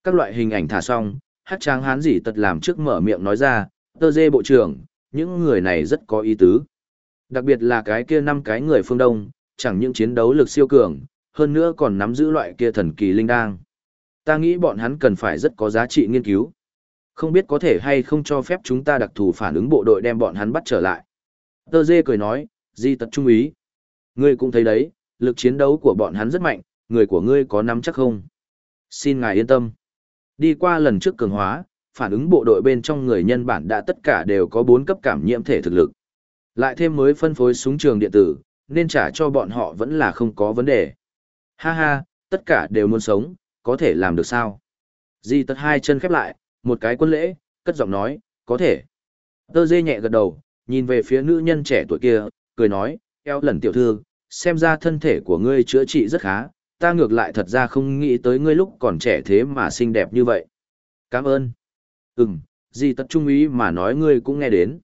Các loại hình ảnh thả xong, hát tráng hán gì tật làm trước mở miệng nói ra, tơ dê bộ trưởng, những người này rất có ý tứ. Đặc biệt là cái kia năm cái người phương Đông, chẳng những chiến đấu lực siêu cường, hơn nữa còn nắm giữ loại kia thần kỳ linh đang. Ta nghĩ bọn hắn cần phải rất có giá trị nghiên cứu. Không biết có thể hay không cho phép chúng ta đặc thù phản ứng bộ đội đem bọn hắn bắt trở lại. Tơ dê cười nói, di tật trung ý. Ngươi cũng thấy đấy, lực chiến đấu của bọn hắn rất mạnh, người của ngươi có nắm chắc không? Xin ngài yên tâm. Đi qua lần trước cường hóa, phản ứng bộ đội bên trong người nhân bản đã tất cả đều có 4 cấp cảm nhiễm thể thực lực. Lại thêm mới phân phối súng trường điện tử, nên trả cho bọn họ vẫn là không có vấn đề. Ha ha, tất cả đều muốn sống, có thể làm được sao? Di tật hai chân khép lại, một cái quân lễ, cất giọng nói, có thể. Tơ dê nhẹ gật đầu, nhìn về phía nữ nhân trẻ tuổi kia, cười nói, eo lần tiểu thư, xem ra thân thể của ngươi chữa trị rất khá, ta ngược lại thật ra không nghĩ tới ngươi lúc còn trẻ thế mà xinh đẹp như vậy. Cảm ơn. Ừm, gì tất trung ý mà nói ngươi cũng nghe đến.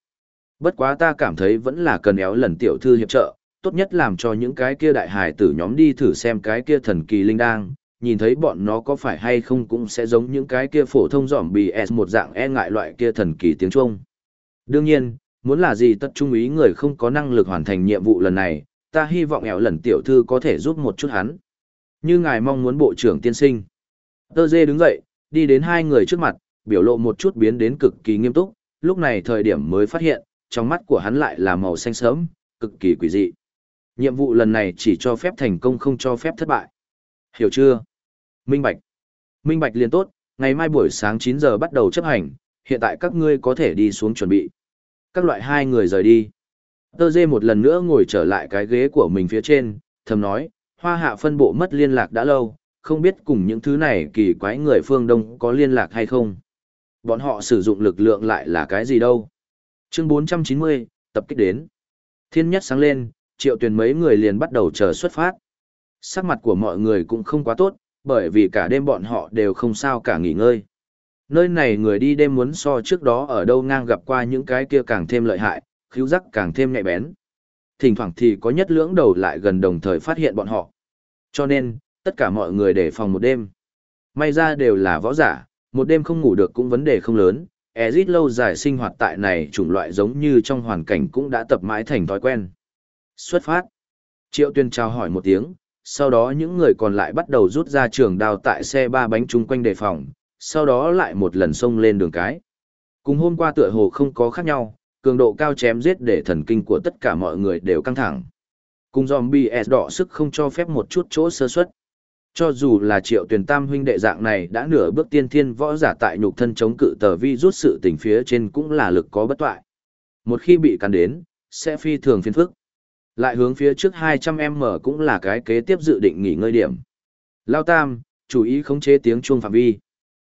Bất quá ta cảm thấy vẫn là cần éo lần tiểu thư hiệp trợ, tốt nhất làm cho những cái kia đại hải tử nhóm đi thử xem cái kia thần kỳ linh đang, nhìn thấy bọn nó có phải hay không cũng sẽ giống những cái kia phổ thông giỏm bì S một dạng e ngại loại kia thần kỳ tiếng Trung. Đương nhiên, muốn là gì tất trung ý người không có năng lực hoàn thành nhiệm vụ lần này, ta hy vọng ẻo lần tiểu thư có thể giúp một chút hắn. Như ngài mong muốn bộ trưởng tiên sinh. Tơ dê đứng dậy, đi đến hai người trước mặt, biểu lộ một chút biến đến cực kỳ nghiêm túc, lúc này thời điểm mới phát hiện, trong mắt của hắn lại là màu xanh sớm, cực kỳ quỷ dị. Nhiệm vụ lần này chỉ cho phép thành công không cho phép thất bại. Hiểu chưa? Minh Bạch. Minh Bạch liền tốt, ngày mai buổi sáng 9 giờ bắt đầu chấp hành, hiện tại các ngươi có thể đi xuống chuẩn bị. Các loại hai người rời đi. Tơ dê một lần nữa ngồi trở lại cái ghế của mình phía trên, thầm nói, hoa hạ phân bộ mất liên lạc đã lâu, không biết cùng những thứ này kỳ quái người phương Đông có liên lạc hay không. Bọn họ sử dụng lực lượng lại là cái gì đâu. Chương 490, tập kích đến. Thiên nhất sáng lên, triệu tuyển mấy người liền bắt đầu chờ xuất phát. Sắc mặt của mọi người cũng không quá tốt, bởi vì cả đêm bọn họ đều không sao cả nghỉ ngơi. Nơi này người đi đêm muốn so trước đó ở đâu ngang gặp qua những cái kia càng thêm lợi hại, khíu giác càng thêm nhạy bén. Thỉnh thoảng thì có nhất lưỡng đầu lại gần đồng thời phát hiện bọn họ. Cho nên, tất cả mọi người đề phòng một đêm. May ra đều là võ giả, một đêm không ngủ được cũng vấn đề không lớn. Ezit lâu dài sinh hoạt tại này chủng loại giống như trong hoàn cảnh cũng đã tập mãi thành thói quen. Xuất phát. Triệu tuyên chào hỏi một tiếng, sau đó những người còn lại bắt đầu rút ra trường đào tại xe ba bánh chung quanh đề phòng, sau đó lại một lần xông lên đường cái. Cùng hôm qua tựa hồ không có khác nhau, cường độ cao chém giết để thần kinh của tất cả mọi người đều căng thẳng. Cùng zombie S đỏ sức không cho phép một chút chỗ sơ suất. Cho dù là triệu tuyển tam huynh đệ dạng này đã nửa bước tiên thiên võ giả tại nhục thân chống cự tờ vi rút sự tình phía trên cũng là lực có bất toại. Một khi bị cắn đến, sẽ phi thường phiền phức. Lại hướng phía trước 200m cũng là cái kế tiếp dự định nghỉ ngơi điểm. Lao Tam, chú ý khống chế tiếng chuông phạm vi.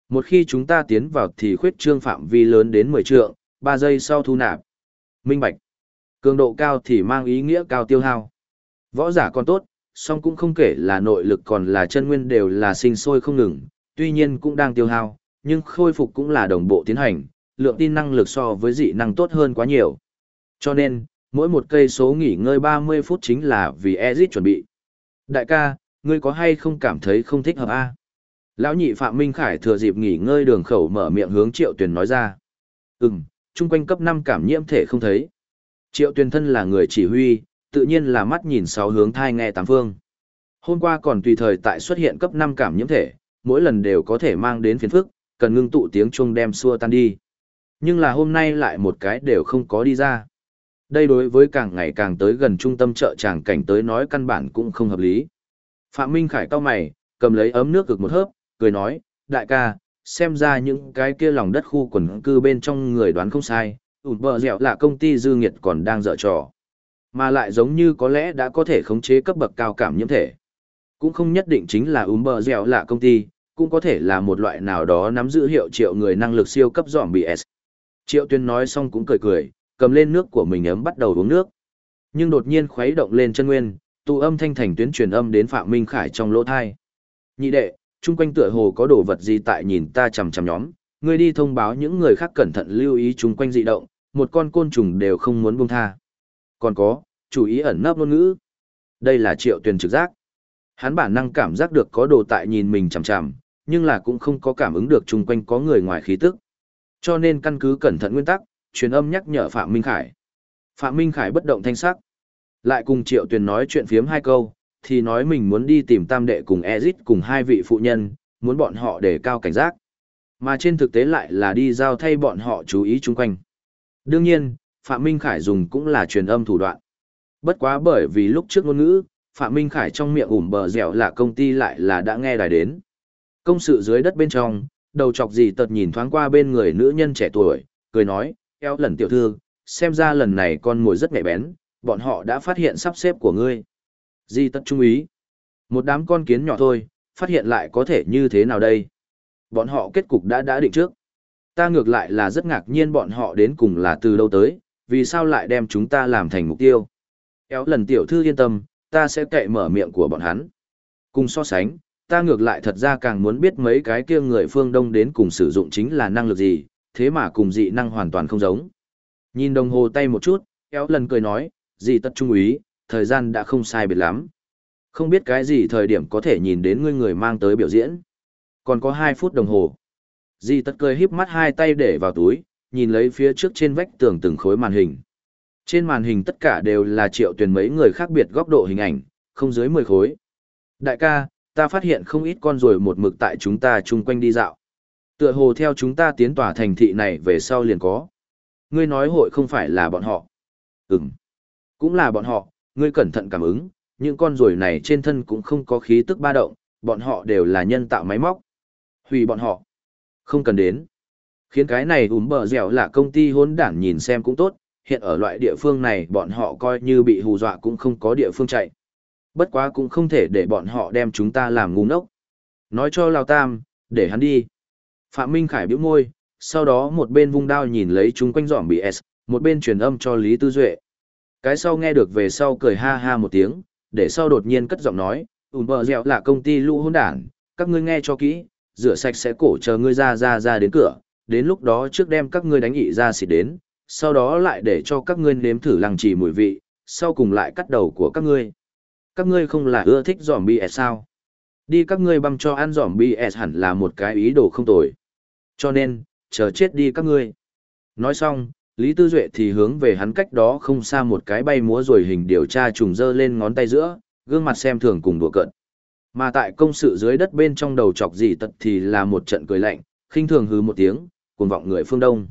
Một khi chúng ta tiến vào thì khuyết trương phạm vi lớn đến 10 trượng, 3 giây sau thu nạp. Minh Bạch. Cường độ cao thì mang ý nghĩa cao tiêu hao. Võ giả còn tốt, song cũng không kể là nội lực còn là chân nguyên đều là sinh sôi không ngừng, tuy nhiên cũng đang tiêu hao, nhưng khôi phục cũng là đồng bộ tiến hành, lượng tin năng lực so với dị năng tốt hơn quá nhiều. Cho nên, mỗi một cây số nghỉ ngơi 30 phút chính là vì Ezit chuẩn bị. Đại ca, ngươi có hay không cảm thấy không thích hợp a? Lão nhị Phạm Minh Khải thừa dịp nghỉ ngơi đường khẩu mở miệng hướng Triệu Tuyền nói ra. Ừm, chung quanh cấp 5 cảm nhiễm thể không thấy. Triệu Tuyền thân là người chỉ huy, tự nhiên là mắt nhìn sáu hướng thai nghe tám phương. Hôm qua còn tùy thời tại xuất hiện cấp 5 cảm nhiễm thể, mỗi lần đều có thể mang đến phiền phức, cần ngưng tụ tiếng chuông đem xua tan đi. Nhưng là hôm nay lại một cái đều không có đi ra. Đây đối với càng ngày càng tới gần trung tâm chợ tràng cảnh tới nói căn bản cũng không hợp lý. Phạm Minh Khải cao mày, cầm lấy ấm nước cực một hớp, cười nói, đại ca, xem ra những cái kia lòng đất khu quần cư bên trong người đoán không sai, ủn bờ dẻo là công ty dư nghiệt còn đang dở trò. Mà lại giống như có lẽ đã có thể khống chế cấp bậc cao cảm nhiễm thể. Cũng không nhất định chính là ủn bờ dẻo là công ty, cũng có thể là một loại nào đó nắm giữ hiệu triệu người năng lực siêu cấp dòm bị S. Triệu tuyên nói xong cũng cười cười, cầm lên nước của mình ấm bắt đầu uống nước. Nhưng đột nhiên khuấy động lên chân nguyên, tụ âm thanh thành tuyến truyền âm đến Phạm Minh Khải trong lỗ thai. Nhị đệ, chung quanh tựa hồ có đồ vật gì tại nhìn ta chằm chằm nhóm, ngươi đi thông báo những người khác cẩn thận lưu ý chung quanh dị động, một con côn trùng đều không muốn buông tha. Còn có, chú ý ẩn nấp ngôn ngữ. Đây là triệu tuyển trực giác. Hắn bản năng cảm giác được có đồ tại nhìn mình chằm chằm, nhưng là cũng không có cảm ứng được chung quanh có người ngoài khí tức. Cho nên căn cứ cẩn thận nguyên tắc, truyền âm nhắc nhở Phạm Minh Khải. Phạm Minh Khải bất động thanh sắc. Lại cùng Triệu Tuyền nói chuyện phiếm hai câu, thì nói mình muốn đi tìm tam đệ cùng Ezit cùng hai vị phụ nhân, muốn bọn họ để cao cảnh giác. Mà trên thực tế lại là đi giao thay bọn họ chú ý chung quanh. Đương nhiên, Phạm Minh Khải dùng cũng là truyền âm thủ đoạn. Bất quá bởi vì lúc trước ngôn ngữ, Phạm Minh Khải trong miệng ủm bờ dẻo là công ty lại là đã nghe đài đến. Công sự dưới đất bên trong, đầu chọc gì tật nhìn thoáng qua bên người nữ nhân trẻ tuổi, cười nói, eo lần tiểu thư, xem ra lần này con mồi rất nhạy bén, bọn họ đã phát hiện sắp xếp của ngươi. Di tất trung ý. Một đám con kiến nhỏ thôi, phát hiện lại có thể như thế nào đây? Bọn họ kết cục đã đã định trước. Ta ngược lại là rất ngạc nhiên bọn họ đến cùng là từ đâu tới, vì sao lại đem chúng ta làm thành mục tiêu. Kéo lần tiểu thư yên tâm, ta sẽ kệ mở miệng của bọn hắn. Cùng so sánh, ta ngược lại thật ra càng muốn biết mấy cái kia người phương Đông đến cùng sử dụng chính là năng lực gì, thế mà cùng dị năng hoàn toàn không giống. Nhìn đồng hồ tay một chút, kéo lần cười nói, dị tất trung úy, thời gian đã không sai biệt lắm. Không biết cái gì thời điểm có thể nhìn đến ngươi người mang tới biểu diễn. Còn có 2 phút đồng hồ. Di tất cười híp mắt hai tay để vào túi, nhìn lấy phía trước trên vách tường từng khối màn hình. Trên màn hình tất cả đều là triệu tuyển mấy người khác biệt góc độ hình ảnh, không dưới 10 khối. Đại ca, ta phát hiện không ít con rồi một mực tại chúng ta chung quanh đi dạo. Tựa hồ theo chúng ta tiến tỏa thành thị này về sau liền có. Ngươi nói hội không phải là bọn họ. Ừm, cũng là bọn họ, ngươi cẩn thận cảm ứng, những con ruồi này trên thân cũng không có khí tức ba động, bọn họ đều là nhân tạo máy móc. Hủy bọn họ. Không cần đến. Khiến cái này ủm bờ dẻo là công ty hỗn đản nhìn xem cũng tốt, hiện ở loại địa phương này bọn họ coi như bị hù dọa cũng không có địa phương chạy. Bất quá cũng không thể để bọn họ đem chúng ta làm ngu ngốc. Nói cho Lào Tam, để hắn đi. Phạm Minh Khải bĩu môi, sau đó một bên vung đao nhìn lấy chúng quanh dọn bị S, một bên truyền âm cho Lý Tư Duệ. Cái sau nghe được về sau cười ha ha một tiếng, để sau đột nhiên cất giọng nói, ùn bờ dẻo là công ty lũ hôn đảng, các ngươi nghe cho kỹ, rửa sạch sẽ cổ chờ ngươi ra ra ra đến cửa, đến lúc đó trước đem các ngươi đánh ị ra xịt đến, sau đó lại để cho các ngươi nếm thử lăng trì mùi vị, sau cùng lại cắt đầu của các ngươi. Các ngươi không là ưa thích giỏm BS sao? Đi các ngươi băm cho ăn giỏm BS hẳn là một cái ý đồ không tồi. Cho nên, chờ chết đi các ngươi. Nói xong, Lý Tư Duệ thì hướng về hắn cách đó không xa một cái bay múa rồi hình điều tra trùng dơ lên ngón tay giữa, gương mặt xem thường cùng đùa cợt. Mà tại công sự dưới đất bên trong đầu chọc gì tật thì là một trận cười lạnh, khinh thường hứ một tiếng, cuồng vọng người phương Đông.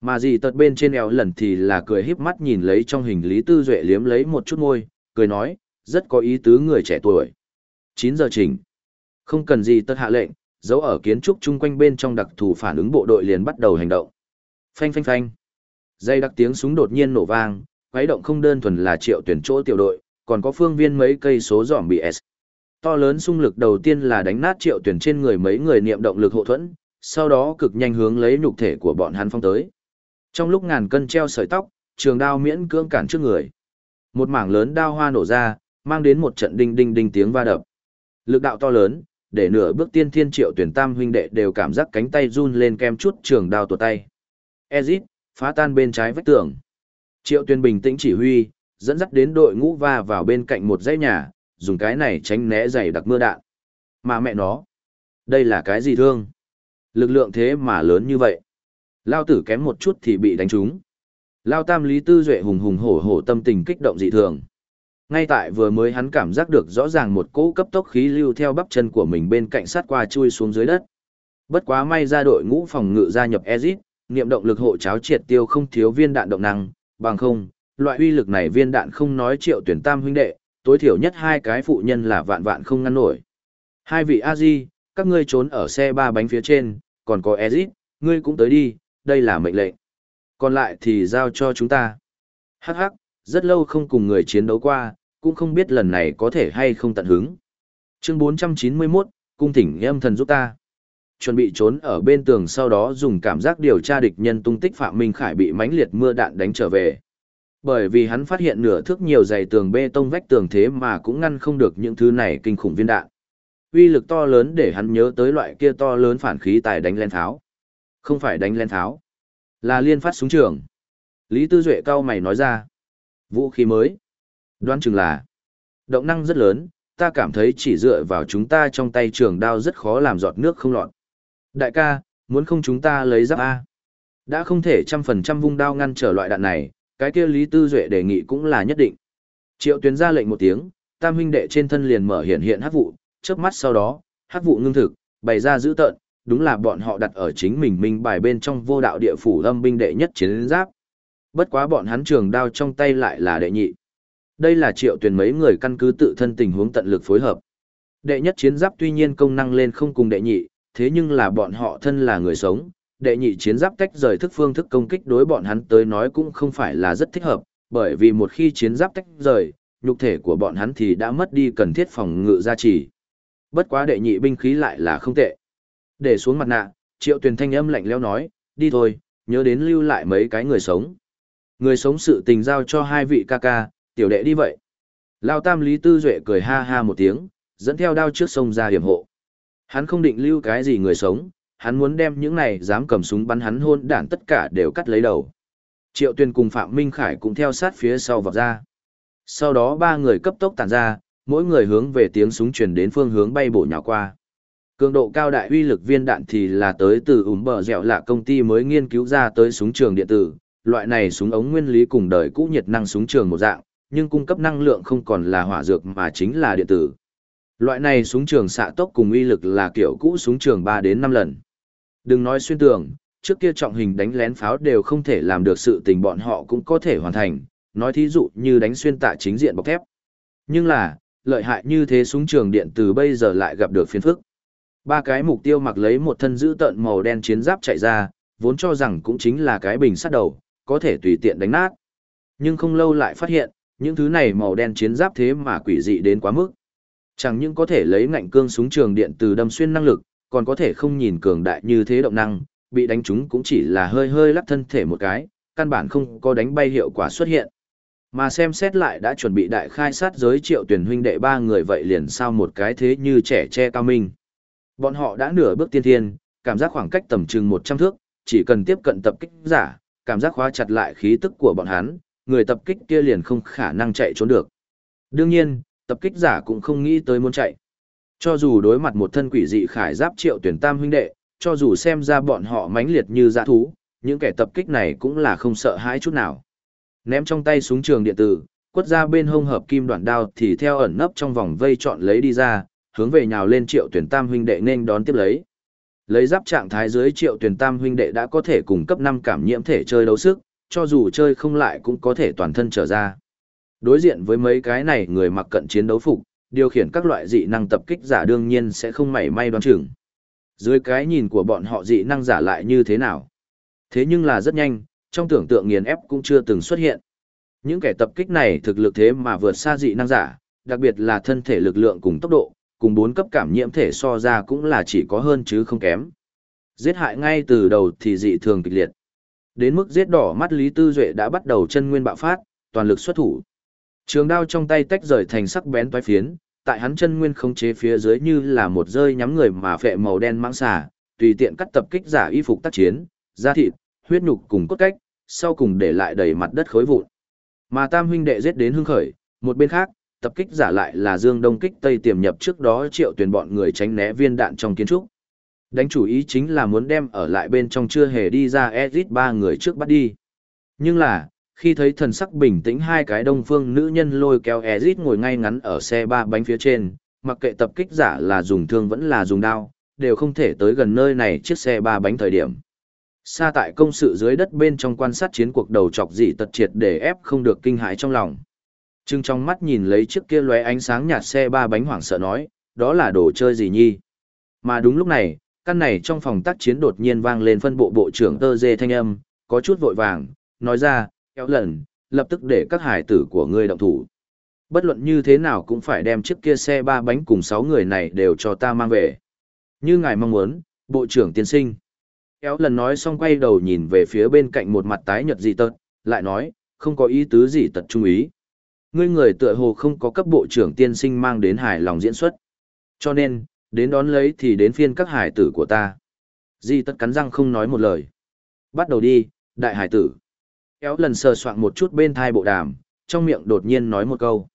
Mà gì tật bên trên eo lần thì là cười híp mắt nhìn lấy trong hình Lý Tư Duệ liếm lấy một chút môi, cười nói, rất có ý tứ người trẻ tuổi. 9 giờ chỉnh. Không cần gì tật hạ lệnh, dấu ở kiến trúc chung quanh bên trong đặc thù phản ứng bộ đội liền bắt đầu hành động. Phanh phanh phanh. Dây đặc tiếng súng đột nhiên nổ vang, quấy động không đơn thuần là triệu tuyển chỗ tiểu đội, còn có phương viên mấy cây số dòm bị S. To lớn xung lực đầu tiên là đánh nát triệu tuyển trên người mấy người niệm động lực hộ thuẫn, sau đó cực nhanh hướng lấy nhục thể của bọn hắn phong tới. Trong lúc ngàn cân treo sợi tóc, trường đao miễn cưỡng cản trước người. Một mảng lớn đao hoa nổ ra, mang đến một trận đinh đinh đinh tiếng va đập. Lực đạo to lớn, để nửa bước tiên thiên triệu tuyển tam huynh đệ đều cảm giác cánh tay run lên kem chút trường đao tuột tay. Ezit, phá tan bên trái vách tường. Triệu Tuyên bình tĩnh chỉ huy, dẫn dắt đến đội ngũ va vào bên cạnh một dãy nhà, dùng cái này tránh né dày đặc mưa đạn. Mà mẹ nó, đây là cái gì thương? Lực lượng thế mà lớn như vậy. Lao tử kém một chút thì bị đánh trúng. Lao tam lý tư duệ hùng hùng hổ hổ tâm tình kích động dị thường. Ngay tại vừa mới hắn cảm giác được rõ ràng một cỗ cấp tốc khí lưu theo bắp chân của mình bên cạnh sát qua chui xuống dưới đất. Bất quá may ra đội ngũ phòng ngự gia nhập Ezit, niệm động lực hộ cháo triệt tiêu không thiếu viên đạn động năng, bằng không, loại uy lực này viên đạn không nói triệu tuyển tam huynh đệ, tối thiểu nhất hai cái phụ nhân là vạn vạn không ngăn nổi. Hai vị A-di, các ngươi trốn ở xe ba bánh phía trên, còn có Ezit, ngươi cũng tới đi, đây là mệnh lệnh. Còn lại thì giao cho chúng ta. Hắc hắc, rất lâu không cùng người chiến đấu qua, cũng không biết lần này có thể hay không tận hứng. Chương 491, cung thỉnh em thần giúp ta. Chuẩn bị trốn ở bên tường sau đó dùng cảm giác điều tra địch nhân tung tích Phạm Minh Khải bị mãnh liệt mưa đạn đánh trở về. Bởi vì hắn phát hiện nửa thước nhiều dày tường bê tông vách tường thế mà cũng ngăn không được những thứ này kinh khủng viên đạn. Uy lực to lớn để hắn nhớ tới loại kia to lớn phản khí tài đánh lên tháo. Không phải đánh lên tháo, là liên phát súng trường. Lý Tư Duệ cao mày nói ra. Vũ khí mới. Đoán chừng là động năng rất lớn, ta cảm thấy chỉ dựa vào chúng ta trong tay trường đao rất khó làm giọt nước không lọt. Đại ca, muốn không chúng ta lấy giáp A. Đã không thể trăm phần trăm vung đao ngăn trở loại đạn này, cái kia Lý Tư Duệ đề nghị cũng là nhất định. Triệu tuyến ra lệnh một tiếng, tam huynh đệ trên thân liền mở hiện hiện hát vụ, chớp mắt sau đó, hát vụ ngưng thực, bày ra dữ tợn, đúng là bọn họ đặt ở chính mình minh bài bên trong vô đạo địa phủ âm binh đệ nhất chiến giáp. Bất quá bọn hắn trường đao trong tay lại là đệ nhị. Đây là triệu tuyển mấy người căn cứ tự thân tình huống tận lực phối hợp. Đệ nhất chiến giáp tuy nhiên công năng lên không cùng đệ nhị, thế nhưng là bọn họ thân là người sống, đệ nhị chiến giáp tách rời thức phương thức công kích đối bọn hắn tới nói cũng không phải là rất thích hợp, bởi vì một khi chiến giáp tách rời, nhục thể của bọn hắn thì đã mất đi cần thiết phòng ngự gia trì. Bất quá đệ nhị binh khí lại là không tệ. Để xuống mặt nạ, triệu tuyển thanh âm lạnh leo nói, đi thôi, nhớ đến lưu lại mấy cái người sống. Người sống sự tình giao cho hai vị ca ca, tiểu đệ đi vậy. Lao tam Lý Tư Duệ cười ha ha một tiếng, dẫn theo đao trước sông ra hiểm hộ. Hắn không định lưu cái gì người sống, hắn muốn đem những này dám cầm súng bắn hắn hôn đản tất cả đều cắt lấy đầu. Triệu Tuyền cùng Phạm Minh Khải cũng theo sát phía sau vọt ra. Sau đó ba người cấp tốc tản ra, mỗi người hướng về tiếng súng truyền đến phương hướng bay bổ nhào qua. Cường độ cao đại uy lực viên đạn thì là tới từ ủm bờ dẻo là công ty mới nghiên cứu ra tới súng trường điện tử. Loại này súng ống nguyên lý cùng đời cũ nhiệt năng súng trường một dạng, nhưng cung cấp năng lượng không còn là hỏa dược mà chính là điện tử. Loại này súng trường xạ tốc cùng uy lực là kiểu cũ súng trường 3 đến 5 lần. Đừng nói xuyên tường, trước kia trọng hình đánh lén pháo đều không thể làm được sự tình bọn họ cũng có thể hoàn thành, nói thí dụ như đánh xuyên tạ chính diện bọc thép. Nhưng là, lợi hại như thế súng trường điện từ bây giờ lại gặp được phiền phức. Ba cái mục tiêu mặc lấy một thân giữ tợn màu đen chiến giáp chạy ra, vốn cho rằng cũng chính là cái bình sắt đầu, có thể tùy tiện đánh nát. Nhưng không lâu lại phát hiện, những thứ này màu đen chiến giáp thế mà quỷ dị đến quá mức. Chẳng những có thể lấy ngạnh cương súng trường điện từ đâm xuyên năng lực, còn có thể không nhìn cường đại như thế động năng, bị đánh trúng cũng chỉ là hơi hơi lắc thân thể một cái, căn bản không có đánh bay hiệu quả xuất hiện. Mà xem xét lại đã chuẩn bị đại khai sát giới triệu tuyển huynh đệ ba người vậy liền sao một cái thế như trẻ che cao minh. Bọn họ đã nửa bước tiên thiên, cảm giác khoảng cách tầm chừng 100 thước, chỉ cần tiếp cận tập kích giả, cảm giác khóa chặt lại khí tức của bọn hắn, người tập kích kia liền không khả năng chạy trốn được. Đương nhiên, tập kích giả cũng không nghĩ tới muốn chạy. Cho dù đối mặt một thân quỷ dị khải giáp triệu tuyển tam huynh đệ, cho dù xem ra bọn họ mãnh liệt như dã thú, những kẻ tập kích này cũng là không sợ hãi chút nào. Ném trong tay súng trường điện tử, quất ra bên hông hợp kim đoạn đao thì theo ẩn nấp trong vòng vây chọn lấy đi ra, hướng về nhào lên triệu tuyển tam huynh đệ nên đón tiếp lấy. Lấy giáp trạng thái dưới triệu tuyển tam huynh đệ đã có thể cùng cấp 5 cảm nhiễm thể chơi đấu sức, cho dù chơi không lại cũng có thể toàn thân trở ra. Đối diện với mấy cái này người mặc cận chiến đấu phục, điều khiển các loại dị năng tập kích giả đương nhiên sẽ không mảy may đoán chừng. Dưới cái nhìn của bọn họ dị năng giả lại như thế nào? Thế nhưng là rất nhanh, trong tưởng tượng nghiền ép cũng chưa từng xuất hiện. Những kẻ tập kích này thực lực thế mà vượt xa dị năng giả, đặc biệt là thân thể lực lượng cùng tốc độ, cùng bốn cấp cảm nhiễm thể so ra cũng là chỉ có hơn chứ không kém. Giết hại ngay từ đầu thì dị thường kịch liệt. Đến mức giết đỏ mắt Lý Tư Duệ đã bắt đầu chân nguyên bạo phát, toàn lực xuất thủ. Trường đao trong tay tách rời thành sắc bén toái phiến, tại hắn chân nguyên khống chế phía dưới như là một rơi nhắm người mà phệ màu đen mãng xà, tùy tiện cắt tập kích giả y phục tác chiến, da thịt, huyết nhục cùng cốt cách, sau cùng để lại đầy mặt đất khối vụn. Mà Tam huynh đệ giết đến hưng khởi, một bên khác, tập kích giả lại là Dương Đông kích Tây tiềm nhập trước đó triệu tuyển bọn người tránh né viên đạn trong kiến trúc. Đánh chủ ý chính là muốn đem ở lại bên trong chưa hề đi ra Ezit ba người trước bắt đi. Nhưng là, khi thấy thần sắc bình tĩnh hai cái đông phương nữ nhân lôi kéo Ezit ngồi ngay ngắn ở xe ba bánh phía trên, mặc kệ tập kích giả là dùng thương vẫn là dùng đao, đều không thể tới gần nơi này chiếc xe ba bánh thời điểm. Xa tại công sự dưới đất bên trong quan sát chiến cuộc đầu chọc dị tật triệt để ép không được kinh hãi trong lòng. Trưng trong mắt nhìn lấy chiếc kia lóe ánh sáng nhạt xe ba bánh hoảng sợ nói, đó là đồ chơi gì nhi. Mà đúng lúc này, căn này trong phòng tác chiến đột nhiên vang lên phân bộ bộ trưởng tơ dê thanh âm, có chút vội vàng, nói ra, kéo lần, lập tức để các hải tử của ngươi động thủ. Bất luận như thế nào cũng phải đem chiếc kia xe ba bánh cùng sáu người này đều cho ta mang về. Như ngài mong muốn, bộ trưởng tiên sinh. Kéo lần nói xong quay đầu nhìn về phía bên cạnh một mặt tái nhật dị tật, lại nói, không có ý tứ gì tật trung ý. Ngươi người tựa hồ không có cấp bộ trưởng tiên sinh mang đến hài lòng diễn xuất. Cho nên, đến đón lấy thì đến phiên các hải tử của ta. Di tất cắn răng không nói một lời. Bắt đầu đi, đại hải tử. Éo lần sờ soạn một chút bên thai bộ đàm, trong miệng đột nhiên nói một câu.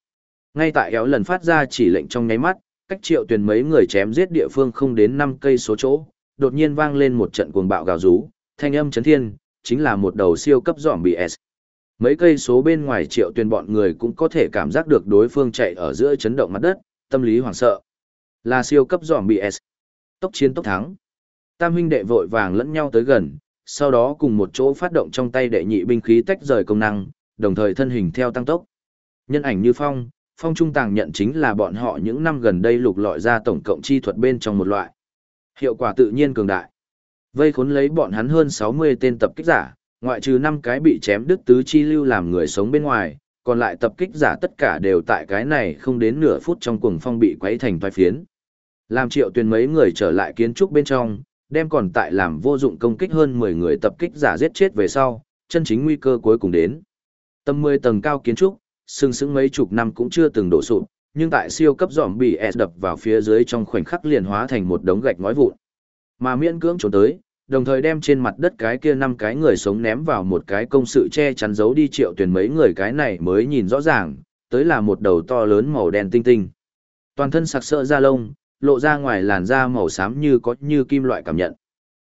Ngay tại Éo lần phát ra chỉ lệnh trong nháy mắt, cách triệu tuyển mấy người chém giết địa phương không đến năm cây số chỗ, đột nhiên vang lên một trận cuồng bạo gào rú, thanh âm chấn thiên, chính là một đầu siêu cấp giỏm bị S. Mấy cây số bên ngoài triệu tuyển bọn người cũng có thể cảm giác được đối phương chạy ở giữa chấn động mặt đất, tâm lý hoảng sợ. Là siêu cấp giỏm bị S. Tốc chiến tốc thắng. Tam huynh đệ vội vàng lẫn nhau tới gần, sau đó cùng một chỗ phát động trong tay đệ nhị binh khí tách rời công năng, đồng thời thân hình theo tăng tốc. Nhân ảnh như phong, phong trung tàng nhận chính là bọn họ những năm gần đây lục lọi ra tổng cộng chi thuật bên trong một loại. Hiệu quả tự nhiên cường đại. Vây khốn lấy bọn hắn hơn 60 tên tập kích giả, ngoại trừ 5 cái bị chém đứt tứ chi lưu làm người sống bên ngoài, còn lại tập kích giả tất cả đều tại cái này không đến nửa phút trong cuồng phong bị quấy thành toái phiến. Làm triệu tuyên mấy người trở lại kiến trúc bên trong, đem còn tại làm vô dụng công kích hơn 10 người tập kích giả giết chết về sau, chân chính nguy cơ cuối cùng đến. Tầm 10 tầng cao kiến trúc, sừng sững mấy chục năm cũng chưa từng đổ sụp, nhưng tại siêu cấp giòm bị S đập vào phía dưới trong khoảnh khắc liền hóa thành một đống gạch ngói vụn. Mà miễn cưỡng trốn tới, đồng thời đem trên mặt đất cái kia năm cái người sống ném vào một cái công sự che chắn giấu đi triệu tuyển mấy người cái này mới nhìn rõ ràng, tới là một đầu to lớn màu đen tinh tinh. Toàn thân sặc sỡ da lông, lộ ra ngoài làn da màu xám như có như kim loại cảm nhận.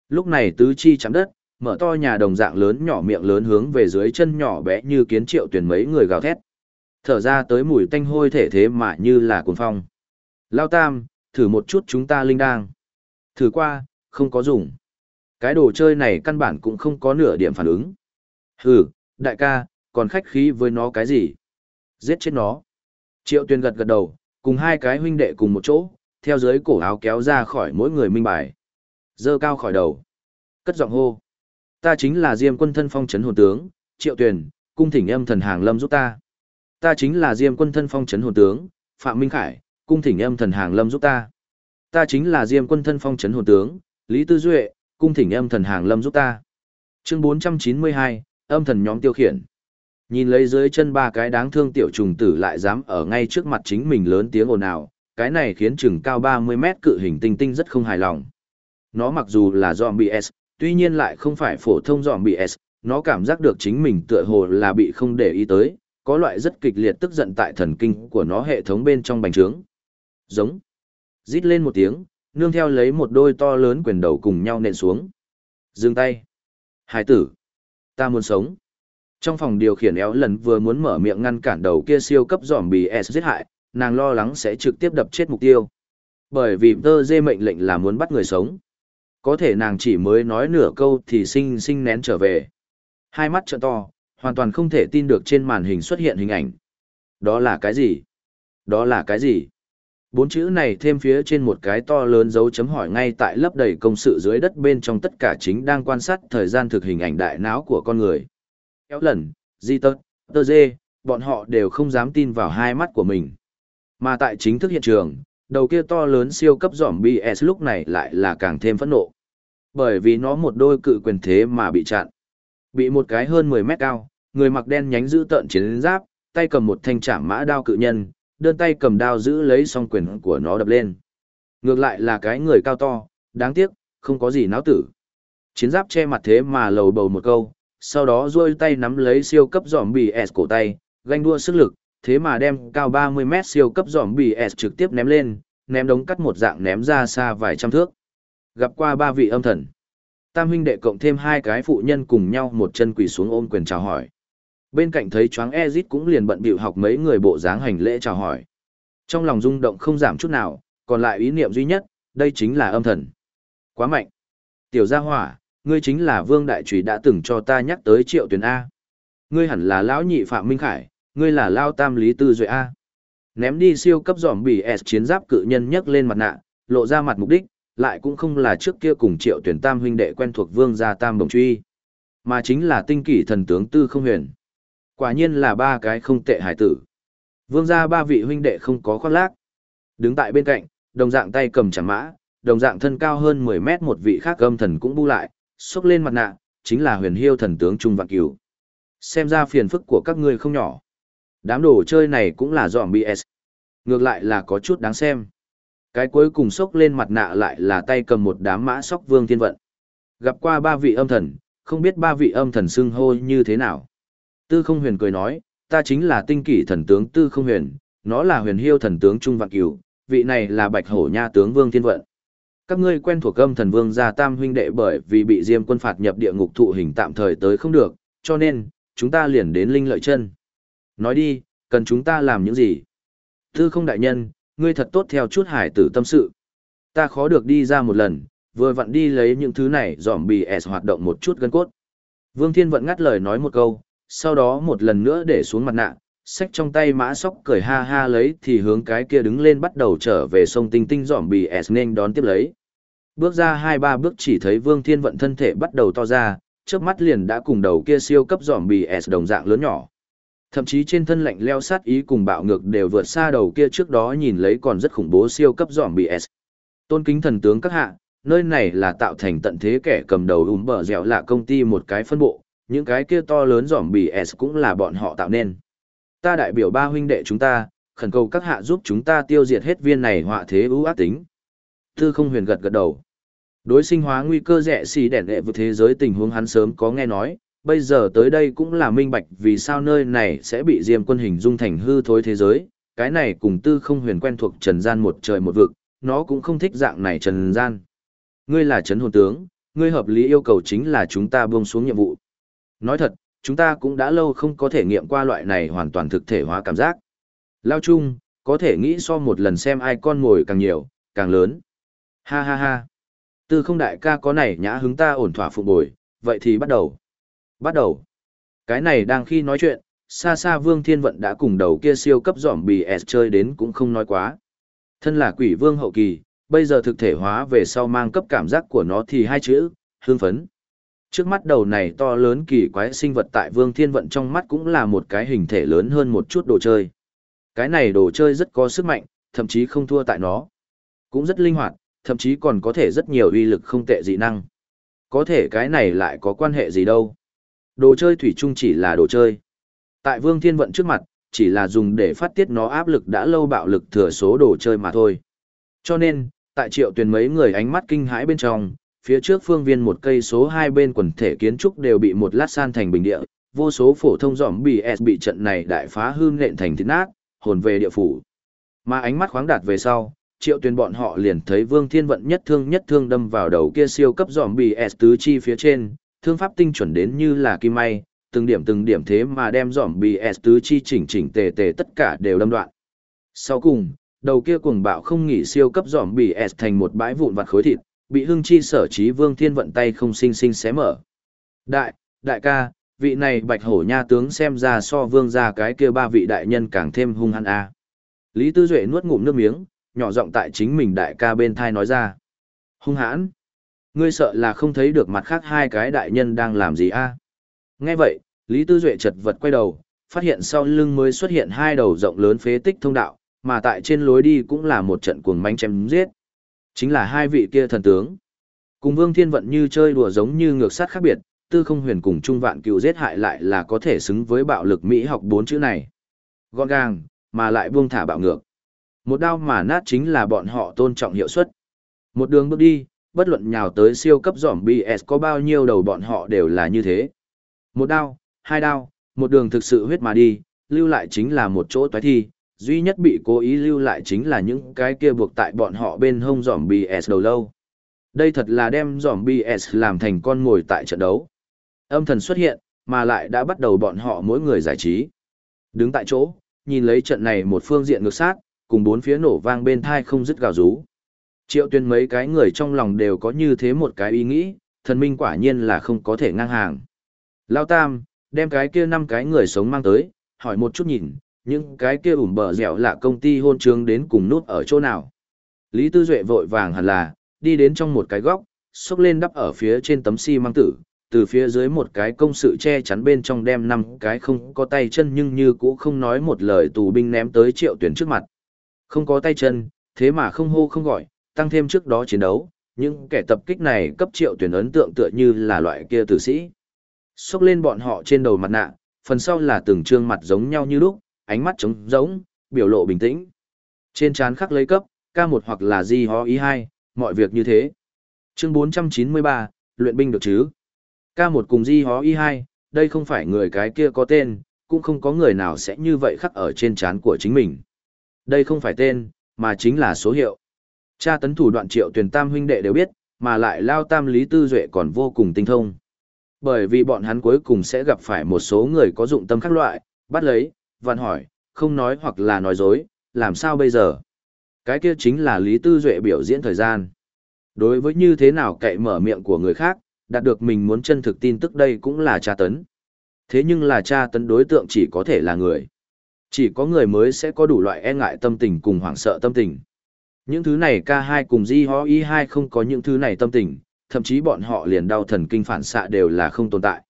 Lúc này tứ chi chạm đất, mở to nhà đồng dạng lớn nhỏ miệng lớn hướng về dưới chân nhỏ bé như kiến triệu tuyển mấy người gào thét. Thở ra tới mùi tanh hôi thể thế mà như là cuồng phong. Lao tam, thử một chút chúng ta linh đang. Thử qua, không có dùng. Cái đồ chơi này căn bản cũng không có nửa điểm phản ứng. Hừ, đại ca, còn khách khí với nó cái gì? Giết chết nó. Triệu tuyên gật gật đầu, cùng hai cái huynh đệ cùng một chỗ, theo dưới cổ áo kéo ra khỏi mỗi người minh bài. Dơ cao khỏi đầu. Cất giọng hô. Ta chính là Diêm quân thân phong trấn hồn tướng, Triệu Tuyền, cung thỉnh âm thần hàng lâm giúp ta. Ta chính là Diêm quân thân phong trấn hồn tướng, Phạm Minh Khải, cung thỉnh âm thần hàng lâm giúp ta. Ta chính là Diêm quân thân phong trấn hồn tướng, Lý Tư Duệ, cung thỉnh âm thần hàng lâm giúp ta. Chương 492, âm thần nhóm tiêu khiển. Nhìn lấy dưới chân ba cái đáng thương tiểu trùng tử lại dám ở ngay trước mặt chính mình lớn tiếng ồn ào, cái này khiến chừng cao 30 mét cự hình tinh tinh rất không hài lòng. Nó mặc dù là zombie S, tuy nhiên lại không phải phổ thông zombie S, nó cảm giác được chính mình tựa hồ là bị không để ý tới, có loại rất kịch liệt tức giận tại thần kinh của nó hệ thống bên trong bành trướng. Giống. Rít lên một tiếng, nương theo lấy một đôi to lớn quyền đầu cùng nhau nện xuống. Dừng tay. Hải tử. Ta muốn sống. Trong phòng điều khiển éo lần vừa muốn mở miệng ngăn cản đầu kia siêu cấp giòm bì S giết hại, nàng lo lắng sẽ trực tiếp đập chết mục tiêu. Bởi vì tơ dê mệnh lệnh là muốn bắt người sống. Có thể nàng chỉ mới nói nửa câu thì sinh sinh nén trở về. Hai mắt trợ to, hoàn toàn không thể tin được trên màn hình xuất hiện hình ảnh. Đó là cái gì? Đó là cái gì? Bốn chữ này thêm phía trên một cái to lớn dấu chấm hỏi ngay tại lấp đầy công sự dưới đất bên trong tất cả chính đang quan sát thời gian thực hình ảnh đại não của con người. Kéo lần, di tơ, tơ dê, bọn họ đều không dám tin vào hai mắt của mình. Mà tại chính thức hiện trường, đầu kia to lớn siêu cấp giỏm BS lúc này lại là càng thêm phẫn nộ. Bởi vì nó một đôi cự quyền thế mà bị chặn. Bị một cái hơn 10 mét cao, người mặc đen nhánh giữ tợn chiến giáp, tay cầm một thanh trảm mã đao cự nhân, đơn tay cầm đao giữ lấy song quyền của nó đập lên. Ngược lại là cái người cao to, đáng tiếc, không có gì náo tử. Chiến giáp che mặt thế mà lầu bầu một câu, sau đó duỗi tay nắm lấy siêu cấp giỏm bì S cổ tay, ganh đua sức lực, thế mà đem cao 30 mét siêu cấp giỏm bì S trực tiếp ném lên, ném đống cắt một dạng ném ra xa vài trăm thước. Gặp qua ba vị âm thần. Tam huynh đệ cộng thêm hai cái phụ nhân cùng nhau một chân quỳ xuống ôm quyền chào hỏi. Bên cạnh thấy choáng Ezit cũng liền bận bịu học mấy người bộ dáng hành lễ chào hỏi. Trong lòng rung động không giảm chút nào, còn lại ý niệm duy nhất, đây chính là âm thần. Quá mạnh. Tiểu gia hỏa, ngươi chính là vương đại trùy đã từng cho ta nhắc tới triệu tuyền A. Ngươi hẳn là lão nhị Phạm Minh Khải, ngươi là lao tam lý tư duệ A. Ném đi siêu cấp dòm bỉ S chiến giáp cự nhân nhấc lên mặt nạ, lộ ra mặt mục đích, lại cũng không là trước kia cùng triệu tuyển tam huynh đệ quen thuộc vương gia tam bồng truy, mà chính là tinh kỷ thần tướng tư không huyền. Quả nhiên là ba cái không tệ hải tử. Vương gia ba vị huynh đệ không có khoác lác. Đứng tại bên cạnh, đồng dạng tay cầm chẳng mã, đồng dạng thân cao hơn 10 mét một vị khác âm thần cũng bu lại, xốc lên mặt nạ, chính là huyền hiêu thần tướng Trung Vạn Cửu. Xem ra phiền phức của các ngươi không nhỏ. Đám đồ chơi này cũng là dọn BS. Ngược lại là có chút đáng xem. Cái cuối cùng sốc lên mặt nạ lại là tay cầm một đám mã sóc vương thiên vận. Gặp qua ba vị âm thần, không biết ba vị âm thần xưng hô như thế nào. Tư không huyền cười nói, ta chính là tinh kỷ thần tướng Tư không huyền, nó là huyền hiêu thần tướng Trung Vạn Cửu, vị này là bạch hổ nha tướng Vương Thiên Vận. Các ngươi quen thuộc âm thần vương gia tam huynh đệ bởi vì bị diêm quân phạt nhập địa ngục thụ hình tạm thời tới không được, cho nên, chúng ta liền đến linh lợi chân. Nói đi, cần chúng ta làm những gì? Tư không đại nhân, ngươi thật tốt theo chút hải tử tâm sự. Ta khó được đi ra một lần, vừa vặn đi lấy những thứ này dòm bì S hoạt động một chút gân cốt. Vương Thiên Vận ngắt lời nói một câu, sau đó một lần nữa để xuống mặt nạ, sách trong tay mã sóc cười ha ha lấy thì hướng cái kia đứng lên bắt đầu trở về sông tinh tinh dòm bì S nên đón tiếp lấy. Bước ra hai ba bước chỉ thấy Vương Thiên Vận thân thể bắt đầu to ra, trước mắt liền đã cùng đầu kia siêu cấp dòm bì S đồng dạng lớn nhỏ. Thậm chí trên thân lạnh leo sát ý cùng bạo ngược đều vượt xa đầu kia trước đó nhìn lấy còn rất khủng bố siêu cấp dòm bì S. Tôn kính thần tướng các hạ, nơi này là tạo thành tận thế kẻ cầm đầu ùm bờ dẻo là công ty một cái phân bộ, những cái kia to lớn giỏm bì S cũng là bọn họ tạo nên. Ta đại biểu ba huynh đệ chúng ta, khẩn cầu các hạ giúp chúng ta tiêu diệt hết viên này họa thế ưu ác tính. Tư không huyền gật gật đầu. Đối sinh hóa nguy cơ rẻ xì đẻn đệ vượt thế giới tình huống hắn sớm có nghe nói, bây giờ tới đây cũng là minh bạch vì sao nơi này sẽ bị diêm quân hình dung thành hư thối thế giới, cái này cùng tư không huyền quen thuộc trần gian một trời một vực, nó cũng không thích dạng này trần gian. Ngươi là trấn hồn tướng, ngươi hợp lý yêu cầu chính là chúng ta buông xuống nhiệm vụ. Nói thật, chúng ta cũng đã lâu không có thể nghiệm qua loại này hoàn toàn thực thể hóa cảm giác. Lao chung, có thể nghĩ so một lần xem ai con ngồi càng nhiều, càng lớn. Ha ha ha. Tư không đại ca có này nhã hứng ta ổn thỏa phục bồi, vậy thì bắt đầu. Bắt đầu. Cái này đang khi nói chuyện, xa xa Vương Thiên Vận đã cùng đầu kia siêu cấp giỏm bì S chơi đến cũng không nói quá. Thân là quỷ vương hậu kỳ, bây giờ thực thể hóa về sau mang cấp cảm giác của nó thì hai chữ, hương phấn. Trước mắt đầu này to lớn kỳ quái sinh vật tại Vương Thiên Vận trong mắt cũng là một cái hình thể lớn hơn một chút đồ chơi. Cái này đồ chơi rất có sức mạnh, thậm chí không thua tại nó. Cũng rất linh hoạt, thậm chí còn có thể rất nhiều uy lực không tệ dị năng. Có thể cái này lại có quan hệ gì đâu. Đồ chơi thủy chung chỉ là đồ chơi. Tại Vương Thiên Vận trước mặt, chỉ là dùng để phát tiết nó áp lực đã lâu bạo lực thừa số đồ chơi mà thôi. Cho nên, tại triệu tuyển mấy người ánh mắt kinh hãi bên trong, phía trước phương viên một cây số hai bên quần thể kiến trúc đều bị một lát san thành bình địa, vô số phổ thông giỏm BS bị trận này đại phá hư nện thành thịt nát, hồn về địa phủ. Mà ánh mắt khoáng đạt về sau, triệu tuyển bọn họ liền thấy Vương Thiên Vận nhất thương nhất thương đâm vào đầu kia siêu cấp giỏm bì S tứ chi phía trên, thương pháp tinh chuẩn đến như là kim may, từng điểm từng điểm thế mà đem giỏm BS tứ chi chỉnh chỉnh tề tề tất cả đều đâm đoạn. Sau cùng, đầu kia cuồng bạo không nghỉ siêu cấp giỏm BS thành một bãi vụn vặt khối thịt, bị hưng chi sở trí vương thiên vận tay không sinh sinh xé mở. Đại, đại ca, vị này bạch hổ nha tướng xem ra so vương ra cái kia ba vị đại nhân càng thêm hung hăng a. Lý Tư Duệ nuốt ngụm nước miếng, nhỏ giọng tại chính mình đại ca bên thai nói ra. Hung hãn. Ngươi sợ là không thấy được mặt khác hai cái đại nhân đang làm gì a? Nghe vậy, Lý Tư Duệ chật vật quay đầu, phát hiện sau lưng mới xuất hiện hai đầu rộng lớn phế tích thông đạo, mà tại trên lối đi cũng là một trận cuồng manh chém giết. Chính là hai vị kia thần tướng. Cùng Vương Thiên Vận như chơi đùa giống như ngược sát khác biệt, tư không huyền cùng trung vạn cựu giết hại lại là có thể xứng với bạo lực Mỹ học bốn chữ này. Gọn gàng, mà lại buông thả bạo ngược. Một đao mà nát chính là bọn họ tôn trọng hiệu suất. Một đường bước đi, bất luận nhào tới siêu cấp giỏm BS có bao nhiêu đầu bọn họ đều là như thế. Một đao, hai đao, một đường thực sự huyết mà đi, lưu lại chính là một chỗ toái thi, duy nhất bị cố ý lưu lại chính là những cái kia buộc tại bọn họ bên hông giỏm BS đầu lâu. Đây thật là đem giỏm BS làm thành con ngồi tại trận đấu. Âm thần xuất hiện, mà lại đã bắt đầu bọn họ mỗi người giải trí. Đứng tại chỗ, nhìn lấy trận này một phương diện ngược sát, cùng bốn phía nổ vang bên thai không dứt gào rú. Triệu tuyên mấy cái người trong lòng đều có như thế một cái ý nghĩ, thần minh quả nhiên là không có thể ngang hàng. Lao Tam, đem cái kia năm cái người sống mang tới, hỏi một chút nhìn, những cái kia ủm bờ dẻo là công ty hôn trường đến cùng nút ở chỗ nào. Lý Tư Duệ vội vàng hẳn là, đi đến trong một cái góc, xúc lên đắp ở phía trên tấm xi si măng tử, từ phía dưới một cái công sự che chắn bên trong đem năm cái không có tay chân nhưng như cũ không nói một lời tù binh ném tới triệu tuyển trước mặt. Không có tay chân, thế mà không hô không gọi, tăng thêm trước đó chiến đấu, những kẻ tập kích này cấp triệu tuyển ấn tượng tựa như là loại kia tử sĩ. Xúc lên bọn họ trên đầu mặt nạ, phần sau là từng trương mặt giống nhau như lúc, ánh mắt trống giống, biểu lộ bình tĩnh. Trên trán khắc lấy cấp, K1 hoặc là di ho ý 2 mọi việc như thế. Chương 493, luyện binh được chứ? K1 cùng di ho ý 2 đây không phải người cái kia có tên, cũng không có người nào sẽ như vậy khắc ở trên trán của chính mình. Đây không phải tên, mà chính là số hiệu. Cha tấn thủ đoạn triệu tuyển tam huynh đệ đều biết, mà lại lao tam lý tư duệ còn vô cùng tinh thông. Bởi vì bọn hắn cuối cùng sẽ gặp phải một số người có dụng tâm khác loại, bắt lấy, vặn hỏi, không nói hoặc là nói dối, làm sao bây giờ? Cái kia chính là Lý Tư Duệ biểu diễn thời gian. Đối với như thế nào cậy mở miệng của người khác, đạt được mình muốn chân thực tin tức đây cũng là tra tấn. Thế nhưng là tra tấn đối tượng chỉ có thể là người. Chỉ có người mới sẽ có đủ loại e ngại tâm tình cùng hoảng sợ tâm tình. Những thứ này K2 cùng Di Ho Y2 không có những thứ này tâm tình, thậm chí bọn họ liền đau thần kinh phản xạ đều là không tồn tại.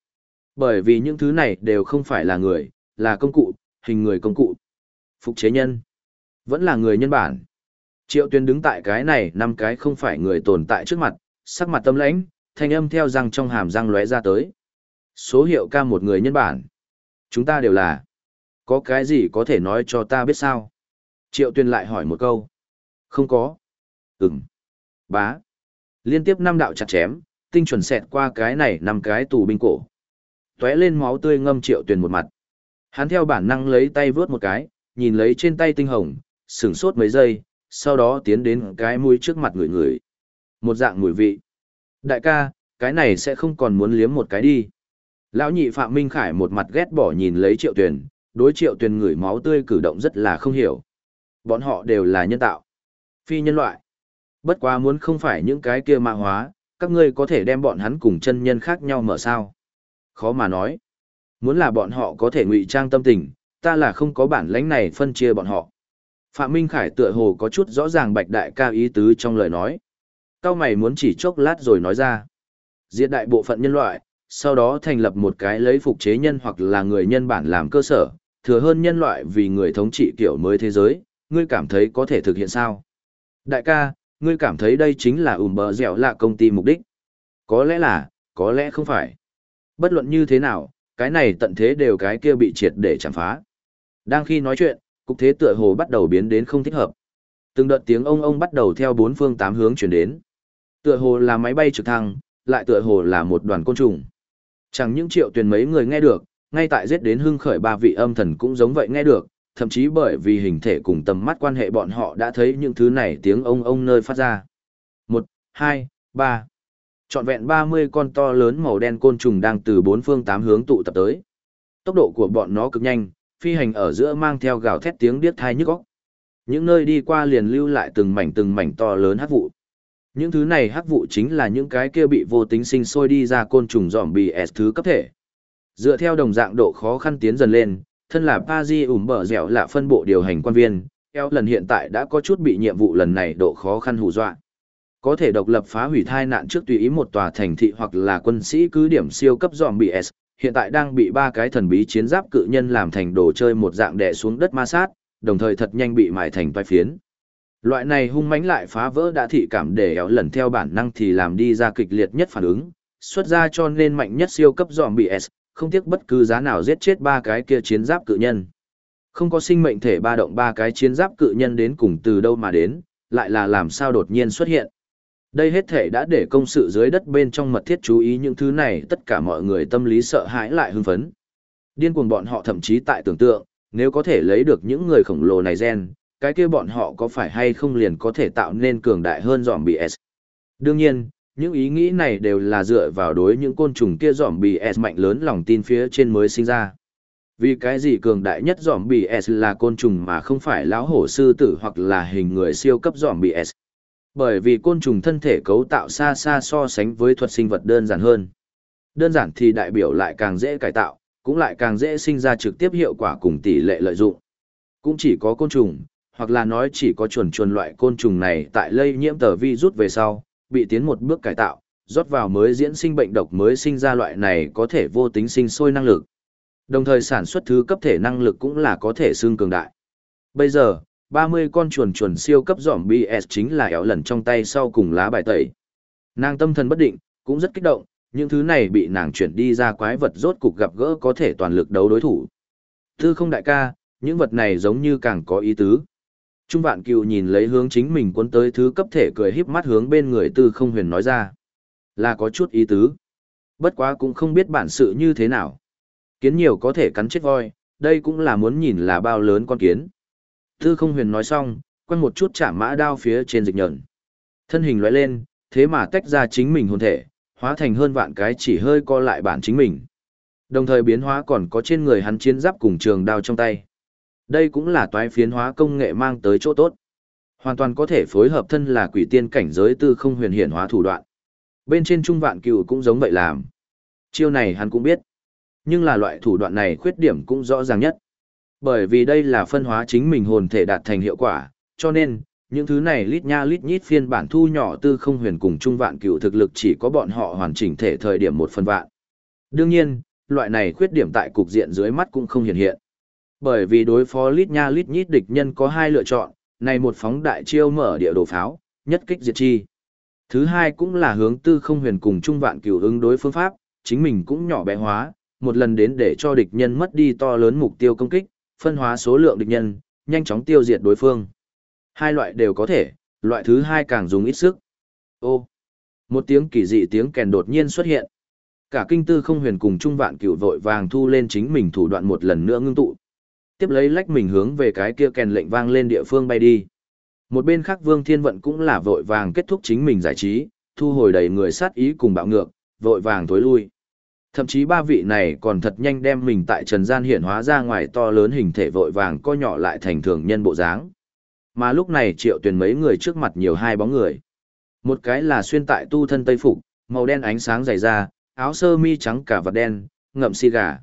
Bởi vì những thứ này đều không phải là người, là công cụ, hình người công cụ. Phục chế nhân, vẫn là người nhân bản. Triệu tuyên đứng tại cái này năm cái không phải người tồn tại trước mặt, sắc mặt tâm lãnh, thanh âm theo răng trong hàm răng lóe ra tới. Số hiệu ca một người nhân bản. Chúng ta đều là. Có cái gì có thể nói cho ta biết sao? Triệu tuyên lại hỏi một câu. Không có. Ừm. Bá. Liên tiếp năm đạo chặt chém, tinh chuẩn xẹt qua cái này năm cái tù binh cổ. Tóe lên máu tươi ngâm triệu tuyền một mặt. Hắn theo bản năng lấy tay vướt một cái, nhìn lấy trên tay tinh hồng, sửng sốt mấy giây, sau đó tiến đến cái mũi trước mặt người người. Một dạng mùi vị. Đại ca, cái này sẽ không còn muốn liếm một cái đi. Lão nhị Phạm Minh Khải một mặt ghét bỏ nhìn lấy triệu tuyền đối triệu tuyền ngửi máu tươi cử động rất là không hiểu. Bọn họ đều là nhân tạo. Phi nhân loại. Bất quá muốn không phải những cái kia ma hóa, các ngươi có thể đem bọn hắn cùng chân nhân khác nhau mở sao. Khó mà nói. Muốn là bọn họ có thể ngụy trang tâm tình, ta là không có bản lãnh này phân chia bọn họ. Phạm Minh Khải tựa hồ có chút rõ ràng bạch đại ca ý tứ trong lời nói. Cao mày muốn chỉ chốc lát rồi nói ra. Diệt đại bộ phận nhân loại, sau đó thành lập một cái lấy phục chế nhân hoặc là người nhân bản làm cơ sở, thừa hơn nhân loại vì người thống trị kiểu mới thế giới, ngươi cảm thấy có thể thực hiện sao? Đại ca, ngươi cảm thấy đây chính là ủm bờ dẻo là công ty mục đích. Có lẽ là, có lẽ không phải. Bất luận như thế nào, cái này tận thế đều cái kia bị triệt để chạm phá. Đang khi nói chuyện, cục thế tựa hồ bắt đầu biến đến không thích hợp. Từng đợt tiếng ông ông bắt đầu theo bốn phương tám hướng chuyển đến. Tựa hồ là máy bay trực thăng, lại tựa hồ là một đoàn côn trùng. Chẳng những triệu tuyển mấy người nghe được, ngay tại giết đến hưng khởi ba vị âm thần cũng giống vậy nghe được, thậm chí bởi vì hình thể cùng tầm mắt quan hệ bọn họ đã thấy những thứ này tiếng ông ông nơi phát ra. Một, hai, ba. Trọn vẹn ba mươi con to lớn màu đen côn trùng đang từ bốn phương tám hướng tụ tập tới. Tốc độ của bọn nó cực nhanh, phi hành ở giữa mang theo gào thét tiếng điếc thai nhức óc. Những nơi đi qua liền lưu lại từng mảnh từng mảnh to lớn hắc vụ. Những thứ này hắc vụ chính là những cái kia bị vô tính sinh sôi đi ra côn trùng dòm bì S thứ cấp thể. Dựa theo đồng dạng độ khó khăn tiến dần lên, thân là Pazi ủm bờ dẻo là phân bộ điều hành quan viên, eo lần hiện tại đã có chút bị nhiệm vụ lần này độ khó khăn hù dọa. Có thể độc lập phá hủy thai nạn trước tùy ý một tòa thành thị hoặc là quân sĩ cứ điểm siêu cấp dòm bị S, hiện tại đang bị ba cái thần bí chiến giáp cự nhân làm thành đồ chơi một dạng đè xuống đất ma sát, đồng thời thật nhanh bị mài thành toái phiến. Loại này hung mãnh lại phá vỡ đã thị cảm để éo lần theo bản năng thì làm đi ra kịch liệt nhất phản ứng, xuất ra cho nên mạnh nhất siêu cấp dòm bị S, không tiếc bất cứ giá nào giết chết ba cái kia chiến giáp cự nhân. Không có sinh mệnh thể ba động ba cái chiến giáp cự nhân đến cùng từ đâu mà đến, lại là làm sao đột nhiên xuất hiện. Đây hết thể đã để công sự dưới đất bên trong mật thiết chú ý những thứ này tất cả mọi người tâm lý sợ hãi lại hưng phấn. Điên cuồng bọn họ thậm chí tại tưởng tượng, nếu có thể lấy được những người khổng lồ này gen, cái kia bọn họ có phải hay không liền có thể tạo nên cường đại hơn dòm bị S. Đương nhiên, những ý nghĩ này đều là dựa vào đối những côn trùng kia dòm bì S mạnh lớn lòng tin phía trên mới sinh ra. Vì cái gì cường đại nhất dòm bì S là côn trùng mà không phải lão hổ sư tử hoặc là hình người siêu cấp dòm bì S. Bởi vì côn trùng thân thể cấu tạo xa xa so sánh với thuật sinh vật đơn giản hơn. Đơn giản thì đại biểu lại càng dễ cải tạo, cũng lại càng dễ sinh ra trực tiếp hiệu quả cùng tỷ lệ lợi dụng. Cũng chỉ có côn trùng, hoặc là nói chỉ có chuồn chuồn loại côn trùng này tại lây nhiễm tờ vi rút về sau, bị tiến một bước cải tạo, rót vào mới diễn sinh bệnh độc mới sinh ra loại này có thể vô tính sinh sôi năng lực. Đồng thời sản xuất thứ cấp thể năng lực cũng là có thể xương cường đại. Bây giờ, 30 con chuồn chuồn siêu cấp giỏm BS chính là éo lần trong tay sau cùng lá bài tẩy. Nàng tâm thần bất định, cũng rất kích động, những thứ này bị nàng chuyển đi ra quái vật rốt cục gặp gỡ có thể toàn lực đấu đối thủ. Tư không đại ca, những vật này giống như càng có ý tứ. Trung vạn cựu nhìn lấy hướng chính mình cuốn tới thứ cấp thể cười híp mắt hướng bên người tư không huyền nói ra. Là có chút ý tứ. Bất quá cũng không biết bản sự như thế nào. Kiến nhiều có thể cắn chết voi, đây cũng là muốn nhìn là bao lớn con kiến. Tư không huyền nói xong, quăng một chút chạm mã đao phía trên dịch nhẫn. Thân hình lóe lên, thế mà tách ra chính mình hồn thể, hóa thành hơn vạn cái chỉ hơi co lại bản chính mình. Đồng thời biến hóa còn có trên người hắn chiến giáp cùng trường đao trong tay. Đây cũng là toái phiến hóa công nghệ mang tới chỗ tốt. Hoàn toàn có thể phối hợp thân là quỷ tiên cảnh giới tư không huyền hiển hóa thủ đoạn. Bên trên trung vạn cựu cũng giống vậy làm. Chiêu này hắn cũng biết. Nhưng là loại thủ đoạn này khuyết điểm cũng rõ ràng nhất. Bởi vì đây là phân hóa chính mình hồn thể đạt thành hiệu quả, cho nên, những thứ này lít nha lít nhít phiên bản thu nhỏ tư không huyền cùng trung vạn cựu thực lực chỉ có bọn họ hoàn chỉnh thể thời điểm một phần vạn. Đương nhiên, loại này khuyết điểm tại cục diện dưới mắt cũng không hiện hiện. Bởi vì đối phó lít nha lít nhít địch nhân có hai lựa chọn, này một phóng đại chiêu mở địa đồ pháo, nhất kích diệt chi. Thứ hai cũng là hướng tư không huyền cùng trung vạn cửu ứng đối phương pháp, chính mình cũng nhỏ bé hóa, một lần đến để cho địch nhân mất đi to lớn mục tiêu công kích, phân hóa số lượng địch nhân, nhanh chóng tiêu diệt đối phương. Hai loại đều có thể, loại thứ hai càng dùng ít sức. Ô, một tiếng kỳ dị tiếng kèn đột nhiên xuất hiện. Cả kinh tư không huyền cùng trung vạn cửu vội vàng thu lên chính mình thủ đoạn một lần nữa ngưng tụ. Tiếp lấy lách mình hướng về cái kia kèn lệnh vang lên địa phương bay đi. Một bên khác Vương Thiên Vận cũng là vội vàng kết thúc chính mình giải trí, thu hồi đầy người sát ý cùng bạo ngược, vội vàng tối lui. Thậm chí ba vị này còn thật nhanh đem mình tại trần gian hiện hóa ra ngoài to lớn hình thể vội vàng co nhỏ lại thành thường nhân bộ dáng. Mà lúc này triệu tuyển mấy người trước mặt nhiều hai bóng người. Một cái là xuyên tại tu thân tây phục, màu đen ánh sáng dày da, áo sơ mi trắng cả vật đen, ngậm xì gà.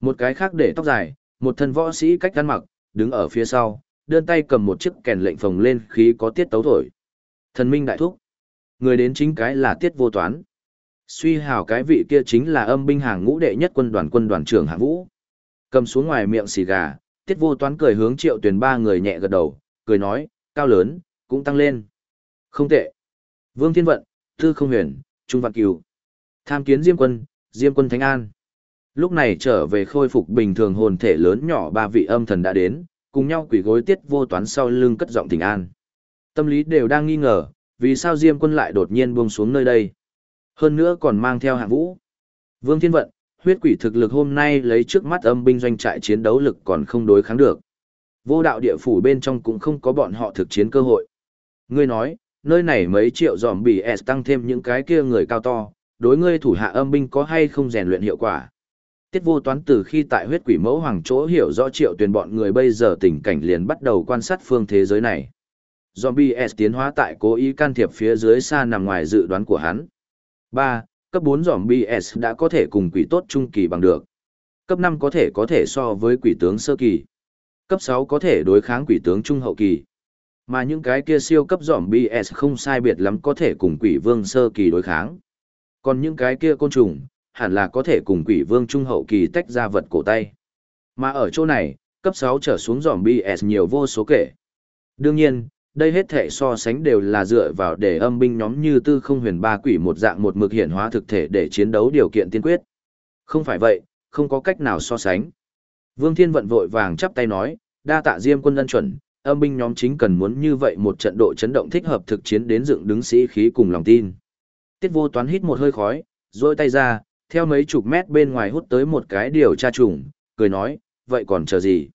Một cái khác để tóc dài, một thân võ sĩ cách ăn mặc, đứng ở phía sau, đơn tay cầm một chiếc kèn lệnh phồng lên khí có tiết tấu thổi. Thần minh đại thúc. Người đến chính cái là tiết vô toán. Suy hào cái vị kia chính là âm binh hàng ngũ đệ nhất quân đoàn quân đoàn trưởng hạng vũ. Cầm xuống ngoài miệng xì gà, tiết vô toán cười hướng triệu tuyển ba người nhẹ gật đầu, cười nói, cao lớn, cũng tăng lên. Không tệ. Vương Thiên Vận, Tư Không Huyền, Trung Văn Kiều. Tham kiến Diêm Quân, Diêm Quân Thánh An. Lúc này trở về khôi phục bình thường hồn thể lớn nhỏ ba vị âm thần đã đến, cùng nhau quỷ gối tiết vô toán sau lưng cất giọng thỉnh an. Tâm lý đều đang nghi ngờ, vì sao Diêm Quân lại đột nhiên buông xuống nơi đây. Hơn nữa còn mang theo hạng vũ. Vương Thiên Vận, huyết quỷ thực lực hôm nay lấy trước mắt âm binh doanh trại chiến đấu lực còn không đối kháng được. Vô đạo địa phủ bên trong cũng không có bọn họ thực chiến cơ hội. Ngươi nói, nơi này mấy triệu giòm bỉ S tăng thêm những cái kia người cao to, đối ngươi thủ hạ âm binh có hay không rèn luyện hiệu quả. Tiết vô toán từ khi tại huyết quỷ mẫu hoàng chỗ hiểu rõ triệu tuyển bọn người bây giờ tình cảnh liền bắt đầu quan sát phương thế giới này. Zombie S tiến hóa tại cố ý can thiệp phía dưới xa nằm ngoài dự đoán của hắn. 3. Cấp 4 Zombie S đã có thể cùng quỷ tốt trung kỳ bằng được. Cấp 5 có thể có thể so với quỷ tướng sơ kỳ. Cấp 6 có thể đối kháng quỷ tướng trung hậu kỳ. Mà những cái kia siêu cấp Zombie S không sai biệt lắm có thể cùng quỷ vương sơ kỳ đối kháng. Còn những cái kia côn trùng, hẳn là có thể cùng quỷ vương trung hậu kỳ tách ra vật cổ tay. Mà ở chỗ này, cấp 6 trở xuống dòm BS nhiều vô số kể. Đương nhiên, đây hết thể so sánh đều là dựa vào để âm binh nhóm như tư không huyền ba quỷ một dạng một mực hiện hóa thực thể để chiến đấu điều kiện tiên quyết. Không phải vậy, không có cách nào so sánh. Vương Thiên vận vội vàng chắp tay nói, đa tạ diêm quân ân chuẩn, âm binh nhóm chính cần muốn như vậy một trận độ chấn động thích hợp thực chiến đến dựng đứng sĩ khí cùng lòng tin. Tiết vô toán hít một hơi khói, rồi tay ra, theo mấy chục mét bên ngoài hút tới một cái điều tra trùng, cười nói, vậy còn chờ gì?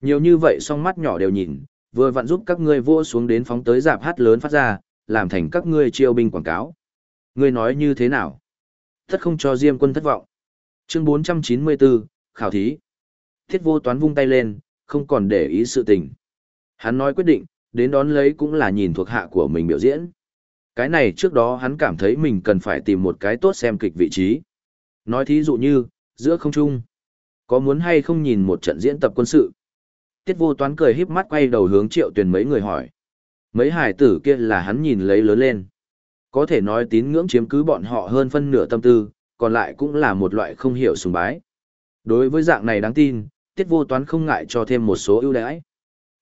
Nhiều như vậy song mắt nhỏ đều nhìn, vừa vặn giúp các ngươi vua xuống đến phóng tới dạp hát lớn phát ra, làm thành các ngươi chiêu binh quảng cáo. Ngươi nói như thế nào? Thất không cho Diêm quân thất vọng. Chương 494, Khảo thí. Thiết vô toán vung tay lên, không còn để ý sự tình. Hắn nói quyết định, đến đón lấy cũng là nhìn thuộc hạ của mình biểu diễn. Cái này trước đó hắn cảm thấy mình cần phải tìm một cái tốt xem kịch vị trí. Nói thí dụ như, giữa không trung, có muốn hay không nhìn một trận diễn tập quân sự? Tiết vô toán cười híp mắt quay đầu hướng triệu tuyển mấy người hỏi. Mấy hải tử kia là hắn nhìn lấy lớn lên. Có thể nói tín ngưỡng chiếm cứ bọn họ hơn phân nửa tâm tư, còn lại cũng là một loại không hiểu sùng bái. Đối với dạng này đáng tin, tiết vô toán không ngại cho thêm một số ưu đãi.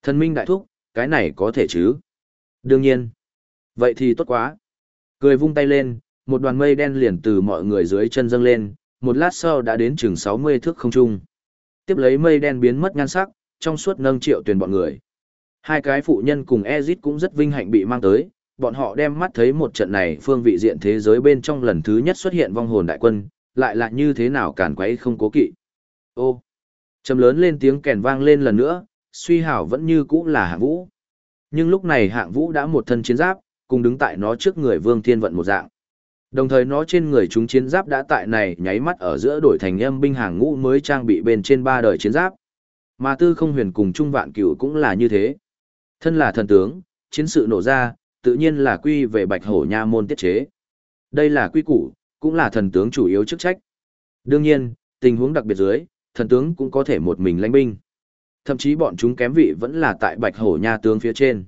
Thần minh đại thúc, cái này có thể chứ? Đương nhiên. Vậy thì tốt quá. Cười vung tay lên, một đoàn mây đen liền từ mọi người dưới chân dâng lên, một lát sau đã đến chừng 60 thước không trung. Tiếp lấy mây đen biến mất nhan sắc, trong suốt nâng triệu tuyển bọn người. Hai cái phụ nhân cùng Ezit cũng rất vinh hạnh bị mang tới, bọn họ đem mắt thấy một trận này phương vị diện thế giới bên trong lần thứ nhất xuất hiện vong hồn đại quân, lại là như thế nào cản quấy không cố kỵ. Ô, trầm lớn lên tiếng kèn vang lên lần nữa, suy hảo vẫn như cũ là hạng vũ. Nhưng lúc này hạng vũ đã một thân chiến giáp, cùng đứng tại nó trước người vương thiên vận một dạng. Đồng thời nó trên người chúng chiến giáp đã tại này nháy mắt ở giữa đổi thành âm binh hàng ngũ mới trang bị bên trên ba đời chiến giáp. Mà tư không huyền cùng trung vạn cửu cũng là như thế. Thân là thần tướng, chiến sự nổ ra, tự nhiên là quy về bạch hổ nha môn tiết chế. Đây là quy củ, cũng là thần tướng chủ yếu chức trách. Đương nhiên, tình huống đặc biệt dưới, thần tướng cũng có thể một mình lãnh binh. Thậm chí bọn chúng kém vị vẫn là tại bạch hổ nha tướng phía trên.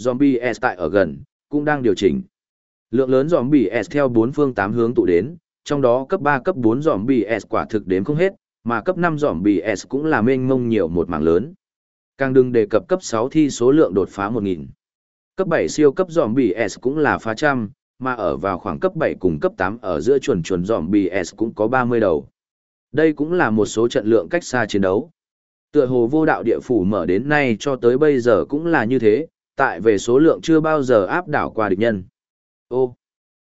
Zombie S tại ở gần, cũng đang điều chỉnh. Lượng lớn zombie S theo bốn phương tám hướng tụ đến, trong đó cấp 3 cấp 4 zombie S quả thực đến không hết, mà cấp 5 zombie S cũng là mênh mông nhiều một mảng lớn. Càng đừng đề cập cấp 6 thi số lượng đột phá 1000. Cấp 7 siêu cấp zombie S cũng là phá trăm, mà ở vào khoảng cấp 7 cùng cấp 8 ở giữa chuẩn chuẩn zombie S cũng có 30 đầu. Đây cũng là một số trận lượng cách xa chiến đấu. Tựa hồ vô đạo địa phủ mở đến nay cho tới bây giờ cũng là như thế, tại về số lượng chưa bao giờ áp đảo qua địch nhân. Ô,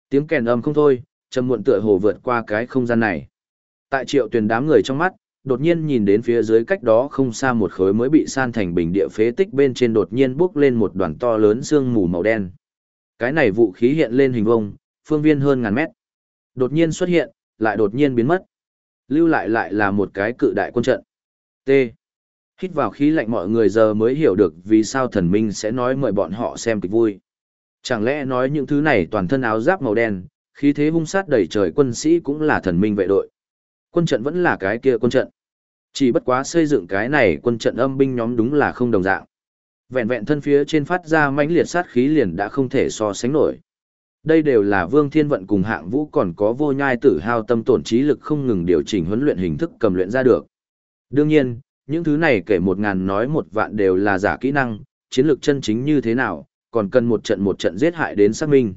tiếng kèn âm không thôi, trầm muộn tựa hồ vượt qua cái không gian này. Tại triệu tuyển đám người trong mắt, đột nhiên nhìn đến phía dưới cách đó không xa một khối mới bị san thành bình địa phế tích bên trên đột nhiên bốc lên một đoàn to lớn sương mù màu đen. Cái này vũ khí hiện lên hình vông, phương viên hơn ngàn mét. Đột nhiên xuất hiện, lại đột nhiên biến mất. Lưu lại lại là một cái cự đại quân trận. T. Hít vào khí lạnh mọi người giờ mới hiểu được vì sao thần minh sẽ nói mời bọn họ xem kịch vui. Chẳng lẽ nói những thứ này toàn thân áo giáp màu đen, khí thế hung sát đầy trời quân sĩ cũng là thần minh vệ đội. Quân trận vẫn là cái kia quân trận. Chỉ bất quá xây dựng cái này quân trận âm binh nhóm đúng là không đồng dạng. Vẹn vẹn thân phía trên phát ra mãnh liệt sát khí liền đã không thể so sánh nổi. Đây đều là Vương Thiên Vận cùng hạng vũ còn có vô nhai tử hao tâm tổn trí lực không ngừng điều chỉnh huấn luyện hình thức cầm luyện ra được. Đương nhiên, những thứ này kể một ngàn nói một vạn đều là giả kỹ năng, chiến lược chân chính như thế nào, còn cần một trận một trận giết hại đến xác minh.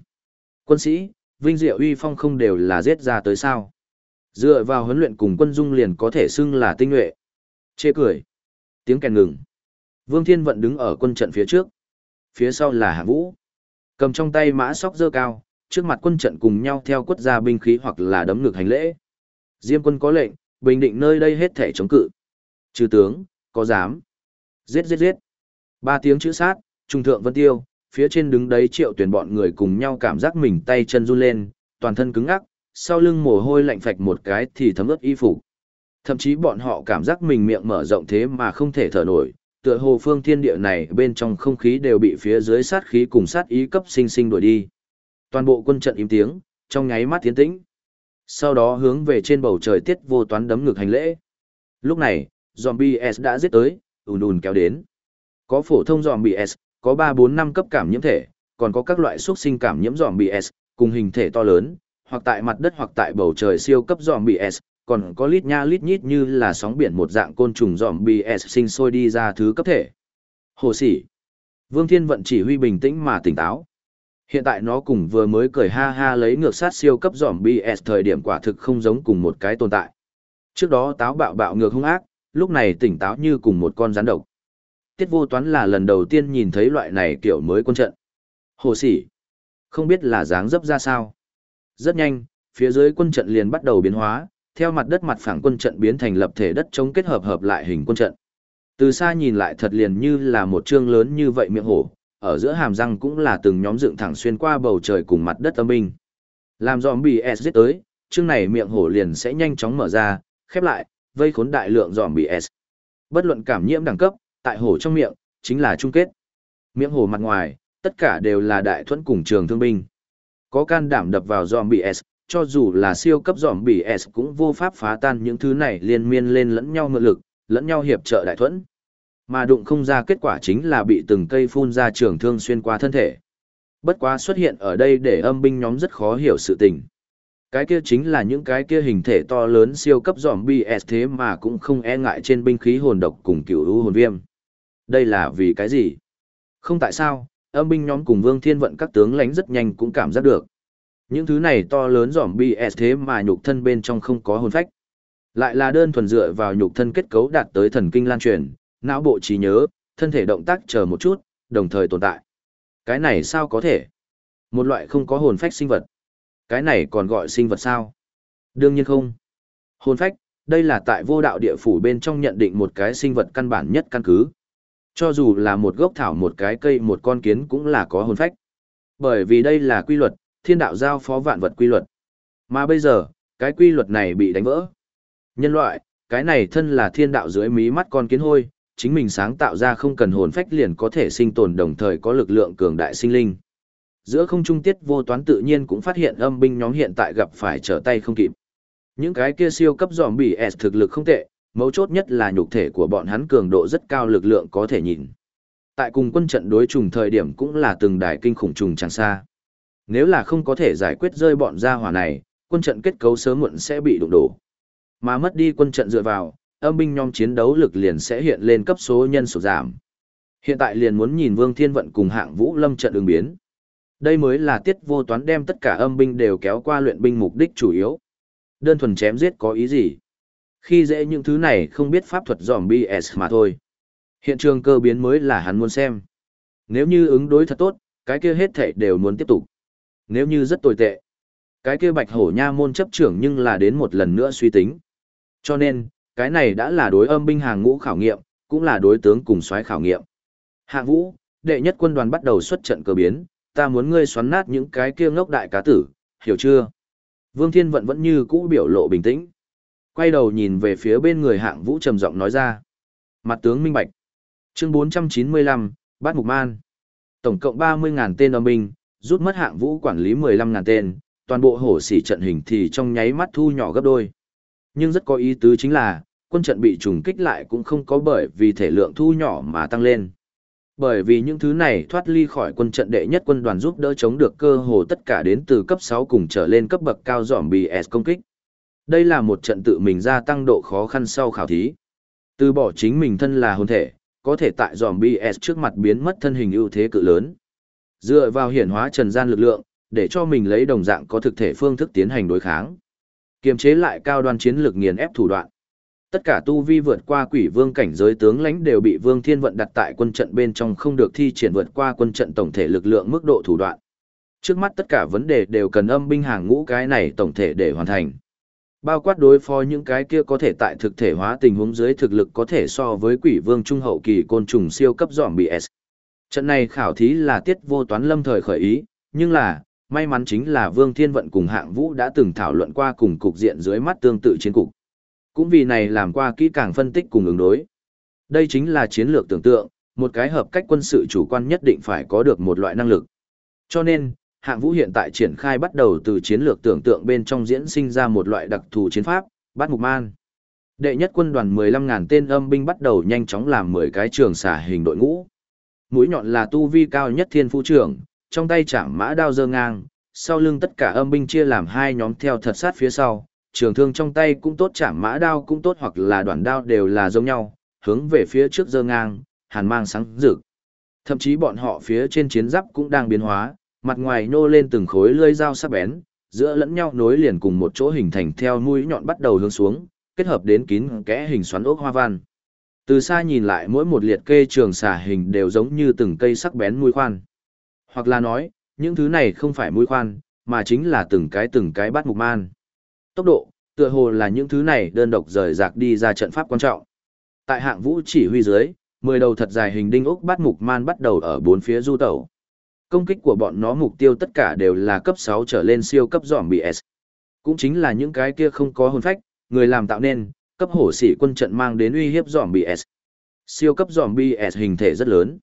Quân sĩ, vinh diệu uy phong không đều là giết ra tới sao. Dựa vào huấn luyện cùng quân dung liền có thể xưng là tinh nhuệ. Chê cười. Tiếng kèn ngừng. Vương Thiên Vận đứng ở quân trận phía trước. Phía sau là Hạ Vũ. Cầm trong tay mã sóc dơ cao, trước mặt quân trận cùng nhau theo quất ra binh khí hoặc là đấm ngực hành lễ. Diêm quân có lệnh, bình định nơi đây hết thể chống cự. Trừ tướng, có dám. Giết giết giết. Ba tiếng chữ sát, trung thượng vân tiêu, phía trên đứng đấy triệu tuyển bọn người cùng nhau cảm giác mình tay chân run lên, toàn thân cứng ngắc, sau lưng mồ hôi lạnh phạch một cái thì thấm ướt y phục. Thậm chí bọn họ cảm giác mình miệng mở rộng thế mà không thể thở nổi, tựa hồ phương thiên địa này bên trong không khí đều bị phía dưới sát khí cùng sát ý cấp sinh sinh đuổi đi. Toàn bộ quân trận im tiếng, trong nháy mắt tiến tĩnh. Sau đó hướng về trên bầu trời tiết vô toán đấm ngực hành lễ. Lúc này, zombie S đã giết tới, ùn ùn kéo đến. Có phổ thông zombie S, có 3-4 năm cấp cảm nhiễm thể, còn có các loại xuất sinh cảm nhiễm zombie S, cùng hình thể to lớn, hoặc tại mặt đất hoặc tại bầu trời siêu cấp zombie S, còn có lít nha lít nhít như là sóng biển một dạng côn trùng zombie S sinh sôi đi ra thứ cấp thể. Hồ sỉ. Vương Thiên Vận chỉ huy bình tĩnh mà tỉnh táo. Hiện tại nó cùng vừa mới cười ha ha lấy ngược sát siêu cấp zombie S thời điểm quả thực không giống cùng một cái tồn tại. Trước đó táo bạo bạo ngược hung ác, lúc này tỉnh táo như cùng một con rắn độc. Tiết vô toán là lần đầu tiên nhìn thấy loại này kiểu mới quân trận. Hồ sỉ. Không biết là dáng dấp ra sao. Rất nhanh, phía dưới quân trận liền bắt đầu biến hóa, theo mặt đất mặt phẳng quân trận biến thành lập thể đất chống kết hợp hợp lại hình quân trận. Từ xa nhìn lại thật liền như là một chương lớn như vậy miệng hổ, ở giữa hàm răng cũng là từng nhóm dựng thẳng xuyên qua bầu trời cùng mặt đất âm binh. Làm zombie S giết tới, chương này miệng hổ liền sẽ nhanh chóng mở ra, khép lại, vây khốn đại lượng zombie S. Bất luận cảm nhiễm đẳng cấp, tại hổ trong miệng, chính là chung kết. Miệng hổ mặt ngoài, tất cả đều là đại thuẫn cùng trường thương binh. Có can đảm đập vào zombie S, cho dù là siêu cấp zombie S cũng vô pháp phá tan những thứ này liên miên lên lẫn nhau ngựa lực, lẫn nhau hiệp trợ đại thuẫn. Mà đụng không ra kết quả chính là bị từng cây phun ra trường thương xuyên qua thân thể. Bất quá xuất hiện ở đây để âm binh nhóm rất khó hiểu sự tình. Cái kia chính là những cái kia hình thể to lớn siêu cấp zombie S thế mà cũng không e ngại trên binh khí hồn độc cùng cựu u hồn viêm. Đây là vì cái gì? Không tại sao, âm binh nhóm cùng vương thiên vận các tướng lãnh rất nhanh cũng cảm giác được. Những thứ này to lớn giỏm S thế mà nhục thân bên trong không có hồn phách. Lại là đơn thuần dựa vào nhục thân kết cấu đạt tới thần kinh lan truyền, não bộ trí nhớ, thân thể động tác chờ một chút, đồng thời tồn tại. Cái này sao có thể? Một loại không có hồn phách sinh vật. Cái này còn gọi sinh vật sao? Đương nhiên không. Hồn phách, đây là tại vô đạo địa phủ bên trong nhận định một cái sinh vật căn bản nhất căn cứ. Cho dù là một gốc thảo một cái cây một con kiến cũng là có hồn phách. Bởi vì đây là quy luật, thiên đạo giao phó vạn vật quy luật. Mà bây giờ, cái quy luật này bị đánh vỡ. Nhân loại, cái này thân là thiên đạo dưới mí mắt con kiến hôi, chính mình sáng tạo ra không cần hồn phách liền có thể sinh tồn đồng thời có lực lượng cường đại sinh linh. Giữa không trung tiết vô toán tự nhiên cũng phát hiện âm binh nhóm hiện tại gặp phải trở tay không kịp. Những cái kia siêu cấp giòm bỉ S thực lực không tệ, mấu chốt nhất là nhục thể của bọn hắn cường độ rất cao lực lượng có thể nhìn. Tại cùng quân trận đối trùng thời điểm cũng là từng đài kinh khủng trùng chẳng xa. Nếu là không có thể giải quyết rơi bọn gia hỏa này, quân trận kết cấu sớm muộn sẽ bị đụng đổ. Mà mất đi quân trận dựa vào, âm binh nhóm chiến đấu lực liền sẽ hiện lên cấp số nhân số giảm. Hiện tại liền muốn nhìn Vương Thiên Vận cùng hạng Vũ Lâm trận ứng biến. Đây mới là tiết vô toán đem tất cả âm binh đều kéo qua luyện binh mục đích chủ yếu. Đơn thuần chém giết có ý gì? Khi dễ những thứ này không biết pháp thuật dòm BS mà thôi. Hiện trường cơ biến mới là hắn muốn xem. Nếu như ứng đối thật tốt, cái kia hết thảy đều muốn tiếp tục. Nếu như rất tồi tệ, cái kia bạch hổ nha môn chấp trưởng nhưng là đến một lần nữa suy tính. Cho nên, cái này đã là đối âm binh hàng ngũ khảo nghiệm, cũng là đối tướng cùng soái khảo nghiệm. Hạ vũ, đệ nhất quân đoàn bắt đầu xuất trận cơ biến, ta muốn ngươi xoắn nát những cái kia ngốc đại cá tử, hiểu chưa? Vương Thiên Vận vẫn như cũ biểu lộ bình tĩnh. Quay đầu nhìn về phía bên người hạng vũ trầm giọng nói ra. Mặt tướng minh bạch. Chương 495, Bát Mục Man. Tổng cộng 30.000 tên âm binh, rút mất hạng vũ quản lý 15.000 tên, toàn bộ hổ sĩ trận hình thì trong nháy mắt thu nhỏ gấp đôi. Nhưng rất có ý tứ chính là, quân trận bị trùng kích lại cũng không có bởi vì thể lượng thu nhỏ mà tăng lên. Bởi vì những thứ này thoát ly khỏi quân trận đệ nhất quân đoàn giúp đỡ chống được cơ hồ tất cả đến từ cấp 6 cùng trở lên cấp bậc cao dòm BS công kích. Đây là một trận tự mình gia tăng độ khó khăn sau khảo thí. Từ bỏ chính mình thân là hồn thể, có thể tại dòm S trước mặt biến mất thân hình ưu thế cự lớn. Dựa vào hiển hóa trần gian lực lượng, để cho mình lấy đồng dạng có thực thể phương thức tiến hành đối kháng. Kiềm chế lại cao đoan chiến lược nghiền ép thủ đoạn. Tất cả tu vi vượt qua quỷ vương cảnh giới tướng lãnh đều bị Vương Thiên Vận đặt tại quân trận bên trong không được thi triển vượt qua quân trận tổng thể lực lượng mức độ thủ đoạn. Trước mắt tất cả vấn đề đều cần âm binh hàng ngũ cái này tổng thể để hoàn thành. Bao quát đối phó những cái kia có thể tại thực thể hóa tình huống dưới thực lực có thể so với quỷ vương trung hậu kỳ côn trùng siêu cấp dọn bị S. Trận này khảo thí là tiết vô toán lâm thời khởi ý, nhưng là, may mắn chính là Vương Thiên Vận cùng hạng vũ đã từng thảo luận qua cùng cục diện dưới mắt tương tự chiến cục. Cũng vì này làm qua kỹ càng phân tích cùng ứng đối. Đây chính là chiến lược tưởng tượng, một cái hợp cách quân sự chủ quan nhất định phải có được một loại năng lực. Cho nên, hạng vũ hiện tại triển khai bắt đầu từ chiến lược tưởng tượng bên trong diễn sinh ra một loại đặc thù chiến pháp, bắt mục man. Đệ nhất quân đoàn 15.000 tên âm binh bắt đầu nhanh chóng làm 10 cái trường xả hình đội ngũ. Mũi nhọn là tu vi cao nhất thiên phu trưởng, trong tay chạm mã đao dơ ngang, sau lưng tất cả âm binh chia làm hai nhóm theo thật sát phía sau, trường thương trong tay cũng tốt chạm mã đao cũng tốt hoặc là đoạn đao đều là giống nhau, hướng về phía trước dơ ngang, hàn mang sáng rực. Thậm chí bọn họ phía trên chiến giáp cũng đang biến hóa, mặt ngoài nô lên từng khối lưỡi dao sắc bén, giữa lẫn nhau nối liền cùng một chỗ hình thành theo mũi nhọn bắt đầu hướng xuống, kết hợp đến kín kẽ hình xoắn ốc hoa văn. Từ xa nhìn lại mỗi một liệt kê trường xà hình đều giống như từng cây sắc bén mũi khoan. Hoặc là nói, những thứ này không phải mũi khoan, mà chính là từng cái từng cái bắt mục man. Tốc độ, tựa hồ là những thứ này đơn độc rời rạc đi ra trận pháp quan trọng. Tại hạng vũ chỉ huy dưới, mười đầu thật dài hình đinh ốc bắt mục man bắt đầu ở bốn phía du tẩu. Công kích của bọn nó mục tiêu tất cả đều là cấp 6 trở lên siêu cấp giòm BS. Cũng chính là những cái kia không có hồn phách, người làm tạo nên, cấp hổ sĩ quân trận mang đến uy hiếp giòm BS. Siêu cấp giòm BS hình thể rất lớn.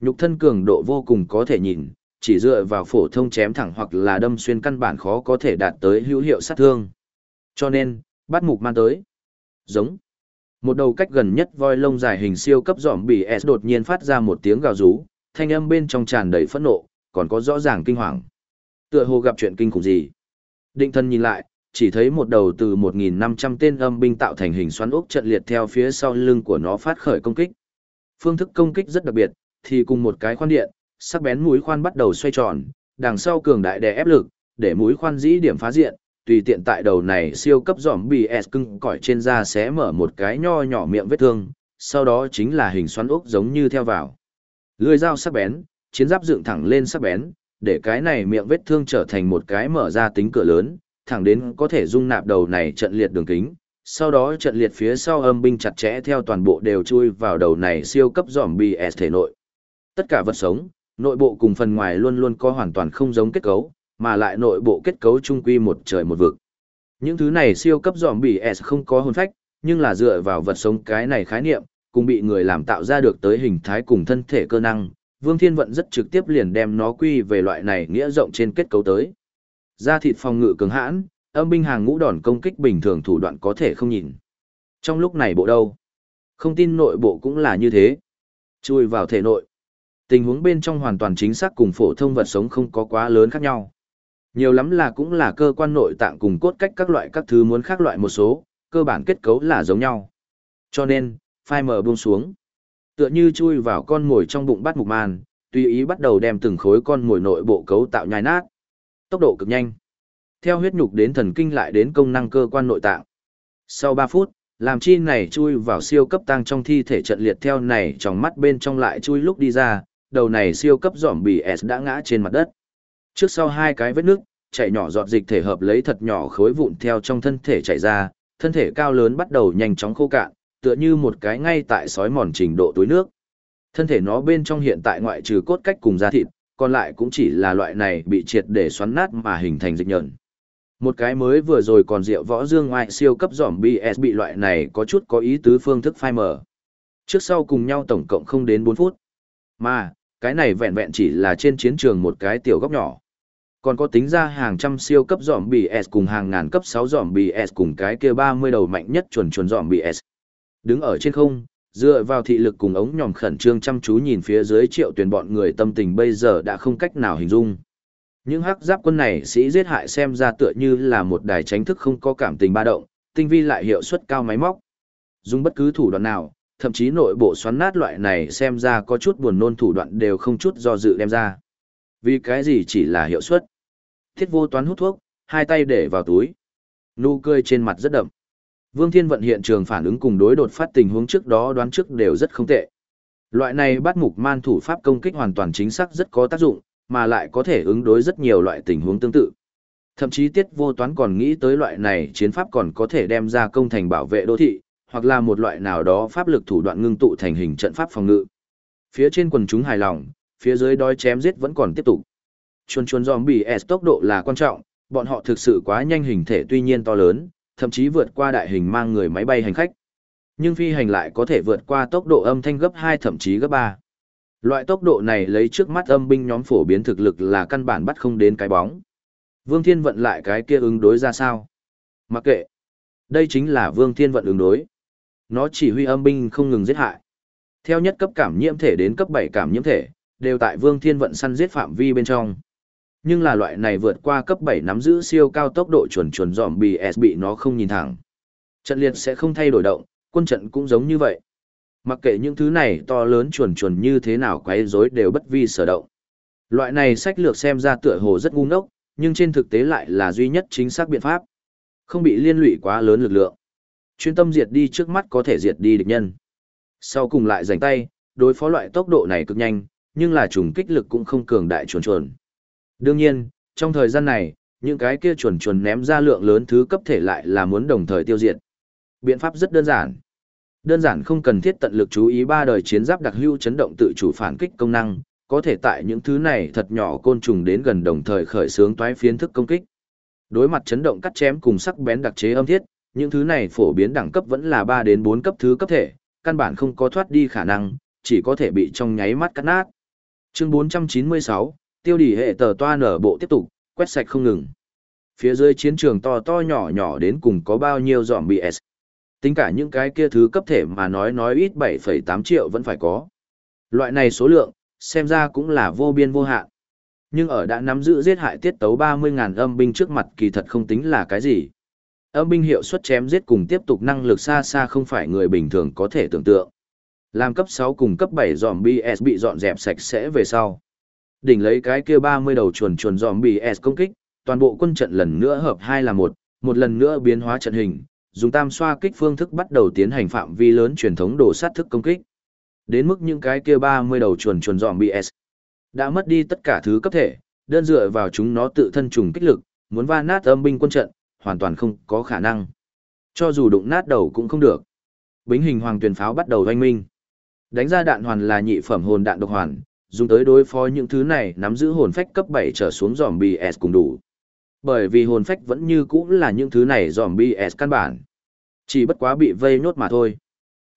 Nhục thân cường độ vô cùng có thể nhìn, chỉ dựa vào phổ thông chém thẳng hoặc là đâm xuyên căn bản khó có thể đạt tới hữu hiệu sát thương. Cho nên, bắt mục man tới. Giống. Một đầu cách gần nhất voi lông dài hình siêu cấp giòm S đột nhiên phát ra một tiếng gào rú, thanh âm bên trong tràn đầy phẫn nộ, còn có rõ ràng kinh hoàng. Tựa hồ gặp chuyện kinh khủng gì. Định thân nhìn lại, chỉ thấy một đầu từ 1.500 tên âm binh tạo thành hình xoắn ốc trận liệt theo phía sau lưng của nó phát khởi công kích. Phương thức công kích rất đặc biệt, thì cùng một cái khoan điện, sắc bén mũi khoan bắt đầu xoay tròn, đằng sau cường đại đè ép lực, để mũi khoan dĩ điểm phá diện, tùy tiện tại đầu này siêu cấp giỏm BS cưng cỏi trên da sẽ mở một cái nho nhỏ miệng vết thương, sau đó chính là hình xoắn ốc giống như theo vào. Lưỡi dao sắc bén, chiến giáp dựng thẳng lên sắc bén, để cái này miệng vết thương trở thành một cái mở ra tính cửa lớn, thẳng đến có thể dung nạp đầu này trận liệt đường kính. Sau đó trận liệt phía sau âm binh chặt chẽ theo toàn bộ đều chui vào đầu này siêu cấp giòm BS thể nội. Tất cả vật sống, nội bộ cùng phần ngoài luôn luôn có hoàn toàn không giống kết cấu, mà lại nội bộ kết cấu trung quy một trời một vực. Những thứ này siêu cấp giòm BS không có hồn phách, nhưng là dựa vào vật sống cái này khái niệm, cùng bị người làm tạo ra được tới hình thái cùng thân thể cơ năng, Vương Thiên Vận rất trực tiếp liền đem nó quy về loại này nghĩa rộng trên kết cấu tới. Da thịt phòng ngự cứng hãn, âm binh hàng ngũ đòn công kích bình thường thủ đoạn có thể không nhìn. Trong lúc này bộ đâu? Không tin nội bộ cũng là như thế. Chui vào thể nội. Tình huống bên trong hoàn toàn chính xác cùng phổ thông vật sống không có quá lớn khác nhau. Nhiều lắm là cũng là cơ quan nội tạng cùng cốt cách các loại các thứ muốn khác loại một số, cơ bản kết cấu là giống nhau. Cho nên, phai mở buông xuống. Tựa như chui vào con mồi trong bụng bắt mục man, tùy ý bắt đầu đem từng khối con mồi nội bộ cấu tạo nhai nát. Tốc độ cực nhanh. Theo huyết nhục đến thần kinh lại đến công năng cơ quan nội tạng. Sau 3 phút, làm chi này chui vào siêu cấp tăng trong thi thể trận liệt theo này trong mắt bên trong lại chui lúc đi ra, đầu này siêu cấp giỏm bị S đã ngã trên mặt đất. Trước sau hai cái vết nước, chảy nhỏ giọt dịch thể hợp lấy thật nhỏ khối vụn theo trong thân thể chảy ra, thân thể cao lớn bắt đầu nhanh chóng khô cạn, tựa như một cái ngay tại sói mòn trình độ túi nước. Thân thể nó bên trong hiện tại ngoại trừ cốt cách cùng da thịt, còn lại cũng chỉ là loại này bị triệt để xoắn nát mà hình thành dịch nhợn. Một cái mới vừa rồi còn rượu võ dương ngoại siêu cấp giỏm BS bị loại này có chút có ý tứ phương thức phai mở. Trước sau cùng nhau tổng cộng không đến 4 phút. Mà, cái này vẹn vẹn chỉ là trên chiến trường một cái tiểu góc nhỏ. Còn có tính ra hàng trăm siêu cấp giỏm BS cùng hàng ngàn cấp 6 giỏm BS cùng cái kia 30 đầu mạnh nhất chuẩn chuẩn giỏm BS. Đứng ở trên không, dựa vào thị lực cùng ống nhòm khẩn trương chăm chú nhìn phía dưới triệu tuyển bọn người tâm tình bây giờ đã không cách nào hình dung. Những hắc giáp quân này sĩ giết hại xem ra tựa như là một đài tránh thức không có cảm tình ba động, tinh vi lại hiệu suất cao máy móc. Dùng bất cứ thủ đoạn nào, thậm chí nội bộ xoắn nát loại này xem ra có chút buồn nôn thủ đoạn đều không chút do dự đem ra. Vì cái gì chỉ là hiệu suất. Thiết vô toán hút thuốc, hai tay để vào túi. Nụ cười trên mặt rất đậm. Vương Thiên vận hiện trường phản ứng cùng đối đột phát tình huống trước đó đoán trước đều rất không tệ. Loại này bắt mục man thủ pháp công kích hoàn toàn chính xác rất có tác dụng, mà lại có thể ứng đối rất nhiều loại tình huống tương tự. Thậm chí tiết vô toán còn nghĩ tới loại này chiến pháp còn có thể đem ra công thành bảo vệ đô thị, hoặc là một loại nào đó pháp lực thủ đoạn ngưng tụ thành hình trận pháp phòng ngự. Phía trên quần chúng hài lòng, phía dưới đói chém giết vẫn còn tiếp tục. Chuồn chuồn zombie S tốc độ là quan trọng, bọn họ thực sự quá nhanh hình thể tuy nhiên to lớn, thậm chí vượt qua đại hình mang người máy bay hành khách. Nhưng phi hành lại có thể vượt qua tốc độ âm thanh gấp 2 thậm chí gấp 3. Loại tốc độ này lấy trước mắt âm binh nhóm phổ biến thực lực là căn bản bắt không đến cái bóng. Vương Thiên vận lại cái kia ứng đối ra sao? Mặc kệ. Đây chính là Vương Thiên vận ứng đối. Nó chỉ huy âm binh không ngừng giết hại. Theo nhất cấp cảm nhiễm thể đến cấp 7 cảm nhiễm thể, đều tại Vương Thiên vận săn giết phạm vi bên trong. Nhưng là loại này vượt qua cấp 7 nắm giữ siêu cao tốc độ chuẩn chuẩn dòm BS bị nó không nhìn thẳng. Trận liệt sẽ không thay đổi động, quân trận cũng giống như vậy. Mặc kệ những thứ này to lớn chuẩn chuẩn như thế nào quấy rối đều bất vi sở động. Loại này sách lược xem ra tựa hồ rất ngu ngốc, nhưng trên thực tế lại là duy nhất chính xác biện pháp. Không bị liên lụy quá lớn lực lượng. Chuyên tâm diệt đi trước mắt có thể diệt đi địch nhân. Sau cùng lại giành tay, đối phó loại tốc độ này cực nhanh, nhưng là trùng kích lực cũng không cường đại chuẩn chuẩn. Đương nhiên, trong thời gian này, những cái kia chuẩn chuẩn ném ra lượng lớn thứ cấp thể lại là muốn đồng thời tiêu diệt. Biện pháp rất đơn giản. Đơn giản không cần thiết tận lực chú ý ba đời chiến giáp đặc hữu chấn động tự chủ phản kích công năng, có thể tại những thứ này thật nhỏ côn trùng đến gần đồng thời khởi xướng toái phiến thức công kích. Đối mặt chấn động cắt chém cùng sắc bén đặc chế âm thiết, những thứ này phổ biến đẳng cấp vẫn là 3 đến 4 cấp thứ cấp thể, căn bản không có thoát đi khả năng, chỉ có thể bị trong nháy mắt cắt nát. Chương 496, tiêu đỉ hệ tờ toa nở bộ tiếp tục, quét sạch không ngừng. Phía dưới chiến trường to to nhỏ nhỏ đến cùng có bao nhiêu dòm bị S. Tính cả những cái kia thứ cấp thể mà nói nói ít 7,8 triệu vẫn phải có. Loại này số lượng, xem ra cũng là vô biên vô hạn. Nhưng ở đã nắm giữ giết hại tiết tấu 30.000 âm binh trước mặt kỳ thật không tính là cái gì. Âm binh hiệu suất chém giết cùng tiếp tục năng lực xa xa không phải người bình thường có thể tưởng tượng. Làm cấp 6 cùng cấp 7 dòm BS bị dọn dẹp sạch sẽ về sau. Đỉnh lấy cái kia 30 đầu chuồn chuồn dòm S công kích, toàn bộ quân trận lần nữa hợp hai là một, một lần nữa biến hóa trận hình, dùng tam xoa kích phương thức bắt đầu tiến hành phạm vi lớn truyền thống đồ sát thức công kích. Đến mức những cái kia 30 đầu chuồn chuồn dòm S đã mất đi tất cả thứ cấp thể, đơn dựa vào chúng nó tự thân trùng kích lực, muốn va nát âm binh quân trận, hoàn toàn không có khả năng. Cho dù đụng nát đầu cũng không được. Bính hình hoàng tuyển pháo bắt đầu doanh minh. Đánh ra đạn hoàn là nhị phẩm hồn đạn độc hoàn, dùng tới đối phó những thứ này nắm giữ hồn phách cấp 7 trở xuống dòm BS cùng đủ. Bởi vì hồn phách vẫn như cũ là những thứ này dòm BS căn bản. Chỉ bất quá bị vây nhốt mà thôi.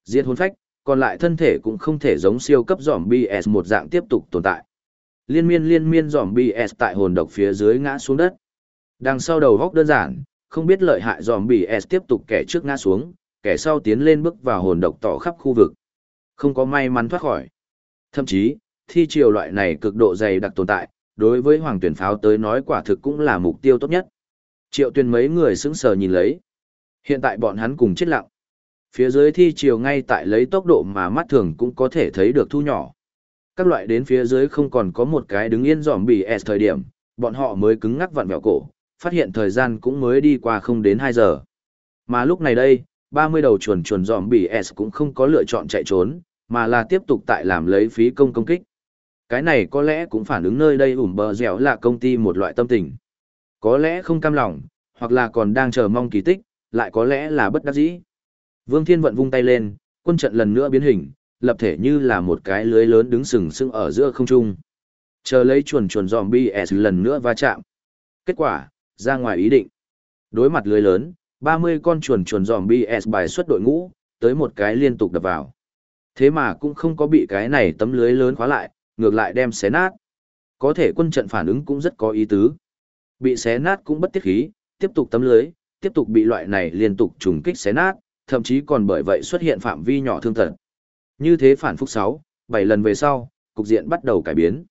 Diệt hồn phách, còn lại thân thể cũng không thể giống siêu cấp dòm BS một dạng tiếp tục tồn tại. Liên miên liên miên dòm BS tại hồn độc phía dưới ngã xuống đất. Đằng sau đầu góc đơn giản, không biết lợi hại dòm BS tiếp tục kẻ trước ngã xuống, kẻ sau tiến lên bước vào hồn độc tỏ khắp khu vực. Không có may mắn thoát khỏi. Thậm chí, thi triều loại này cực độ dày đặc tồn tại, đối với hoàng tuyển pháo tới nói quả thực cũng là mục tiêu tốt nhất. Triệu tuyên mấy người sững sờ nhìn lấy. Hiện tại bọn hắn cùng chết lặng. Phía dưới thi chiều ngay tại lấy tốc độ mà mắt thường cũng có thể thấy được thu nhỏ. Các loại đến phía dưới không còn có một cái đứng yên dòm bị S thời điểm, bọn họ mới cứng ngắc vặn vẹo cổ, phát hiện thời gian cũng mới đi qua không đến 2 giờ. Mà lúc này đây, 30 đầu chuồn chuồn dòm bị S cũng không có lựa chọn chạy trốn, mà là tiếp tục tại làm lấy phí công công kích. Cái này có lẽ cũng phản ứng nơi đây ủm bờ dẻo là công ty một loại tâm tình. Có lẽ không cam lòng, hoặc là còn đang chờ mong kỳ tích, lại có lẽ là bất đắc dĩ. Vương Thiên Vận vung tay lên, quân trận lần nữa biến hình, lập thể như là một cái lưới lớn đứng sừng sững ở giữa không trung. Chờ lấy chuồn chuồn zombie S lần nữa va chạm. Kết quả, ra ngoài ý định. Đối mặt lưới lớn, 30 con chuồn chuồn zombie S bài xuất đội ngũ, tới một cái liên tục đập vào. Thế mà cũng không có bị cái này tấm lưới lớn khóa lại, ngược lại đem xé nát. Có thể quân trận phản ứng cũng rất có ý tứ. Bị xé nát cũng bất tiết khí, tiếp tục tấm lưới, tiếp tục bị loại này liên tục trùng kích xé nát, thậm chí còn bởi vậy xuất hiện phạm vi nhỏ thương tật. Như thế phản phúc 6, 7 lần về sau, cục diện bắt đầu cải biến.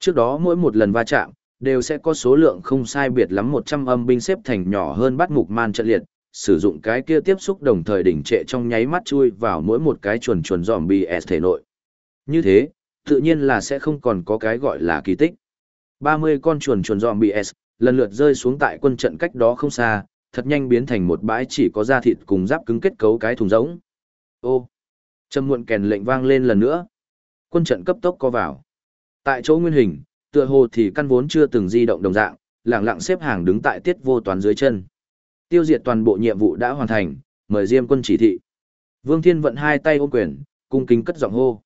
Trước đó mỗi một lần va chạm, đều sẽ có số lượng không sai biệt lắm 100 âm binh xếp thành nhỏ hơn bắt mục man trận liệt, sử dụng cái kia tiếp xúc đồng thời đỉnh trệ trong nháy mắt chui vào mỗi một cái chuồn chuồn zombie S thể nội. Như thế, tự nhiên là sẽ không còn có cái gọi là kỳ tích. 30 con chuồn chuồn dòm bị S, lần lượt rơi xuống tại quân trận cách đó không xa, thật nhanh biến thành một bãi chỉ có da thịt cùng giáp cứng kết cấu cái thùng rỗng. Ô! Trầm muộn kèn lệnh vang lên lần nữa. Quân trận cấp tốc co vào. Tại chỗ nguyên hình, tựa hồ thì căn vốn chưa từng di động đồng dạng, lặng lặng xếp hàng đứng tại tiết vô toán dưới chân. Tiêu diệt toàn bộ nhiệm vụ đã hoàn thành, mời Diêm quân chỉ thị. Vương Thiên vận hai tay ôm quyền, cung kính cất giọng hô.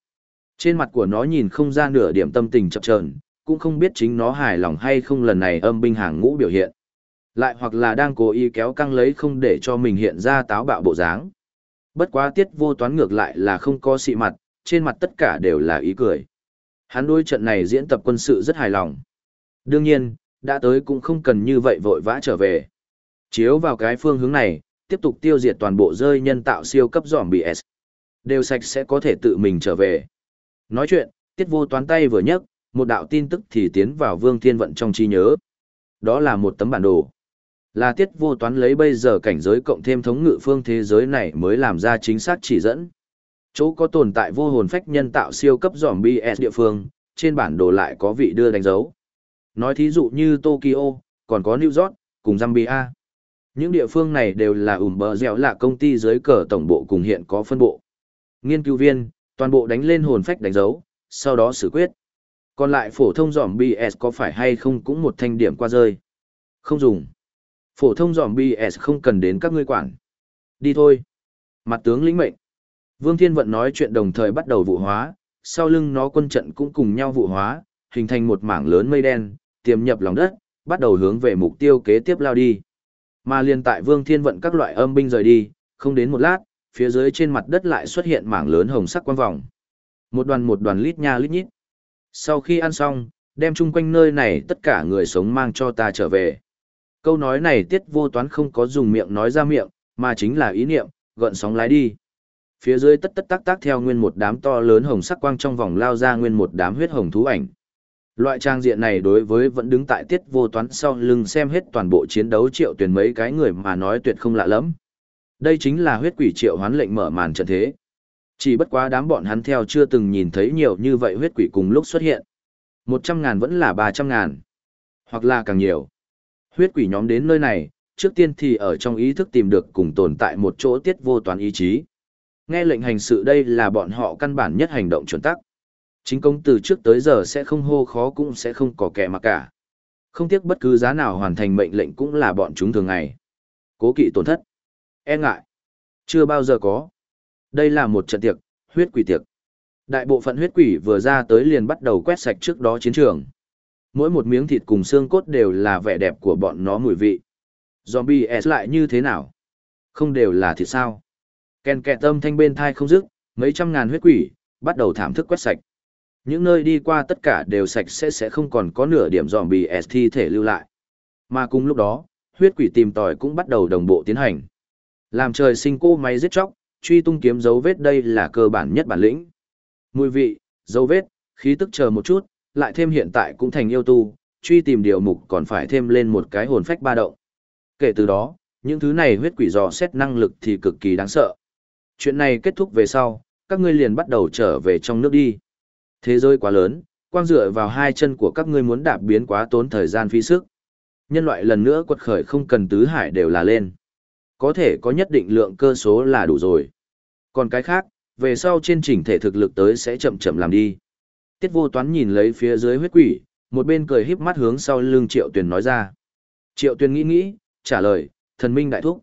Trên mặt của nó nhìn không ra nửa điểm tâm tình chập chờn, cũng không biết chính nó hài lòng hay không lần này âm binh hàng ngũ biểu hiện. Lại hoặc là đang cố ý kéo căng lấy không để cho mình hiện ra táo bạo bộ dáng. Bất quá tiết vô toán ngược lại là không có xị mặt, trên mặt tất cả đều là ý cười. Hắn đôi trận này diễn tập quân sự rất hài lòng. Đương nhiên, đã tới cũng không cần như vậy vội vã trở về. Chiếu vào cái phương hướng này, tiếp tục tiêu diệt toàn bộ rơi nhân tạo siêu cấp giỏm bị S. Đều sạch sẽ có thể tự mình trở về. Nói chuyện, tiết vô toán tay vừa nhấc, một đạo tin tức thì tiến vào vương thiên vận trong trí nhớ. Đó là một tấm bản đồ. Là tiết vô toán lấy bây giờ cảnh giới cộng thêm thống ngự phương thế giới này mới làm ra chính xác chỉ dẫn. Chỗ có tồn tại vô hồn phách nhân tạo siêu cấp giỏm BS địa phương, trên bản đồ lại có vị đưa đánh dấu. Nói thí dụ như Tokyo, còn có New York, cùng Zambia. Những địa phương này đều là ủm bờ dẻo là công ty dưới cờ tổng bộ cùng hiện có phân bộ. Nghiên cứu viên, toàn bộ đánh lên hồn phách đánh dấu, sau đó xử quyết. Còn lại phổ thông giỏm BS có phải hay không cũng một thanh điểm qua rơi. Không dùng. Phổ thông giỏm BS không cần đến các ngươi quản. Đi thôi. Mặt tướng lĩnh mệnh. Vương Thiên Vận nói chuyện đồng thời bắt đầu vụ hóa, sau lưng nó quân trận cũng cùng nhau vụ hóa, hình thành một mảng lớn mây đen, tiềm nhập lòng đất, bắt đầu hướng về mục tiêu kế tiếp lao đi. Mà liên tại Vương Thiên Vận các loại âm binh rời đi, không đến một lát, phía dưới trên mặt đất lại xuất hiện mảng lớn hồng sắc quang vòng. Một đoàn một đoàn lít nha lít nhít. Sau khi ăn xong, đem chung quanh nơi này tất cả người sống mang cho ta trở về. Câu nói này tiết vô toán không có dùng miệng nói ra miệng, mà chính là ý niệm, gợn sóng lái đi. Phía dưới tất tất tác tác theo nguyên một đám to lớn hồng sắc quang trong vòng lao ra nguyên một đám huyết hồng thú ảnh. Loại trang diện này đối với vẫn đứng tại tiết vô toán sau lưng xem hết toàn bộ chiến đấu triệu tuyển mấy cái người mà nói tuyệt không lạ lắm. Đây chính là huyết quỷ triệu hoán lệnh mở màn trận thế. Chỉ bất quá đám bọn hắn theo chưa từng nhìn thấy nhiều như vậy huyết quỷ cùng lúc xuất hiện. Một trăm ngàn vẫn là ba trăm ngàn. Hoặc là càng nhiều. Huyết quỷ nhóm đến nơi này, trước tiên thì ở trong ý thức tìm được cùng tồn tại một chỗ tiết vô toán ý chí. Nghe lệnh hành sự đây là bọn họ căn bản nhất hành động chuẩn tắc. Chính công từ trước tới giờ sẽ không hô khó cũng sẽ không có kẻ mà cả. Không tiếc bất cứ giá nào hoàn thành mệnh lệnh cũng là bọn chúng thường ngày. Cố kỵ tổn thất. E ngại. Chưa bao giờ có. Đây là một trận tiệc, huyết quỷ tiệc. Đại bộ phận huyết quỷ vừa ra tới liền bắt đầu quét sạch trước đó chiến trường. Mỗi một miếng thịt cùng xương cốt đều là vẻ đẹp của bọn nó mùi vị. Zombie S lại như thế nào? Không đều là thịt sao? Ken kẹt tâm thanh bên thai không dứt, mấy trăm ngàn huyết quỷ, bắt đầu thảm thức quét sạch. Những nơi đi qua tất cả đều sạch sẽ sẽ không còn có nửa điểm zombie S thi thể lưu lại. Mà cùng lúc đó, huyết quỷ tìm tòi cũng bắt đầu đồng bộ tiến hành. Làm trời sinh cô máy giết chóc, truy tung kiếm dấu vết đây là cơ bản nhất bản lĩnh. Mùi vị, dấu vết, khí tức chờ một chút, lại thêm hiện tại cũng thành yêu tu, truy tìm điều mục còn phải thêm lên một cái hồn phách ba động. Kể từ đó, những thứ này huyết quỷ dò xét năng lực thì cực kỳ đáng sợ. Chuyện này kết thúc về sau, các ngươi liền bắt đầu trở về trong nước đi. Thế giới quá lớn, quang dựa vào hai chân của các ngươi muốn đạp biến quá tốn thời gian phí sức. Nhân loại lần nữa quật khởi không cần tứ hải đều là lên. Có thể có nhất định lượng cơ số là đủ rồi. Còn cái khác, về sau trên chỉnh thể thực lực tới sẽ chậm chậm làm đi. Tiết vô toán nhìn lấy phía dưới huyết quỷ, một bên cười híp mắt hướng sau lưng triệu tuyền nói ra. Triệu tuyền nghĩ nghĩ, trả lời, thần minh đại thúc.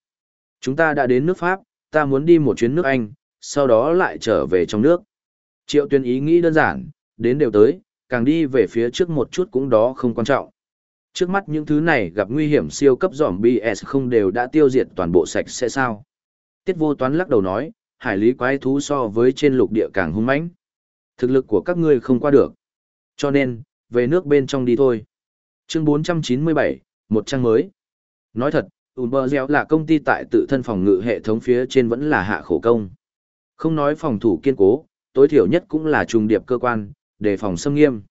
Chúng ta đã đến nước Pháp, ta muốn đi một chuyến nước Anh, sau đó lại trở về trong nước. Triệu tuyền ý nghĩ đơn giản, đến đều tới, càng đi về phía trước một chút cũng đó không quan trọng. Trước mắt những thứ này gặp nguy hiểm siêu cấp giỏm BS không đều đã tiêu diệt toàn bộ sạch sẽ sao. Tiết vô toán lắc đầu nói, hải lý quái thú so với trên lục địa càng hung mãnh. Thực lực của các ngươi không qua được. Cho nên, về nước bên trong đi thôi. Chương 497, một trang mới. Nói thật, Umbergeo là công ty tại tự thân phòng ngự hệ thống phía trên vẫn là hạ khổ công. Không nói phòng thủ kiên cố, tối thiểu nhất cũng là trùng điệp cơ quan, đề phòng xâm nghiêm.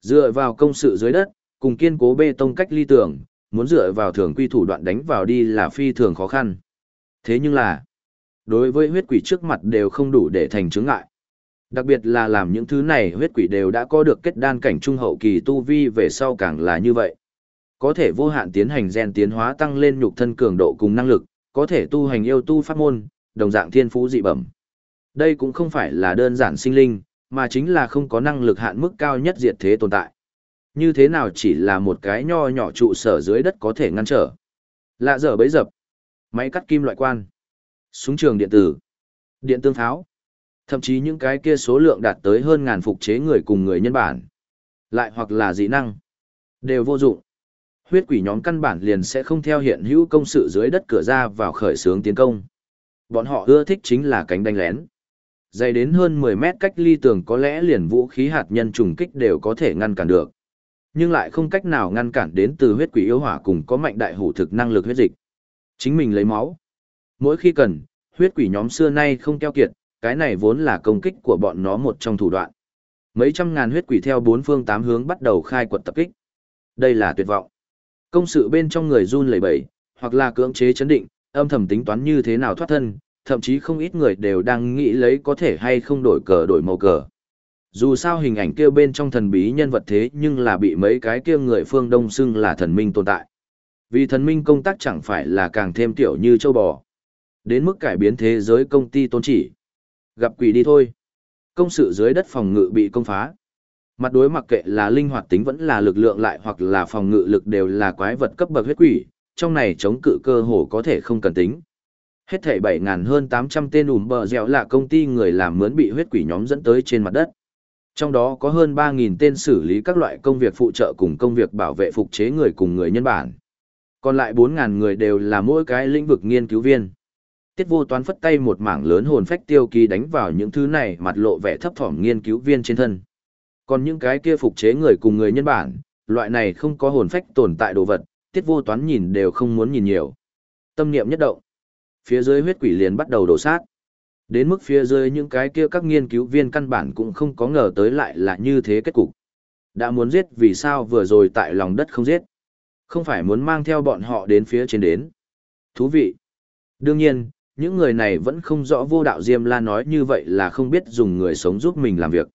Dựa vào công sự dưới đất, cùng kiên cố bê tông cách ly tường, muốn dựa vào thường quy thủ đoạn đánh vào đi là phi thường khó khăn. Thế nhưng là, đối với huyết quỷ trước mặt đều không đủ để thành chứng ngại. Đặc biệt là làm những thứ này huyết quỷ đều đã có được kết đan cảnh trung hậu kỳ tu vi về sau càng là như vậy. Có thể vô hạn tiến hành gen tiến hóa tăng lên nhục thân cường độ cùng năng lực, có thể tu hành yêu tu pháp môn, đồng dạng thiên phú dị bẩm. Đây cũng không phải là đơn giản sinh linh, mà chính là không có năng lực hạn mức cao nhất diệt thế tồn tại. Như thế nào chỉ là một cái nho nhỏ trụ sở dưới đất có thể ngăn trở. Lạ dở bấy dập. Máy cắt kim loại quan. Súng trường điện tử. Điện tương pháo. Thậm chí những cái kia số lượng đạt tới hơn ngàn phục chế người cùng người nhân bản. Lại hoặc là dị năng. Đều vô dụng. Huyết quỷ nhóm căn bản liền sẽ không theo hiện hữu công sự dưới đất cửa ra vào khởi xướng tiến công. Bọn họ ưa thích chính là cánh đánh lén. Dày đến hơn 10 mét cách ly tường có lẽ liền vũ khí hạt nhân trùng kích đều có thể ngăn cản được. Nhưng lại không cách nào ngăn cản đến từ huyết quỷ yêu hỏa cùng có mạnh đại hủ thực năng lực huyết dịch. Chính mình lấy máu. Mỗi khi cần, huyết quỷ nhóm xưa nay không keo kiệt, cái này vốn là công kích của bọn nó một trong thủ đoạn. Mấy trăm ngàn huyết quỷ theo bốn phương tám hướng bắt đầu khai quật tập kích. Đây là tuyệt vọng. Công sự bên trong người run lẩy bẩy, hoặc là cưỡng chế chấn định, âm thầm tính toán như thế nào thoát thân, thậm chí không ít người đều đang nghĩ lấy có thể hay không đổi cờ đổi màu cờ. Dù sao hình ảnh kia bên trong thần bí nhân vật thế nhưng là bị mấy cái kia người phương Đông xưng là thần minh tồn tại. Vì thần minh công tác chẳng phải là càng thêm tiểu như châu bò. Đến mức cải biến thế giới công ty tôn chỉ. Gặp quỷ đi thôi. Công sự dưới đất phòng ngự bị công phá. Mặt đối mặc kệ là linh hoạt tính vẫn là lực lượng lại hoặc là phòng ngự lực đều là quái vật cấp bậc huyết quỷ, trong này chống cự cơ hồ có thể không cần tính. Hết thảy 7.000 hơn 800 tên ủm bờ dẻo là công ty người làm mướn bị huyết quỷ nhóm dẫn tới trên mặt đất. Trong đó có hơn 3.000 tên xử lý các loại công việc phụ trợ cùng công việc bảo vệ phục chế người cùng người nhân bản. Còn lại 4.000 người đều là mỗi cái lĩnh vực nghiên cứu viên. Tiết vô toán phất tay một mảng lớn hồn phách tiêu ký đánh vào những thứ này mặt lộ vẻ thấp thỏm nghiên cứu viên trên thân. Còn những cái kia phục chế người cùng người nhân bản, loại này không có hồn phách tồn tại đồ vật, tiết vô toán nhìn đều không muốn nhìn nhiều. Tâm niệm nhất động. Phía dưới huyết quỷ liền bắt đầu đổ sát. Đến mức phía dưới những cái kia các nghiên cứu viên căn bản cũng không có ngờ tới lại là như thế kết cục. Đã muốn giết vì sao vừa rồi tại lòng đất không giết. Không phải muốn mang theo bọn họ đến phía trên đến. Thú vị. Đương nhiên, những người này vẫn không rõ vô đạo Diêm La nói như vậy là không biết dùng người sống giúp mình làm việc.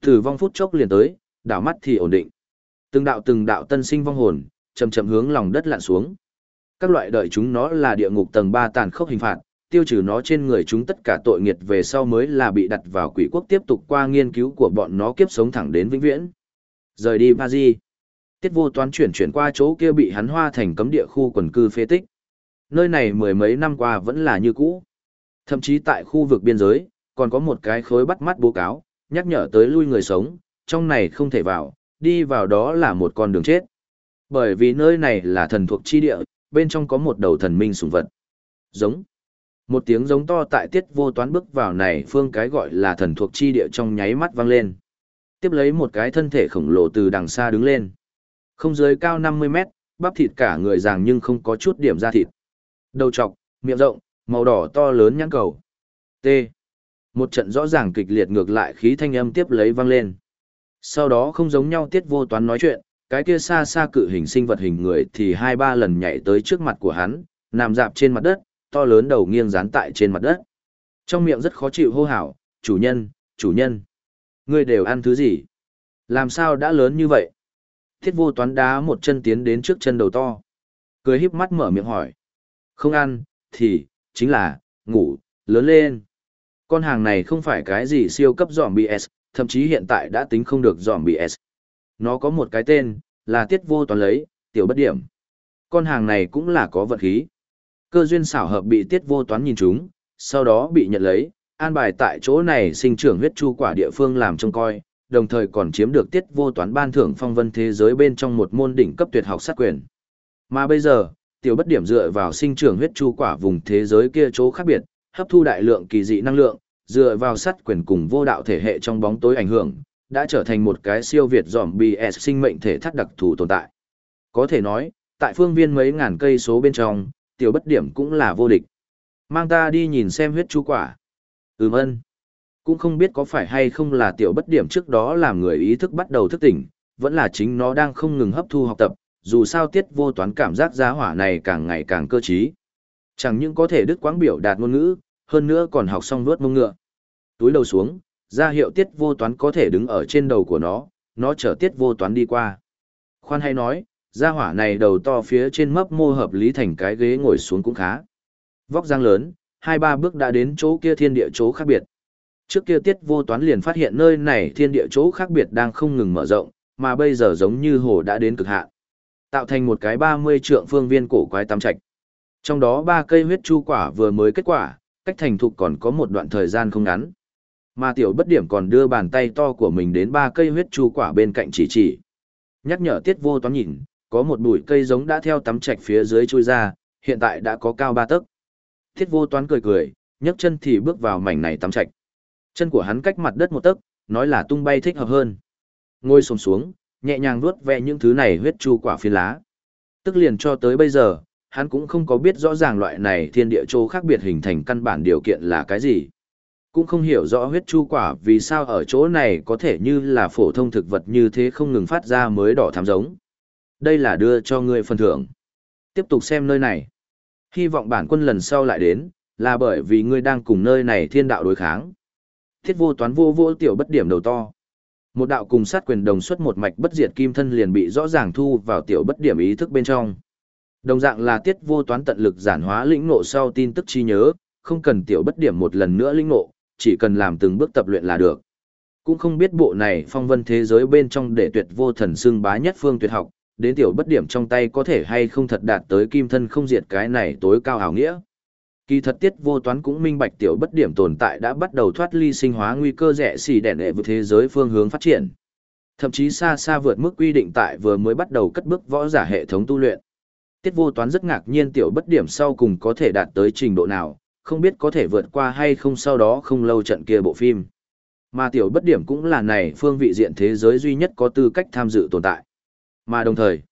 Tử vong phút chốc liền tới, đảo mắt thì ổn định. Từng đạo từng đạo tân sinh vong hồn, chậm chậm hướng lòng đất lặn xuống. Các loại đợi chúng nó là địa ngục tầng 3 tàn khốc hình phạt, tiêu trừ nó trên người chúng tất cả tội nghiệt về sau mới là bị đặt vào quỷ quốc tiếp tục qua nghiên cứu của bọn nó kiếp sống thẳng đến vĩnh viễn. Rời đi Paris. Tiết vô toán chuyển chuyển qua chỗ kia bị hắn hoa thành cấm địa khu quần cư phế tích. Nơi này mười mấy năm qua vẫn là như cũ. Thậm chí tại khu vực biên giới, còn có một cái khối bắt mắt bố cáo, nhắc nhở tới lui người sống, trong này không thể vào, đi vào đó là một con đường chết. Bởi vì nơi này là thần thuộc chi địa, bên trong có một đầu thần minh sùng vật. Giống. Một tiếng giống to tại tiết vô toán bước vào này phương cái gọi là thần thuộc chi địa trong nháy mắt vang lên. Tiếp lấy một cái thân thể khổng lồ từ đằng xa đứng lên. Không dưới cao 50 mét, bắp thịt cả người ràng nhưng không có chút điểm da thịt. Đầu trọc, miệng rộng, màu đỏ to lớn nhãn cầu. T. Một trận rõ ràng kịch liệt ngược lại khí thanh âm tiếp lấy vang lên. Sau đó không giống nhau tiết vô toán nói chuyện, cái kia xa xa cự hình sinh vật hình người thì hai ba lần nhảy tới trước mặt của hắn, nằm dạp trên mặt đất, to lớn đầu nghiêng dán tại trên mặt đất. Trong miệng rất khó chịu hô hào, chủ nhân, chủ nhân. Ngươi đều ăn thứ gì? Làm sao đã lớn như vậy? Thiết vô toán đá một chân tiến đến trước chân đầu to. Cười híp mắt mở miệng hỏi. Không ăn, thì, chính là, ngủ, lớn lên. Con hàng này không phải cái gì siêu cấp zombie BS, thậm chí hiện tại đã tính không được zombie BS. Nó có một cái tên, là tiết vô toán lấy, tiểu bất điểm. Con hàng này cũng là có vật khí. Cơ duyên xảo hợp bị tiết vô toán nhìn chúng, sau đó bị nhận lấy, an bài tại chỗ này sinh trưởng huyết chu quả địa phương làm trông coi, đồng thời còn chiếm được tiết vô toán ban thưởng phong vân thế giới bên trong một môn đỉnh cấp tuyệt học sát quyền. Mà bây giờ, tiểu bất điểm dựa vào sinh trưởng huyết chu quả vùng thế giới kia chỗ khác biệt, hấp thu đại lượng kỳ dị năng lượng, dựa vào sát quyền cùng vô đạo thể hệ trong bóng tối ảnh hưởng, đã trở thành một cái siêu việt dòm BS sinh mệnh thể thắt đặc thù tồn tại. Có thể nói, tại phương viên mấy ngàn cây số bên trong, tiểu bất điểm cũng là vô địch. Mang ta đi nhìn xem huyết chú quả. Ừm ân. Cũng không biết có phải hay không là tiểu bất điểm trước đó làm người ý thức bắt đầu thức tỉnh, vẫn là chính nó đang không ngừng hấp thu học tập, dù sao tiết vô toán cảm giác giá hỏa này càng ngày càng cơ trí. Chẳng những có thể đứt quãng biểu đạt ngôn ngữ, hơn nữa còn học xong vớt mông ngựa. Túi đầu xuống, ra hiệu tiết vô toán có thể đứng ở trên đầu của nó, nó chở tiết vô toán đi qua. Khoan hay nói, gia hỏa này đầu to phía trên mấp mô hợp lý thành cái ghế ngồi xuống cũng khá. Vóc dáng lớn, hai ba bước đã đến chỗ kia thiên địa chỗ khác biệt. Trước kia tiết vô toán liền phát hiện nơi này thiên địa chỗ khác biệt đang không ngừng mở rộng, mà bây giờ giống như hồ đã đến cực hạn. Tạo thành một cái 30 trượng phương viên cổ quái tam trạch. Trong đó ba cây huyết chu quả vừa mới kết quả, cách thành thục còn có một đoạn thời gian không ngắn. Mà tiểu bất điểm còn đưa bàn tay to của mình đến ba cây huyết chu quả bên cạnh chỉ chỉ. Nhắc nhở tiết vô toán nhìn, có một bụi cây giống đã theo tắm trạch phía dưới chui ra, hiện tại đã có cao ba tấc. Thiết vô toán cười cười, nhấc chân thì bước vào mảnh này tắm trạch. Chân của hắn cách mặt đất một tấc, nói là tung bay thích hợp hơn. Ngồi xổm xuống, nhẹ nhàng vuốt ve những thứ này huyết chu quả phi lá. Tức liền cho tới bây giờ, hắn cũng không có biết rõ ràng loại này thiên địa châu khác biệt hình thành căn bản điều kiện là cái gì. Cũng không hiểu rõ huyết chu quả vì sao ở chỗ này có thể như là phổ thông thực vật như thế không ngừng phát ra mới đỏ thắm giống. Đây là đưa cho ngươi phần thưởng. Tiếp tục xem nơi này. Hy vọng bản quân lần sau lại đến, là bởi vì ngươi đang cùng nơi này thiên đạo đối kháng. Thiết vô toán vô vô tiểu bất điểm đầu to. Một đạo cùng sát quyền đồng xuất một mạch bất diệt kim thân liền bị rõ ràng thu vào tiểu bất điểm ý thức bên trong. Đồng dạng là tiết vô toán tận lực giản hóa lĩnh ngộ sau tin tức chi nhớ, không cần tiểu bất điểm một lần nữa lĩnh ngộ, chỉ cần làm từng bước tập luyện là được. Cũng không biết bộ này phong vân thế giới bên trong để tuyệt vô thần xưng bá nhất phương tuyệt học, đến tiểu bất điểm trong tay có thể hay không thật đạt tới kim thân không diệt cái này tối cao hảo nghĩa. Kỳ thật tiết vô toán cũng minh bạch tiểu bất điểm tồn tại đã bắt đầu thoát ly sinh hóa nguy cơ rẻ xì đèn đệ vượt thế giới phương hướng phát triển. Thậm chí xa xa vượt mức quy định tại vừa mới bắt đầu cất bước võ giả hệ thống tu luyện. Tiết vô toán rất ngạc nhiên tiểu bất điểm sau cùng có thể đạt tới trình độ nào, không biết có thể vượt qua hay không sau đó không lâu trận kia bộ phim. Mà tiểu bất điểm cũng là này phương vị diện thế giới duy nhất có tư cách tham dự tồn tại. Mà đồng thời,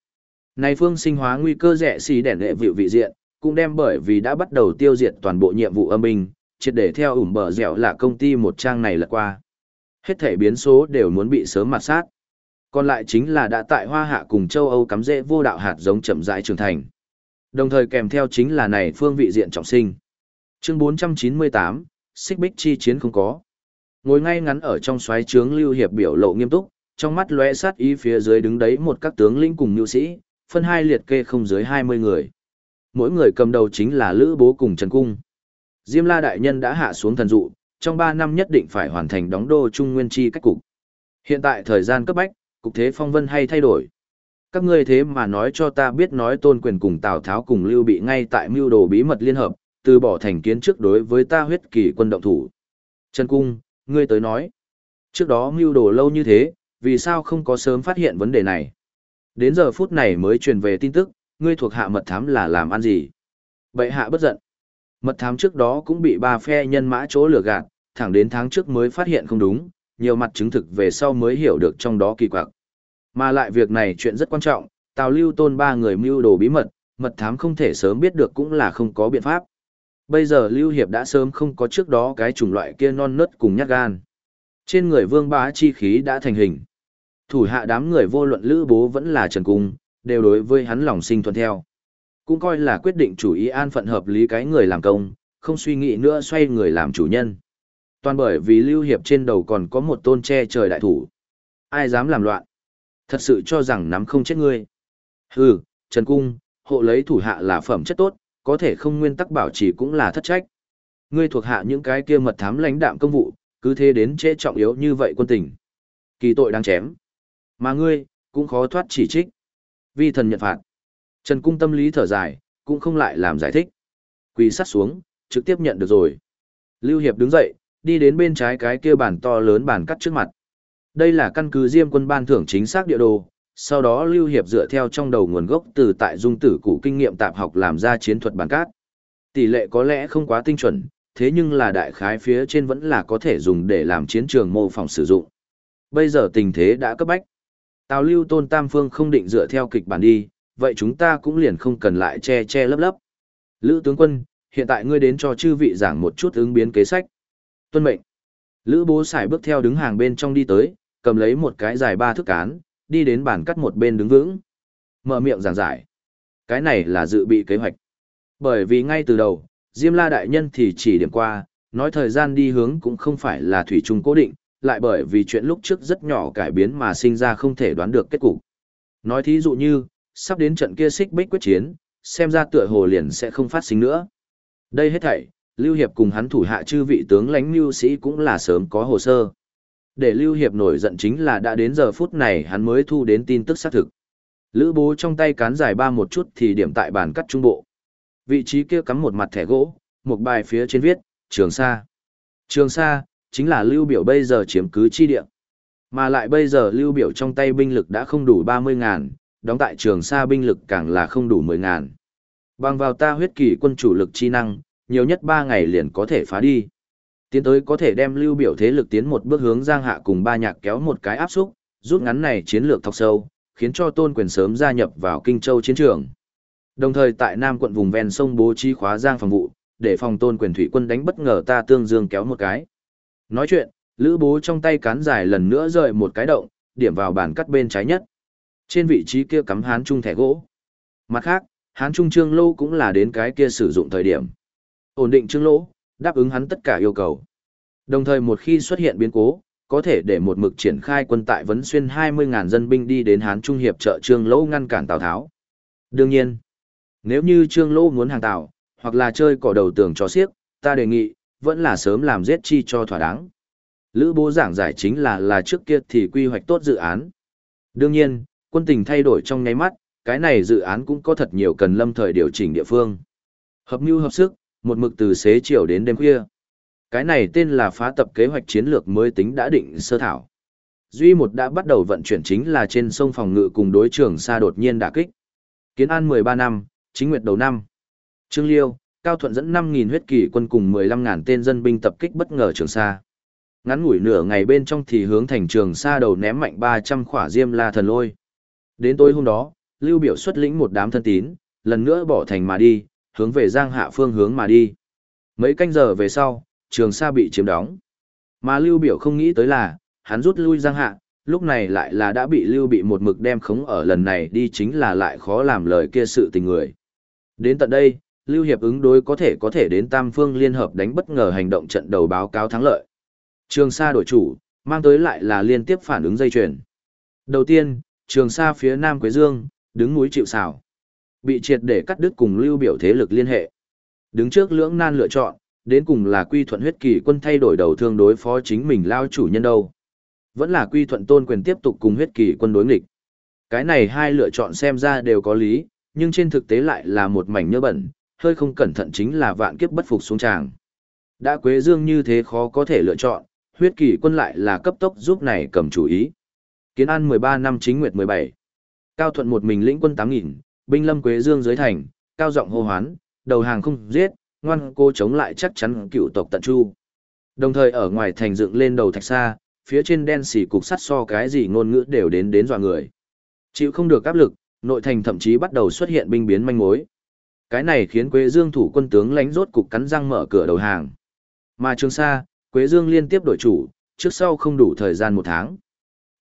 này phương sinh hóa nguy cơ rẻ xì đèn lệ vịu vị diện, cũng đem bởi vì đã bắt đầu tiêu diệt toàn bộ nhiệm vụ âm binh, triệt để theo ủm bờ dẻo là công ty một trang này lật qua. Hết thể biến số đều muốn bị sớm mặt sát. Còn lại chính là đã tại Hoa Hạ cùng châu Âu cắm rễ vô đạo hạt giống chậm rãi trưởng thành. Đồng thời kèm theo chính là này phương vị diện trọng sinh. Chương 498, Xích Bích chi chiến không có. Ngồi ngay ngắn ở trong xoáy trướng Lưu Hiệp biểu lộ nghiêm túc, trong mắt lóe sát ý phía dưới đứng đấy một các tướng lĩnh cùng nhu sĩ, phân hai liệt kê không dưới 20 người. Mỗi người cầm đầu chính là Lữ Bố cùng Trần Cung. Diêm La Đại Nhân đã hạ xuống thần dụ, trong 3 năm nhất định phải hoàn thành đóng đô Trung Nguyên Chi cách cục. Hiện tại thời gian cấp bách, cục thế phong vân hay thay đổi. Các ngươi thế mà nói cho ta biết nói tôn quyền cùng Tào Tháo cùng Lưu Bị ngay tại mưu đồ bí mật liên hợp, từ bỏ thành kiến trước đối với ta huyết kỳ quân động thủ. Trần Cung, ngươi tới nói. Trước đó mưu đồ lâu như thế, vì sao không có sớm phát hiện vấn đề này? Đến giờ phút này mới truyền về tin tức, ngươi thuộc hạ mật thám là làm ăn gì? Bệ hạ bất giận. Mật thám trước đó cũng bị ba phe nhân mã chỗ lừa gạt, thẳng đến tháng trước mới phát hiện không đúng, nhiều mặt chứng thực về sau mới hiểu được trong đó kỳ quặc. Mà lại việc này chuyện rất quan trọng, Tào Lưu Tôn ba người mưu đồ bí mật, mật thám không thể sớm biết được cũng là không có biện pháp. Bây giờ Lưu Hiệp đã sớm không có trước đó cái chủng loại kia non nớt cùng nhát gan. Trên người vương bá chi khí đã thành hình. Thủ hạ đám người vô luận lữ bố vẫn là trần cung, đều đối với hắn lòng sinh thuận theo. Cũng coi là quyết định chủ ý an phận hợp lý cái người làm công, không suy nghĩ nữa xoay người làm chủ nhân. Toàn bởi vì Lưu Hiệp trên đầu còn có một tôn che trời đại thủ. Ai dám làm loạn? Thật sự cho rằng nắm không chết ngươi. Hừ, Trần Cung, hộ lấy thủ hạ là phẩm chất tốt, có thể không nguyên tắc bảo trì cũng là thất trách. Ngươi thuộc hạ những cái kia mật thám lãnh đạm công vụ, cứ thế đến chế trọng yếu như vậy quân tình. Kỳ tội đang chém. Mà ngươi, cũng khó thoát chỉ trích. Vi thần nhận phạt. Trần Cung tâm lý thở dài, cũng không lại làm giải thích. Quỳ sắt xuống, trực tiếp nhận được rồi. Lưu Hiệp đứng dậy, đi đến bên trái cái kia bản to lớn bản cắt trước mặt. Đây là căn cứ Diêm quân ban thưởng chính xác địa đồ, sau đó Lưu Hiệp dựa theo trong đầu nguồn gốc từ tại dung tử cụ kinh nghiệm tạp học làm ra chiến thuật bản cát. Tỷ lệ có lẽ không quá tinh chuẩn, thế nhưng là đại khái phía trên vẫn là có thể dùng để làm chiến trường mô phỏng sử dụng. Bây giờ tình thế đã cấp bách. Tào Lưu Tôn Tam Phương không định dựa theo kịch bản đi, vậy chúng ta cũng liền không cần lại che che lấp lấp. Lữ tướng quân, hiện tại ngươi đến cho chư vị giảng một chút ứng biến kế sách. Tuân mệnh. Lữ bố xài bước theo đứng hàng bên trong đi tới, cầm lấy một cái dài ba thước cán, đi đến bàn cắt một bên đứng vững. Mở miệng giảng giải. Cái này là dự bị kế hoạch. Bởi vì ngay từ đầu, Diêm La Đại Nhân thì chỉ điểm qua, nói thời gian đi hướng cũng không phải là thủy chung cố định, lại bởi vì chuyện lúc trước rất nhỏ cải biến mà sinh ra không thể đoán được kết cục. Nói thí dụ như, sắp đến trận kia xích bích quyết chiến, xem ra tựa hồ liền sẽ không phát sinh nữa. Đây hết thảy, Lưu Hiệp cùng hắn thủ hạ chư vị tướng lãnh lưu sĩ cũng là sớm có hồ sơ. Để Lưu Hiệp nổi giận chính là đã đến giờ phút này hắn mới thu đến tin tức xác thực. Lữ bố trong tay cán dài ba một chút thì điểm tại bàn cắt trung bộ. Vị trí kia cắm một mặt thẻ gỗ, một bài phía trên viết, Trường Sa. Trường Sa, chính là Lưu Biểu bây giờ chiếm cứ chi địa. Mà lại bây giờ Lưu Biểu trong tay binh lực đã không đủ 30 ngàn, đóng tại Trường Sa binh lực càng là không đủ 10 ngàn. Bằng vào ta huyết kỳ quân chủ lực chi năng, nhiều nhất 3 ngày liền có thể phá đi. Tiến tới có thể đem lưu biểu thế lực tiến một bước hướng Giang Hạ cùng ba nhạc kéo một cái áp xúc, rút ngắn này chiến lược thọc sâu, khiến cho tôn quyền sớm gia nhập vào Kinh Châu chiến trường. Đồng thời tại Nam quận vùng ven sông bố trí khóa giang phòng vụ, để phòng tôn quyền thủy quân đánh bất ngờ ta tương dương kéo một cái. Nói chuyện, lữ bố trong tay cán dài lần nữa rời một cái động, điểm vào bàn cắt bên trái nhất. Trên vị trí kia cắm hán trung thẻ gỗ. Mặt khác, hán trung trương lô cũng là đến cái kia sử dụng thời điểm. Ổn định trương lỗ, đáp ứng hắn tất cả yêu cầu. Đồng thời một khi xuất hiện biến cố, có thể để một mực triển khai quân tại vấn xuyên 20.000 dân binh đi đến Hán Trung Hiệp trợ Trương Lỗ ngăn cản Tào Tháo. Đương nhiên, nếu như Trương Lỗ muốn hàng Tào, hoặc là chơi cỏ đầu tường cho xiếc, ta đề nghị, vẫn là sớm làm giết chi cho thỏa đáng. Lữ bố giảng giải chính là là trước kia thì quy hoạch tốt dự án. Đương nhiên, quân tình thay đổi trong nháy mắt, cái này dự án cũng có thật nhiều cần lâm thời điều chỉnh địa phương. Hợp mưu hợp sức, một mực từ xế chiều đến đêm khuya. Cái này tên là phá tập kế hoạch chiến lược mới tính đã định sơ thảo. Duy một đã bắt đầu vận chuyển chính là trên sông phòng ngự cùng đối trường xa đột nhiên đả kích. Kiến an 13 năm, chính nguyệt đầu năm. Trương Liêu, Cao Thuận dẫn 5.000 huyết kỳ quân cùng 15.000 tên dân binh tập kích bất ngờ trường Sa. Ngắn ngủi nửa ngày bên trong thì hướng thành trường Sa đầu ném mạnh 300 khỏa diêm la thần lôi. Đến tối hôm đó, Lưu Biểu xuất lĩnh một đám thân tín, lần nữa bỏ thành mà đi, hướng về Giang Hạ phương hướng mà đi. Mấy canh giờ về sau, Trường Sa bị chiếm đóng. Mà Lưu Biểu không nghĩ tới là, hắn rút lui Giang Hạ, lúc này lại là đã bị Lưu bị một mực đem khống ở lần này đi chính là lại khó làm lời kia sự tình người. Đến tận đây, Lưu Hiệp ứng đối có thể có thể đến Tam Phương Liên Hợp đánh bất ngờ hành động trận đầu báo cáo thắng lợi. Trường Sa đổi chủ, mang tới lại là liên tiếp phản ứng dây chuyền. Đầu tiên, Trường Sa phía Nam Quế Dương, đứng núi chịu xào. bị triệt để cắt đứt cùng lưu biểu thế lực liên hệ. Đứng trước lưỡng nan lựa chọn, đến cùng là quy thuận huyết kỳ quân thay đổi đầu thương đối phó chính mình lao chủ nhân đâu. Vẫn là quy thuận tôn quyền tiếp tục cùng huyết kỳ quân đối nghịch. Cái này hai lựa chọn xem ra đều có lý, nhưng trên thực tế lại là một mảnh nhơ bẩn, hơi không cẩn thận chính là vạn kiếp bất phục xuống tràng. Đã Quế Dương như thế khó có thể lựa chọn, huyết kỳ quân lại là cấp tốc giúp này cầm chủ ý. Kiến An 13 năm chính nguyệt 17. Cao Thuận một mình lĩnh quân 8.000, binh lâm Quế Dương dưới thành, cao giọng hô hoán, đầu hàng không giết, ngoan cô chống lại chắc chắn cựu tộc tận chu. Đồng thời ở ngoài thành dựng lên đầu thạch xa, phía trên đen xỉ cục sắt so cái gì ngôn ngữ đều đến đến dọa người. Chịu không được áp lực, nội thành thậm chí bắt đầu xuất hiện binh biến manh mối. Cái này khiến Quế Dương thủ quân tướng lánh rốt cục cắn răng mở cửa đầu hàng. Mà trường sa, Quế Dương liên tiếp đổi chủ, trước sau không đủ thời gian một tháng.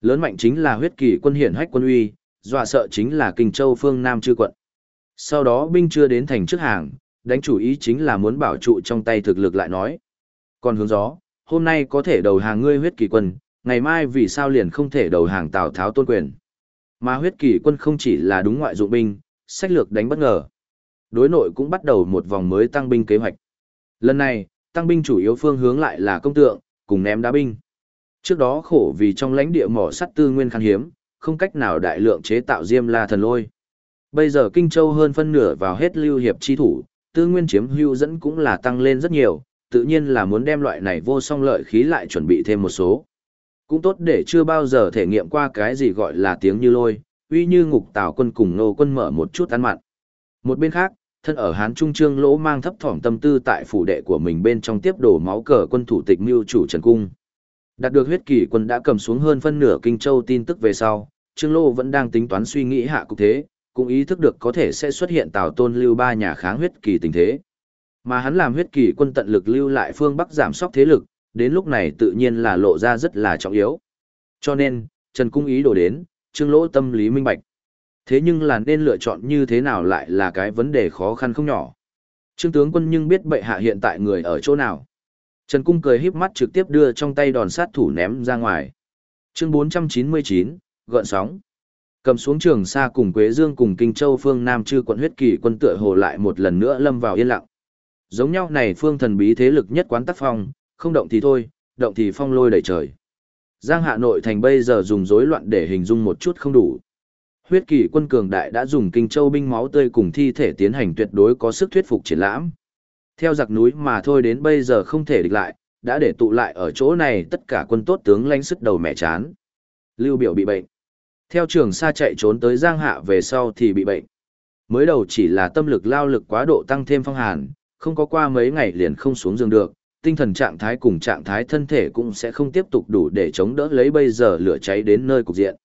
Lớn mạnh chính là huyết kỳ quân hiển hách quân uy, dọa sợ chính là Kinh Châu phương Nam chư quận. Sau đó binh chưa đến thành trước hàng, đánh chủ ý chính là muốn bảo trụ trong tay thực lực lại nói. Còn hướng gió, hôm nay có thể đầu hàng ngươi huyết kỳ quân, ngày mai vì sao liền không thể đầu hàng Tào Tháo tôn quyền. Mà huyết kỳ quân không chỉ là đúng ngoại dụng binh, sách lược đánh bất ngờ. Đối nội cũng bắt đầu một vòng mới tăng binh kế hoạch. Lần này, tăng binh chủ yếu phương hướng lại là công tượng, cùng ném đá binh. Trước đó khổ vì trong lãnh địa mỏ sắt tư nguyên khan hiếm, không cách nào đại lượng chế tạo diêm la thần lôi. Bây giờ Kinh Châu hơn phân nửa vào hết lưu hiệp chi thủ, tư nguyên chiếm hưu dẫn cũng là tăng lên rất nhiều, tự nhiên là muốn đem loại này vô song lợi khí lại chuẩn bị thêm một số. Cũng tốt để chưa bao giờ thể nghiệm qua cái gì gọi là tiếng như lôi, uy như ngục tào quân cùng nô quân mở một chút ăn mặn. Một bên khác, thân ở Hán Trung Trương Lỗ mang thấp thỏm tâm tư tại phủ đệ của mình bên trong tiếp đổ máu cờ quân thủ tịch mưu chủ Trần Cung. Đạt được huyết kỳ quân đã cầm xuống hơn phân nửa Kinh Châu tin tức về sau, Trương lỗ vẫn đang tính toán suy nghĩ hạ cục thế, cũng ý thức được có thể sẽ xuất hiện Tào Tôn lưu ba nhà kháng huyết kỳ tình thế. Mà hắn làm huyết kỳ quân tận lực lưu lại phương Bắc giảm sóc thế lực, đến lúc này tự nhiên là lộ ra rất là trọng yếu. Cho nên, Trần Cung ý đồ đến, Trương Lỗ tâm lý minh bạch. Thế nhưng là nên lựa chọn như thế nào lại là cái vấn đề khó khăn không nhỏ. Trương tướng quân nhưng biết bệ hạ hiện tại người ở chỗ nào. Trần Cung cười híp mắt trực tiếp đưa trong tay đòn sát thủ ném ra ngoài. Chương 499, gợn sóng. Cầm xuống trường xa cùng Quế Dương cùng Kinh Châu phương Nam chư quận huyết kỳ quân tựa hồ lại một lần nữa lâm vào yên lặng. Giống nhau này phương thần bí thế lực nhất quán tác phong, không động thì thôi, động thì phong lôi đầy trời. Giang Hạ Nội thành bây giờ dùng rối loạn để hình dung một chút không đủ. Huyết kỳ quân cường đại đã dùng kinh châu binh máu tươi cùng thi thể tiến hành tuyệt đối có sức thuyết phục triển lãm. Theo giặc núi mà thôi đến bây giờ không thể địch lại, đã để tụ lại ở chỗ này tất cả quân tốt tướng lãnh sức đầu mẹ chán. Lưu biểu bị bệnh. Theo trường xa chạy trốn tới Giang Hạ về sau thì bị bệnh. Mới đầu chỉ là tâm lực lao lực quá độ tăng thêm phong hàn, không có qua mấy ngày liền không xuống giường được, tinh thần trạng thái cùng trạng thái thân thể cũng sẽ không tiếp tục đủ để chống đỡ lấy bây giờ lửa cháy đến nơi cục diện.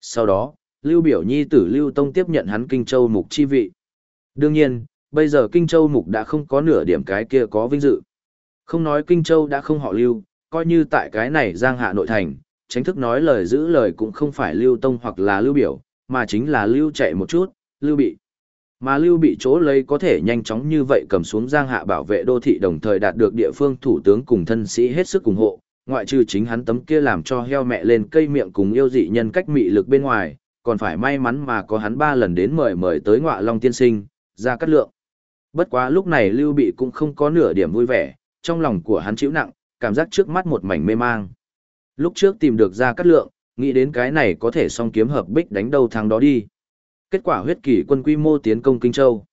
Sau đó, Lưu Biểu Nhi tử Lưu Tông tiếp nhận hắn Kinh Châu Mục chi vị. Đương nhiên, bây giờ Kinh Châu Mục đã không có nửa điểm cái kia có vinh dự. Không nói Kinh Châu đã không họ Lưu, coi như tại cái này Giang Hạ nội thành, tránh thức nói lời giữ lời cũng không phải Lưu Tông hoặc là Lưu Biểu, mà chính là Lưu chạy một chút, Lưu bị. Mà Lưu bị chỗ lấy có thể nhanh chóng như vậy cầm xuống Giang Hạ bảo vệ đô thị đồng thời đạt được địa phương thủ tướng cùng thân sĩ hết sức ủng hộ, ngoại trừ chính hắn tấm kia làm cho heo mẹ lên cây miệng cùng yêu dị nhân cách mị lực bên ngoài, còn phải may mắn mà có hắn ba lần đến mời mời tới ngọa long tiên sinh, ra cắt lượng. Bất quá lúc này Lưu Bị cũng không có nửa điểm vui vẻ, trong lòng của hắn chịu nặng, cảm giác trước mắt một mảnh mê mang. Lúc trước tìm được ra cắt lượng, nghĩ đến cái này có thể song kiếm hợp bích đánh đầu thằng đó đi. Kết quả huyết kỷ quân quy mô tiến công Kinh Châu.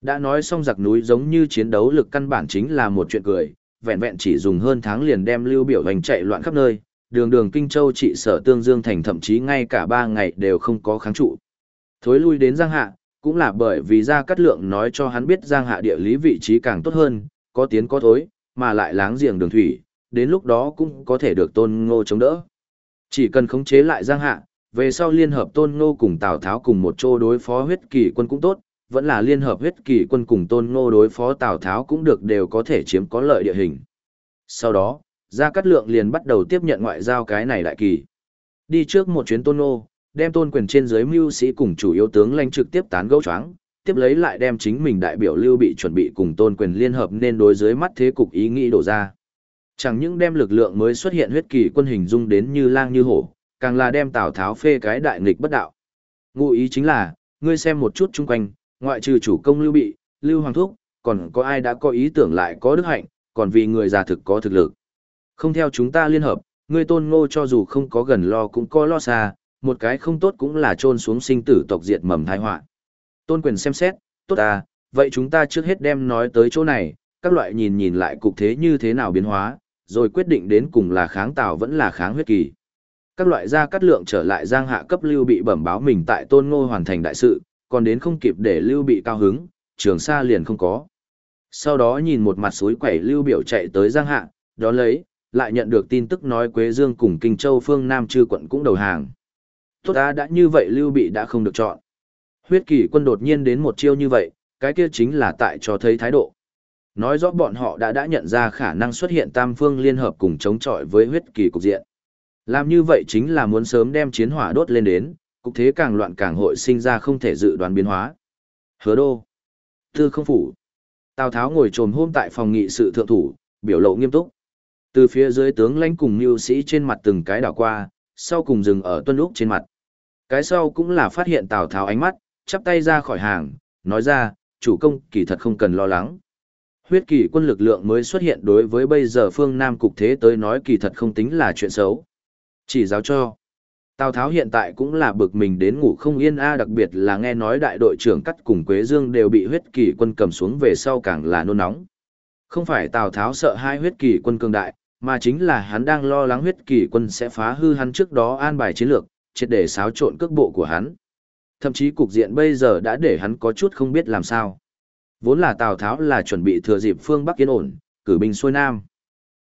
Đã nói xong giặc núi giống như chiến đấu lực căn bản chính là một chuyện cười, vẹn vẹn chỉ dùng hơn tháng liền đem Lưu Biểu hành chạy loạn khắp nơi, đường đường Kinh Châu trị sở tương dương thành thậm chí ngay cả ba ngày đều không có kháng trụ. Thối lui đến Giang Hạ, cũng là bởi vì Gia Cát Lượng nói cho hắn biết Giang Hạ địa lý vị trí càng tốt hơn, có tiến có thối, mà lại láng giềng đường thủy, đến lúc đó cũng có thể được tôn ngô chống đỡ. Chỉ cần khống chế lại Giang Hạ, về sau liên hợp tôn ngô cùng Tào Tháo cùng một chỗ đối phó huyết kỳ quân cũng tốt, vẫn là liên hợp huyết kỳ quân cùng tôn ngô đối phó Tào Tháo cũng được đều có thể chiếm có lợi địa hình. Sau đó, Gia Cát Lượng liền bắt đầu tiếp nhận ngoại giao cái này đại kỳ. Đi trước một chuyến tôn nô, đem tôn quyền trên dưới mưu sĩ cùng chủ yếu tướng lãnh trực tiếp tán gẫu choáng, tiếp lấy lại đem chính mình đại biểu lưu bị chuẩn bị cùng tôn quyền liên hợp nên đối dưới mắt thế cục ý nghĩ đổ ra. Chẳng những đem lực lượng mới xuất hiện huyết kỳ quân hình dung đến như lang như hổ, càng là đem Tào Tháo phê cái đại nghịch bất đạo. Ngụ ý chính là, ngươi xem một chút chung quanh, ngoại trừ chủ công lưu bị, lưu hoàng thúc, còn có ai đã có ý tưởng lại có đức hạnh, còn vì người già thực có thực lực. Không theo chúng ta liên hợp, ngươi tôn ngô cho dù không có gần lo cũng có lo xa, một cái không tốt cũng là trôn xuống sinh tử tộc diệt mầm thai họa. Tôn quyền xem xét, tốt à, vậy chúng ta trước hết đem nói tới chỗ này, các loại nhìn nhìn lại cục thế như thế nào biến hóa, rồi quyết định đến cùng là kháng tào vẫn là kháng huyết kỳ. Các loại gia cắt lượng trở lại giang hạ cấp lưu bị bẩm báo mình tại tôn ngô hoàn thành đại sự, còn đến không kịp để lưu bị cao hứng, trường sa liền không có. Sau đó nhìn một mặt suối quẩy lưu biểu chạy tới giang hạ, đó lấy, lại nhận được tin tức nói Quế Dương cùng Kinh Châu phương Nam Trư quận cũng đầu hàng. Tốt ta đã như vậy Lưu Bị đã không được chọn. Huyết kỷ quân đột nhiên đến một chiêu như vậy, cái kia chính là tại cho thấy thái độ. Nói rõ bọn họ đã đã nhận ra khả năng xuất hiện tam phương liên hợp cùng chống chọi với huyết kỳ cục diện. Làm như vậy chính là muốn sớm đem chiến hỏa đốt lên đến, cục thế càng loạn càng hội sinh ra không thể dự đoán biến hóa. Hứa đô. Tư không phủ. Tào Tháo ngồi trồm hôm tại phòng nghị sự thượng thủ, biểu lộ nghiêm túc. Từ phía dưới tướng lãnh cùng mưu sĩ trên mặt từng cái đảo qua, sau cùng dừng ở tuân lúc trên mặt. Cái sau cũng là phát hiện Tào Tháo ánh mắt, chắp tay ra khỏi hàng, nói ra, chủ công kỳ thật không cần lo lắng. Huyết kỳ quân lực lượng mới xuất hiện đối với bây giờ phương Nam cục thế tới nói kỳ thật không tính là chuyện xấu. Chỉ giáo cho. Tào Tháo hiện tại cũng là bực mình đến ngủ không yên a đặc biệt là nghe nói đại đội trưởng cắt cùng Quế Dương đều bị huyết kỳ quân cầm xuống về sau càng là nôn nóng. Không phải Tào Tháo sợ hai huyết kỳ quân cường đại, mà chính là hắn đang lo lắng huyết kỳ quân sẽ phá hư hắn trước đó an bài chiến lược, triệt để xáo trộn cước bộ của hắn. Thậm chí cục diện bây giờ đã để hắn có chút không biết làm sao. Vốn là Tào Tháo là chuẩn bị thừa dịp phương Bắc yên ổn, cử binh xuôi Nam.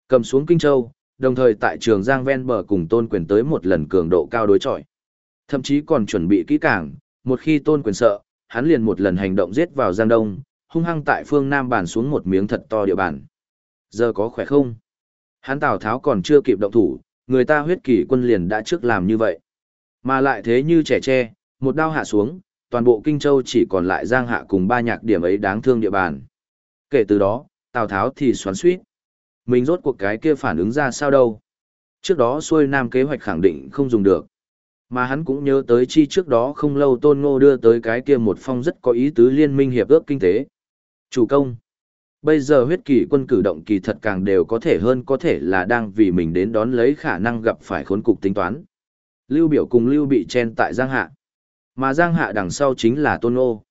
Cầm xuống Kinh Châu, đồng thời tại trường Giang ven bờ cùng tôn quyền tới một lần cường độ cao đối chọi. Thậm chí còn chuẩn bị kỹ càng, một khi tôn quyền sợ, hắn liền một lần hành động giết vào Giang Đông, hung hăng tại phương Nam bàn xuống một miếng thật to địa bàn. Giờ có khỏe không? Hắn Tào Tháo còn chưa kịp động thủ, người ta huyết kỷ quân liền đã trước làm như vậy. Mà lại thế như trẻ tre, một đao hạ xuống, toàn bộ Kinh Châu chỉ còn lại Giang Hạ cùng ba nhạc điểm ấy đáng thương địa bàn. Kể từ đó, Tào Tháo thì xoắn suýt. Mình rốt cuộc cái kia phản ứng ra sao đâu. Trước đó xuôi nam kế hoạch khẳng định không dùng được. Mà hắn cũng nhớ tới chi trước đó không lâu Tôn Ngô đưa tới cái kia một phong rất có ý tứ liên minh hiệp ước kinh tế. Chủ công. Bây giờ huyết kỳ quân cử động kỳ thật càng đều có thể hơn có thể là đang vì mình đến đón lấy khả năng gặp phải khốn cục tính toán. Lưu biểu cùng Lưu bị chen tại Giang Hạ. Mà Giang Hạ đằng sau chính là Tôn Ngô.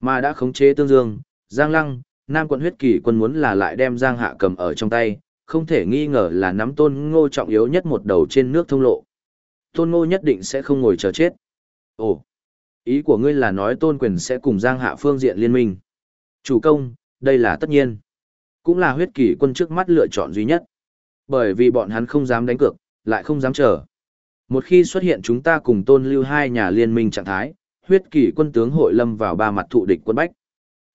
Mà đã khống chế Tương Dương, Giang Lăng, Nam quận huyết kỳ quân muốn là lại đem Giang Hạ cầm ở trong tay, không thể nghi ngờ là nắm Tôn Ngô trọng yếu nhất một đầu trên nước thông lộ. Tôn Ngô nhất định sẽ không ngồi chờ chết. Ồ, ý của ngươi là nói Tôn Quyền sẽ cùng Giang Hạ phương diện liên minh. Chủ công, đây là tất nhiên. Cũng là huyết kỳ quân trước mắt lựa chọn duy nhất. Bởi vì bọn hắn không dám đánh cược, lại không dám chờ. Một khi xuất hiện chúng ta cùng tôn lưu hai nhà liên minh trạng thái, huyết kỷ quân tướng hội lâm vào ba mặt thụ địch quân bách.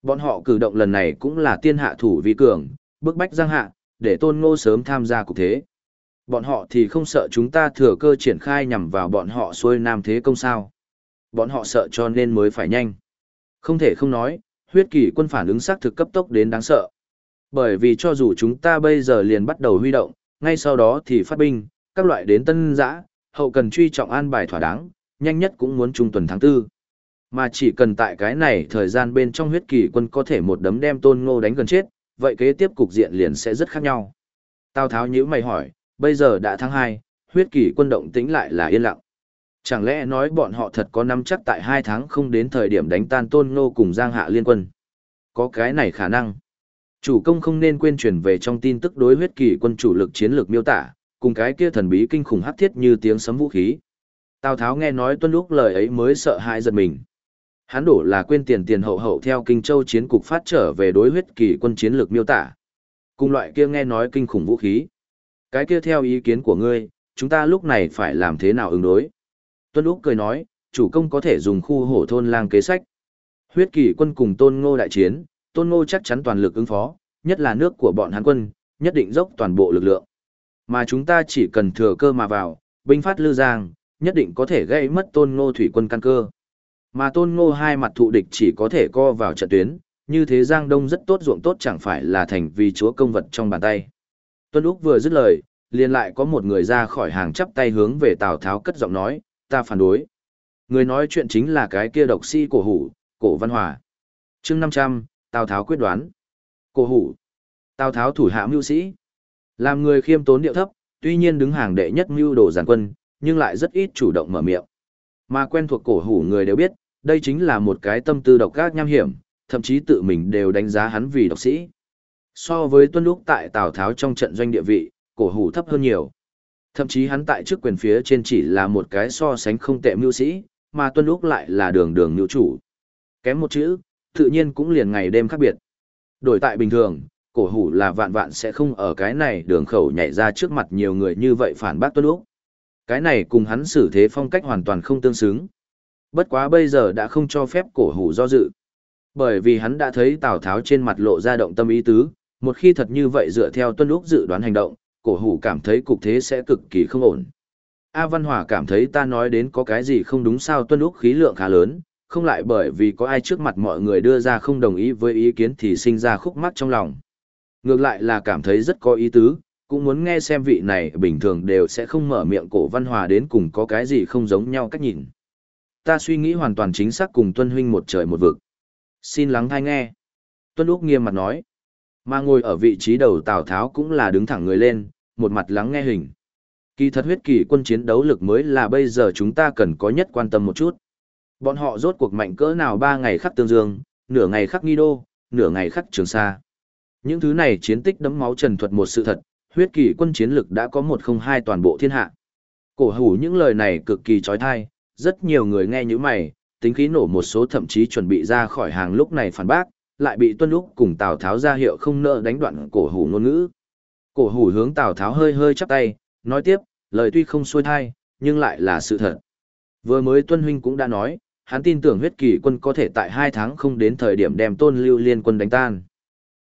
Bọn họ cử động lần này cũng là tiên hạ thủ vi cường, bức bách giang hạ, để tôn ngô sớm tham gia cục thế. Bọn họ thì không sợ chúng ta thừa cơ triển khai nhằm vào bọn họ xuôi nam thế công sao. Bọn họ sợ cho nên mới phải nhanh. Không thể không nói, huyết kỷ quân phản ứng xác thực cấp tốc đến đáng sợ. Bởi vì cho dù chúng ta bây giờ liền bắt đầu huy động, ngay sau đó thì phát binh, các loại đến tân giã, hậu cần truy trọng an bài thỏa đáng, nhanh nhất cũng muốn trung tuần tháng tư. Mà chỉ cần tại cái này thời gian bên trong huyết kỳ quân có thể một đấm đem tôn ngô đánh gần chết, vậy kế tiếp cục diện liền sẽ rất khác nhau. Tào Tháo nhíu mày hỏi, bây giờ đã tháng 2, huyết kỳ quân động tĩnh lại là yên lặng. Chẳng lẽ nói bọn họ thật có nắm chắc tại hai tháng không đến thời điểm đánh tan tôn ngô cùng Giang Hạ liên quân? Có cái này khả năng. Chủ công không nên quên truyền về trong tin tức đối huyết kỳ quân chủ lực chiến lược miêu tả, cùng cái kia thần bí kinh khủng hắc thiết như tiếng sấm vũ khí. Tào Tháo nghe nói tuân lúc lời ấy mới sợ hãi giật mình. Hắn đổ là quên tiền tiền hậu hậu theo Kinh Châu chiến cục phát trở về đối huyết kỳ quân chiến lược miêu tả. Cùng loại kia nghe nói kinh khủng vũ khí. Cái kia theo ý kiến của ngươi, chúng ta lúc này phải làm thế nào ứng đối? Tuân Úc cười nói, chủ công có thể dùng khu hổ thôn lang kế sách. Huyết kỳ quân cùng tôn ngô đại chiến, tôn ngô chắc chắn toàn lực ứng phó, nhất là nước của bọn Hán quân, nhất định dốc toàn bộ lực lượng. Mà chúng ta chỉ cần thừa cơ mà vào, binh phát lư giang, nhất định có thể gây mất tôn ngô thủy quân căn cơ. Mà tôn ngô hai mặt thụ địch chỉ có thể co vào trận tuyến, như thế giang đông rất tốt ruộng tốt chẳng phải là thành vì chúa công vật trong bàn tay. Tuân Úc vừa dứt lời, liền lại có một người ra khỏi hàng chắp tay hướng về Tào Tháo cất giọng nói, ta phản đối. Người nói chuyện chính là cái kia độc si cổ hủ, cổ văn hòa. chương 500, Tào Tháo quyết đoán. Cổ hủ. Tào Tháo thủ hạ mưu sĩ. Làm người khiêm tốn điệu thấp, tuy nhiên đứng hàng đệ nhất mưu đồ giàn quân, nhưng lại rất ít chủ động mở miệng. Mà quen thuộc cổ hủ người đều biết, đây chính là một cái tâm tư độc ác nham hiểm, thậm chí tự mình đều đánh giá hắn vì độc sĩ. So với tuân lúc tại Tào Tháo trong trận doanh địa vị, cổ hủ thấp hơn nhiều. Thậm chí hắn tại trước quyền phía trên chỉ là một cái so sánh không tệ mưu sĩ, mà tuân lúc lại là đường đường mưu chủ. Kém một chữ, tự nhiên cũng liền ngày đêm khác biệt. Đổi tại bình thường, cổ hủ là vạn vạn sẽ không ở cái này đường khẩu nhảy ra trước mặt nhiều người như vậy phản bác tuân úc. Cái này cùng hắn xử thế phong cách hoàn toàn không tương xứng. Bất quá bây giờ đã không cho phép cổ hủ do dự. Bởi vì hắn đã thấy Tào Tháo trên mặt lộ ra động tâm ý tứ, một khi thật như vậy dựa theo tuân úc dự đoán hành động, cổ hủ cảm thấy cục thế sẽ cực kỳ không ổn. A Văn Hòa cảm thấy ta nói đến có cái gì không đúng sao tuân úc khí lượng khá lớn, không lại bởi vì có ai trước mặt mọi người đưa ra không đồng ý với ý kiến thì sinh ra khúc mắc trong lòng. Ngược lại là cảm thấy rất có ý tứ, cũng muốn nghe xem vị này bình thường đều sẽ không mở miệng cổ văn hòa đến cùng có cái gì không giống nhau cách nhìn. Ta suy nghĩ hoàn toàn chính xác cùng Tuân Huynh một trời một vực. Xin lắng thai nghe. Tuân Úc nghiêm mặt nói. Mà ngồi ở vị trí đầu Tào Tháo cũng là đứng thẳng người lên, một mặt lắng nghe hình. Kỳ thật huyết kỳ quân chiến đấu lực mới là bây giờ chúng ta cần có nhất quan tâm một chút. Bọn họ rốt cuộc mạnh cỡ nào ba ngày khắc tương dương, nửa ngày khắc nghi đô, nửa ngày khắc trường sa. Những thứ này chiến tích đấm máu trần thuật một sự thật, huyết kỳ quân chiến lực đã có một không hai toàn bộ thiên hạ. Cổ hủ những lời này cực kỳ trói thai, rất nhiều người nghe như mày, tính khí nổ một số thậm chí chuẩn bị ra khỏi hàng lúc này phản bác, lại bị tuân lúc cùng Tào Tháo ra hiệu không nợ đánh đoạn cổ hủ ngôn ngữ. Cổ hủ hướng Tào Tháo hơi hơi chắp tay, nói tiếp, lời tuy không xuôi thai, nhưng lại là sự thật. Vừa mới tuân huynh cũng đã nói, hắn tin tưởng huyết kỳ quân có thể tại hai tháng không đến thời điểm đem tôn lưu liên quân đánh tan.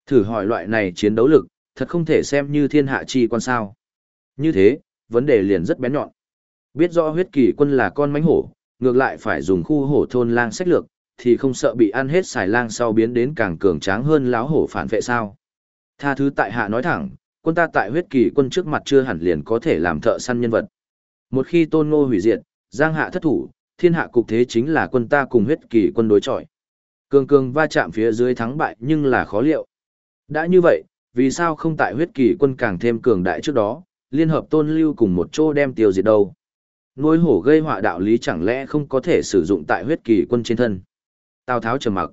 Thử hỏi loại này chiến đấu lực, thật không thể xem như thiên hạ chi quan sao. Như thế, vấn đề liền rất bén nhọn. Biết rõ huyết kỳ quân là con mánh hổ, ngược lại phải dùng khu hổ thôn lang sách lược, thì không sợ bị ăn hết xài lang sau biến đến càng cường tráng hơn láo hổ phản vệ sao. Tha thứ tại hạ nói thẳng, quân ta tại huyết kỳ quân trước mặt chưa hẳn liền có thể làm thợ săn nhân vật. Một khi tôn ngô hủy diệt, giang hạ thất thủ, thiên hạ cục thế chính là quân ta cùng huyết kỳ quân đối chọi. Cường cường va chạm phía dưới thắng bại nhưng là khó liệu. Đã như vậy, vì sao không tại huyết kỳ quân càng thêm cường đại trước đó, liên hợp tôn lưu cùng một chỗ đem tiêu diệt đâu? Nuôi hổ gây họa đạo lý chẳng lẽ không có thể sử dụng tại huyết kỳ quân trên thân? Tào Tháo trầm mặc.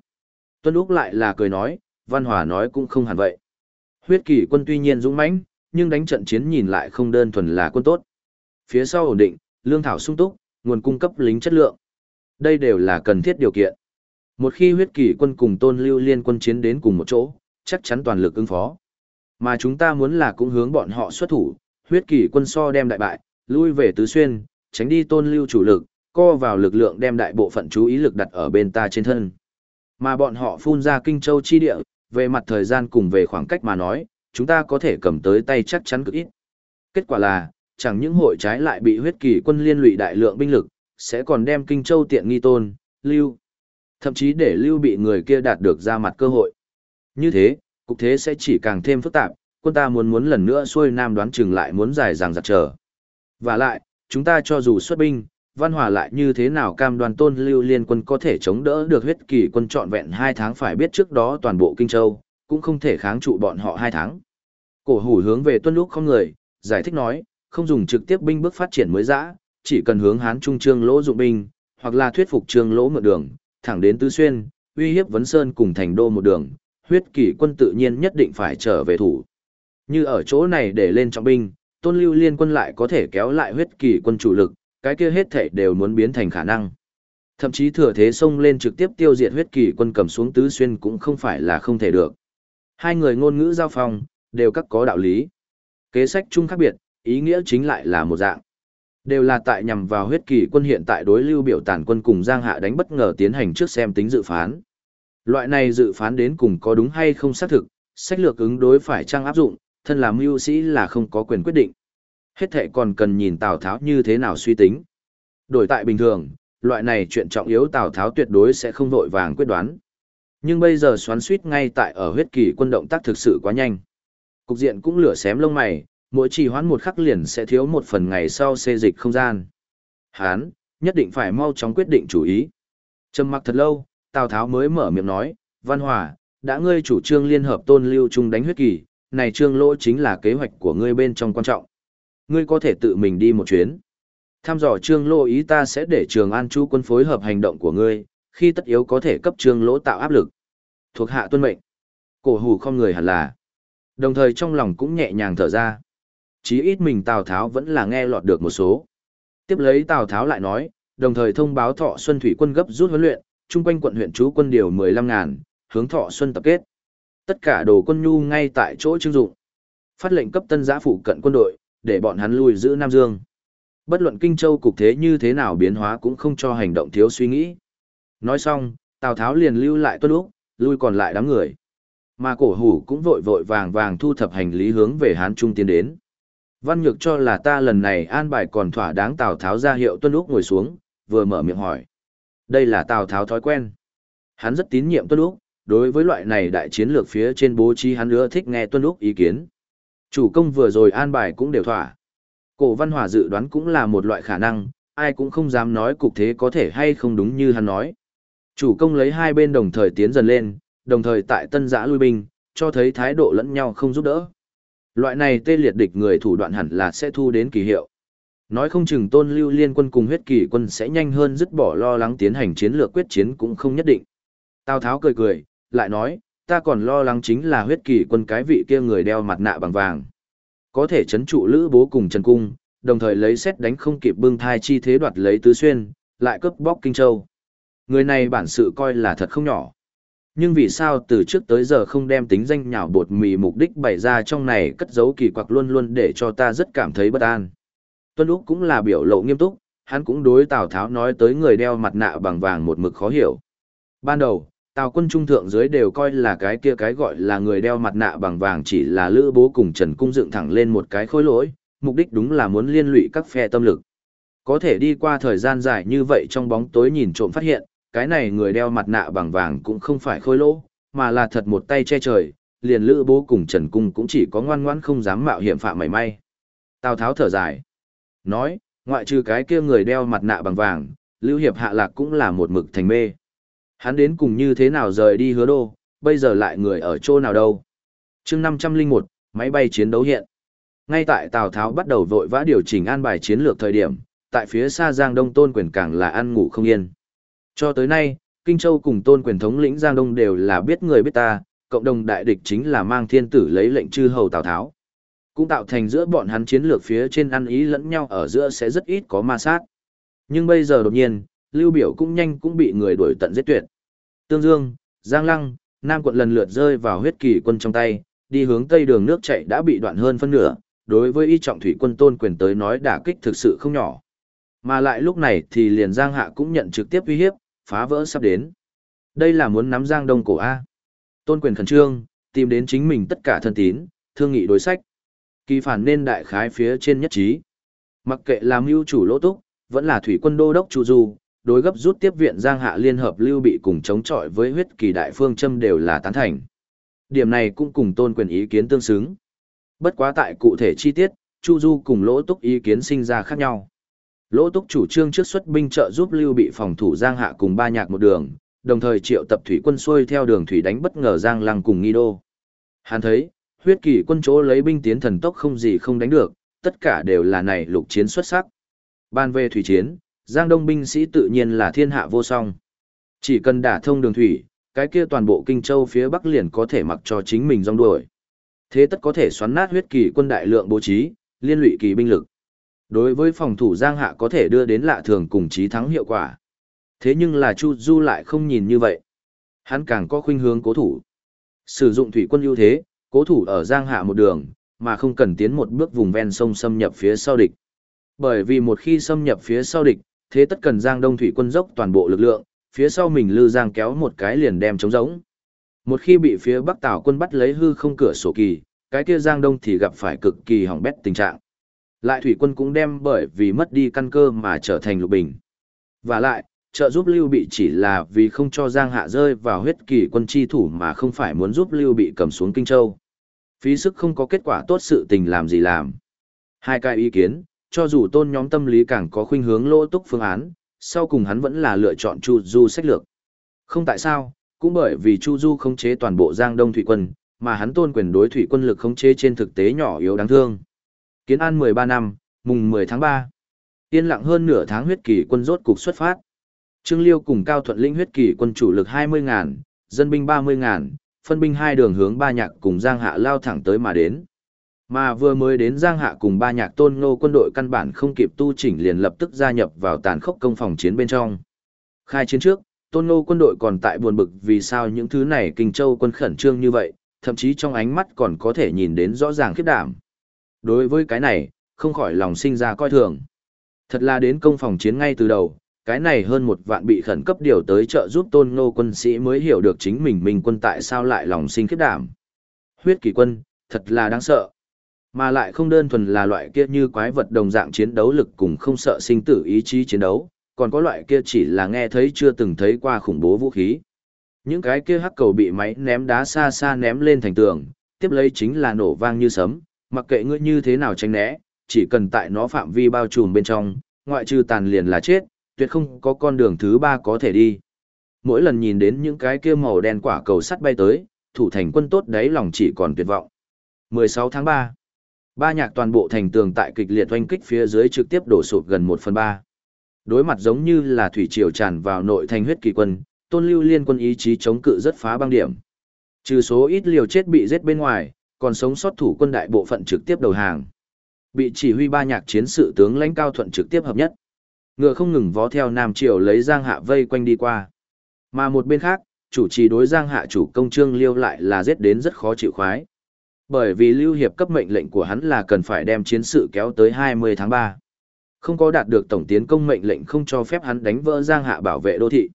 Tuân Úc lại là cười nói, Văn Hòa nói cũng không hẳn vậy. Huyết kỷ quân tuy nhiên dũng mãnh, nhưng đánh trận chiến nhìn lại không đơn thuần là quân tốt. Phía sau ổn định, lương thảo sung túc, nguồn cung cấp lính chất lượng. Đây đều là cần thiết điều kiện. Một khi huyết kỷ quân cùng tôn lưu liên quân chiến đến cùng một chỗ, chắc chắn toàn lực ứng phó. Mà chúng ta muốn là cũng hướng bọn họ xuất thủ, huyết kỷ quân so đem đại bại, lui về tứ xuyên, tránh đi tôn lưu chủ lực, co vào lực lượng đem đại bộ phận chú ý lực đặt ở bên ta trên thân. Mà bọn họ phun ra kinh châu chi địa, về mặt thời gian cùng về khoảng cách mà nói, chúng ta có thể cầm tới tay chắc chắn cực ít. Kết quả là, chẳng những hội trái lại bị huyết kỳ quân liên lụy đại lượng binh lực, sẽ còn đem kinh châu tiện nghi tôn, lưu. Thậm chí để lưu bị người kia đạt được ra mặt cơ hội. Như thế, cục thế sẽ chỉ càng thêm phức tạp, quân ta muốn muốn lần nữa xuôi nam đoán chừng lại muốn dài dàng giặt trở. Và lại, chúng ta cho dù xuất binh, văn hòa lại như thế nào cam đoan tôn lưu liên quân có thể chống đỡ được huyết kỳ quân trọn vẹn hai tháng phải biết trước đó toàn bộ kinh châu, cũng không thể kháng trụ bọn họ hai tháng. Cổ hủ hướng về tuân lúc không người, giải thích nói, không dùng trực tiếp binh bước phát triển mới dã, chỉ cần hướng hán trung trương lỗ dụng binh, hoặc là thuyết phục trương lỗ mượn đường, thẳng đến tứ xuyên, uy hiếp vấn sơn cùng thành đô một đường, huyết kỷ quân tự nhiên nhất định phải trở về thủ. Như ở chỗ này để lên trọng binh, tôn lưu liên quân lại có thể kéo lại huyết kỷ quân chủ lực, cái kia hết thảy đều muốn biến thành khả năng. Thậm chí thừa thế xông lên trực tiếp tiêu diệt huyết kỳ quân cầm xuống tứ xuyên cũng không phải là không thể được. Hai người ngôn ngữ giao phong, đều các có đạo lý. Kế sách chung khác biệt, ý nghĩa chính lại là một dạng. Đều là tại nhằm vào huyết kỳ quân hiện tại đối lưu biểu tản quân cùng Giang Hạ đánh bất ngờ tiến hành trước xem tính dự phán. Loại này dự phán đến cùng có đúng hay không xác thực, sách lược ứng đối phải trang áp dụng, thân làm mưu sĩ là không có quyền quyết định. Hết thệ còn cần nhìn Tào Tháo như thế nào suy tính. Đổi tại bình thường, loại này chuyện trọng yếu Tào Tháo tuyệt đối sẽ không vội vàng quyết đoán. Nhưng bây giờ xoắn suýt ngay tại ở huyết kỳ quân động tác thực sự quá nhanh. Cục diện cũng lửa xém lông mày, mỗi trì hoãn một khắc liền sẽ thiếu một phần ngày sau xê dịch không gian. Hán, nhất định phải mau chóng quyết định chủ ý. Trầm mặc thật lâu, Tào Tháo mới mở miệng nói, Văn Hòa, đã ngươi chủ trương liên hợp tôn lưu chung đánh huyết kỳ, này trương lỗ chính là kế hoạch của ngươi bên trong quan trọng. Ngươi có thể tự mình đi một chuyến. Tham dò trương lô ý ta sẽ để trường an chu quân phối hợp hành động của ngươi, khi tất yếu có thể cấp trương lỗ tạo áp lực. Thuộc hạ tuân mệnh. Cổ hủ không người hẳn là. Đồng thời trong lòng cũng nhẹ nhàng thở ra. Chí ít mình Tào Tháo vẫn là nghe lọt được một số. Tiếp lấy Tào Tháo lại nói, đồng thời thông báo Thọ Xuân Thủy quân gấp rút huấn luyện, trung quanh quận huyện chú quân điều 15 ngàn, hướng Thọ Xuân tập kết. Tất cả đồ quân nhu ngay tại chỗ trưng dụng. Phát lệnh cấp tân giã phụ cận quân đội, để bọn hắn lui giữ Nam Dương. Bất luận Kinh Châu cục thế như thế nào biến hóa cũng không cho hành động thiếu suy nghĩ. Nói xong, Tào Tháo liền lưu lại tuân úc, lui còn lại đám người. Mà cổ hủ cũng vội vội vàng vàng thu thập hành lý hướng về Hán Trung tiến đến. Văn Nhược cho là ta lần này an bài còn thỏa đáng Tào Tháo ra hiệu Tuân Úc ngồi xuống, vừa mở miệng hỏi. Đây là Tào Tháo thói quen. Hắn rất tín nhiệm Tuân Úc, đối với loại này đại chiến lược phía trên bố trí hắn ưa thích nghe Tuân Úc ý kiến. Chủ công vừa rồi an bài cũng đều thỏa. Cổ văn hòa dự đoán cũng là một loại khả năng, ai cũng không dám nói cục thế có thể hay không đúng như hắn nói. Chủ công lấy hai bên đồng thời tiến dần lên, đồng thời tại tân giã lui binh, cho thấy thái độ lẫn nhau không giúp đỡ. Loại này tê liệt địch người thủ đoạn hẳn là sẽ thu đến kỳ hiệu. Nói không chừng tôn lưu liên quân cùng huyết kỳ quân sẽ nhanh hơn dứt bỏ lo lắng tiến hành chiến lược quyết chiến cũng không nhất định. Tào Tháo cười cười, lại nói, ta còn lo lắng chính là huyết kỳ quân cái vị kia người đeo mặt nạ bằng vàng. Có thể chấn trụ lữ bố cùng Trần Cung, đồng thời lấy xét đánh không kịp bưng thai chi thế đoạt lấy tứ xuyên, lại cướp bóc Kinh Châu. Người này bản sự coi là thật không nhỏ. Nhưng vì sao từ trước tới giờ không đem tính danh nhảo bột mì mục đích bày ra trong này cất giấu kỳ quặc luôn luôn để cho ta rất cảm thấy bất an. Tuân Úc cũng là biểu lộ nghiêm túc, hắn cũng đối Tào Tháo nói tới người đeo mặt nạ bằng vàng một mực khó hiểu. Ban đầu, Tào quân trung thượng dưới đều coi là cái kia cái gọi là người đeo mặt nạ bằng vàng chỉ là lữ bố cùng Trần Cung dựng thẳng lên một cái khối lỗi, mục đích đúng là muốn liên lụy các phe tâm lực. Có thể đi qua thời gian dài như vậy trong bóng tối nhìn trộm phát hiện, cái này người đeo mặt nạ bằng vàng cũng không phải khôi lỗ, mà là thật một tay che trời, liền lữ bố cùng Trần Cung cũng chỉ có ngoan ngoãn không dám mạo hiểm phạm mảy may. Tào Tháo thở dài. Nói, ngoại trừ cái kia người đeo mặt nạ bằng vàng, Lưu Hiệp hạ lạc cũng là một mực thành mê. Hắn đến cùng như thế nào rời đi hứa đô, bây giờ lại người ở chỗ nào đâu. chương 501, máy bay chiến đấu hiện. Ngay tại Tào Tháo bắt đầu vội vã điều chỉnh an bài chiến lược thời điểm, tại phía xa Giang Đông Tôn Quyền càng là ăn ngủ không yên. Cho tới nay, Kinh Châu cùng Tôn Quyền thống lĩnh Giang Đông đều là biết người biết ta, cộng đồng đại địch chính là mang thiên tử lấy lệnh chư hầu Tào Tháo. Cũng tạo thành giữa bọn hắn chiến lược phía trên ăn ý lẫn nhau ở giữa sẽ rất ít có ma sát. Nhưng bây giờ đột nhiên, Lưu Biểu cũng nhanh cũng bị người đuổi tận giết tuyệt. Tương Dương, Giang Lăng, Nam quận lần lượt rơi vào huyết kỳ quân trong tay, đi hướng tây đường nước chạy đã bị đoạn hơn phân nửa, đối với y trọng thủy quân tôn quyền tới nói đả kích thực sự không nhỏ. Mà lại lúc này thì liền Giang Hạ cũng nhận trực tiếp uy hiếp, phá vỡ sắp đến. Đây là muốn nắm Giang Đông cổ A. Tôn quyền khẩn trương, tìm đến chính mình tất cả thân tín, thương nghị đối sách. Kỳ phản nên đại khái phía trên nhất trí. Mặc kệ làm mưu chủ lỗ túc, vẫn là thủy quân đô đốc chủ dù đối gấp rút tiếp viện Giang Hạ liên hợp lưu bị cùng chống chọi với huyết kỳ đại phương châm đều là tán thành. Điểm này cũng cùng tôn quyền ý kiến tương xứng. Bất quá tại cụ thể chi tiết, Chu Du cùng Lỗ Túc ý kiến sinh ra khác nhau. Lỗ Túc chủ trương trước xuất binh trợ giúp Lưu Bị phòng thủ Giang Hạ cùng ba nhạc một đường, đồng thời triệu tập thủy quân xuôi theo đường thủy đánh bất ngờ Giang Lăng cùng Nghi Đô. Hắn thấy, huyết kỳ quân chỗ lấy binh tiến thần tốc không gì không đánh được, tất cả đều là này lục chiến xuất sắc. Ban về thủy chiến, Giang Đông binh sĩ tự nhiên là thiên hạ vô song. Chỉ cần đả thông đường thủy, cái kia toàn bộ kinh châu phía bắc liền có thể mặc cho chính mình rong đuổi. Thế tất có thể xoắn nát huyết kỳ quân đại lượng bố trí, liên lụy kỳ binh lực. Đối với phòng thủ Giang Hạ có thể đưa đến lạ thường cùng chí thắng hiệu quả. Thế nhưng là Chu Du lại không nhìn như vậy. Hắn càng có khuynh hướng cố thủ. Sử dụng thủy quân ưu thế, cố thủ ở Giang Hạ một đường, mà không cần tiến một bước vùng ven sông xâm nhập phía sau địch. Bởi vì một khi xâm nhập phía sau địch, thế tất cần Giang Đông thủy quân dốc toàn bộ lực lượng, phía sau mình lư Giang kéo một cái liền đem chống giống. Một khi bị phía Bắc Tảo quân bắt lấy hư không cửa sổ kỳ, cái kia Giang Đông thì gặp phải cực kỳ hỏng bét tình trạng. Lại thủy quân cũng đem bởi vì mất đi căn cơ mà trở thành lục bình. Và lại, trợ giúp Lưu Bị chỉ là vì không cho Giang Hạ rơi vào huyết kỳ quân chi thủ mà không phải muốn giúp Lưu Bị cầm xuống Kinh Châu. Phí sức không có kết quả tốt sự tình làm gì làm. Hai cái ý kiến, cho dù tôn nhóm tâm lý càng có khuynh hướng lỗ túc phương án, sau cùng hắn vẫn là lựa chọn Chu Du sách lược. Không tại sao, cũng bởi vì Chu Du khống chế toàn bộ Giang Đông thủy quân, mà hắn tôn quyền đối thủy quân lực khống chế trên thực tế nhỏ yếu đáng thương. Kiến An 13 năm, mùng 10 tháng 3. Yên lặng hơn nửa tháng huyết kỳ quân rốt cục xuất phát. Trương Liêu cùng Cao Thuận Linh huyết kỳ quân chủ lực 20 ngàn, dân binh 30 ngàn, phân binh hai đường hướng ba nhạc cùng Giang Hạ lao thẳng tới mà đến. Mà vừa mới đến Giang Hạ cùng ba nhạc tôn ngô quân đội căn bản không kịp tu chỉnh liền lập tức gia nhập vào tàn khốc công phòng chiến bên trong. Khai chiến trước, tôn ngô quân đội còn tại buồn bực vì sao những thứ này kinh châu quân khẩn trương như vậy, thậm chí trong ánh mắt còn có thể nhìn đến rõ ràng khiếp đảm. Đối với cái này, không khỏi lòng sinh ra coi thường. Thật là đến công phòng chiến ngay từ đầu, cái này hơn một vạn bị khẩn cấp điều tới trợ giúp tôn ngô quân sĩ mới hiểu được chính mình mình quân tại sao lại lòng sinh khiếp đảm. Huyết kỳ quân, thật là đáng sợ. Mà lại không đơn thuần là loại kia như quái vật đồng dạng chiến đấu lực cùng không sợ sinh tử ý chí chiến đấu, còn có loại kia chỉ là nghe thấy chưa từng thấy qua khủng bố vũ khí. Những cái kia hắc cầu bị máy ném đá xa xa ném lên thành tường, tiếp lấy chính là nổ vang như sấm, Mặc kệ ngươi như thế nào tránh né, chỉ cần tại nó phạm vi bao trùm bên trong, ngoại trừ tàn liền là chết, tuyệt không có con đường thứ ba có thể đi. Mỗi lần nhìn đến những cái kia màu đen quả cầu sắt bay tới, thủ thành quân tốt đấy lòng chỉ còn tuyệt vọng. 16 tháng 3 Ba nhạc toàn bộ thành tường tại kịch liệt oanh kích phía dưới trực tiếp đổ sụp gần 1 phần 3. Đối mặt giống như là thủy triều tràn vào nội thành huyết kỳ quân, tôn lưu liên quân ý chí chống cự rất phá băng điểm. Trừ số ít liều chết bị giết bên ngoài, còn sống sót thủ quân đại bộ phận trực tiếp đầu hàng. Bị chỉ huy ba nhạc chiến sự tướng lãnh cao thuận trực tiếp hợp nhất. Ngựa không ngừng vó theo Nam Triều lấy Giang Hạ vây quanh đi qua. Mà một bên khác, chủ trì đối Giang Hạ chủ công trương liêu lại là giết đến rất khó chịu khoái. Bởi vì Lưu Hiệp cấp mệnh lệnh của hắn là cần phải đem chiến sự kéo tới 20 tháng 3. Không có đạt được tổng tiến công mệnh lệnh không cho phép hắn đánh vỡ Giang Hạ bảo vệ đô thị.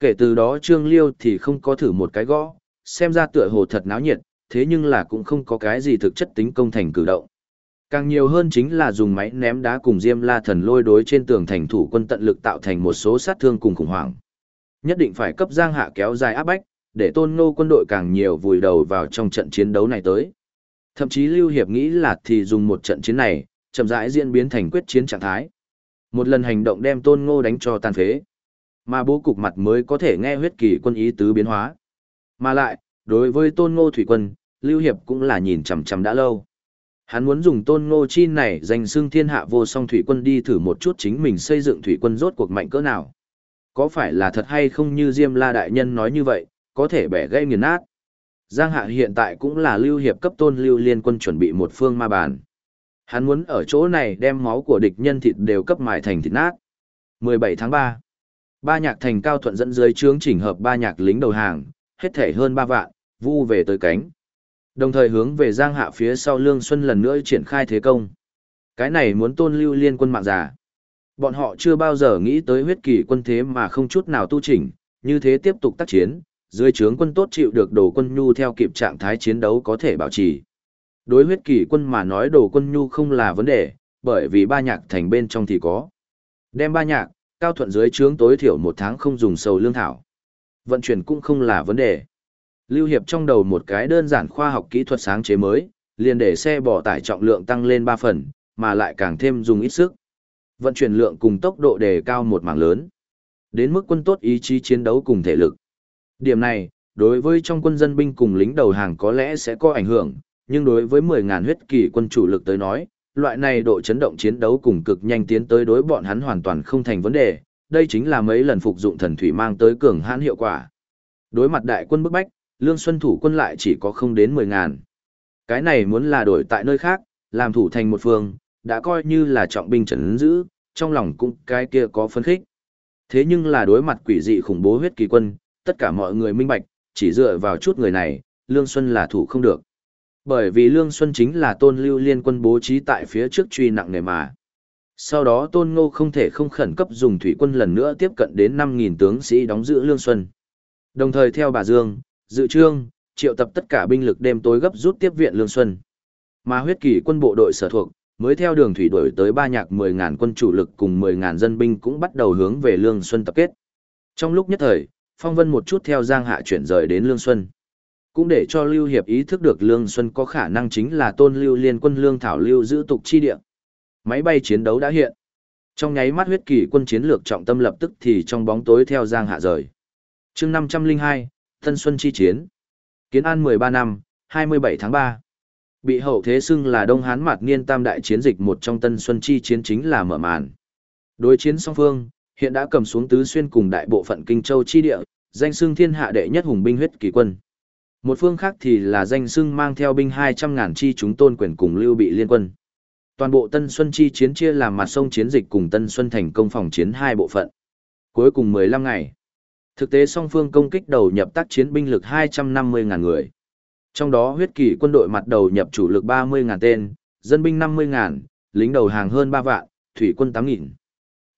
Kể từ đó Trương Liêu thì không có thử một cái gõ, xem ra tựa hồ thật náo nhiệt, thế nhưng là cũng không có cái gì thực chất tính công thành cử động. Càng nhiều hơn chính là dùng máy ném đá cùng Diêm La Thần lôi đối trên tường thành thủ quân tận lực tạo thành một số sát thương cùng khủng hoảng. Nhất định phải cấp Giang Hạ kéo dài áp bách, để tôn ngô quân đội càng nhiều vùi đầu vào trong trận chiến đấu này tới. Thậm chí Lưu Hiệp nghĩ là thì dùng một trận chiến này, chậm rãi diễn biến thành quyết chiến trạng thái. Một lần hành động đem tôn ngô đánh cho tàn phế. Mà bố cục mặt mới có thể nghe huyết kỳ quân ý tứ biến hóa. Mà lại, đối với tôn ngô thủy quân, Lưu Hiệp cũng là nhìn chằm chằm đã lâu. Hắn muốn dùng tôn ngô chi này danh xưng thiên hạ vô song thủy quân đi thử một chút chính mình xây dựng thủy quân rốt cuộc mạnh cỡ nào. Có phải là thật hay không như Diêm La Đại Nhân nói như vậy, có thể bẻ gây nghiền nát. Giang Hạ hiện tại cũng là lưu hiệp cấp tôn lưu liên quân chuẩn bị một phương ma bàn. Hắn muốn ở chỗ này đem máu của địch nhân thịt đều cấp mài thành thịt nát. 17 tháng 3 Ba nhạc thành cao thuận dẫn dưới trướng chỉnh hợp ba nhạc lính đầu hàng, hết thể hơn ba vạn, vu về tới cánh. Đồng thời hướng về Giang Hạ phía sau Lương Xuân lần nữa triển khai thế công. Cái này muốn tôn lưu liên quân mạng giả. Bọn họ chưa bao giờ nghĩ tới huyết kỳ quân thế mà không chút nào tu chỉnh, như thế tiếp tục tác chiến, dưới trướng quân tốt chịu được đồ quân nhu theo kịp trạng thái chiến đấu có thể bảo trì. Đối huyết kỳ quân mà nói đồ quân nhu không là vấn đề, bởi vì ba nhạc thành bên trong thì có. Đem ba nhạc, cao thuận dưới trướng tối thiểu một tháng không dùng sầu lương thảo. Vận chuyển cũng không là vấn đề. Lưu Hiệp trong đầu một cái đơn giản khoa học kỹ thuật sáng chế mới, liền để xe bỏ tải trọng lượng tăng lên 3 phần, mà lại càng thêm dùng ít sức. Vận chuyển lượng cùng tốc độ đề cao một mảng lớn. Đến mức quân tốt ý chí chiến đấu cùng thể lực. Điểm này, đối với trong quân dân binh cùng lính đầu hàng có lẽ sẽ có ảnh hưởng, nhưng đối với 10.000 huyết kỳ quân chủ lực tới nói, loại này độ chấn động chiến đấu cùng cực nhanh tiến tới đối bọn hắn hoàn toàn không thành vấn đề, đây chính là mấy lần phục dụng thần thủy mang tới cường hãn hiệu quả. Đối mặt đại quân bức bách, Lương Xuân thủ quân lại chỉ có không đến 10.000. Cái này muốn là đổi tại nơi khác, làm thủ thành một phương, đã coi như là trọng binh trấn giữ, trong lòng cũng cái kia có phấn khích. Thế nhưng là đối mặt quỷ dị khủng bố huyết kỳ quân, tất cả mọi người minh bạch, chỉ dựa vào chút người này, Lương Xuân là thủ không được. Bởi vì Lương Xuân chính là tôn lưu liên quân bố trí tại phía trước truy nặng nề mà. Sau đó tôn ngô không thể không khẩn cấp dùng thủy quân lần nữa tiếp cận đến 5.000 tướng sĩ đóng giữ Lương Xuân. Đồng thời theo bà Dương, dự trương, triệu tập tất cả binh lực đêm tối gấp rút tiếp viện Lương Xuân. Mà huyết kỳ quân bộ đội sở thuộc, mới theo đường thủy đuổi tới ba nhạc 10.000 quân chủ lực cùng 10.000 dân binh cũng bắt đầu hướng về Lương Xuân tập kết. Trong lúc nhất thời, Phong Vân một chút theo Giang Hạ chuyển rời đến Lương Xuân. Cũng để cho Lưu Hiệp ý thức được Lương Xuân có khả năng chính là tôn lưu liên quân Lương Thảo Lưu giữ tục chi địa. Máy bay chiến đấu đã hiện. Trong nháy mắt huyết kỳ quân chiến lược trọng tâm lập tức thì trong bóng tối theo Giang Hạ rời. chương 502, Tân Xuân chi chiến. Kiến An 13 năm, 27 tháng 3. Bị hậu thế xưng là Đông Hán Mạt Niên Tam Đại Chiến dịch một trong Tân Xuân chi chiến chính là mở màn. Đối chiến song phương, hiện đã cầm xuống tứ xuyên cùng đại bộ phận kinh châu chi địa, danh xưng thiên hạ đệ nhất hùng binh huyết kỳ quân. Một phương khác thì là danh xưng mang theo binh 200.000 chi chúng tôn quyền cùng lưu bị liên quân. Toàn bộ Tân Xuân chi chiến chia làm mặt sông chiến dịch cùng Tân Xuân thành công phòng chiến hai bộ phận. Cuối cùng 15 ngày. Thực tế song phương công kích đầu nhập tác chiến binh lực 250.000 người. Trong đó huyết kỳ quân đội mặt đầu nhập chủ lực 30.000 tên, dân binh 50.000, lính đầu hàng hơn 3 vạn, thủy quân 8.000.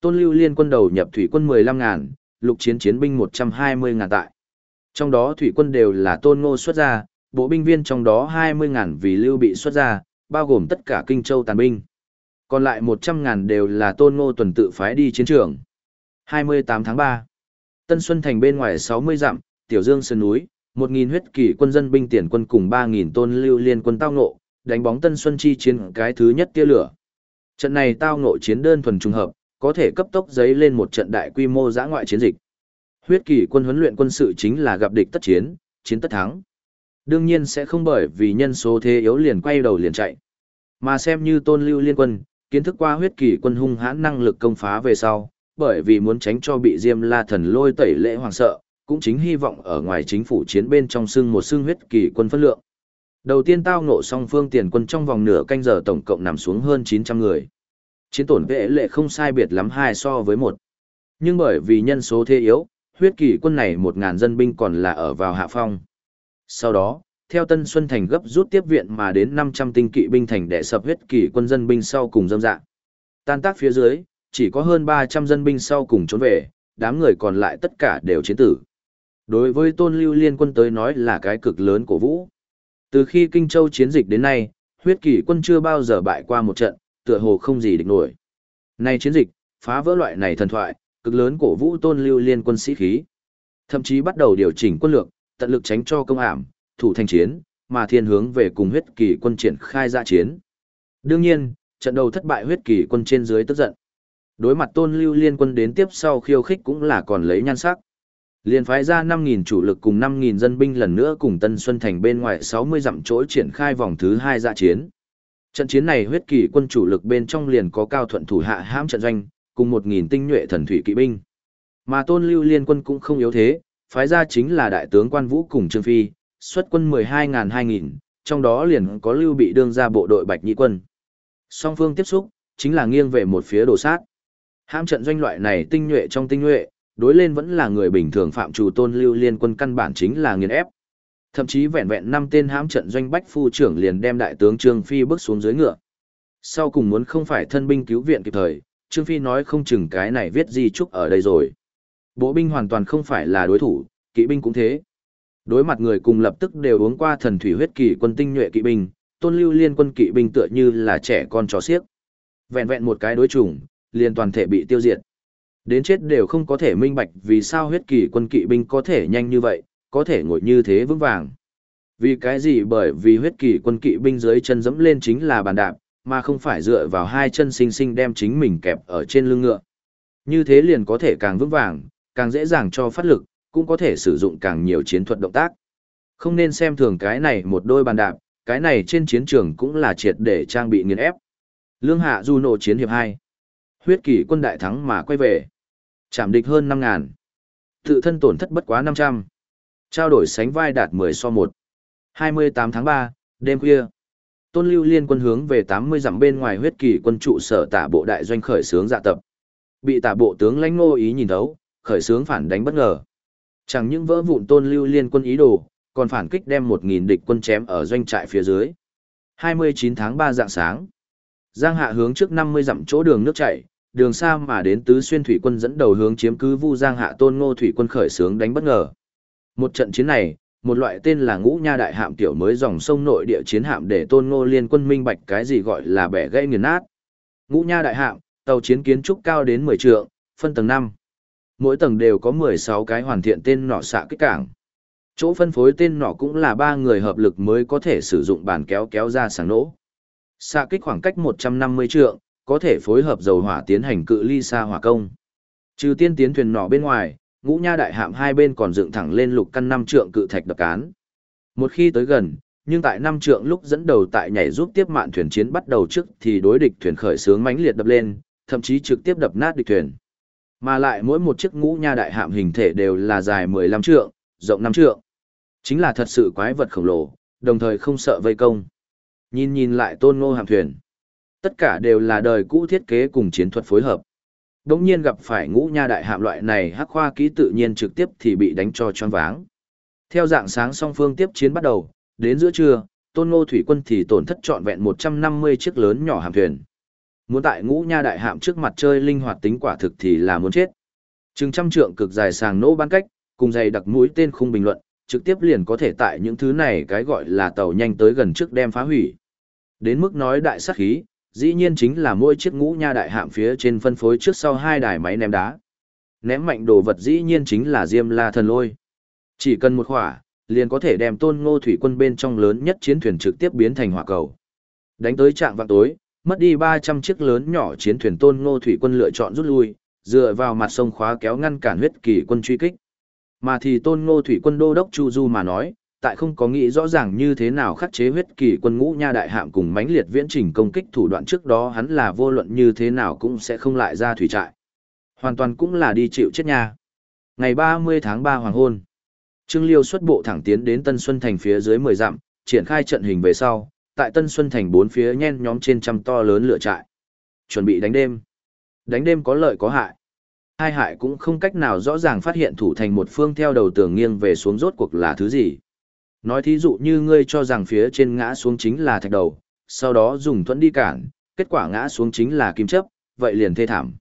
Tôn lưu liên quân đầu nhập thủy quân 15.000, lục chiến chiến binh 120.000 tại. Trong đó thủy quân đều là tôn ngô xuất ra, bộ binh viên trong đó 20.000 vì lưu bị xuất ra, bao gồm tất cả kinh châu tàn binh. Còn lại 100 ngàn đều là tôn ngô tuần tự phái đi chiến trường. 28 tháng 3 Tân Xuân Thành bên ngoài 60 dặm, Tiểu Dương Sơn Núi, 1.000 huyết kỷ quân dân binh tiền quân cùng 3.000 tôn lưu liên quân tao ngộ, đánh bóng Tân Xuân chi chiến cái thứ nhất tia lửa. Trận này tao ngộ chiến đơn thuần trùng hợp, có thể cấp tốc giấy lên một trận đại quy mô giã ngoại chiến dịch. Huyết kỳ quân huấn luyện quân sự chính là gặp địch tất chiến, chiến tất thắng. Đương nhiên sẽ không bởi vì nhân số thế yếu liền quay đầu liền chạy. Mà xem như tôn lưu liên quân, kiến thức qua huyết kỳ quân hung hãn năng lực công phá về sau, bởi vì muốn tránh cho bị Diêm La thần lôi tẩy lễ hoàng sợ, cũng chính hy vọng ở ngoài chính phủ chiến bên trong xưng một xưng huyết kỳ quân phân lượng. Đầu tiên tao ngộ song phương tiền quân trong vòng nửa canh giờ tổng cộng nằm xuống hơn 900 người. Chiến tổn vệ lệ không sai biệt lắm hai so với một. Nhưng bởi vì nhân số thế yếu, huyết kỳ quân này một ngàn dân binh còn là ở vào hạ phong. Sau đó, theo Tân Xuân Thành gấp rút tiếp viện mà đến 500 tinh kỵ binh thành để sập huyết kỳ quân dân binh sau cùng dâm dạng Tan tác phía dưới, chỉ có hơn 300 dân binh sau cùng trốn về, đám người còn lại tất cả đều chiến tử. Đối với tôn lưu liên quân tới nói là cái cực lớn của vũ. Từ khi Kinh Châu chiến dịch đến nay, huyết kỳ quân chưa bao giờ bại qua một trận, tựa hồ không gì địch nổi. Nay chiến dịch, phá vỡ loại này thần thoại, cực lớn cổ vũ tôn lưu liên quân sĩ khí. Thậm chí bắt đầu điều chỉnh quân lược, tận lực tránh cho công ảm, thủ thành chiến, mà thiên hướng về cùng huyết kỳ quân triển khai ra chiến. Đương nhiên, trận đầu thất bại huyết kỳ quân trên dưới tức giận. Đối mặt tôn lưu liên quân đến tiếp sau khiêu khích cũng là còn lấy nhan sắc. Liên phái ra 5.000 chủ lực cùng 5.000 dân binh lần nữa cùng Tân Xuân Thành bên ngoài 60 dặm chỗ triển khai vòng thứ 2 dạ chiến. Trận chiến này huyết kỳ quân chủ lực bên trong liền có cao thuận thủ hạ hãm trận doanh, cùng 1.000 tinh nhuệ thần thủy kỵ binh. Mà tôn lưu liên quân cũng không yếu thế, phái ra chính là đại tướng quan vũ cùng Trương Phi, xuất quân 12.000-2.000, trong đó liền có lưu bị đương ra bộ đội bạch nhị quân. Song phương tiếp xúc, chính là nghiêng về một phía đồ sát. Hãm trận doanh loại này tinh nhuệ trong tinh nhuệ, đối lên vẫn là người bình thường phạm chủ tôn lưu liên quân căn bản chính là nghiền ép. Thậm chí vẹn vẹn năm tên hãm trận doanh bách phu trưởng liền đem đại tướng Trương Phi bước xuống dưới ngựa. Sau cùng muốn không phải thân binh cứu viện kịp thời, Trương Phi nói không chừng cái này viết gì chúc ở đây rồi. Bộ binh hoàn toàn không phải là đối thủ, kỵ binh cũng thế. Đối mặt người cùng lập tức đều uống qua thần thủy huyết kỳ quân tinh nhuệ kỵ binh, tôn lưu liên quân kỵ binh tựa như là trẻ con chó xiếc. Vẹn vẹn một cái đối chủng, liền toàn thể bị tiêu diệt. Đến chết đều không có thể minh bạch vì sao huyết kỳ quân kỵ binh có thể nhanh như vậy, có thể ngồi như thế vững vàng. Vì cái gì bởi vì huyết kỳ quân kỵ binh dưới chân dẫm lên chính là bàn đạp, mà không phải dựa vào hai chân sinh sinh đem chính mình kẹp ở trên lưng ngựa. Như thế liền có thể càng vững vàng, càng dễ dàng cho phát lực, cũng có thể sử dụng càng nhiều chiến thuật động tác. Không nên xem thường cái này một đôi bàn đạp, cái này trên chiến trường cũng là triệt để trang bị nghiền ép. Lương hạ du nộ chiến hiệp 2. Huyết kỷ quân đại thắng mà quay về. Chạm địch hơn 5.000. Tự thân tổn thất bất quá 500. Trao đổi sánh vai đạt 10 so 1. 28 tháng 3, đêm khuya. Tôn lưu liên quân hướng về 80 dặm bên ngoài huyết kỳ quân trụ sở tả bộ đại doanh khởi sướng dạ tập. Bị tả bộ tướng lãnh ngô ý nhìn thấu, khởi sướng phản đánh bất ngờ. Chẳng những vỡ vụn tôn lưu liên quân ý đồ, còn phản kích đem 1.000 địch quân chém ở doanh trại phía dưới. 29 tháng 3 dạng sáng. Giang hạ hướng trước 50 dặm chỗ đường nước chảy, đường xa mà đến tứ xuyên thủy quân dẫn đầu hướng chiếm cứ vu giang hạ tôn ngô thủy quân khởi sướng đánh bất ngờ. Một trận chiến này, một loại tên là ngũ nha đại hạm tiểu mới dòng sông nội địa chiến hạm để tôn ngô liên quân minh bạch cái gì gọi là bẻ gãy nghiền nát. Ngũ nha đại hạm, tàu chiến kiến trúc cao đến 10 trượng, phân tầng 5. Mỗi tầng đều có 16 cái hoàn thiện tên nỏ xạ kích cảng. Chỗ phân phối tên nỏ cũng là ba người hợp lực mới có thể sử dụng bàn kéo kéo ra sáng nỗ. Xạ kích khoảng cách 150 trượng, có thể phối hợp dầu hỏa tiến hành cự ly xa hỏa công. Trừ tiên tiến thuyền nỏ bên ngoài, ngũ nha đại hạm hai bên còn dựng thẳng lên lục căn năm trượng cự thạch đập cán. Một khi tới gần, nhưng tại năm trượng lúc dẫn đầu tại nhảy giúp tiếp mạn thuyền chiến bắt đầu trước thì đối địch thuyền khởi sướng mãnh liệt đập lên, thậm chí trực tiếp đập nát địch thuyền. Mà lại mỗi một chiếc ngũ nha đại hạm hình thể đều là dài 15 trượng, rộng 5 trượng. Chính là thật sự quái vật khổng lồ, đồng thời không sợ vây công. Nhìn nhìn lại tôn ngô hạm thuyền. Tất cả đều là đời cũ thiết kế cùng chiến thuật phối hợp. Đống nhiên gặp phải ngũ nha đại hạm loại này hắc khoa ký tự nhiên trực tiếp thì bị đánh cho choáng váng. Theo dạng sáng song phương tiếp chiến bắt đầu, đến giữa trưa, tôn ngô thủy quân thì tổn thất trọn vẹn 150 chiếc lớn nhỏ hạm thuyền. Muốn tại ngũ nha đại hạm trước mặt chơi linh hoạt tính quả thực thì là muốn chết. Trừng trăm trượng cực dài sàng nỗ ban cách, cùng dày đặc mũi tên khung bình luận, trực tiếp liền có thể tại những thứ này cái gọi là tàu nhanh tới gần trước đem phá hủy. Đến mức nói đại sát khí, dĩ nhiên chính là mỗi chiếc ngũ nha đại hạm phía trên phân phối trước sau hai đài máy ném đá. Ném mạnh đồ vật dĩ nhiên chính là Diêm La thần lôi. Chỉ cần một hỏa, liền có thể đem tôn ngô thủy quân bên trong lớn nhất chiến thuyền trực tiếp biến thành hỏa cầu. Đánh tới trạng vạng tối, mất đi 300 chiếc lớn nhỏ chiến thuyền tôn ngô thủy quân lựa chọn rút lui, dựa vào mặt sông khóa kéo ngăn cản huyết kỳ quân truy kích. Mà thì tôn ngô thủy quân đô đốc Chu Du mà nói, tại không có nghĩ rõ ràng như thế nào khắc chế huyết kỳ quân ngũ nha đại hạm cùng mãnh liệt viễn trình công kích thủ đoạn trước đó hắn là vô luận như thế nào cũng sẽ không lại ra thủy trại. Hoàn toàn cũng là đi chịu chết nha. Ngày 30 tháng 3 hoàng hôn, Trương Liêu xuất bộ thẳng tiến đến Tân Xuân Thành phía dưới 10 dặm, triển khai trận hình về sau, tại Tân Xuân Thành bốn phía nhen nhóm trên trăm to lớn lửa trại. Chuẩn bị đánh đêm. Đánh đêm có lợi có hại. Hai hại cũng không cách nào rõ ràng phát hiện thủ thành một phương theo đầu tường nghiêng về xuống rốt cuộc là thứ gì. Nói thí dụ như ngươi cho rằng phía trên ngã xuống chính là thạch đầu, sau đó dùng thuẫn đi cản, kết quả ngã xuống chính là kim chấp, vậy liền thê thảm.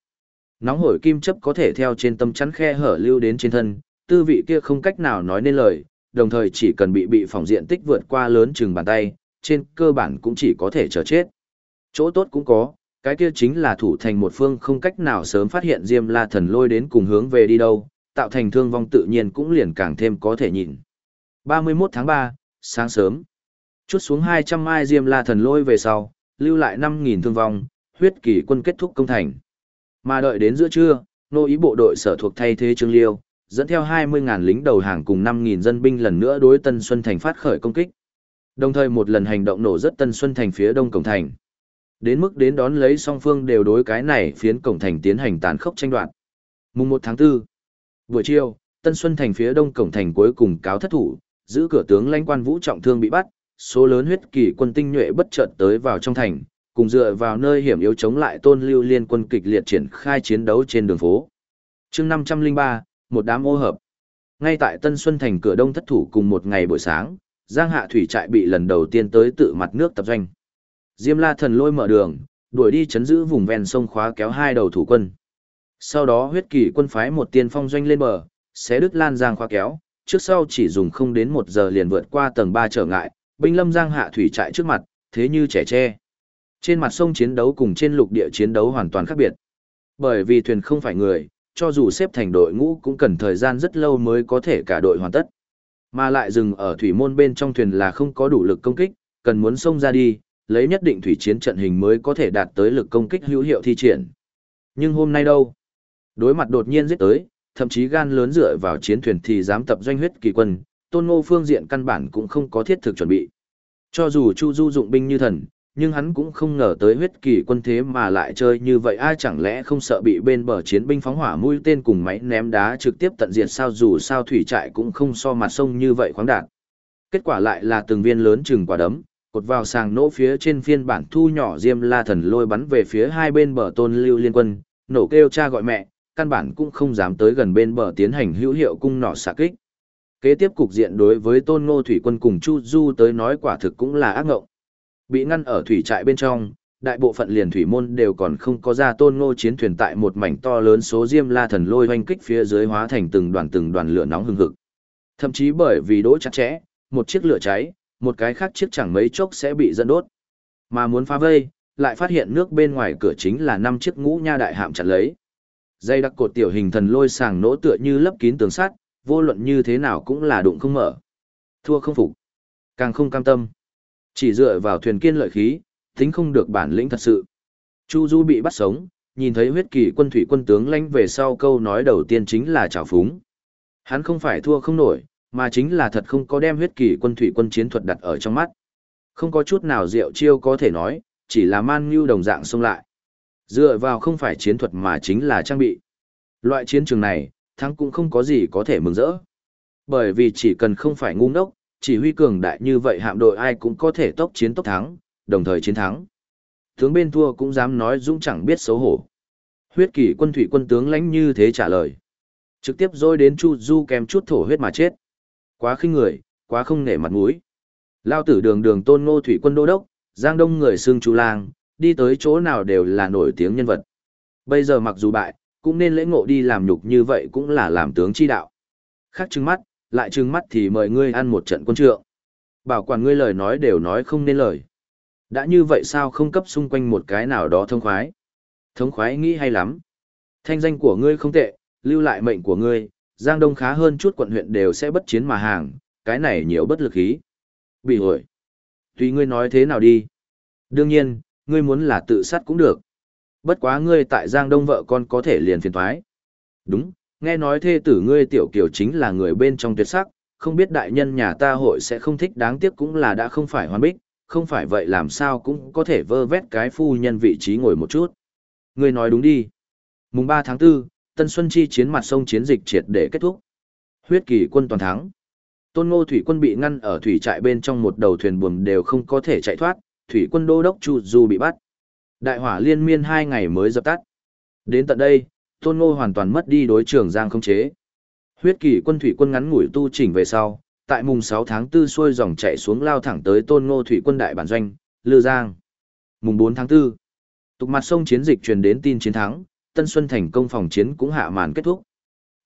Nóng hổi kim chấp có thể theo trên tâm chắn khe hở lưu đến trên thân, tư vị kia không cách nào nói nên lời, đồng thời chỉ cần bị bị phỏng diện tích vượt qua lớn chừng bàn tay, trên cơ bản cũng chỉ có thể chờ chết. Chỗ tốt cũng có, cái kia chính là thủ thành một phương không cách nào sớm phát hiện Diêm La Thần lôi đến cùng hướng về đi đâu, tạo thành thương vong tự nhiên cũng liền càng thêm có thể nhìn. 31 tháng 3, sáng sớm. Chút xuống 200 mai Diêm La Thần lôi về sau, lưu lại 5.000 thương vong, huyết kỳ quân kết thúc công thành. Mà đợi đến giữa trưa, nô ý bộ đội sở thuộc thay thế Trương Liêu, dẫn theo 20.000 lính đầu hàng cùng 5.000 dân binh lần nữa đối Tân Xuân Thành phát khởi công kích. Đồng thời một lần hành động nổ rất Tân Xuân Thành phía đông cổng thành. Đến mức đến đón lấy song phương đều đối cái này phiến cổng thành tiến hành tàn khốc tranh đoạt. Mùng 1 tháng 4, buổi chiều, Tân Xuân Thành phía đông cổng thành cuối cùng cáo thất thủ, giữ cửa tướng lãnh quan vũ trọng thương bị bắt, số lớn huyết kỳ quân tinh nhuệ bất chợt tới vào trong thành, cùng dựa vào nơi hiểm yếu chống lại tôn lưu liên quân kịch liệt triển khai chiến đấu trên đường phố. chương 503, một đám ô hợp. Ngay tại Tân Xuân Thành cửa đông thất thủ cùng một ngày buổi sáng, Giang Hạ Thủy trại bị lần đầu tiên tới tự mặt nước tập doanh. Diêm La Thần lôi mở đường, đuổi đi chấn giữ vùng ven sông khóa kéo hai đầu thủ quân. Sau đó huyết kỳ quân phái một tiên phong doanh lên bờ, xé đứt lan giang khóa kéo, trước sau chỉ dùng không đến một giờ liền vượt qua tầng ba trở ngại, binh lâm Giang Hạ Thủy trại trước mặt, thế như trẻ tre. Trên mặt sông chiến đấu cùng trên lục địa chiến đấu hoàn toàn khác biệt. Bởi vì thuyền không phải người, cho dù xếp thành đội ngũ cũng cần thời gian rất lâu mới có thể cả đội hoàn tất. Mà lại dừng ở thủy môn bên trong thuyền là không có đủ lực công kích, cần muốn xông ra đi, lấy nhất định thủy chiến trận hình mới có thể đạt tới lực công kích hữu hiệu thi triển. Nhưng hôm nay đâu? Đối mặt đột nhiên giết tới, thậm chí gan lớn dựa vào chiến thuyền thì dám tập doanh huyết kỳ quân, tôn ngô phương diện căn bản cũng không có thiết thực chuẩn bị. Cho dù Chu Du dụng binh như thần, nhưng hắn cũng không ngờ tới huyết kỳ quân thế mà lại chơi như vậy ai chẳng lẽ không sợ bị bên bờ chiến binh phóng hỏa mũi tên cùng máy ném đá trực tiếp tận diệt sao dù sao thủy trại cũng không so mặt sông như vậy khoáng đạt. Kết quả lại là từng viên lớn chừng quả đấm, cột vào sàng nỗ phía trên phiên bản thu nhỏ diêm la thần lôi bắn về phía hai bên bờ tôn lưu liên quân, nổ kêu cha gọi mẹ, căn bản cũng không dám tới gần bên bờ tiến hành hữu hiệu cung nỏ xạ kích. Kế tiếp cục diện đối với tôn ngô thủy quân cùng Chu Du tới nói quả thực cũng là ác ngộng. Bị ngăn ở thủy trại bên trong, đại bộ phận liền thủy môn đều còn không có ra tôn ngô chiến thuyền tại một mảnh to lớn số diêm la thần lôi hoanh kích phía dưới hóa thành từng đoàn từng đoàn lửa nóng hừng hực. Thậm chí bởi vì đỗ chặt chẽ, một chiếc lửa cháy, một cái khác chiếc chẳng mấy chốc sẽ bị dẫn đốt. Mà muốn phá vây, lại phát hiện nước bên ngoài cửa chính là năm chiếc ngũ nha đại hạm chặn lấy. Dây đặc cột tiểu hình thần lôi sàng nỗ tựa như lấp kín tường sắt, vô luận như thế nào cũng là đụng không mở. Thua không phục, càng không cam tâm. Chỉ dựa vào thuyền kiên lợi khí, tính không được bản lĩnh thật sự. Chu Du bị bắt sống, nhìn thấy huyết kỳ quân thủy quân tướng lãnh về sau câu nói đầu tiên chính là trào phúng. Hắn không phải thua không nổi, mà chính là thật không có đem huyết kỳ quân thủy quân chiến thuật đặt ở trong mắt. Không có chút nào diệu chiêu có thể nói, chỉ là man như đồng dạng xông lại. Dựa vào không phải chiến thuật mà chính là trang bị. Loại chiến trường này, thắng cũng không có gì có thể mừng rỡ. Bởi vì chỉ cần không phải ngu ngốc, chỉ huy cường đại như vậy hạm đội ai cũng có thể tốc chiến tốc thắng, đồng thời chiến thắng. Tướng bên thua cũng dám nói dũng chẳng biết xấu hổ. Huyết kỷ quân thủy quân tướng lãnh như thế trả lời. Trực tiếp dôi đến Chu Du kèm chút thổ huyết mà chết. Quá khinh người, quá không nể mặt mũi. Lao tử đường đường tôn ngô thủy quân đô đốc, giang đông người xương chu lang, đi tới chỗ nào đều là nổi tiếng nhân vật. Bây giờ mặc dù bại, cũng nên lễ ngộ đi làm nhục như vậy cũng là làm tướng chi đạo. Khác trừng mắt, lại trừng mắt thì mời ngươi ăn một trận quân trượng. Bảo quản ngươi lời nói đều nói không nên lời. Đã như vậy sao không cấp xung quanh một cái nào đó thông khoái? Thông khoái nghĩ hay lắm. Thanh danh của ngươi không tệ, lưu lại mệnh của ngươi, Giang Đông khá hơn chút quận huyện đều sẽ bất chiến mà hàng, cái này nhiều bất lực ý. Bị hội. Tùy ngươi nói thế nào đi. Đương nhiên, ngươi muốn là tự sát cũng được. Bất quá ngươi tại Giang Đông vợ con có thể liền phiền thoái. Đúng, nghe nói thê tử ngươi tiểu kiều chính là người bên trong tuyệt sắc, không biết đại nhân nhà ta hội sẽ không thích đáng tiếc cũng là đã không phải hoàn bích, không phải vậy làm sao cũng có thể vơ vét cái phu nhân vị trí ngồi một chút. Ngươi nói đúng đi. Mùng 3 tháng 4, Tân Xuân Chi chiến mặt sông chiến dịch triệt để kết thúc. Huyết kỳ quân toàn thắng. Tôn Ngô thủy quân bị ngăn ở thủy trại bên trong một đầu thuyền buồm đều không có thể chạy thoát, thủy quân đô đốc Chu Du bị bắt. Đại hỏa liên miên hai ngày mới dập tắt. Đến tận đây, Tôn Ngô hoàn toàn mất đi đối trường Giang không chế. Huyết kỳ quân thủy quân ngắn ngủi tu chỉnh về sau, tại mùng 6 tháng 4 xuôi dòng chạy xuống lao thẳng tới Tôn Ngô thủy quân đại bản doanh, Lư Giang. Mùng 4 tháng 4, tục mặt sông chiến dịch truyền đến tin chiến thắng, Tân Xuân thành công phòng chiến cũng hạ màn kết thúc.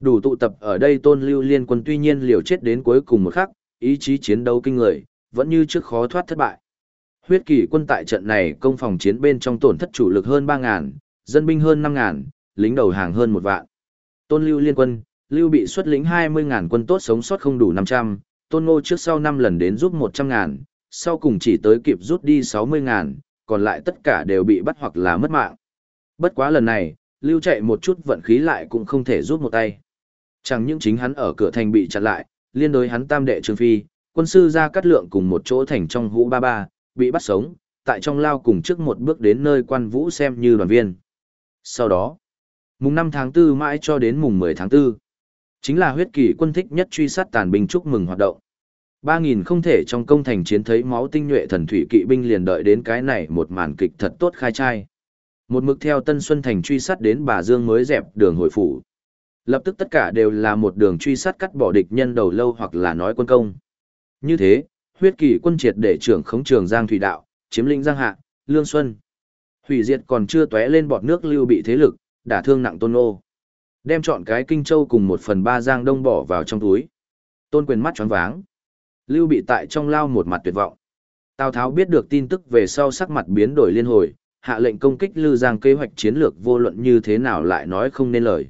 Đủ tụ tập ở đây Tôn Lưu Liên quân tuy nhiên liều chết đến cuối cùng một khắc, ý chí chiến đấu kinh người, vẫn như trước khó thoát thất bại. Huyết kỳ quân tại trận này công phòng chiến bên trong tổn thất chủ lực hơn 3.000, dân binh hơn 5.000, lính đầu hàng hơn một vạn. Tôn Lưu liên quân, Lưu bị xuất lĩnh 20.000 quân tốt sống sót không đủ 500, Tôn Ngô trước sau năm lần đến giúp 100.000, sau cùng chỉ tới kịp rút đi 60.000, còn lại tất cả đều bị bắt hoặc là mất mạng. Bất quá lần này, Lưu chạy một chút vận khí lại cũng không thể rút một tay. Chẳng những chính hắn ở cửa thành bị chặn lại, liên đối hắn tam đệ Trương Phi, quân sư ra cắt lượng cùng một chỗ thành trong hũ ba ba, bị bắt sống, tại trong lao cùng trước một bước đến nơi quan vũ xem như đoàn viên. Sau đó, mùng 5 tháng 4 mãi cho đến mùng 10 tháng 4, chính là huyết kỷ quân thích nhất truy sát tàn binh chúc mừng hoạt động. 3.000 không thể trong công thành chiến thấy máu tinh nhuệ thần thủy kỵ binh liền đợi đến cái này một màn kịch thật tốt khai trai. Một mực theo Tân Xuân Thành truy sát đến bà Dương mới dẹp đường hồi phủ. Lập tức tất cả đều là một đường truy sát cắt bỏ địch nhân đầu lâu hoặc là nói quân công. Như thế, huyết kỳ quân triệt để trưởng khống trường Giang Thủy Đạo, chiếm lĩnh Giang Hạ, Lương Xuân. Hủy diệt còn chưa tóe lên bọt nước lưu bị thế lực, đả thương nặng tôn ô. Đem chọn cái kinh châu cùng một phần ba Giang Đông bỏ vào trong túi. Tôn quyền mắt tròn váng. Lưu bị tại trong lao một mặt tuyệt vọng. Tào Tháo biết được tin tức về sau sắc mặt biến đổi liên hồi, hạ lệnh công kích Lư Giang kế hoạch chiến lược vô luận như thế nào lại nói không nên lời.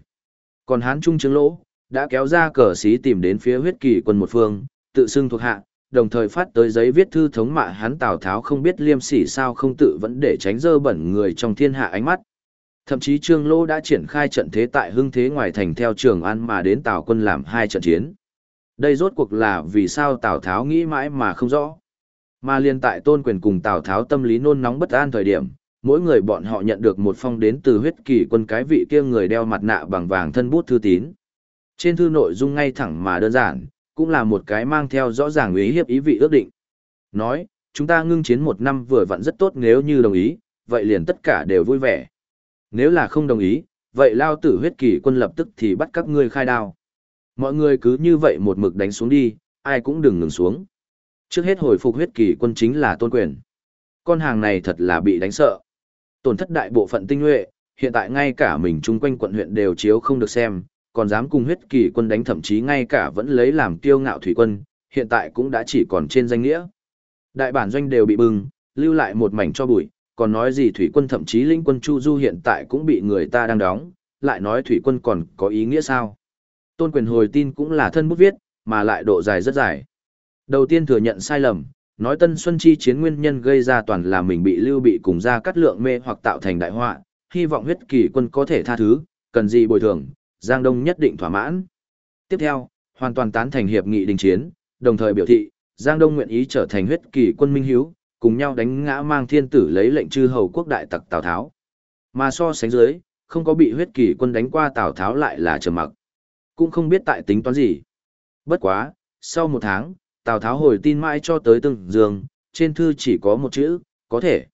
Còn Hán Trung Trướng Lỗ, đã kéo ra cờ xí tìm đến phía huyết kỳ quân một phương, tự xưng thuộc hạ, đồng thời phát tới giấy viết thư thống mạ hắn Tào Tháo không biết liêm sỉ sao không tự vẫn để tránh dơ bẩn người trong thiên hạ ánh mắt. Thậm chí Trương Lô đã triển khai trận thế tại hưng thế ngoài thành theo Trường An mà đến Tào quân làm hai trận chiến. Đây rốt cuộc là vì sao Tào Tháo nghĩ mãi mà không rõ. Mà liên tại tôn quyền cùng Tào Tháo tâm lý nôn nóng bất an thời điểm, mỗi người bọn họ nhận được một phong đến từ huyết kỳ quân cái vị kia người đeo mặt nạ bằng vàng thân bút thư tín. Trên thư nội dung ngay thẳng mà đơn giản, cũng là một cái mang theo rõ ràng ý hiếp ý vị ước định. Nói, chúng ta ngưng chiến một năm vừa vặn rất tốt nếu như đồng ý, vậy liền tất cả đều vui vẻ. Nếu là không đồng ý, vậy lao tử huyết kỳ quân lập tức thì bắt các ngươi khai đao. Mọi người cứ như vậy một mực đánh xuống đi, ai cũng đừng ngừng xuống. Trước hết hồi phục huyết kỳ quân chính là tôn quyền. Con hàng này thật là bị đánh sợ. Tổn thất đại bộ phận tinh nhuệ, hiện tại ngay cả mình chung quanh quận huyện đều chiếu không được xem, còn dám cùng huyết kỳ quân đánh thậm chí ngay cả vẫn lấy làm kiêu ngạo thủy quân, hiện tại cũng đã chỉ còn trên danh nghĩa. Đại bản doanh đều bị bưng, lưu lại một mảnh cho bụi, còn nói gì thủy quân thậm chí linh quân Chu Du hiện tại cũng bị người ta đang đóng, lại nói thủy quân còn có ý nghĩa sao. Tôn quyền hồi tin cũng là thân bút viết, mà lại độ dài rất dài. Đầu tiên thừa nhận sai lầm, nói Tân Xuân Chi chiến nguyên nhân gây ra toàn là mình bị lưu bị cùng ra cắt lượng mê hoặc tạo thành đại họa, hy vọng huyết kỳ quân có thể tha thứ, cần gì bồi thường, Giang Đông nhất định thỏa mãn. Tiếp theo, hoàn toàn tán thành hiệp nghị đình chiến, đồng thời biểu thị, Giang Đông nguyện ý trở thành huyết kỳ quân minh hiếu, cùng nhau đánh ngã mang thiên tử lấy lệnh chư hầu quốc đại tặc Tào Tháo. Mà so sánh dưới, không có bị huyết kỳ quân đánh qua Tào Tháo lại là trầm mặc. Cũng không biết tại tính toán gì. Bất quá, sau một tháng, Tào Tháo hồi tin mãi cho tới từng giường, trên thư chỉ có một chữ, có thể.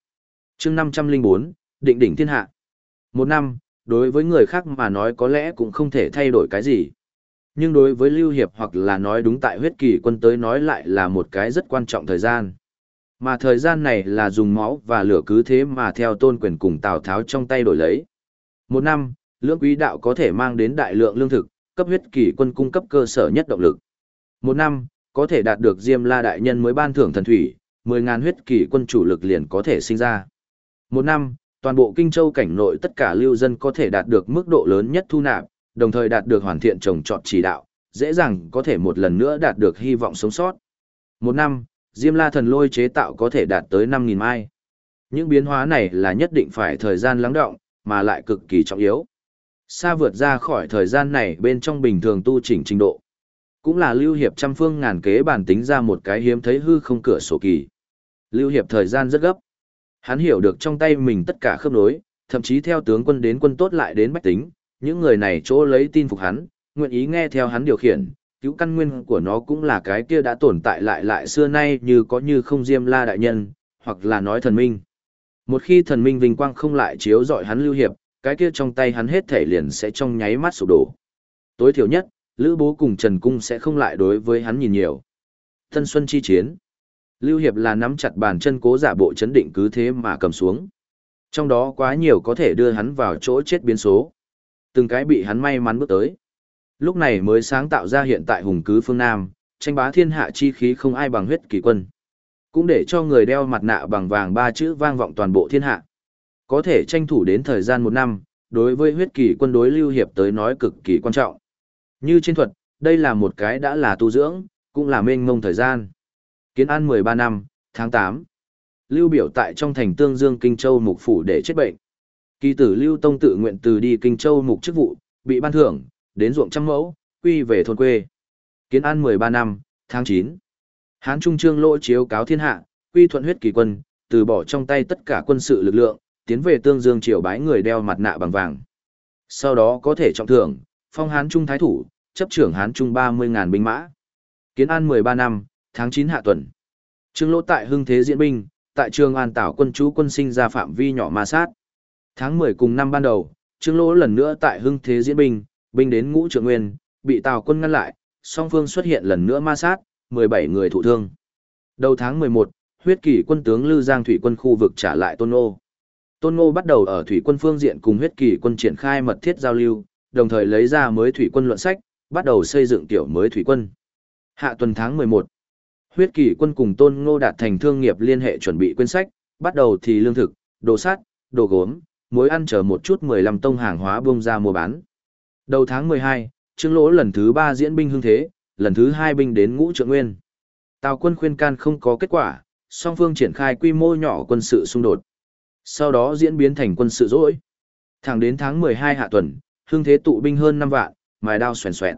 chương 504, định đỉnh thiên hạ. Một năm, đối với người khác mà nói có lẽ cũng không thể thay đổi cái gì. Nhưng đối với Lưu Hiệp hoặc là nói đúng tại huyết kỳ quân tới nói lại là một cái rất quan trọng thời gian. Mà thời gian này là dùng máu và lửa cứ thế mà theo tôn quyền cùng Tào Tháo trong tay đổi lấy. Một năm, lưỡng quý đạo có thể mang đến đại lượng lương thực, cấp huyết kỳ quân cung cấp cơ sở nhất động lực. Một năm, có thể đạt được Diêm La Đại Nhân mới ban thưởng thần thủy, 10.000 huyết kỳ quân chủ lực liền có thể sinh ra. Một năm, toàn bộ Kinh Châu cảnh nội tất cả lưu dân có thể đạt được mức độ lớn nhất thu nạp, đồng thời đạt được hoàn thiện trồng trọt chỉ đạo, dễ dàng có thể một lần nữa đạt được hy vọng sống sót. Một năm, Diêm La thần lôi chế tạo có thể đạt tới 5.000 mai. Những biến hóa này là nhất định phải thời gian lắng động, mà lại cực kỳ trọng yếu. Xa vượt ra khỏi thời gian này bên trong bình thường tu chỉnh trình độ. Cũng là lưu hiệp trăm phương ngàn kế bản tính ra một cái hiếm thấy hư không cửa sổ kỳ. Lưu hiệp thời gian rất gấp. Hắn hiểu được trong tay mình tất cả khớp nối, thậm chí theo tướng quân đến quân tốt lại đến bách tính, những người này chỗ lấy tin phục hắn, nguyện ý nghe theo hắn điều khiển, cứu căn nguyên của nó cũng là cái kia đã tồn tại lại lại xưa nay như có như không diêm la đại nhân, hoặc là nói thần minh. Một khi thần minh vinh quang không lại chiếu dọi hắn lưu hiệp, cái kia trong tay hắn hết thể liền sẽ trong nháy mắt sụp đổ. Tối thiểu nhất, Lữ Bố cùng Trần Cung sẽ không lại đối với hắn nhìn nhiều. Tân Xuân chi chiến. Lưu Hiệp là nắm chặt bàn chân cố giả bộ chấn định cứ thế mà cầm xuống. Trong đó quá nhiều có thể đưa hắn vào chỗ chết biến số. Từng cái bị hắn may mắn bước tới. Lúc này mới sáng tạo ra hiện tại hùng cứ phương Nam, tranh bá thiên hạ chi khí không ai bằng huyết kỳ quân. Cũng để cho người đeo mặt nạ bằng vàng ba chữ vang vọng toàn bộ thiên hạ. Có thể tranh thủ đến thời gian một năm, đối với huyết kỳ quân đối lưu hiệp tới nói cực kỳ quan trọng. Như trên thuật, đây là một cái đã là tu dưỡng, cũng là mênh mông thời gian. Kiến an 13 năm, tháng 8. Lưu biểu tại trong thành Tương Dương Kinh Châu mục phủ để chết bệnh. Kỳ tử Lưu Tông tự nguyện từ đi Kinh Châu mục chức vụ, bị ban thưởng, đến ruộng trăm mẫu, quy về thôn quê. Kiến an 13 năm, tháng 9. Hán Trung Trương lỗ chiếu cáo thiên hạ, quy thuận huyết kỳ quân, từ bỏ trong tay tất cả quân sự lực lượng, tiến về Tương Dương triều bái người đeo mặt nạ bằng vàng. Sau đó có thể trọng thưởng, phong Hán Trung Thái Thủ, chấp trưởng Hán Trung 30.000 binh mã. Kiến an 13 năm, tháng 9 hạ tuần. Trương lỗ tại hưng thế diễn binh, tại trường an tảo quân chú quân sinh ra phạm vi nhỏ ma sát. Tháng 10 cùng năm ban đầu, Trương lỗ lần nữa tại hưng thế diễn binh, binh đến ngũ trường nguyên, bị tào quân ngăn lại, song phương xuất hiện lần nữa ma sát, 17 người thụ thương. Đầu tháng 11, huyết kỷ quân tướng Lư Giang Thủy quân khu vực trả lại Tôn Ngô. Tôn Ngô bắt đầu ở thủy quân phương diện cùng huyết kỷ quân triển khai mật thiết giao lưu, đồng thời lấy ra mới thủy quân luận sách, bắt đầu xây dựng tiểu mới thủy quân. Hạ tuần tháng 11, huyết kỷ quân cùng Tôn Ngô đạt thành thương nghiệp liên hệ chuẩn bị quyên sách, bắt đầu thì lương thực, đồ sắt, đồ gốm, muối ăn chờ một chút 15 tông hàng hóa bông ra mua bán. Đầu tháng 12, Trương Lỗ lần thứ 3 diễn binh hưng thế, lần thứ 2 binh đến ngũ trượng nguyên. Tào quân khuyên can không có kết quả, song phương triển khai quy mô nhỏ quân sự xung đột. Sau đó diễn biến thành quân sự dỗi. Thẳng đến tháng 12 hạ tuần, hưng thế tụ binh hơn 5 vạn, mài đao xoèn xoẹn.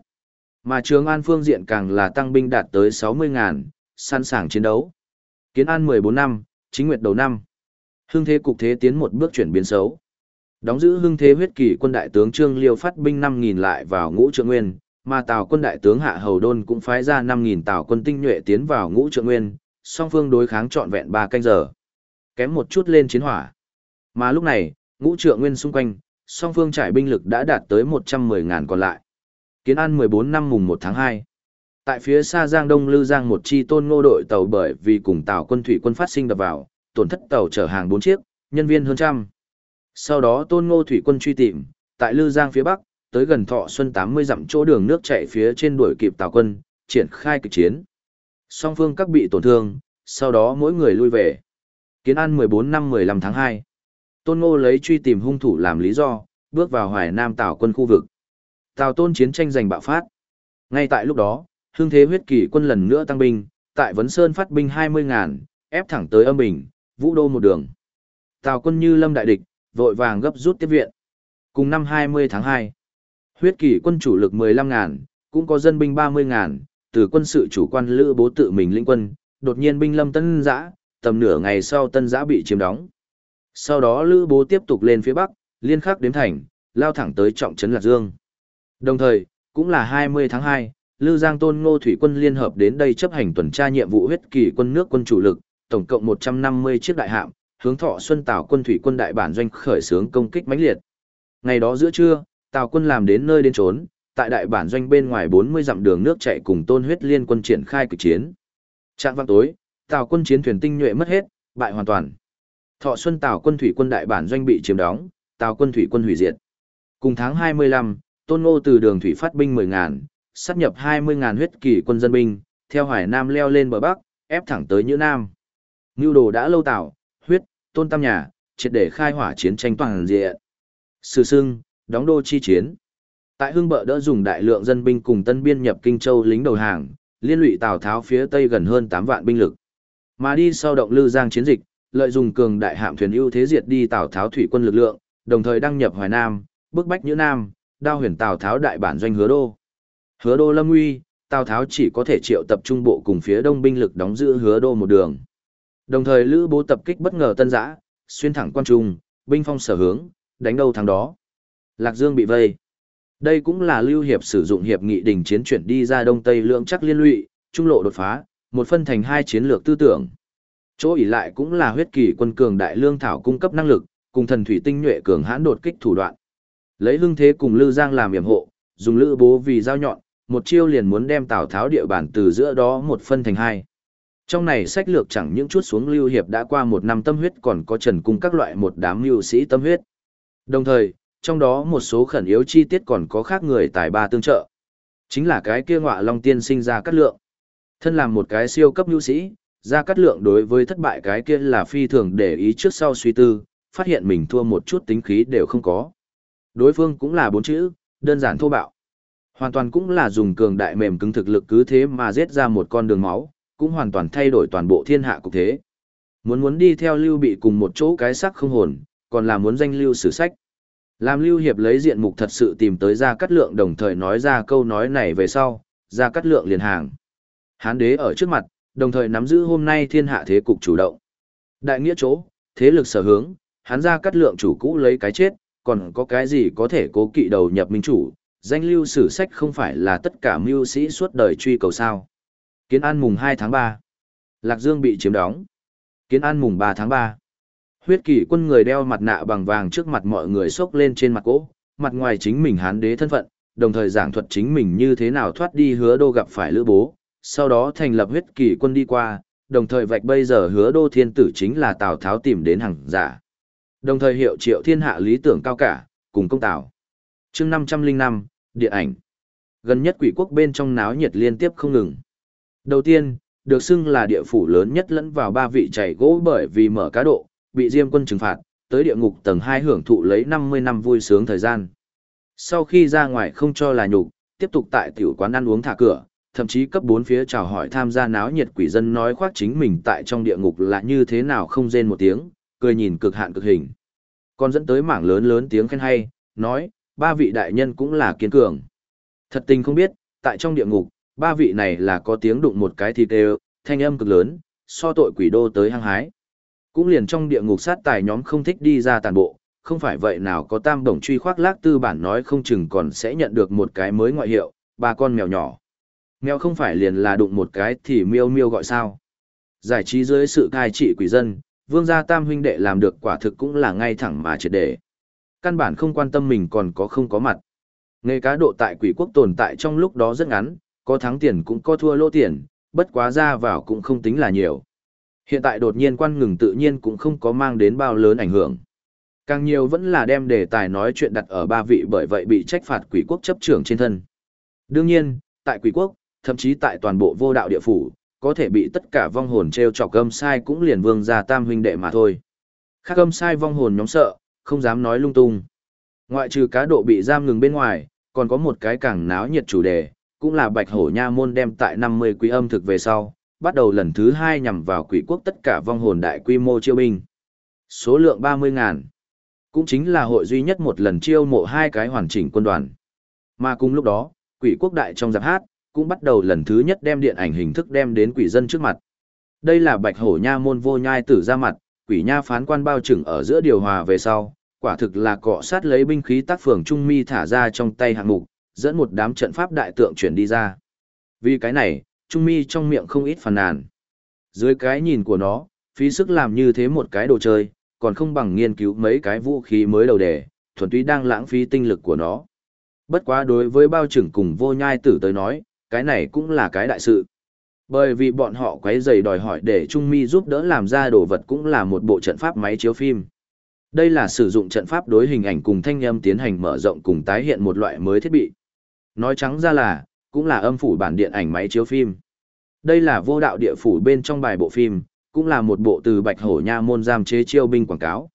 Mà Trường An phương diện càng là tăng binh đạt tới 60 ngàn, sẵn sàng chiến đấu. Kiến An 14 năm, chính nguyệt đầu năm. Hưng thế cục thế tiến một bước chuyển biến xấu. Đóng giữ hưng thế huyết kỳ quân đại tướng Trương Liêu phát binh 5.000 lại vào ngũ trượng nguyên, mà Tào quân đại tướng Hạ Hầu Đôn cũng phái ra 5.000 Tào quân tinh nhuệ tiến vào ngũ trượng nguyên, song phương đối kháng trọn vẹn 3 canh giờ. Kém một chút lên chiến hỏa. Mà lúc này, ngũ trượng nguyên xung quanh, song phương trải binh lực đã đạt tới 110.000 còn lại. Kiến An 14 năm mùng 1 tháng 2. Tại phía xa Giang Đông Lư Giang một chi tôn ngô đội tàu bởi vì cùng tàu quân thủy quân phát sinh đập vào, tổn thất tàu chở hàng 4 chiếc, nhân viên hơn trăm. Sau đó tôn ngô thủy quân truy tìm, tại Lư Giang phía Bắc, tới gần thọ xuân 80 dặm chỗ đường nước chạy phía trên đuổi kịp tàu quân, triển khai kịch chiến. Song phương các bị tổn thương, sau đó mỗi người lui về. Kiến An 14 năm 15 tháng 2. Tôn Ngô lấy truy tìm hung thủ làm lý do, bước vào Hoài Nam Tào quân khu vực. Tào Tôn chiến tranh giành bạo phát. Ngay tại lúc đó, hương thế huyết kỳ quân lần nữa tăng binh, tại Vấn Sơn phát binh 20.000, ép thẳng tới âm bình, vũ đô một đường. Tào quân như lâm đại địch, vội vàng gấp rút tiếp viện. Cùng năm 20 tháng 2, huyết kỳ quân chủ lực 15.000, cũng có dân binh 30.000, từ quân sự chủ quan lữ bố tự mình lĩnh quân, đột nhiên binh lâm tân giã, tầm nửa ngày sau tân giã bị chiếm đóng. Sau đó lữ bố tiếp tục lên phía bắc, liên khắc đến thành, lao thẳng tới trọng trấn Lạc Dương. Đồng thời, cũng là 20 tháng 2, Lư Giang Tôn Ngô Thủy quân liên hợp đến đây chấp hành tuần tra nhiệm vụ huyết kỳ quân nước quân chủ lực, tổng cộng 150 chiếc đại hạm, hướng Thọ Xuân Tào quân thủy quân đại bản doanh khởi xướng công kích mãnh liệt. Ngày đó giữa trưa, Tào quân làm đến nơi đến trốn, tại đại bản doanh bên ngoài 40 dặm đường nước chạy cùng Tôn Huyết Liên quân triển khai cuộc chiến. Trạng vang tối, Tào quân chiến thuyền tinh nhuệ mất hết, bại hoàn toàn. Thọ Xuân Tào quân thủy quân đại bản doanh bị chiếm đóng, Tào quân thủy quân hủy diệt. Cùng tháng 25, Tôn Ngô từ đường thủy phát binh 10.000, sát nhập 20.000 huyết kỳ quân dân binh, theo Hoài Nam leo lên bờ Bắc, ép thẳng tới Nhữ Nam. Ngưu đồ đã lâu tạo, huyết, tôn tam nhà, triệt để khai hỏa chiến tranh toàn diện. Sử sưng, đóng đô chi chiến. Tại Hưng Bợ đỡ dùng đại lượng dân binh cùng tân biên nhập Kinh Châu lính đầu hàng, liên lụy Tào Tháo phía tây gần hơn 8 vạn binh lực. Mà đi sau động Lư Giang chiến dịch, lợi dụng cường đại hạm thuyền ưu thế diệt đi Tào Tháo thủy quân lực lượng, đồng thời đăng nhập Hoài Nam, bức bách Nhữ Nam, đao huyền Tào Tháo đại bản doanh hứa đô. Hứa đô lâm nguy, Tào Tháo chỉ có thể triệu tập trung bộ cùng phía đông binh lực đóng giữ hứa đô một đường. Đồng thời Lữ Bố tập kích bất ngờ Tân Giã, xuyên thẳng quan trung, binh phong sở hướng, đánh đâu thắng đó. Lạc Dương bị vây. Đây cũng là Lưu Hiệp sử dụng hiệp nghị đình chiến chuyển đi ra Đông Tây lượng chắc liên lụy, trung lộ đột phá, một phân thành hai chiến lược tư tưởng. Chỗ ỉ lại cũng là huyết kỳ quân cường đại lương thảo cung cấp năng lực, cùng thần thủy tinh nhuệ cường hãn đột kích thủ đoạn. Lấy lương thế cùng Lư Giang làm yểm hộ, dùng lữ bố vì dao nhọn, một chiêu liền muốn đem Tào Tháo địa bàn từ giữa đó một phân thành hai. Trong này sách lược chẳng những chút xuống lưu hiệp đã qua một năm tâm huyết còn có trần cung các loại một đám mưu sĩ tâm huyết. Đồng thời, trong đó một số khẩn yếu chi tiết còn có khác người tài ba tương trợ. Chính là cái kia ngọa long tiên sinh ra cắt lượng. Thân làm một cái siêu cấp mưu sĩ, ra cắt lượng đối với thất bại cái kia là phi thường để ý trước sau suy tư, phát hiện mình thua một chút tính khí đều không có. Đối phương cũng là bốn chữ, đơn giản thô bạo. Hoàn toàn cũng là dùng cường đại mềm cứng thực lực cứ thế mà giết ra một con đường máu, cũng hoàn toàn thay đổi toàn bộ thiên hạ cục thế. Muốn muốn đi theo lưu bị cùng một chỗ cái sắc không hồn, còn là muốn danh lưu sử sách. Làm lưu hiệp lấy diện mục thật sự tìm tới ra cắt lượng đồng thời nói ra câu nói này về sau, ra cắt lượng liền hàng. Hán đế ở trước mặt, đồng thời nắm giữ hôm nay thiên hạ thế cục chủ động. Đại nghĩa chỗ, thế lực sở hướng, hắn ra cắt lượng chủ cũ lấy cái chết, còn có cái gì có thể cố kỵ đầu nhập minh chủ, danh lưu sử sách không phải là tất cả mưu sĩ suốt đời truy cầu sao. Kiến An mùng 2 tháng 3. Lạc Dương bị chiếm đóng. Kiến An mùng 3 tháng 3. Huyết kỷ quân người đeo mặt nạ bằng vàng trước mặt mọi người xốc lên trên mặt cỗ, mặt ngoài chính mình hán đế thân phận, đồng thời giảng thuật chính mình như thế nào thoát đi hứa đô gặp phải lữ bố, sau đó thành lập huyết kỷ quân đi qua, đồng thời vạch bây giờ hứa đô thiên tử chính là Tào Tháo tìm đến hàng giả. Đồng thời hiệu triệu thiên hạ lý tưởng cao cả, cùng công Tào. chương 505, Điện ảnh. Gần nhất quỷ quốc bên trong náo nhiệt liên tiếp không ngừng. Đầu tiên, được xưng là địa phủ lớn nhất lẫn vào ba vị chảy gỗ bởi vì mở cá độ, bị Diêm quân trừng phạt, tới địa ngục tầng 2 hưởng thụ lấy 50 năm vui sướng thời gian. Sau khi ra ngoài không cho là nhục, tiếp tục tại tiểu quán ăn uống thả cửa, thậm chí cấp 4 phía chào hỏi tham gia náo nhiệt quỷ dân nói khoác chính mình tại trong địa ngục là như thế nào không rên một tiếng, cười nhìn cực hạn cực hình. Còn dẫn tới mảng lớn lớn tiếng khen hay, nói, ba vị đại nhân cũng là kiên cường. Thật tình không biết, tại trong địa ngục, ba vị này là có tiếng đụng một cái thịt đều, thanh âm cực lớn, so tội quỷ đô tới hăng hái. Cũng liền trong địa ngục sát tài nhóm không thích đi ra tàn bộ, không phải vậy nào có tam đồng truy khoác lác tư bản nói không chừng còn sẽ nhận được một cái mới ngoại hiệu, ba con mèo nhỏ. Mèo không phải liền là đụng một cái thì miêu miêu gọi sao. Giải trí dưới sự cai trị quỷ dân, vương gia tam huynh đệ làm được quả thực cũng là ngay thẳng mà triệt để. Căn bản không quan tâm mình còn có không có mặt. Nghề cá độ tại quỷ quốc tồn tại trong lúc đó rất ngắn, có thắng tiền cũng có thua lỗ tiền, bất quá ra vào cũng không tính là nhiều. Hiện tại đột nhiên quan ngừng tự nhiên cũng không có mang đến bao lớn ảnh hưởng. Càng nhiều vẫn là đem đề tài nói chuyện đặt ở ba vị bởi vậy bị trách phạt quỷ quốc chấp trưởng trên thân. Đương nhiên, tại quỷ quốc, thậm chí tại toàn bộ vô đạo địa phủ, có thể bị tất cả vong hồn treo chọc gâm sai cũng liền vương gia tam huynh đệ mà thôi. Khác gâm sai vong hồn nhóm sợ, không dám nói lung tung. Ngoại trừ cá độ bị giam ngừng bên ngoài, còn có một cái càng náo nhiệt chủ đề, cũng là bạch hổ nha môn đem tại 50 quý âm thực về sau, bắt đầu lần thứ hai nhằm vào quỷ quốc tất cả vong hồn đại quy mô chiêu binh. Số lượng 30 ngàn, cũng chính là hội duy nhất một lần chiêu mộ hai cái hoàn chỉnh quân đoàn. Mà cùng lúc đó, quỷ quốc đại trong giáp hát, cũng bắt đầu lần thứ nhất đem điện ảnh hình thức đem đến quỷ dân trước mặt. Đây là bạch hổ nha môn vô nhai tử ra mặt, quỷ nha phán quan bao trừng ở giữa điều hòa về sau, quả thực là cọ sát lấy binh khí tác phường trung mi thả ra trong tay hạng mục, dẫn một đám trận pháp đại tượng chuyển đi ra. Vì cái này, Trung Mi trong miệng không ít phàn nàn. Dưới cái nhìn của nó, phí sức làm như thế một cái đồ chơi, còn không bằng nghiên cứu mấy cái vũ khí mới đầu đề, thuần túy đang lãng phí tinh lực của nó. Bất quá đối với bao trưởng cùng vô nhai tử tới nói, cái này cũng là cái đại sự. Bởi vì bọn họ quấy giày đòi hỏi để Trung Mi giúp đỡ làm ra đồ vật cũng là một bộ trận pháp máy chiếu phim. Đây là sử dụng trận pháp đối hình ảnh cùng thanh âm tiến hành mở rộng cùng tái hiện một loại mới thiết bị. Nói trắng ra là, cũng là âm phủ bản điện ảnh máy chiếu phim. Đây là vô đạo địa phủ bên trong bài bộ phim, cũng là một bộ từ Bạch Hổ Nha môn giam chế chiêu binh quảng cáo.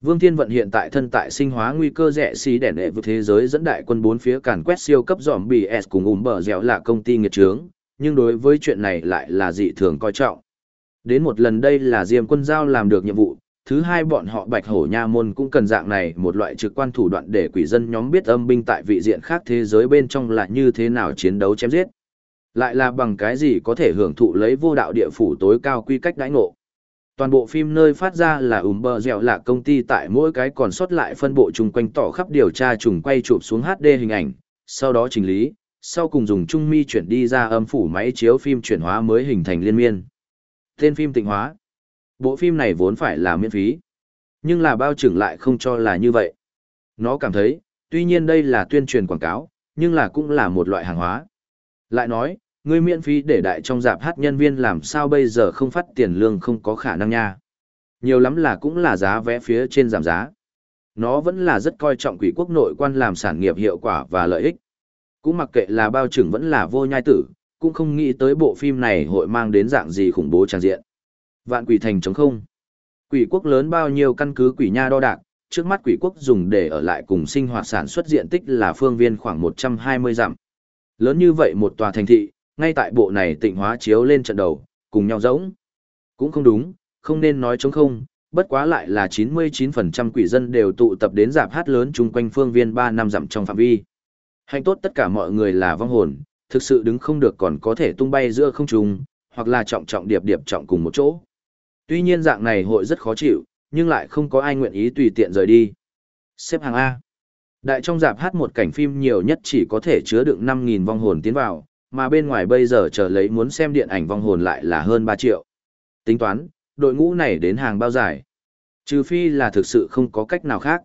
Vương Thiên Vận hiện tại thân tại sinh hóa nguy cơ rẻ xí đèn đệ vượt thế giới dẫn đại quân bốn phía càn quét siêu cấp dòm BS cùng ùm bờ dẻo là công ty nghiệt trướng, nhưng đối với chuyện này lại là dị thường coi trọng. Đến một lần đây là Diêm quân giao làm được nhiệm vụ, thứ hai bọn họ Bạch Hổ Nha Môn cũng cần dạng này một loại trực quan thủ đoạn để quỷ dân nhóm biết âm binh tại vị diện khác thế giới bên trong là như thế nào chiến đấu chém giết. Lại là bằng cái gì có thể hưởng thụ lấy vô đạo địa phủ tối cao quy cách đãi ngộ. Toàn bộ phim nơi phát ra là ùm bờ dẻo là công ty tại mỗi cái còn sót lại phân bộ chung quanh tỏ khắp điều tra trùng quay chụp xuống HD hình ảnh, sau đó chỉnh lý, sau cùng dùng trung mi chuyển đi ra âm phủ máy chiếu phim chuyển hóa mới hình thành liên miên. Tên phim tịnh hóa. Bộ phim này vốn phải là miễn phí. Nhưng là bao trưởng lại không cho là như vậy. Nó cảm thấy, tuy nhiên đây là tuyên truyền quảng cáo, nhưng là cũng là một loại hàng hóa. Lại nói, người miễn phí để đại trong dạp hát nhân viên làm sao bây giờ không phát tiền lương không có khả năng nha. Nhiều lắm là cũng là giá vé phía trên giảm giá. Nó vẫn là rất coi trọng quỷ quốc nội quan làm sản nghiệp hiệu quả và lợi ích. Cũng mặc kệ là bao trưởng vẫn là vô nhai tử, cũng không nghĩ tới bộ phim này hội mang đến dạng gì khủng bố tràn diện. Vạn quỷ thành chống không. Quỷ quốc lớn bao nhiêu căn cứ quỷ nha đo đạc, trước mắt quỷ quốc dùng để ở lại cùng sinh hoạt sản xuất diện tích là phương viên khoảng 120 dặm. Lớn như vậy một tòa thành thị, ngay tại bộ này tịnh hóa chiếu lên trận đầu, cùng nhau giống. Cũng không đúng, không nên nói chống không, bất quá lại là 99% quỷ dân đều tụ tập đến dạp hát lớn chung quanh phương viên 3 năm dặm trong phạm vi. Hành tốt tất cả mọi người là vong hồn, thực sự đứng không được còn có thể tung bay giữa không trung, hoặc là trọng trọng điệp điệp trọng cùng một chỗ. Tuy nhiên dạng này hội rất khó chịu, nhưng lại không có ai nguyện ý tùy tiện rời đi. Xếp hàng A. Đại trong dạp hát một cảnh phim nhiều nhất chỉ có thể chứa đựng 5.000 vong hồn tiến vào, mà bên ngoài bây giờ chờ lấy muốn xem điện ảnh vong hồn lại là hơn 3 triệu. Tính toán, đội ngũ này đến hàng bao dài. Trừ phi là thực sự không có cách nào khác.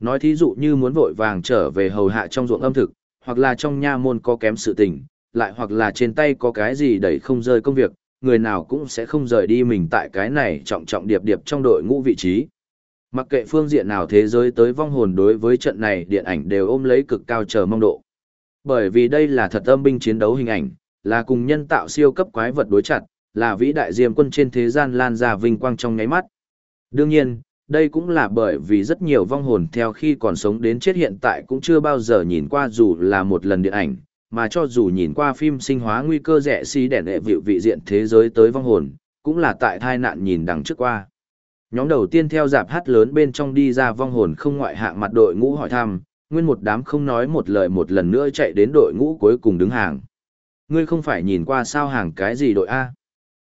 Nói thí dụ như muốn vội vàng trở về hầu hạ trong ruộng âm thực, hoặc là trong nha môn có kém sự tình, lại hoặc là trên tay có cái gì đẩy không rơi công việc, người nào cũng sẽ không rời đi mình tại cái này trọng trọng điệp điệp trong đội ngũ vị trí. Mặc kệ phương diện nào thế giới tới vong hồn đối với trận này điện ảnh đều ôm lấy cực cao chờ mong độ. Bởi vì đây là thật âm binh chiến đấu hình ảnh, là cùng nhân tạo siêu cấp quái vật đối chặt, là vĩ đại diêm quân trên thế gian lan ra vinh quang trong nháy mắt. Đương nhiên, đây cũng là bởi vì rất nhiều vong hồn theo khi còn sống đến chết hiện tại cũng chưa bao giờ nhìn qua dù là một lần điện ảnh, mà cho dù nhìn qua phim sinh hóa nguy cơ rẻ xi si đèn hệ vịu vị diện thế giới tới vong hồn, cũng là tại thai nạn nhìn đằng trước qua. Nhóm đầu tiên theo dạp hát lớn bên trong đi ra vong hồn không ngoại hạng mặt đội ngũ hỏi thăm, nguyên một đám không nói một lời một lần nữa chạy đến đội ngũ cuối cùng đứng hàng. Ngươi không phải nhìn qua sao hàng cái gì đội A.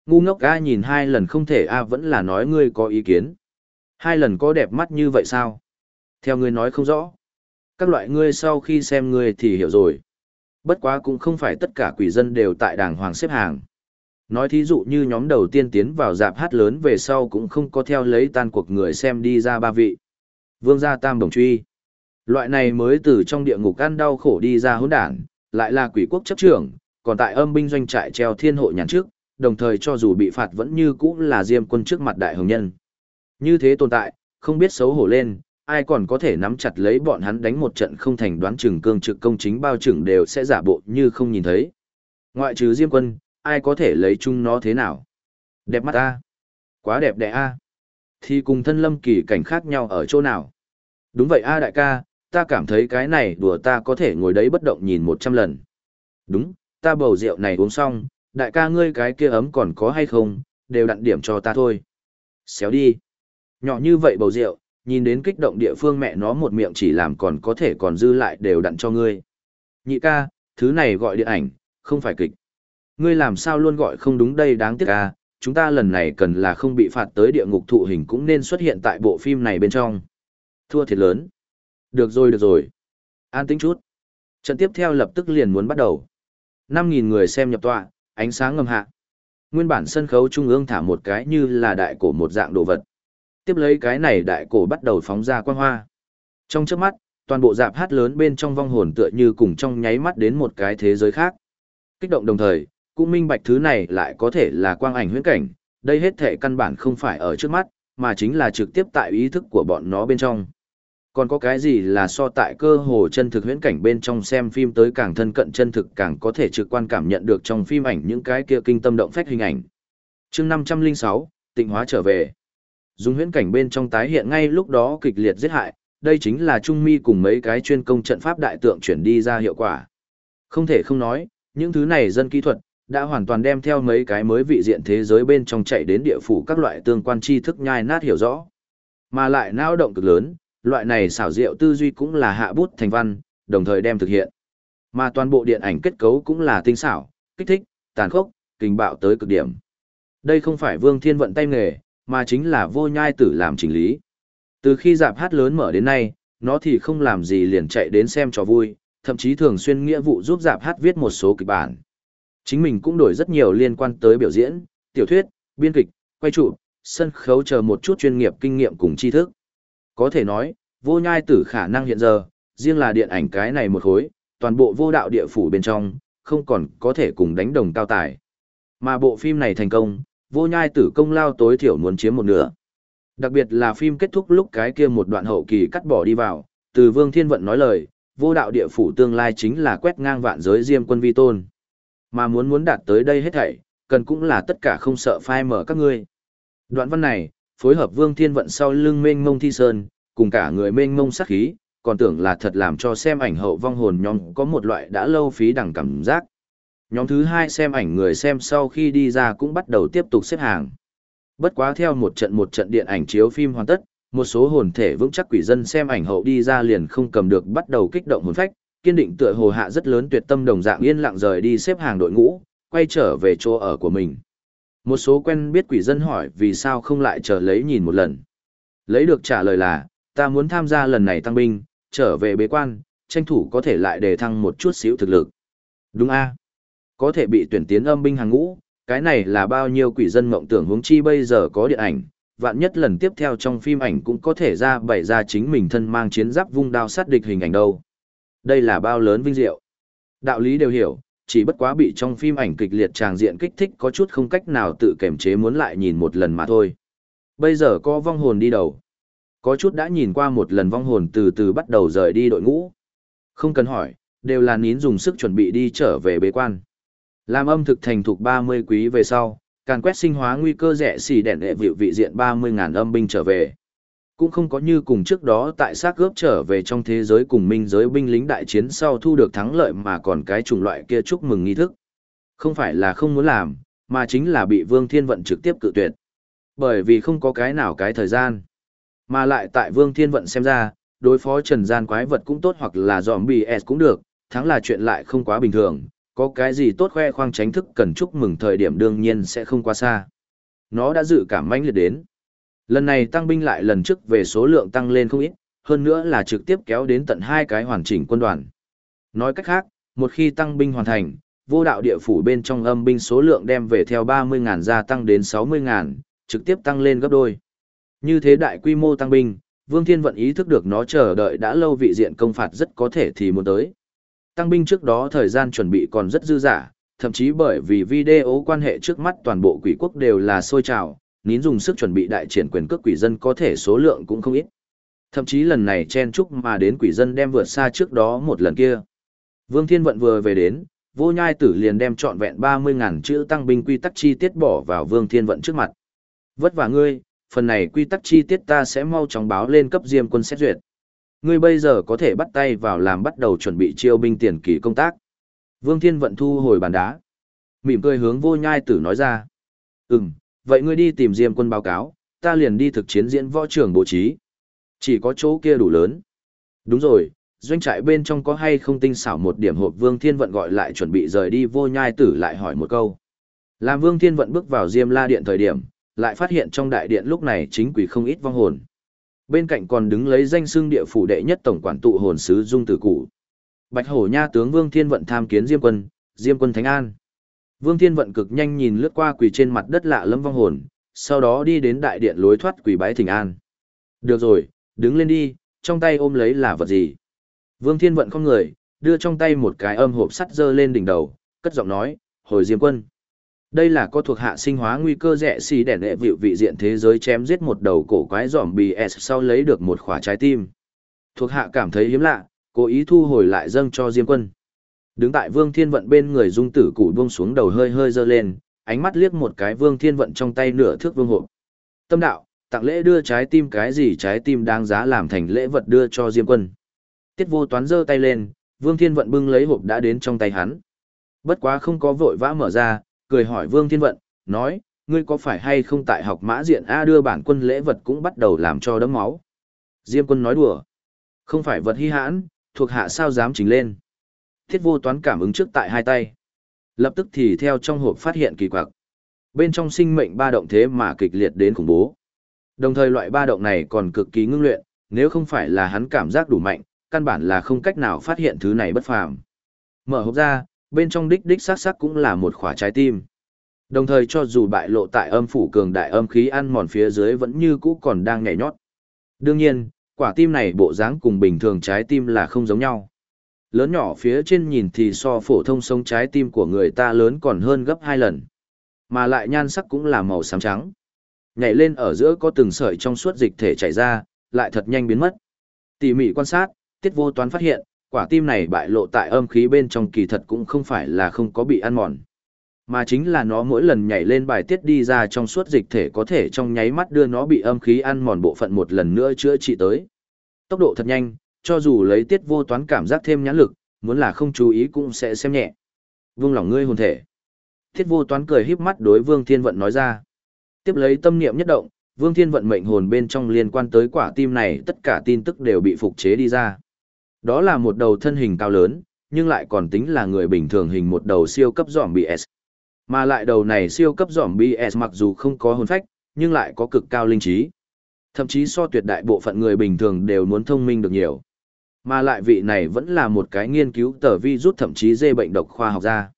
Ngu ngốc A nhìn hai lần không thể A vẫn là nói ngươi có ý kiến. Hai lần có đẹp mắt như vậy sao? Theo ngươi nói không rõ. Các loại ngươi sau khi xem ngươi thì hiểu rồi. Bất quá cũng không phải tất cả quỷ dân đều tại đàng hoàng xếp hàng. Nói thí dụ như nhóm đầu tiên tiến vào dạp hát lớn về sau cũng không có theo lấy tan cuộc người xem đi ra ba vị. Vương gia tam đồng truy. Loại này mới từ trong địa ngục ăn đau khổ đi ra hỗn đản, lại là quỷ quốc chấp trưởng, còn tại âm binh doanh trại treo thiên hộ nhàn trước, đồng thời cho dù bị phạt vẫn như cũ là diêm quân trước mặt đại hồng nhân. Như thế tồn tại, không biết xấu hổ lên, ai còn có thể nắm chặt lấy bọn hắn đánh một trận không thành đoán chừng cương trực công chính bao chừng đều sẽ giả bộ như không nhìn thấy. Ngoại trừ Diêm Quân, ai có thể lấy chung nó thế nào? Đẹp mắt a, Quá đẹp đẽ a. Thì cùng thân lâm kỳ cảnh khác nhau ở chỗ nào? Đúng vậy a đại ca, ta cảm thấy cái này đùa ta có thể ngồi đấy bất động nhìn một trăm lần. Đúng, ta bầu rượu này uống xong, đại ca ngươi cái kia ấm còn có hay không, đều đặn điểm cho ta thôi. Xéo đi. Nhỏ như vậy bầu rượu, nhìn đến kích động địa phương mẹ nó một miệng chỉ làm còn có thể còn dư lại đều đặn cho ngươi. Nhị ca, thứ này gọi điện ảnh, không phải kịch. Ngươi làm sao luôn gọi không đúng đây đáng tiếc ca, chúng ta lần này cần là không bị phạt tới địa ngục thụ hình cũng nên xuất hiện tại bộ phim này bên trong. Thua thiệt lớn. Được rồi được rồi. An tính chút. Trận tiếp theo lập tức liền muốn bắt đầu. 5.000 người xem nhập tọa, ánh sáng ngầm hạ. Nguyên bản sân khấu trung ương thả một cái như là đại cổ một dạng đồ vật. Tiếp lấy cái này đại cổ bắt đầu phóng ra quang hoa. Trong trước mắt, toàn bộ dạp hát lớn bên trong vong hồn tựa như cùng trong nháy mắt đến một cái thế giới khác. Kích động đồng thời, cũng minh bạch thứ này lại có thể là quang ảnh huyễn cảnh, đây hết thể căn bản không phải ở trước mắt, mà chính là trực tiếp tại ý thức của bọn nó bên trong. Còn có cái gì là so tại cơ hồ chân thực huyễn cảnh bên trong xem phim tới càng thân cận chân thực càng có thể trực quan cảm nhận được trong phim ảnh những cái kia kinh tâm động phách hình ảnh. chương 506, tịnh hóa trở về. Dùng huyễn cảnh bên trong tái hiện ngay lúc đó kịch liệt giết hại, đây chính là Trung Mi cùng mấy cái chuyên công trận pháp đại tượng chuyển đi ra hiệu quả. Không thể không nói, những thứ này dân kỹ thuật, đã hoàn toàn đem theo mấy cái mới vị diện thế giới bên trong chạy đến địa phủ các loại tương quan tri thức nhai nát hiểu rõ. Mà lại não động cực lớn, loại này xảo diệu tư duy cũng là hạ bút thành văn, đồng thời đem thực hiện. Mà toàn bộ điện ảnh kết cấu cũng là tinh xảo, kích thích, tàn khốc, kinh bạo tới cực điểm. Đây không phải Vương Thiên vận tay nghề, mà chính là vô nhai tử làm chỉnh lý. Từ khi dạp hát lớn mở đến nay, nó thì không làm gì liền chạy đến xem trò vui, thậm chí thường xuyên nghĩa vụ giúp dạp hát viết một số kịch bản. Chính mình cũng đổi rất nhiều liên quan tới biểu diễn, tiểu thuyết, biên kịch, quay trụ, sân khấu chờ một chút chuyên nghiệp kinh nghiệm cùng tri thức. Có thể nói, vô nhai tử khả năng hiện giờ, riêng là điện ảnh cái này một khối, toàn bộ vô đạo địa phủ bên trong, không còn có thể cùng đánh đồng cao tài. Mà bộ phim này thành công, vô nhai tử công lao tối thiểu muốn chiếm một nửa. Đặc biệt là phim kết thúc lúc cái kia một đoạn hậu kỳ cắt bỏ đi vào, từ Vương Thiên Vận nói lời, vô đạo địa phủ tương lai chính là quét ngang vạn giới diêm quân vi tôn. Mà muốn muốn đạt tới đây hết thảy, cần cũng là tất cả không sợ phai mở các ngươi. Đoạn văn này, phối hợp Vương Thiên Vận sau lưng mênh mông thi sơn, cùng cả người mênh mông sát khí, còn tưởng là thật làm cho xem ảnh hậu vong hồn nhóm có một loại đã lâu phí đẳng cảm giác. Nhóm thứ hai xem ảnh người xem sau khi đi ra cũng bắt đầu tiếp tục xếp hàng. Bất quá theo một trận một trận điện ảnh chiếu phim hoàn tất, một số hồn thể vững chắc quỷ dân xem ảnh hậu đi ra liền không cầm được bắt đầu kích động hồn phách, kiên định tựa hồ hạ rất lớn tuyệt tâm đồng dạng yên lặng rời đi xếp hàng đội ngũ, quay trở về chỗ ở của mình. Một số quen biết quỷ dân hỏi vì sao không lại chờ lấy nhìn một lần. Lấy được trả lời là, ta muốn tham gia lần này tăng binh, trở về bế quan, tranh thủ có thể lại đề thăng một chút xíu thực lực. Đúng a có thể bị tuyển tiến âm binh hàng ngũ, cái này là bao nhiêu quỷ dân mộng tưởng hướng chi bây giờ có điện ảnh, vạn nhất lần tiếp theo trong phim ảnh cũng có thể ra bày ra chính mình thân mang chiến giáp vung đao sát địch hình ảnh đâu. Đây là bao lớn vinh diệu. Đạo lý đều hiểu, chỉ bất quá bị trong phim ảnh kịch liệt tràng diện kích thích có chút không cách nào tự kềm chế muốn lại nhìn một lần mà thôi. Bây giờ có vong hồn đi đầu. Có chút đã nhìn qua một lần vong hồn từ từ bắt đầu rời đi đội ngũ. Không cần hỏi, đều là nín dùng sức chuẩn bị đi trở về bế quan. Làm âm thực thành thục 30 quý về sau, càn quét sinh hóa nguy cơ rẻ xì đèn đệ vịu vị diện 30.000 âm binh trở về. Cũng không có như cùng trước đó tại xác gớp trở về trong thế giới cùng minh giới binh lính đại chiến sau thu được thắng lợi mà còn cái chủng loại kia chúc mừng nghi thức. Không phải là không muốn làm, mà chính là bị Vương Thiên Vận trực tiếp cự tuyệt. Bởi vì không có cái nào cái thời gian. Mà lại tại Vương Thiên Vận xem ra, đối phó trần gian quái vật cũng tốt hoặc là zombie S cũng được, thắng là chuyện lại không quá bình thường, có cái gì tốt khoe khoang tránh thức cần chúc mừng thời điểm đương nhiên sẽ không quá xa. Nó đã dự cảm mãnh liệt đến. Lần này tăng binh lại lần trước về số lượng tăng lên không ít, hơn nữa là trực tiếp kéo đến tận hai cái hoàn chỉnh quân đoàn. Nói cách khác, một khi tăng binh hoàn thành, vô đạo địa phủ bên trong âm binh số lượng đem về theo 30.000 gia tăng đến 60.000, trực tiếp tăng lên gấp đôi. Như thế đại quy mô tăng binh, Vương Thiên Vận ý thức được nó chờ đợi đã lâu vị diện công phạt rất có thể thì muốn tới. Tăng binh trước đó thời gian chuẩn bị còn rất dư dả, thậm chí bởi vì video quan hệ trước mắt toàn bộ quỷ quốc đều là sôi trào, nín dùng sức chuẩn bị đại triển quyền cước quỷ dân có thể số lượng cũng không ít. Thậm chí lần này chen chúc mà đến quỷ dân đem vượt xa trước đó một lần kia. Vương Thiên Vận vừa về đến, vô nhai tử liền đem trọn vẹn 30.000 chữ tăng binh quy tắc chi tiết bỏ vào Vương Thiên Vận trước mặt. Vất vả ngươi, phần này quy tắc chi tiết ta sẽ mau chóng báo lên cấp diêm quân xét duyệt. Ngươi bây giờ có thể bắt tay vào làm bắt đầu chuẩn bị chiêu binh tiền kỳ công tác. Vương Thiên Vận thu hồi bàn đá. Mỉm cười hướng vô nhai tử nói ra. Ừm, vậy ngươi đi tìm diêm quân báo cáo, ta liền đi thực chiến diễn võ trường bố trí. Chỉ có chỗ kia đủ lớn. Đúng rồi, doanh trại bên trong có hay không tinh xảo một điểm hộp Vương Thiên Vận gọi lại chuẩn bị rời đi vô nhai tử lại hỏi một câu. Làm Vương Thiên Vận bước vào diêm la điện thời điểm, lại phát hiện trong đại điện lúc này chính quỷ không ít vong hồn. Bên cạnh còn đứng lấy danh xưng địa phủ đệ nhất tổng quản tụ hồn sứ Dung Tử Cụ. Bạch Hổ Nha tướng Vương Thiên Vận tham kiến Diêm Quân, Diêm Quân Thánh An. Vương Thiên Vận cực nhanh nhìn lướt qua quỳ trên mặt đất lạ lẫm vong hồn, sau đó đi đến đại điện lối thoát quỳ bái thỉnh an. Được rồi, đứng lên đi, trong tay ôm lấy là vật gì? Vương Thiên Vận không người, đưa trong tay một cái âm hộp sắt dơ lên đỉnh đầu, cất giọng nói, hồi Diêm Quân. Đây là có thuộc hạ sinh hóa nguy cơ rẻ xì đèn đệ vịu vị diện thế giới chém giết một đầu cổ quái dòm bì sau lấy được một khỏa trái tim. Thuộc hạ cảm thấy hiếm lạ, cố ý thu hồi lại dâng cho Diêm quân. Đứng tại Vương Thiên Vận bên người dung tử cụ buông xuống đầu hơi hơi dơ lên, ánh mắt liếc một cái Vương Thiên Vận trong tay nửa thước vương hộp. Tâm đạo, tặng lễ đưa trái tim cái gì trái tim đáng giá làm thành lễ vật đưa cho Diêm quân. Tiết vô toán giơ tay lên, Vương Thiên Vận bưng lấy hộp đã đến trong tay hắn. Bất quá không có vội vã mở ra, cười hỏi Vương Thiên Vận, nói, ngươi có phải hay không tại học mã diện A đưa bản quân lễ vật cũng bắt đầu làm cho đấm máu. Diêm quân nói đùa. Không phải vật hy hãn, thuộc hạ sao dám trình lên. Thiết vô toán cảm ứng trước tại hai tay. Lập tức thì theo trong hộp phát hiện kỳ quặc. Bên trong sinh mệnh ba động thế mà kịch liệt đến khủng bố. Đồng thời loại ba động này còn cực kỳ ngưng luyện, nếu không phải là hắn cảm giác đủ mạnh, căn bản là không cách nào phát hiện thứ này bất phàm. Mở hộp ra, bên trong đích đích sắc sắc cũng là một khỏa trái tim. Đồng thời cho dù bại lộ tại âm phủ cường đại âm khí ăn mòn phía dưới vẫn như cũ còn đang nhảy nhót. Đương nhiên, quả tim này bộ dáng cùng bình thường trái tim là không giống nhau. Lớn nhỏ phía trên nhìn thì so phổ thông sống trái tim của người ta lớn còn hơn gấp hai lần. Mà lại nhan sắc cũng là màu xám trắng. Nhảy lên ở giữa có từng sợi trong suốt dịch thể chảy ra, lại thật nhanh biến mất. Tỉ mỉ quan sát, tiết vô toán phát hiện, quả tim này bại lộ tại âm khí bên trong kỳ thật cũng không phải là không có bị ăn mòn. Mà chính là nó mỗi lần nhảy lên bài tiết đi ra trong suốt dịch thể có thể trong nháy mắt đưa nó bị âm khí ăn mòn bộ phận một lần nữa chữa trị tới. Tốc độ thật nhanh, cho dù lấy tiết vô toán cảm giác thêm nhãn lực, muốn là không chú ý cũng sẽ xem nhẹ. Vương lòng ngươi hồn thể. Tiết vô toán cười híp mắt đối Vương Thiên Vận nói ra. Tiếp lấy tâm niệm nhất động, Vương Thiên Vận mệnh hồn bên trong liên quan tới quả tim này tất cả tin tức đều bị phục chế đi ra. Đó là một đầu thân hình cao lớn, nhưng lại còn tính là người bình thường hình một đầu siêu cấp giỏm BS. Mà lại đầu này siêu cấp giỏm BS mặc dù không có hồn phách, nhưng lại có cực cao linh trí. Thậm chí so tuyệt đại bộ phận người bình thường đều muốn thông minh được nhiều. Mà lại vị này vẫn là một cái nghiên cứu tờ vi rút thậm chí dê bệnh độc khoa học ra.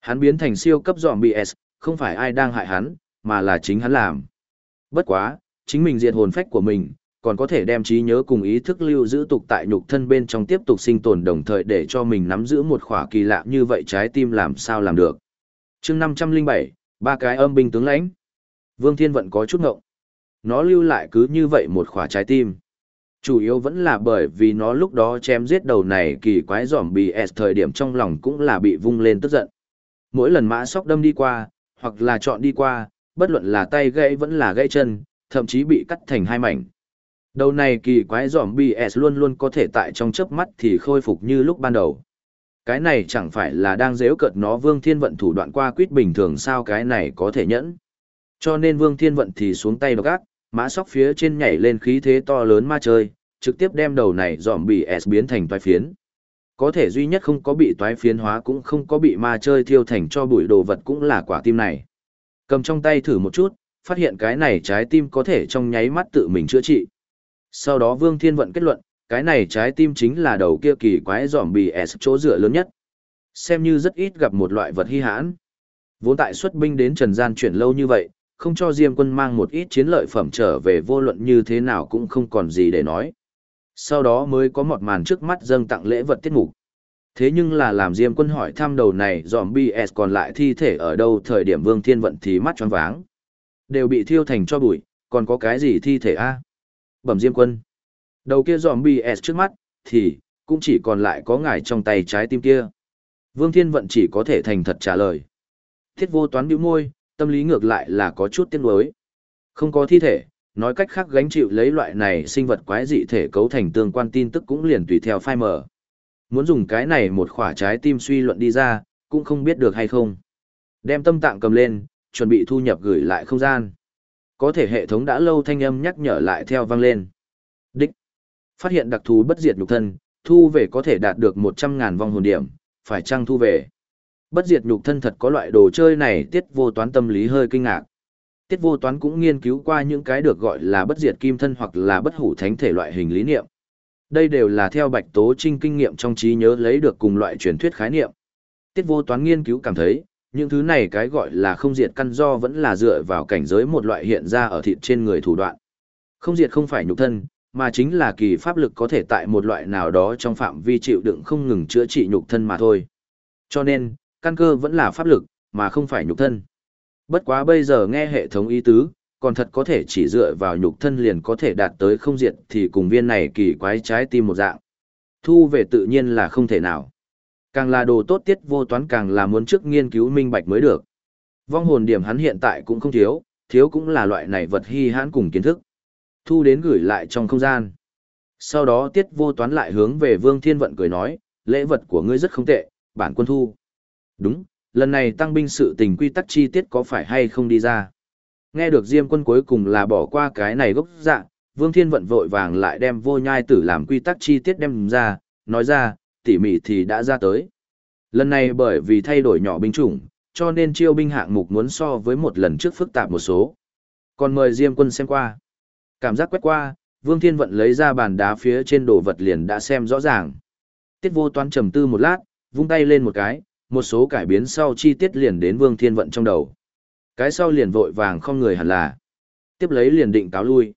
Hắn biến thành siêu cấp giỏm BS, không phải ai đang hại hắn, mà là chính hắn làm. Bất quá, chính mình diệt hồn phách của mình, còn có thể đem trí nhớ cùng ý thức lưu giữ tục tại nhục thân bên trong tiếp tục sinh tồn đồng thời để cho mình nắm giữ một khỏa kỳ lạ như vậy trái tim làm sao làm được. chương 507, ba cái âm binh tướng lãnh. Vương Thiên Vận có chút ngộng. Nó lưu lại cứ như vậy một khỏa trái tim. Chủ yếu vẫn là bởi vì nó lúc đó chém giết đầu này kỳ quái giỏm bì S thời điểm trong lòng cũng là bị vung lên tức giận. Mỗi lần mã sóc đâm đi qua, hoặc là chọn đi qua, bất luận là tay gãy vẫn là gãy chân, thậm chí bị cắt thành hai mảnh. Đầu này kỳ quái giỏm BS luôn luôn có thể tại trong chớp mắt thì khôi phục như lúc ban đầu. Cái này chẳng phải là đang dễ cợt nó Vương Thiên Vận thủ đoạn qua quýt bình thường sao cái này có thể nhẫn. Cho nên Vương Thiên Vận thì xuống tay độc ác, mã sóc phía trên nhảy lên khí thế to lớn ma chơi, trực tiếp đem đầu này giỏm BS biến thành toái phiến. Có thể duy nhất không có bị toái phiến hóa cũng không có bị ma chơi thiêu thành cho bụi đồ vật cũng là quả tim này. Cầm trong tay thử một chút, phát hiện cái này trái tim có thể trong nháy mắt tự mình chữa trị. Sau đó Vương Thiên Vận kết luận, cái này trái tim chính là đầu kia kỳ quái giòm bì S chỗ dựa lớn nhất. Xem như rất ít gặp một loại vật hy hãn. Vốn tại xuất binh đến Trần Gian chuyển lâu như vậy, không cho Diêm quân mang một ít chiến lợi phẩm trở về vô luận như thế nào cũng không còn gì để nói. Sau đó mới có một màn trước mắt dâng tặng lễ vật tiết mục. Thế nhưng là làm Diêm quân hỏi thăm đầu này dòm S còn lại thi thể ở đâu thời điểm Vương Thiên Vận thì mắt choáng váng. Đều bị thiêu thành cho bụi, còn có cái gì thi thể a? Bẩm Diêm quân. Đầu kia dòm BS trước mắt, thì, cũng chỉ còn lại có ngài trong tay trái tim kia. Vương Thiên Vận chỉ có thể thành thật trả lời. Thiết vô toán bĩu môi, tâm lý ngược lại là có chút tiếc nuối. Không có thi thể, nói cách khác gánh chịu lấy loại này sinh vật quái dị thể cấu thành tương quan tin tức cũng liền tùy theo phai mở. Muốn dùng cái này một khỏa trái tim suy luận đi ra, cũng không biết được hay không. Đem tâm tạng cầm lên, chuẩn bị thu nhập gửi lại không gian. Có thể hệ thống đã lâu thanh âm nhắc nhở lại theo vang lên. Đích. Phát hiện đặc thù bất diệt nhục thân, thu về có thể đạt được 100.000 vong hồn điểm, phải chăng thu về. Bất diệt nhục thân thật có loại đồ chơi này tiết vô toán tâm lý hơi kinh ngạc. Tiết vô toán cũng nghiên cứu qua những cái được gọi là bất diệt kim thân hoặc là bất hủ thánh thể loại hình lý niệm. Đây đều là theo Bạch Tố Trinh kinh nghiệm trong trí nhớ lấy được cùng loại truyền thuyết khái niệm. Tiết vô toán nghiên cứu cảm thấy, những thứ này cái gọi là không diệt căn do vẫn là dựa vào cảnh giới một loại hiện ra ở thịt trên người thủ đoạn. Không diệt không phải nhục thân, mà chính là kỳ pháp lực có thể tại một loại nào đó trong phạm vi chịu đựng không ngừng chữa trị nhục thân mà thôi. Cho nên, căn cơ vẫn là pháp lực, mà không phải nhục thân. Bất quá bây giờ nghe hệ thống ý tứ, còn thật có thể chỉ dựa vào nhục thân liền có thể đạt tới không diệt thì cùng viên này kỳ quái trái tim một dạng. Thu về tự nhiên là không thể nào. Càng là đồ tốt tiết vô toán càng là muốn trước nghiên cứu minh bạch mới được. Vong hồn điểm hắn hiện tại cũng không thiếu, thiếu cũng là loại này vật hy hãn cùng kiến thức. Thu đến gửi lại trong không gian. Sau đó tiết vô toán lại hướng về Vương Thiên Vận cười nói, lễ vật của ngươi rất không tệ, bản quân thu. Đúng, lần này tăng binh sự tình quy tắc chi tiết có phải hay không đi ra. Nghe được Diêm quân cuối cùng là bỏ qua cái này gốc dạng, Vương Thiên Vận vội vàng lại đem vô nhai tử làm quy tắc chi tiết đem ra, nói ra, tỉ mỉ thì đã ra tới. Lần này bởi vì thay đổi nhỏ binh chủng, cho nên chiêu binh hạng mục muốn so với một lần trước phức tạp một số. Còn mời Diêm quân xem qua. Cảm giác quét qua, Vương Thiên Vận lấy ra bàn đá phía trên đồ vật liền đã xem rõ ràng. Tiết vô toán trầm tư một lát, vung tay lên một cái, một số cải biến sau chi tiết liền đến Vương Thiên Vận trong đầu. Cái sau liền vội vàng không người hẳn là. Tiếp lấy liền định cáo lui.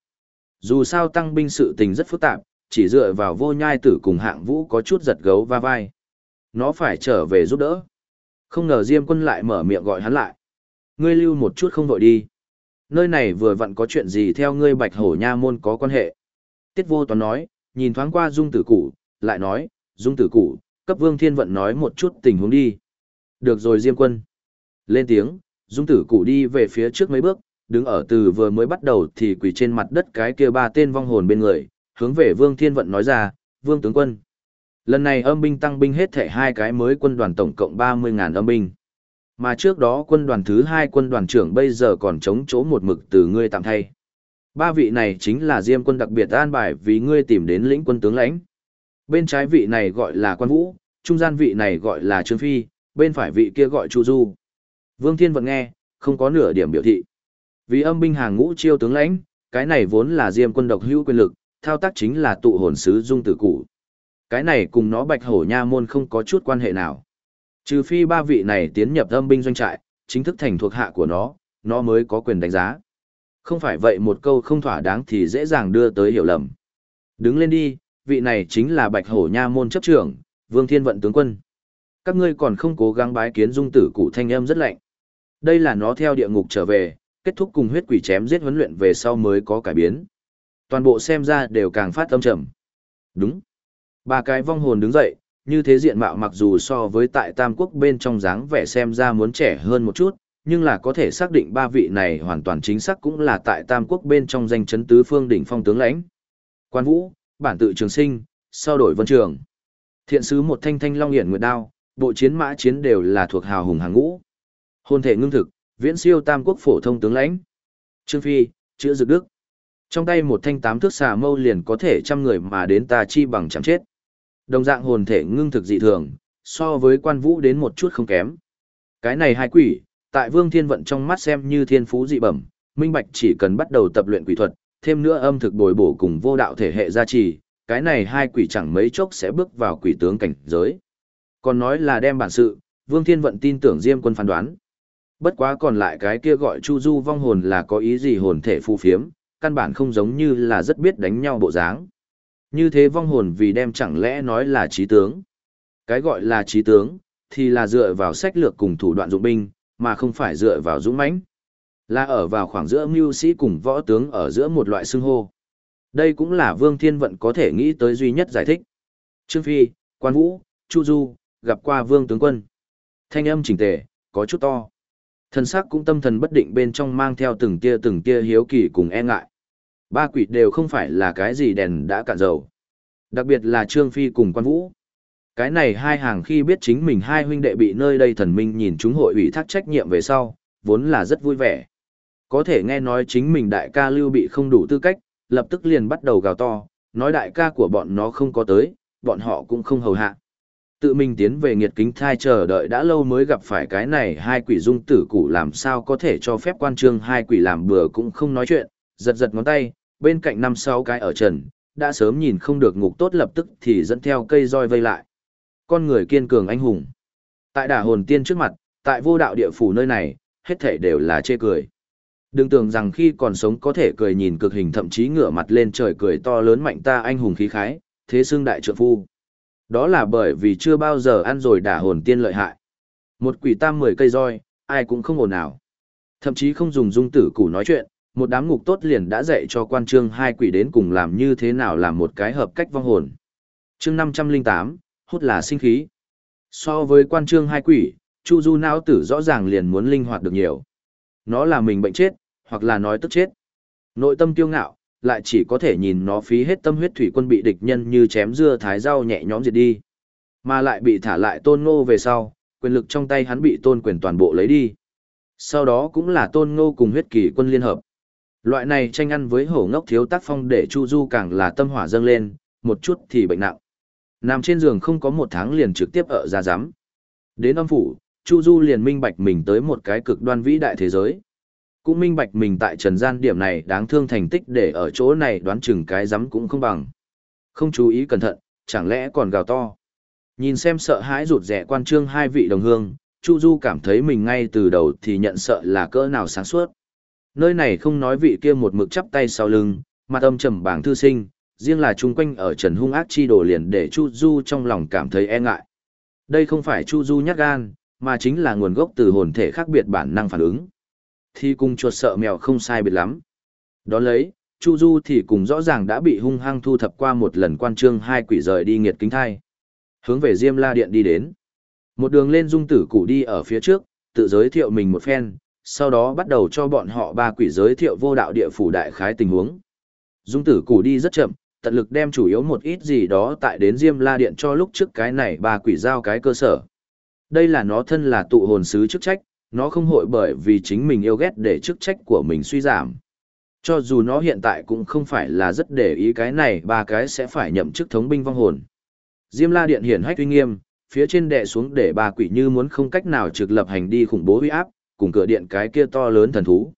Dù sao tăng binh sự tình rất phức tạp, chỉ dựa vào vô nhai tử cùng hạng vũ có chút giật gấu va vai. Nó phải trở về giúp đỡ. Không ngờ Diêm quân lại mở miệng gọi hắn lại. Ngươi lưu một chút không vội đi. Nơi này vừa vặn có chuyện gì theo ngươi bạch hổ nha môn có quan hệ. Tiết vô toán nói, nhìn thoáng qua dung tử cụ, lại nói, dung tử cụ, cấp vương thiên vận nói một chút tình huống đi. Được rồi Diêm quân. Lên tiếng, dung tử cụ đi về phía trước mấy bước, đứng ở từ vừa mới bắt đầu thì quỳ trên mặt đất cái kia ba tên vong hồn bên người, hướng về Vương Thiên Vận nói ra, Vương tướng quân. Lần này âm binh tăng binh hết thể hai cái mới quân đoàn tổng cộng 30.000 âm binh. Mà trước đó quân đoàn thứ hai quân đoàn trưởng bây giờ còn chống chỗ một mực từ ngươi tạm thay. Ba vị này chính là diêm quân đặc biệt an bài vì ngươi tìm đến lĩnh quân tướng lãnh. Bên trái vị này gọi là quan vũ, trung gian vị này gọi là trương phi, bên phải vị kia gọi chu du. Vương Thiên Vận nghe, không có nửa điểm biểu thị. Vì âm binh hàng ngũ chiêu tướng lãnh, cái này vốn là diêm quân độc hữu quyền lực, thao tác chính là tụ hồn sứ dung tử cụ. Cái này cùng nó bạch hổ nha môn không có chút quan hệ nào. Trừ phi ba vị này tiến nhập âm binh doanh trại, chính thức thành thuộc hạ của nó, nó mới có quyền đánh giá. Không phải vậy một câu không thỏa đáng thì dễ dàng đưa tới hiểu lầm. Đứng lên đi, vị này chính là bạch hổ nha môn chấp trưởng, vương thiên vận tướng quân. Các ngươi còn không cố gắng bái kiến dung tử cụ thanh âm rất lạnh. Đây là nó theo địa ngục trở về, kết thúc cùng huyết quỷ chém giết huấn luyện về sau mới có cải biến. Toàn bộ xem ra đều càng phát âm trầm. Đúng. Ba cái vong hồn đứng dậy, như thế diện mạo mặc dù so với tại Tam Quốc bên trong dáng vẻ xem ra muốn trẻ hơn một chút, nhưng là có thể xác định ba vị này hoàn toàn chính xác cũng là tại Tam Quốc bên trong danh chấn tứ phương đỉnh phong tướng lãnh. Quan Vũ, bản tự trường sinh, sau đổi vân trường. Thiện sứ một thanh thanh long hiển nguyệt đao, bộ chiến mã chiến đều là thuộc hào hùng hàng ngũ. Hôn thể ngưng thực, viễn siêu Tam Quốc phổ thông tướng lãnh. Trương Phi, chữ dực đức. Trong tay một thanh tám thước xà mâu liền có thể trăm người mà đến ta chi bằng chẳng chết. Đồng dạng hồn thể ngưng thực dị thường, so với quan vũ đến một chút không kém. Cái này hai quỷ, tại vương thiên vận trong mắt xem như thiên phú dị bẩm, minh bạch chỉ cần bắt đầu tập luyện quỷ thuật, thêm nữa âm thực bồi bổ cùng vô đạo thể hệ gia trì, cái này hai quỷ chẳng mấy chốc sẽ bước vào quỷ tướng cảnh giới. Còn nói là đem bản sự, vương thiên vận tin tưởng diêm quân phán đoán. Bất quá còn lại cái kia gọi chu du vong hồn là có ý gì hồn thể phù phiếm, căn bản không giống như là rất biết đánh nhau bộ dáng. Như thế vong hồn vì đem chẳng lẽ nói là trí tướng. Cái gọi là trí tướng, thì là dựa vào sách lược cùng thủ đoạn dụng binh, mà không phải dựa vào dũng mãnh. Là ở vào khoảng giữa mưu sĩ cùng võ tướng ở giữa một loại xưng hô. Đây cũng là Vương Thiên Vận có thể nghĩ tới duy nhất giải thích. Trương Phi, Quan Vũ, Chu Du, gặp qua Vương Tướng Quân. Thanh âm chỉnh tề, có chút to. Thần sắc cũng tâm thần bất định bên trong mang theo từng tia từng tia hiếu kỳ cùng e ngại. Ba quỷ đều không phải là cái gì đèn đã cạn dầu. Đặc biệt là Trương Phi cùng quan vũ. Cái này hai hàng khi biết chính mình hai huynh đệ bị nơi đây thần minh nhìn chúng hội ủy thác trách nhiệm về sau, vốn là rất vui vẻ. Có thể nghe nói chính mình đại ca lưu bị không đủ tư cách, lập tức liền bắt đầu gào to, nói đại ca của bọn nó không có tới, bọn họ cũng không hầu hạ. Tự mình tiến về nghiệt kính thai chờ đợi đã lâu mới gặp phải cái này hai quỷ dung tử cụ làm sao có thể cho phép quan trương hai quỷ làm bừa cũng không nói chuyện, giật giật ngón tay, bên cạnh năm sáu cái ở trần, đã sớm nhìn không được ngục tốt lập tức thì dẫn theo cây roi vây lại. Con người kiên cường anh hùng. Tại đả hồn tiên trước mặt, tại vô đạo địa phủ nơi này, hết thể đều là chê cười. Đừng tưởng rằng khi còn sống có thể cười nhìn cực hình thậm chí ngửa mặt lên trời cười to lớn mạnh ta anh hùng khí khái, thế xương đại trượng phu. Đó là bởi vì chưa bao giờ ăn rồi đả hồn tiên lợi hại. Một quỷ tam mười cây roi, ai cũng không ổn nào. Thậm chí không dùng dung tử củ nói chuyện, một đám ngục tốt liền đã dạy cho quan trương hai quỷ đến cùng làm như thế nào làm một cái hợp cách vong hồn. chương năm trăm linh tám hút là sinh khí. So với quan trương hai quỷ, Chu Du não tử rõ ràng liền muốn linh hoạt được nhiều. Nó là mình bệnh chết, hoặc là nói tức chết. Nội tâm kiêu ngạo, lại chỉ có thể nhìn nó phí hết tâm huyết thủy quân bị địch nhân như chém dưa thái rau nhẹ nhõm diệt đi. Mà lại bị thả lại tôn ngô về sau, quyền lực trong tay hắn bị tôn quyền toàn bộ lấy đi. Sau đó cũng là tôn ngô cùng huyết kỳ quân liên hợp. Loại này tranh ăn với hổ ngốc thiếu tác phong để Chu Du càng là tâm hỏa dâng lên, một chút thì bệnh nặng. Nằm trên giường không có một tháng liền trực tiếp ở ra giám. Đến âm phủ, Chu Du liền minh bạch mình tới một cái cực đoan vĩ đại thế giới. Cũng minh bạch mình tại trần gian điểm này đáng thương thành tích để ở chỗ này đoán chừng cái giám cũng không bằng. Không chú ý cẩn thận, chẳng lẽ còn gào to. Nhìn xem sợ hãi rụt rẻ quan trương hai vị đồng hương, Chu Du cảm thấy mình ngay từ đầu thì nhận sợ là cỡ nào sáng suốt. Nơi này không nói vị kia một mực chắp tay sau lưng, mặt âm trầm bảng thư sinh, riêng là chung quanh ở Trần Hung ác chi đồ liền để Chu Du trong lòng cảm thấy e ngại. Đây không phải Chu Du nhát gan, mà chính là nguồn gốc từ hồn thể khác biệt bản năng phản ứng. Thì cùng chuột sợ mèo không sai biệt lắm. Đó lấy, Chu Du thì cùng rõ ràng đã bị hung hăng thu thập qua một lần quan trương hai quỷ rời đi nghiệt kính thai. Hướng về Diêm La Điện đi đến. Một đường lên dung tử cụ đi ở phía trước, tự giới thiệu mình một phen, sau đó bắt đầu cho bọn họ ba quỷ giới thiệu vô đạo địa phủ đại khái tình huống. Dung tử củ đi rất chậm, tận lực đem chủ yếu một ít gì đó tại đến Diêm La Điện cho lúc trước cái này ba quỷ giao cái cơ sở. Đây là nó thân là tụ hồn sứ chức trách, nó không hội bởi vì chính mình yêu ghét để chức trách của mình suy giảm. Cho dù nó hiện tại cũng không phải là rất để ý cái này ba cái sẽ phải nhậm chức thống binh vong hồn. Diêm La Điện hiển hách uy nghiêm, phía trên đệ xuống để ba quỷ như muốn không cách nào trực lập hành đi khủng bố uy áp, cùng cửa điện cái kia to lớn thần thú.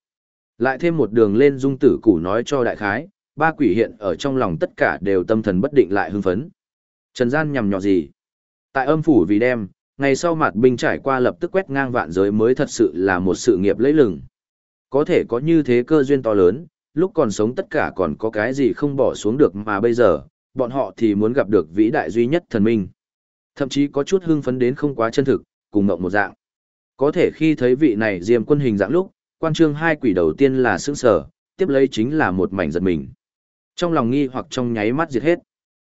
Lại thêm một đường lên dung tử củ nói cho đại khái, ba quỷ hiện ở trong lòng tất cả đều tâm thần bất định lại hưng phấn. Trần gian nhằm nhọ gì? Tại âm phủ vì đem, ngày sau mặt binh trải qua lập tức quét ngang vạn giới mới thật sự là một sự nghiệp lấy lừng. Có thể có như thế cơ duyên to lớn, lúc còn sống tất cả còn có cái gì không bỏ xuống được mà bây giờ, bọn họ thì muốn gặp được vĩ đại duy nhất thần minh. Thậm chí có chút hưng phấn đến không quá chân thực, cùng mộng một dạng. Có thể khi thấy vị này diêm quân hình dạng lúc, quan trương hai quỷ đầu tiên là sững sở, tiếp lấy chính là một mảnh giật mình. Trong lòng nghi hoặc trong nháy mắt diệt hết.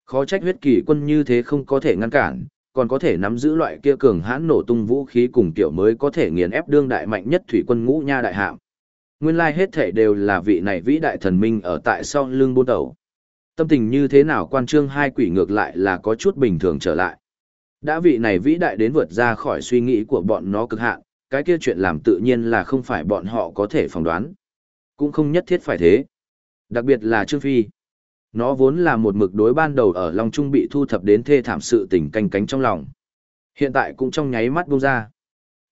Khó trách huyết kỳ quân như thế không có thể ngăn cản, còn có thể nắm giữ loại kia cường hãn nổ tung vũ khí cùng kiểu mới có thể nghiền ép đương đại mạnh nhất thủy quân ngũ nha đại hạm. Nguyên lai hết thể đều là vị này vĩ đại thần minh ở tại sau lưng buôn đầu. Tâm tình như thế nào quan trương hai quỷ ngược lại là có chút bình thường trở lại. Đã vị này vĩ đại đến vượt ra khỏi suy nghĩ của bọn nó cực hạn, cái kia chuyện làm tự nhiên là không phải bọn họ có thể phỏng đoán. Cũng không nhất thiết phải thế. Đặc biệt là Trương Phi. Nó vốn là một mực đối ban đầu ở Long Trung bị thu thập đến thê thảm sự tình canh cánh trong lòng. Hiện tại cũng trong nháy mắt bông ra.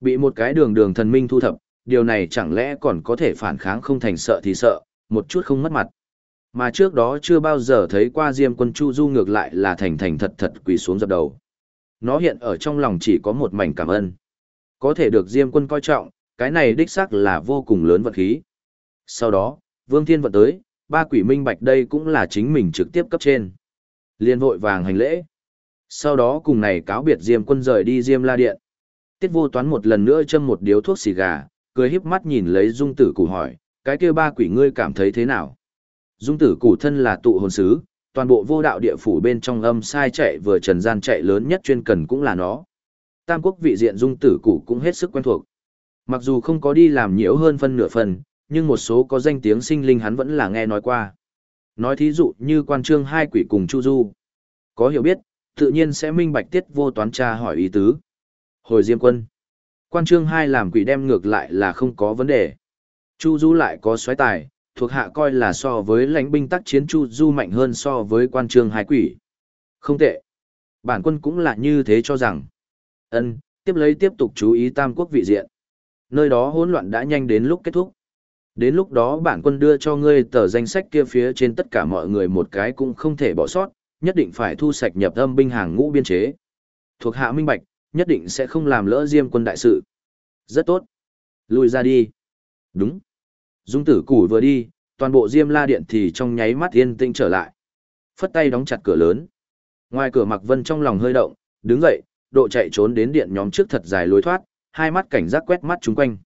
Bị một cái đường đường thần minh thu thập, điều này chẳng lẽ còn có thể phản kháng không thành sợ thì sợ, một chút không mất mặt. Mà trước đó chưa bao giờ thấy qua Diêm quân Chu Du ngược lại là thành thành thật thật quỳ xuống dập đầu. Nó hiện ở trong lòng chỉ có một mảnh cảm ơn. Có thể được Diêm quân coi trọng, cái này đích xác là vô cùng lớn vật khí. Sau đó, Vương Thiên vận tới, ba quỷ minh bạch đây cũng là chính mình trực tiếp cấp trên. Liên vội vàng hành lễ. Sau đó cùng này cáo biệt Diêm quân rời đi Diêm La Điện. Tiết vô toán một lần nữa châm một điếu thuốc xì gà, cười híp mắt nhìn lấy dung tử cụ hỏi, cái kia ba quỷ ngươi cảm thấy thế nào? Dung tử cụ thân là tụ hồn sứ, toàn bộ vô đạo địa phủ bên trong âm sai chạy vừa trần gian chạy lớn nhất chuyên cần cũng là nó. Tam quốc vị diện dung tử cụ cũng hết sức quen thuộc. Mặc dù không có đi làm nhiễu hơn phân nửa phần, nhưng một số có danh tiếng sinh linh hắn vẫn là nghe nói qua. Nói thí dụ như quan trương hai quỷ cùng Chu Du. Có hiểu biết, tự nhiên sẽ minh bạch tiết vô toán tra hỏi ý tứ. Hồi Diêm quân. Quan trương hai làm quỷ đem ngược lại là không có vấn đề. Chu Du lại có xoáy tài, thuộc hạ coi là so với lãnh binh tác chiến Chu Du mạnh hơn so với quan trương hai quỷ. Không tệ. Bản quân cũng là như thế cho rằng. ân tiếp lấy tiếp tục chú ý tam quốc vị diện. Nơi đó hỗn loạn đã nhanh đến lúc kết thúc. Đến lúc đó bản quân đưa cho ngươi tờ danh sách kia phía trên tất cả mọi người một cái cũng không thể bỏ sót, nhất định phải thu sạch nhập âm binh hàng ngũ biên chế. Thuộc hạ minh bạch, nhất định sẽ không làm lỡ diêm quân đại sự. Rất tốt. Lùi ra đi. Đúng. Dung tử củ vừa đi, toàn bộ diêm la điện thì trong nháy mắt yên tĩnh trở lại. Phất tay đóng chặt cửa lớn. Ngoài cửa Mặc Vân trong lòng hơi động, đứng dậy, độ chạy trốn đến điện nhóm trước thật dài lối thoát, hai mắt cảnh giác quét mắt chúng quanh.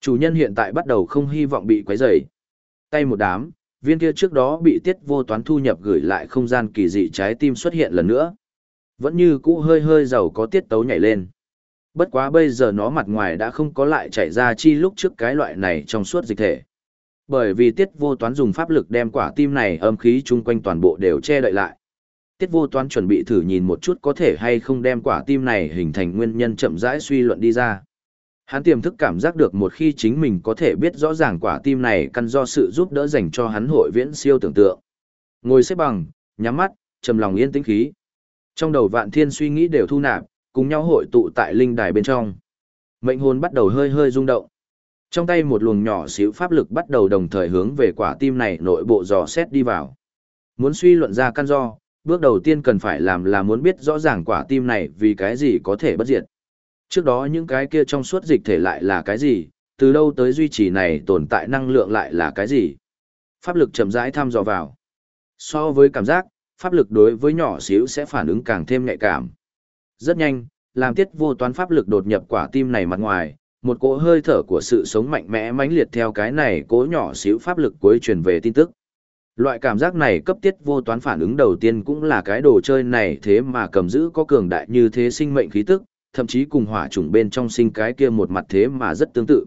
Chủ nhân hiện tại bắt đầu không hy vọng bị quấy rầy. Tay một đám, viên kia trước đó bị tiết vô toán thu nhập gửi lại không gian kỳ dị trái tim xuất hiện lần nữa. Vẫn như cũ hơi hơi giàu có tiết tấu nhảy lên. Bất quá bây giờ nó mặt ngoài đã không có lại chảy ra chi lúc trước cái loại này trong suốt dịch thể. Bởi vì tiết vô toán dùng pháp lực đem quả tim này âm khí chung quanh toàn bộ đều che đậy lại. Tiết vô toán chuẩn bị thử nhìn một chút có thể hay không đem quả tim này hình thành nguyên nhân chậm rãi suy luận đi ra. Hắn tiềm thức cảm giác được một khi chính mình có thể biết rõ ràng quả tim này căn do sự giúp đỡ dành cho hắn hội viễn siêu tưởng tượng. Ngồi xếp bằng, nhắm mắt, trầm lòng yên tĩnh khí. Trong đầu vạn thiên suy nghĩ đều thu nạp, cùng nhau hội tụ tại linh đài bên trong. Mệnh hồn bắt đầu hơi hơi rung động. Trong tay một luồng nhỏ xíu pháp lực bắt đầu đồng thời hướng về quả tim này nội bộ dò xét đi vào. Muốn suy luận ra căn do, bước đầu tiên cần phải làm là muốn biết rõ ràng quả tim này vì cái gì có thể bất diệt. Trước đó những cái kia trong suốt dịch thể lại là cái gì, từ đâu tới duy trì này tồn tại năng lượng lại là cái gì. Pháp lực chậm rãi thăm dò vào. So với cảm giác, pháp lực đối với nhỏ xíu sẽ phản ứng càng thêm nhạy cảm. Rất nhanh, làm tiết vô toán pháp lực đột nhập quả tim này mặt ngoài, một cỗ hơi thở của sự sống mạnh mẽ mãnh liệt theo cái này cỗ nhỏ xíu pháp lực cuối truyền về tin tức. Loại cảm giác này cấp tiết vô toán phản ứng đầu tiên cũng là cái đồ chơi này thế mà cầm giữ có cường đại như thế sinh mệnh khí tức, thậm chí cùng hỏa chủng bên trong sinh cái kia một mặt thế mà rất tương tự.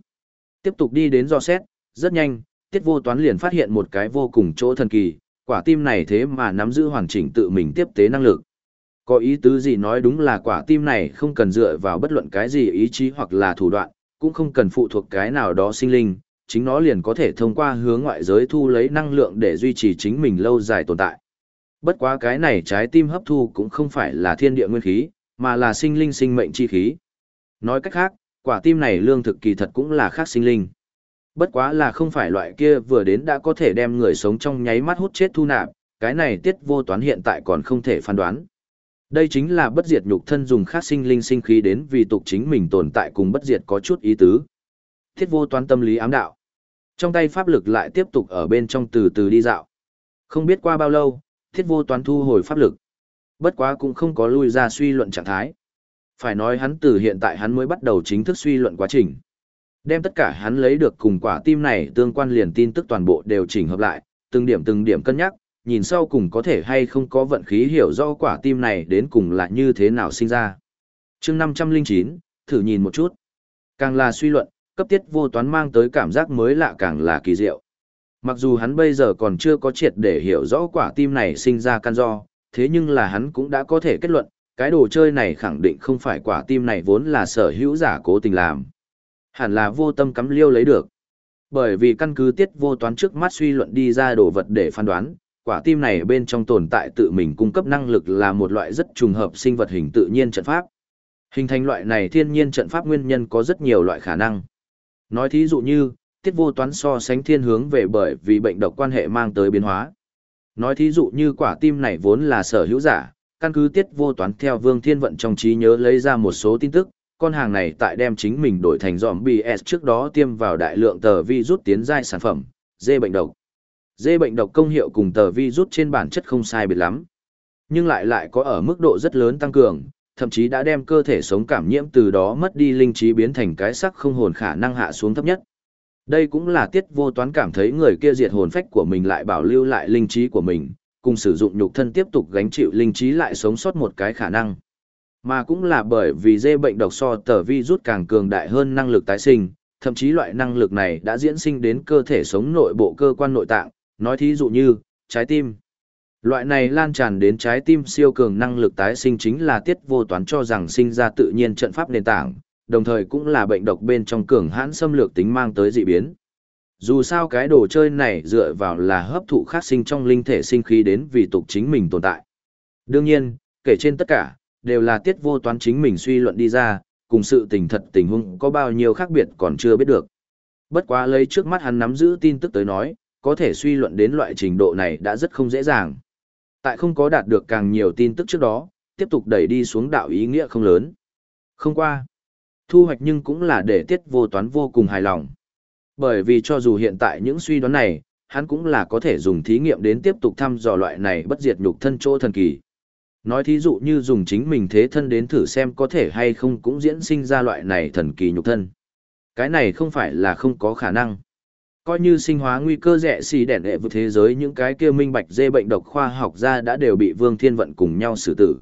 Tiếp tục đi đến do xét, rất nhanh, tiết vô toán liền phát hiện một cái vô cùng chỗ thần kỳ, quả tim này thế mà nắm giữ hoàn chỉnh tự mình tiếp tế năng lực. Có ý tứ gì nói đúng là quả tim này không cần dựa vào bất luận cái gì ý chí hoặc là thủ đoạn, cũng không cần phụ thuộc cái nào đó sinh linh, chính nó liền có thể thông qua hướng ngoại giới thu lấy năng lượng để duy trì chính mình lâu dài tồn tại. Bất quá cái này trái tim hấp thu cũng không phải là thiên địa nguyên khí, mà là sinh linh sinh mệnh chi khí. Nói cách khác, quả tim này lương thực kỳ thật cũng là khác sinh linh. Bất quá là không phải loại kia vừa đến đã có thể đem người sống trong nháy mắt hút chết thu nạp, cái này tiết vô toán hiện tại còn không thể phán đoán. Đây chính là bất diệt nhục thân dùng khác sinh linh sinh khí đến vì tục chính mình tồn tại cùng bất diệt có chút ý tứ. Thiết vô toán tâm lý ám đạo. Trong tay pháp lực lại tiếp tục ở bên trong từ từ đi dạo. Không biết qua bao lâu, thiết vô toán thu hồi pháp lực. Bất quá cũng không có lui ra suy luận trạng thái. Phải nói hắn từ hiện tại hắn mới bắt đầu chính thức suy luận quá trình. Đem tất cả hắn lấy được cùng quả tim này tương quan liền tin tức toàn bộ đều chỉnh hợp lại, từng điểm từng điểm cân nhắc, nhìn sau cùng có thể hay không có vận khí hiểu rõ quả tim này đến cùng là như thế nào sinh ra. chương 509, thử nhìn một chút. Càng là suy luận, cấp tiết vô toán mang tới cảm giác mới lạ càng là kỳ diệu. Mặc dù hắn bây giờ còn chưa có triệt để hiểu rõ quả tim này sinh ra căn do, thế nhưng là hắn cũng đã có thể kết luận, cái đồ chơi này khẳng định không phải quả tim này vốn là sở hữu giả cố tình làm. Hẳn là vô tâm cắm liêu lấy được. Bởi vì căn cứ tiết vô toán trước mắt suy luận đi ra đồ vật để phán đoán, quả tim này bên trong tồn tại tự mình cung cấp năng lực là một loại rất trùng hợp sinh vật hình tự nhiên trận pháp. Hình thành loại này thiên nhiên trận pháp nguyên nhân có rất nhiều loại khả năng. Nói thí dụ như, tiết vô toán so sánh thiên hướng về bởi vì bệnh độc quan hệ mang tới biến hóa. Nói thí dụ như quả tim này vốn là sở hữu giả, căn cứ tiết vô toán theo vương thiên vận trong trí nhớ lấy ra một số tin tức, con hàng này tại đem chính mình đổi thành dòm BS trước đó tiêm vào đại lượng tờ vi rút tiến giai sản phẩm, dê bệnh độc. Dê bệnh độc công hiệu cùng tờ vi rút trên bản chất không sai biệt lắm, nhưng lại lại có ở mức độ rất lớn tăng cường, thậm chí đã đem cơ thể sống cảm nhiễm từ đó mất đi linh trí biến thành cái sắc không hồn khả năng hạ xuống thấp nhất. Đây cũng là tiết vô toán cảm thấy người kia diệt hồn phách của mình lại bảo lưu lại linh trí của mình, cùng sử dụng nhục thân tiếp tục gánh chịu linh trí lại sống sót một cái khả năng. Mà cũng là bởi vì dê bệnh độc so tờ vi rút càng cường đại hơn năng lực tái sinh, thậm chí loại năng lực này đã diễn sinh đến cơ thể sống nội bộ cơ quan nội tạng, nói thí dụ như, trái tim. Loại này lan tràn đến trái tim siêu cường năng lực tái sinh chính là tiết vô toán cho rằng sinh ra tự nhiên trận pháp nền tảng, đồng thời cũng là bệnh độc bên trong cường hãn xâm lược tính mang tới dị biến. Dù sao cái đồ chơi này dựa vào là hấp thụ khác sinh trong linh thể sinh khí đến vì tục chính mình tồn tại. Đương nhiên, kể trên tất cả, đều là tiết vô toán chính mình suy luận đi ra, cùng sự tình thật tình huống có bao nhiêu khác biệt còn chưa biết được. Bất quá lấy trước mắt hắn nắm giữ tin tức tới nói, có thể suy luận đến loại trình độ này đã rất không dễ dàng. Tại không có đạt được càng nhiều tin tức trước đó, tiếp tục đẩy đi xuống đạo ý nghĩa không lớn. Không qua. Thu hoạch nhưng cũng là để tiết vô toán vô cùng hài lòng. Bởi vì cho dù hiện tại những suy đoán này, hắn cũng là có thể dùng thí nghiệm đến tiếp tục thăm dò loại này bất diệt nhục thân chỗ thần kỳ. Nói thí dụ như dùng chính mình thế thân đến thử xem có thể hay không cũng diễn sinh ra loại này thần kỳ nhục thân. Cái này không phải là không có khả năng. Coi như sinh hóa nguy cơ rẻ xì đẻn đệ vượt thế giới những cái kia minh bạch dê bệnh độc khoa học gia đã đều bị Vương Thiên Vận cùng nhau xử tử.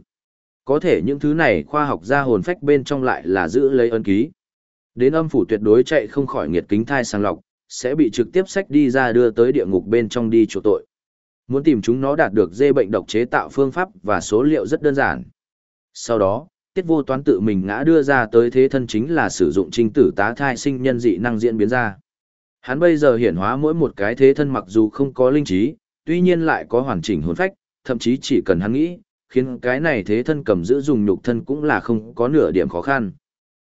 Có thể những thứ này khoa học gia hồn phách bên trong lại là giữ lấy ân ký. Đến âm phủ tuyệt đối chạy không khỏi nghiệt kính thai sang lọc, sẽ bị trực tiếp sách đi ra đưa tới địa ngục bên trong đi chỗ tội. Muốn tìm chúng nó đạt được dê bệnh độc chế tạo phương pháp và số liệu rất đơn giản. Sau đó, tiết vô toán tự mình ngã đưa ra tới thế thân chính là sử dụng trinh tử tá thai sinh nhân dị năng diễn biến ra. Hắn bây giờ hiển hóa mỗi một cái thế thân mặc dù không có linh trí, tuy nhiên lại có hoàn chỉnh hồn phách, thậm chí chỉ cần hắn nghĩ, khiến cái này thế thân cầm giữ dùng nhục thân cũng là không có nửa điểm khó khăn.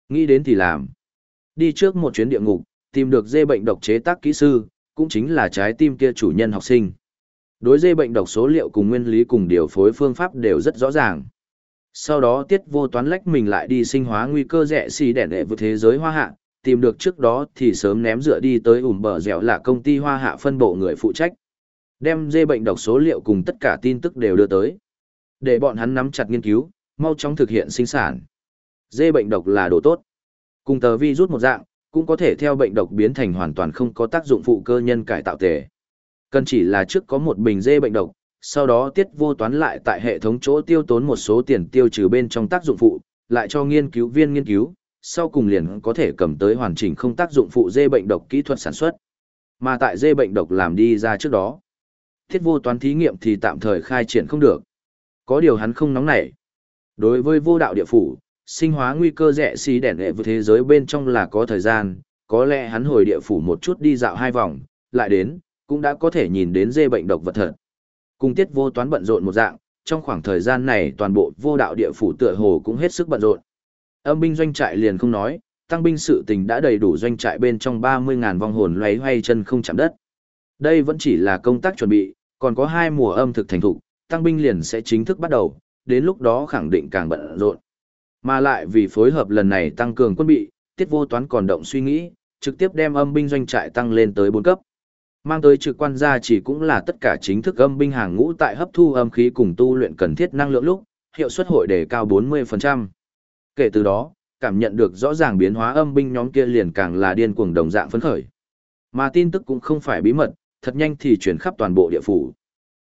Nghĩ đến thì làm. Đi trước một chuyến địa ngục, tìm được dê bệnh độc chế tác kỹ sư, cũng chính là trái tim kia chủ nhân học sinh. Đối dê bệnh độc số liệu cùng nguyên lý cùng điều phối phương pháp đều rất rõ ràng. Sau đó tiết vô toán lách mình lại đi sinh hóa nguy cơ rẻ xì đẻ đệ vượt thế giới hoa hạ, tìm được trước đó thì sớm ném dựa đi tới ủm bờ dẻo là công ty hoa hạ phân bộ người phụ trách. Đem dê bệnh độc số liệu cùng tất cả tin tức đều đưa tới. Để bọn hắn nắm chặt nghiên cứu, mau chóng thực hiện sinh sản. Dê bệnh độc là đồ tốt. Cùng tờ vi rút một dạng, cũng có thể theo bệnh độc biến thành hoàn toàn không có tác dụng phụ cơ nhân cải tạo tề. Cần chỉ là trước có một bình dê bệnh độc, sau đó tiết vô toán lại tại hệ thống chỗ tiêu tốn một số tiền tiêu trừ bên trong tác dụng phụ, lại cho nghiên cứu viên nghiên cứu, sau cùng liền có thể cầm tới hoàn chỉnh không tác dụng phụ dê bệnh độc kỹ thuật sản xuất. Mà tại dê bệnh độc làm đi ra trước đó, thiết vô toán thí nghiệm thì tạm thời khai triển không được. Có điều hắn không nóng nảy. Đối với vô đạo địa phủ, sinh hóa nguy cơ rẻ xí đèn hệ với thế giới bên trong là có thời gian, có lẽ hắn hồi địa phủ một chút đi dạo hai vòng, lại đến, cũng đã có thể nhìn đến dê bệnh độc vật thật. Cùng tiết vô toán bận rộn một dạng, trong khoảng thời gian này toàn bộ vô đạo địa phủ tựa hồ cũng hết sức bận rộn. Âm binh doanh trại liền không nói, tăng binh sự tình đã đầy đủ doanh trại bên trong 30.000 vong hồn loay hoay chân không chạm đất. Đây vẫn chỉ là công tác chuẩn bị, còn có hai mùa âm thực thành thục, tăng binh liền sẽ chính thức bắt đầu, đến lúc đó khẳng định càng bận rộn. Mà lại vì phối hợp lần này tăng cường quân bị, tiết vô toán còn động suy nghĩ, trực tiếp đem âm binh doanh trại tăng lên tới 4 cấp. Mang tới trực quan gia chỉ cũng là tất cả chính thức âm binh hàng ngũ tại hấp thu âm khí cùng tu luyện cần thiết năng lượng lúc, hiệu suất hội đề cao 40%. Kể từ đó, cảm nhận được rõ ràng biến hóa âm binh nhóm kia liền càng là điên cuồng đồng dạng phấn khởi. Mà tin tức cũng không phải bí mật, thật nhanh thì chuyển khắp toàn bộ địa phủ.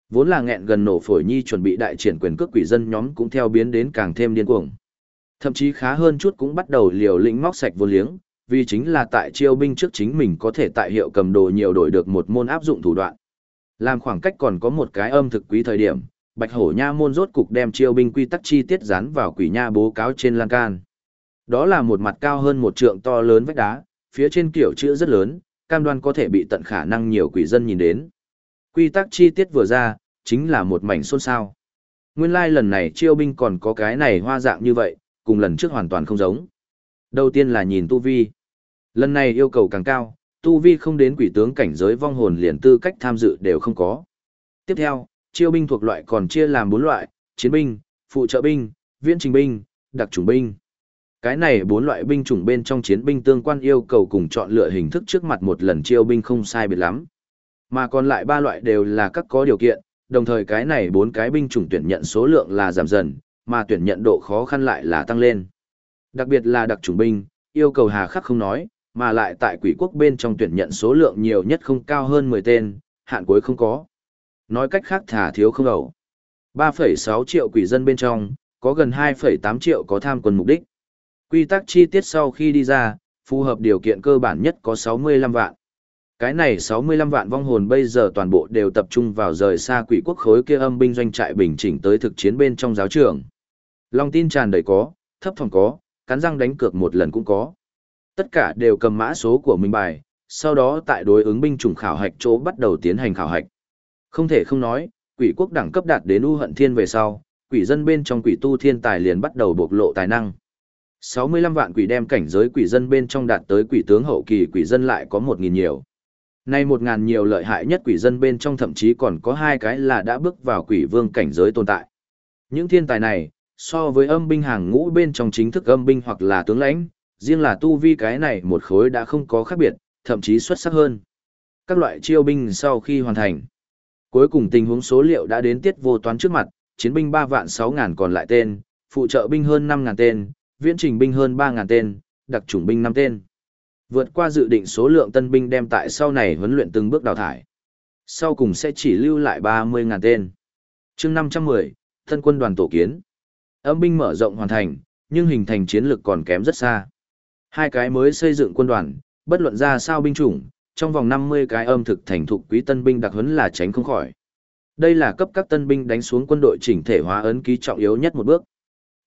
Vốn là nghẹn gần nổ phổi nhi chuẩn bị đại triển quyền cước quỷ dân nhóm cũng theo biến đến càng thêm điên cuồng. Thậm chí khá hơn chút cũng bắt đầu liều lĩnh móc sạch vô liếng, vì chính là tại chiêu binh trước chính mình có thể tại hiệu cầm đồ nhiều đổi được một môn áp dụng thủ đoạn. Làm khoảng cách còn có một cái âm thực quý thời điểm, Bạch Hổ Nha môn rốt cục đem chiêu binh quy tắc chi tiết dán vào quỷ nha bố cáo trên lan can. Đó là một mặt cao hơn một trượng to lớn vách đá, phía trên kiểu chữ rất lớn, cam đoan có thể bị tận khả năng nhiều quỷ dân nhìn đến. Quy tắc chi tiết vừa ra, chính là một mảnh xôn xao. Nguyên lai like lần này chiêu binh còn có cái này hoa dạng như vậy, cùng lần trước hoàn toàn không giống. Đầu tiên là nhìn tu vi. Lần này yêu cầu càng cao, tu vi không đến quỷ tướng cảnh giới vong hồn liền tư cách tham dự đều không có. Tiếp theo, chiêu binh thuộc loại còn chia làm bốn loại, chiến binh, phụ trợ binh, viễn trình binh, đặc chủng binh. Cái này bốn loại binh chủng bên trong chiến binh tương quan yêu cầu cùng chọn lựa hình thức trước mặt một lần chiêu binh không sai biệt lắm. Mà còn lại ba loại đều là các có điều kiện, đồng thời cái này bốn cái binh chủng tuyển nhận số lượng là giảm dần, mà tuyển nhận độ khó khăn lại là tăng lên. Đặc biệt là đặc chủng binh, yêu cầu hà khắc không nói, mà lại tại quỷ quốc bên trong tuyển nhận số lượng nhiều nhất không cao hơn 10 tên, hạn cuối không có. Nói cách khác thả thiếu không ẩu. 3,6 triệu quỷ dân bên trong, có gần 2,8 triệu có tham quân mục đích. Quy tắc chi tiết sau khi đi ra, phù hợp điều kiện cơ bản nhất có 65 vạn. Cái này 65 vạn vong hồn bây giờ toàn bộ đều tập trung vào rời xa quỷ quốc khối kia âm binh doanh trại bình chỉnh tới thực chiến bên trong giáo trường. Lòng tin tràn đầy có, thấp phòng có, cắn răng đánh cược một lần cũng có. Tất cả đều cầm mã số của mình bài, sau đó tại đối ứng binh chủng khảo hạch chỗ bắt đầu tiến hành khảo hạch. Không thể không nói, quỷ quốc đẳng cấp đạt đến u hận thiên về sau, quỷ dân bên trong quỷ tu thiên tài liền bắt đầu bộc lộ tài năng. 65 vạn quỷ đem cảnh giới quỷ dân bên trong đạt tới quỷ tướng hậu kỳ quỷ dân lại có 1.000 nhiều. Nay 1.000 nhiều lợi hại nhất quỷ dân bên trong thậm chí còn có hai cái là đã bước vào quỷ vương cảnh giới tồn tại. Những thiên tài này, so với âm binh hàng ngũ bên trong chính thức âm binh hoặc là tướng lãnh, riêng là tu vi cái này một khối đã không có khác biệt, thậm chí xuất sắc hơn. Các loại chiêu binh sau khi hoàn thành. Cuối cùng tình huống số liệu đã đến tiết vô toán trước mặt, chiến binh 3 vạn 6 ngàn còn lại tên, phụ trợ binh hơn 5 ngàn tên, viễn trình binh hơn 3 ngàn tên, đặc chủng binh 5 tên. Vượt qua dự định số lượng tân binh đem tại sau này huấn luyện từng bước đào thải. Sau cùng sẽ chỉ lưu lại 30 ngàn tên. chương 510, thân quân đoàn tổ kiến. Âm binh mở rộng hoàn thành, nhưng hình thành chiến lực còn kém rất xa. Hai cái mới xây dựng quân đoàn, bất luận ra sao binh chủng, trong vòng 50 cái âm thực thành thục quý tân binh đặc huấn là tránh không khỏi. Đây là cấp các tân binh đánh xuống quân đội chỉnh thể hóa ấn ký trọng yếu nhất một bước.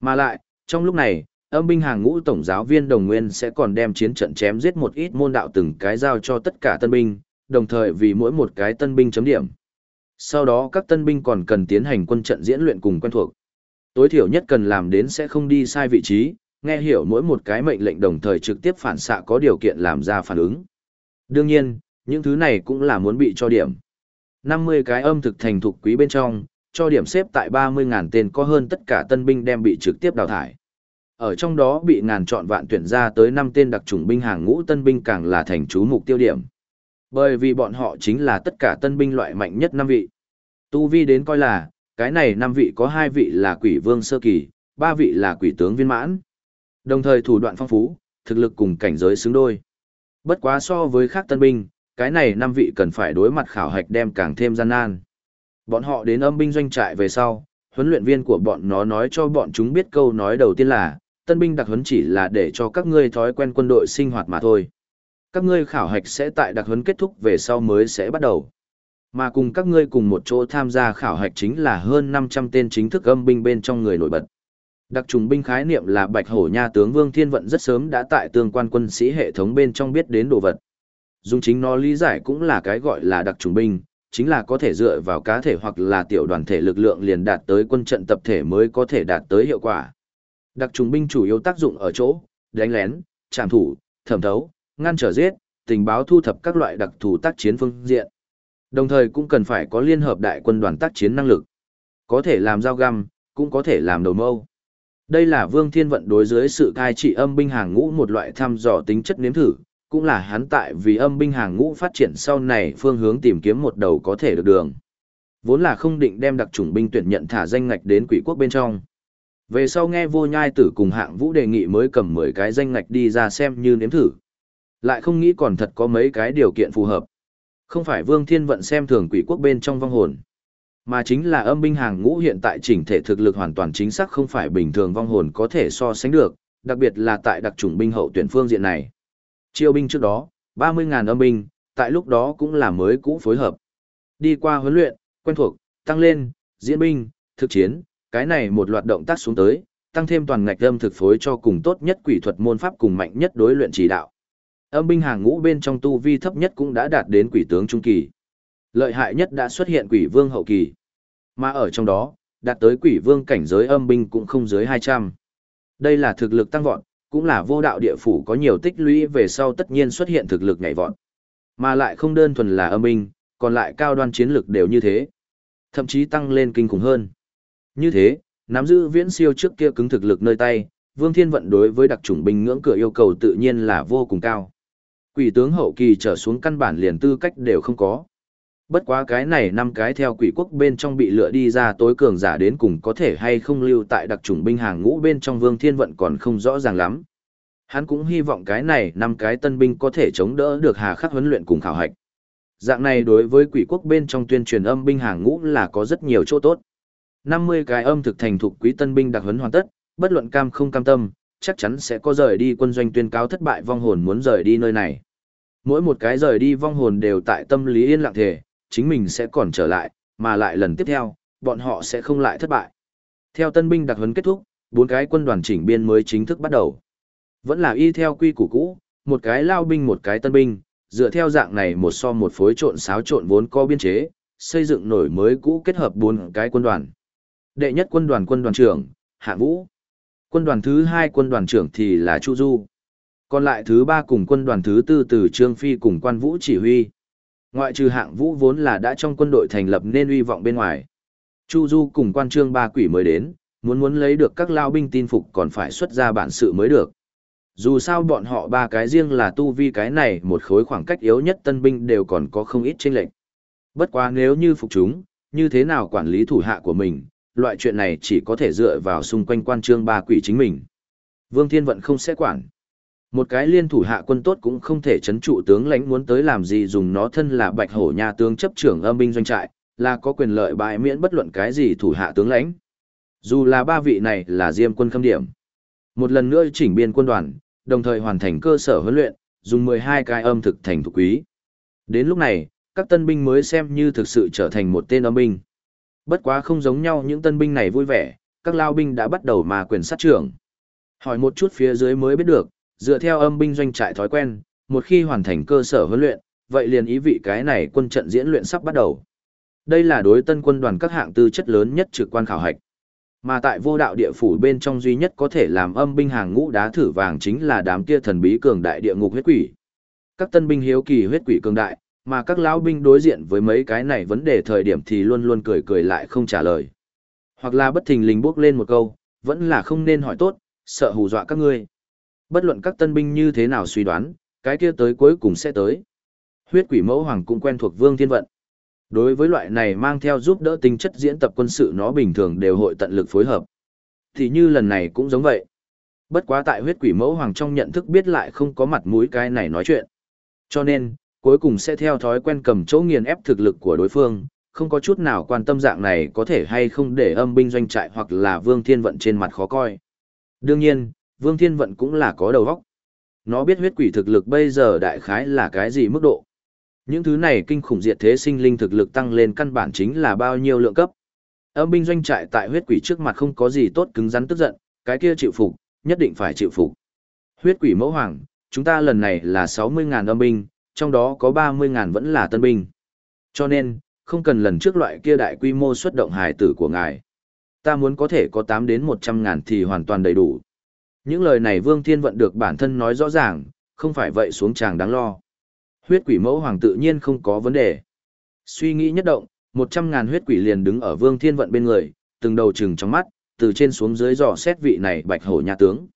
Mà lại, trong lúc này, âm binh hàng ngũ tổng giáo viên đồng nguyên sẽ còn đem chiến trận chém giết một ít môn đạo từng cái giao cho tất cả tân binh, đồng thời vì mỗi một cái tân binh chấm điểm. Sau đó các tân binh còn cần tiến hành quân trận diễn luyện cùng quen thuộc. Tối thiểu nhất cần làm đến sẽ không đi sai vị trí, nghe hiểu mỗi một cái mệnh lệnh đồng thời trực tiếp phản xạ có điều kiện làm ra phản ứng. Đương nhiên, những thứ này cũng là muốn bị cho điểm. 50 cái âm thực thành thục quý bên trong, cho điểm xếp tại 30.000 tên có hơn tất cả tân binh đem bị trực tiếp đào thải. Ở trong đó bị ngàn chọn vạn tuyển ra tới 5 tên đặc chủng binh hàng ngũ tân binh càng là thành chú mục tiêu điểm. Bởi vì bọn họ chính là tất cả tân binh loại mạnh nhất năm vị. Tu vi đến coi là, cái này năm vị có hai vị là quỷ vương sơ kỳ, ba vị là quỷ tướng viên mãn. Đồng thời thủ đoạn phong phú, thực lực cùng cảnh giới xứng đôi. Bất quá so với khác tân binh, cái này năm vị cần phải đối mặt khảo hạch đem càng thêm gian nan. Bọn họ đến âm binh doanh trại về sau, huấn luyện viên của bọn nó nói cho bọn chúng biết câu nói đầu tiên là, tân binh đặc huấn chỉ là để cho các ngươi thói quen quân đội sinh hoạt mà thôi. Các ngươi khảo hạch sẽ tại đặc huấn kết thúc về sau mới sẽ bắt đầu. Mà cùng các ngươi cùng một chỗ tham gia khảo hạch chính là hơn 500 tên chính thức âm binh bên trong người nổi bật. Đặc trùng binh khái niệm là Bạch Hổ Nha tướng Vương Thiên Vận rất sớm đã tại tương quan quân sĩ hệ thống bên trong biết đến đồ vật. Dùng chính nó lý giải cũng là cái gọi là đặc trùng binh, chính là có thể dựa vào cá thể hoặc là tiểu đoàn thể lực lượng liền đạt tới quân trận tập thể mới có thể đạt tới hiệu quả. Đặc trùng binh chủ yếu tác dụng ở chỗ, đánh lén, trảm thủ, thẩm thấu, ngăn trở giết, tình báo thu thập các loại đặc thù tác chiến phương diện. Đồng thời cũng cần phải có liên hợp đại quân đoàn tác chiến năng lực. Có thể làm dao găm, cũng có thể làm đầu mâu. Đây là Vương Thiên Vận đối dưới sự cai trị âm binh hàng ngũ một loại thăm dò tính chất nếm thử, cũng là hắn tại vì âm binh hàng ngũ phát triển sau này phương hướng tìm kiếm một đầu có thể được đường. Vốn là không định đem đặc chủng binh tuyển nhận thả danh ngạch đến quỷ quốc bên trong. Về sau nghe vô nhai tử cùng hạng vũ đề nghị mới cầm 10 cái danh ngạch đi ra xem như nếm thử. Lại không nghĩ còn thật có mấy cái điều kiện phù hợp. Không phải Vương Thiên Vận xem thường quỷ quốc bên trong vong hồn, mà chính là âm binh hàng ngũ hiện tại chỉnh thể thực lực hoàn toàn chính xác không phải bình thường vong hồn có thể so sánh được, đặc biệt là tại đặc chủng binh hậu tuyển phương diện này. Chiêu binh trước đó, 30.000 âm binh, tại lúc đó cũng là mới cũ phối hợp. Đi qua huấn luyện, quen thuộc, tăng lên, diễn binh, thực chiến, cái này một loạt động tác xuống tới, tăng thêm toàn ngạch âm thực phối cho cùng tốt nhất quỷ thuật môn pháp cùng mạnh nhất đối luyện chỉ đạo. Âm binh hàng ngũ bên trong tu vi thấp nhất cũng đã đạt đến quỷ tướng trung kỳ. Lợi hại nhất đã xuất hiện quỷ vương hậu kỳ. Mà ở trong đó, đạt tới quỷ vương cảnh giới âm binh cũng không dưới 200. Đây là thực lực tăng vọt, cũng là vô đạo địa phủ có nhiều tích lũy về sau tất nhiên xuất hiện thực lực nhảy vọt. Mà lại không đơn thuần là âm binh, còn lại cao đoan chiến lực đều như thế. Thậm chí tăng lên kinh khủng hơn. Như thế, nắm giữ viễn siêu trước kia cứng thực lực nơi tay, Vương Thiên Vận đối với đặc chủng binh ngưỡng cửa yêu cầu tự nhiên là vô cùng cao. Quỷ tướng hậu kỳ trở xuống căn bản liền tư cách đều không có. Bất quá cái này năm cái theo quỷ quốc bên trong bị lựa đi ra tối cường giả đến cùng có thể hay không lưu tại đặc chủng binh hàng ngũ bên trong Vương Thiên Vận còn không rõ ràng lắm. Hắn cũng hy vọng cái này năm cái tân binh có thể chống đỡ được hà khắc huấn luyện cùng khảo hạch. Dạng này đối với quỷ quốc bên trong tuyên truyền âm binh hàng ngũ là có rất nhiều chỗ tốt. 50 cái âm thực thành thục quý tân binh đặc huấn hoàn tất, bất luận cam không cam tâm, chắc chắn sẽ có rời đi quân doanh tuyên cáo thất bại vong hồn muốn rời đi nơi này. Mỗi một cái rời đi vong hồn đều tại tâm lý yên lặng thể, chính mình sẽ còn trở lại, mà lại lần tiếp theo, bọn họ sẽ không lại thất bại. Theo tân binh đặc huấn kết thúc, bốn cái quân đoàn chỉnh biên mới chính thức bắt đầu. Vẫn là y theo quy củ cũ, một cái lao binh một cái tân binh, dựa theo dạng này một so một phối trộn xáo trộn vốn có biên chế, xây dựng nổi mới cũ kết hợp bốn cái quân đoàn. Đệ nhất quân đoàn quân đoàn trưởng, Hạ Vũ. Quân đoàn thứ hai quân đoàn trưởng thì là Chu Du. Còn lại thứ ba cùng quân đoàn thứ tư từ Trương Phi cùng quan Vũ chỉ huy. Ngoại trừ hạng Vũ vốn là đã trong quân đội thành lập nên uy vọng bên ngoài. Chu Du cùng quan trương ba quỷ mới đến, muốn muốn lấy được các lao binh tin phục còn phải xuất ra bản sự mới được. Dù sao bọn họ ba cái riêng là tu vi cái này một khối khoảng cách yếu nhất tân binh đều còn có không ít chênh lệch. Bất quá nếu như phục chúng, như thế nào quản lý thủ hạ của mình, loại chuyện này chỉ có thể dựa vào xung quanh quan trương ba quỷ chính mình. Vương Thiên Vận không sẽ quản. Một cái liên thủ hạ quân tốt cũng không thể chấn trụ tướng lãnh muốn tới làm gì dùng nó thân là bạch hổ nhà tướng chấp trưởng âm binh doanh trại, là có quyền lợi bại miễn bất luận cái gì thủ hạ tướng lãnh. Dù là ba vị này là diêm quân khâm điểm. Một lần nữa chỉnh biên quân đoàn, đồng thời hoàn thành cơ sở huấn luyện, dùng 12 cái âm thực thành thủ quý. Đến lúc này, các tân binh mới xem như thực sự trở thành một tên âm binh. Bất quá không giống nhau những tân binh này vui vẻ, các lao binh đã bắt đầu mà quyền sát trưởng. Hỏi một chút phía dưới mới biết được, dựa theo âm binh doanh trại thói quen, một khi hoàn thành cơ sở huấn luyện, vậy liền ý vị cái này quân trận diễn luyện sắp bắt đầu. Đây là đối tân quân đoàn các hạng tư chất lớn nhất trực quan khảo hạch. Mà tại vô đạo địa phủ bên trong duy nhất có thể làm âm binh hàng ngũ đá thử vàng chính là đám kia thần bí cường đại địa ngục huyết quỷ. Các tân binh hiếu kỳ huyết quỷ cường đại, mà các lão binh đối diện với mấy cái này vấn đề thời điểm thì luôn luôn cười cười lại không trả lời. Hoặc là bất thình lình bước lên một câu, vẫn là không nên hỏi tốt, sợ hù dọa các ngươi. Bất luận các tân binh như thế nào suy đoán, cái kia tới cuối cùng sẽ tới. Huyết quỷ mẫu hoàng cũng quen thuộc Vương Thiên Vận. Đối với loại này mang theo giúp đỡ tính chất diễn tập quân sự nó bình thường đều hội tận lực phối hợp. Thì như lần này cũng giống vậy. Bất quá tại huyết quỷ mẫu hoàng trong nhận thức biết lại không có mặt mũi cái này nói chuyện. Cho nên, cuối cùng sẽ theo thói quen cầm chỗ nghiền ép thực lực của đối phương, không có chút nào quan tâm dạng này có thể hay không để âm binh doanh trại hoặc là Vương Thiên Vận trên mặt khó coi. Đương nhiên, Vương Thiên Vận cũng là có đầu óc. Nó biết huyết quỷ thực lực bây giờ đại khái là cái gì mức độ. Những thứ này kinh khủng diệt thế sinh linh thực lực tăng lên căn bản chính là bao nhiêu lượng cấp. Âm binh doanh trại tại huyết quỷ trước mặt không có gì tốt cứng rắn tức giận, cái kia chịu phục, nhất định phải chịu phục. Huyết quỷ mẫu hoàng, chúng ta lần này là 60.000 âm binh, trong đó có 30.000 vẫn là tân binh. Cho nên, không cần lần trước loại kia đại quy mô xuất động hài tử của ngài. Ta muốn có thể có 8 đến 100 ngàn thì hoàn toàn đầy đủ. Những lời này Vương Thiên Vận được bản thân nói rõ ràng, không phải vậy xuống chàng đáng lo. Huyết quỷ mẫu hoàng tự nhiên không có vấn đề. Suy nghĩ nhất động, 100 ngàn huyết quỷ liền đứng ở Vương Thiên Vận bên người, từng đầu trừng trong mắt, từ trên xuống dưới dò xét vị này bạch hổ nhà tướng.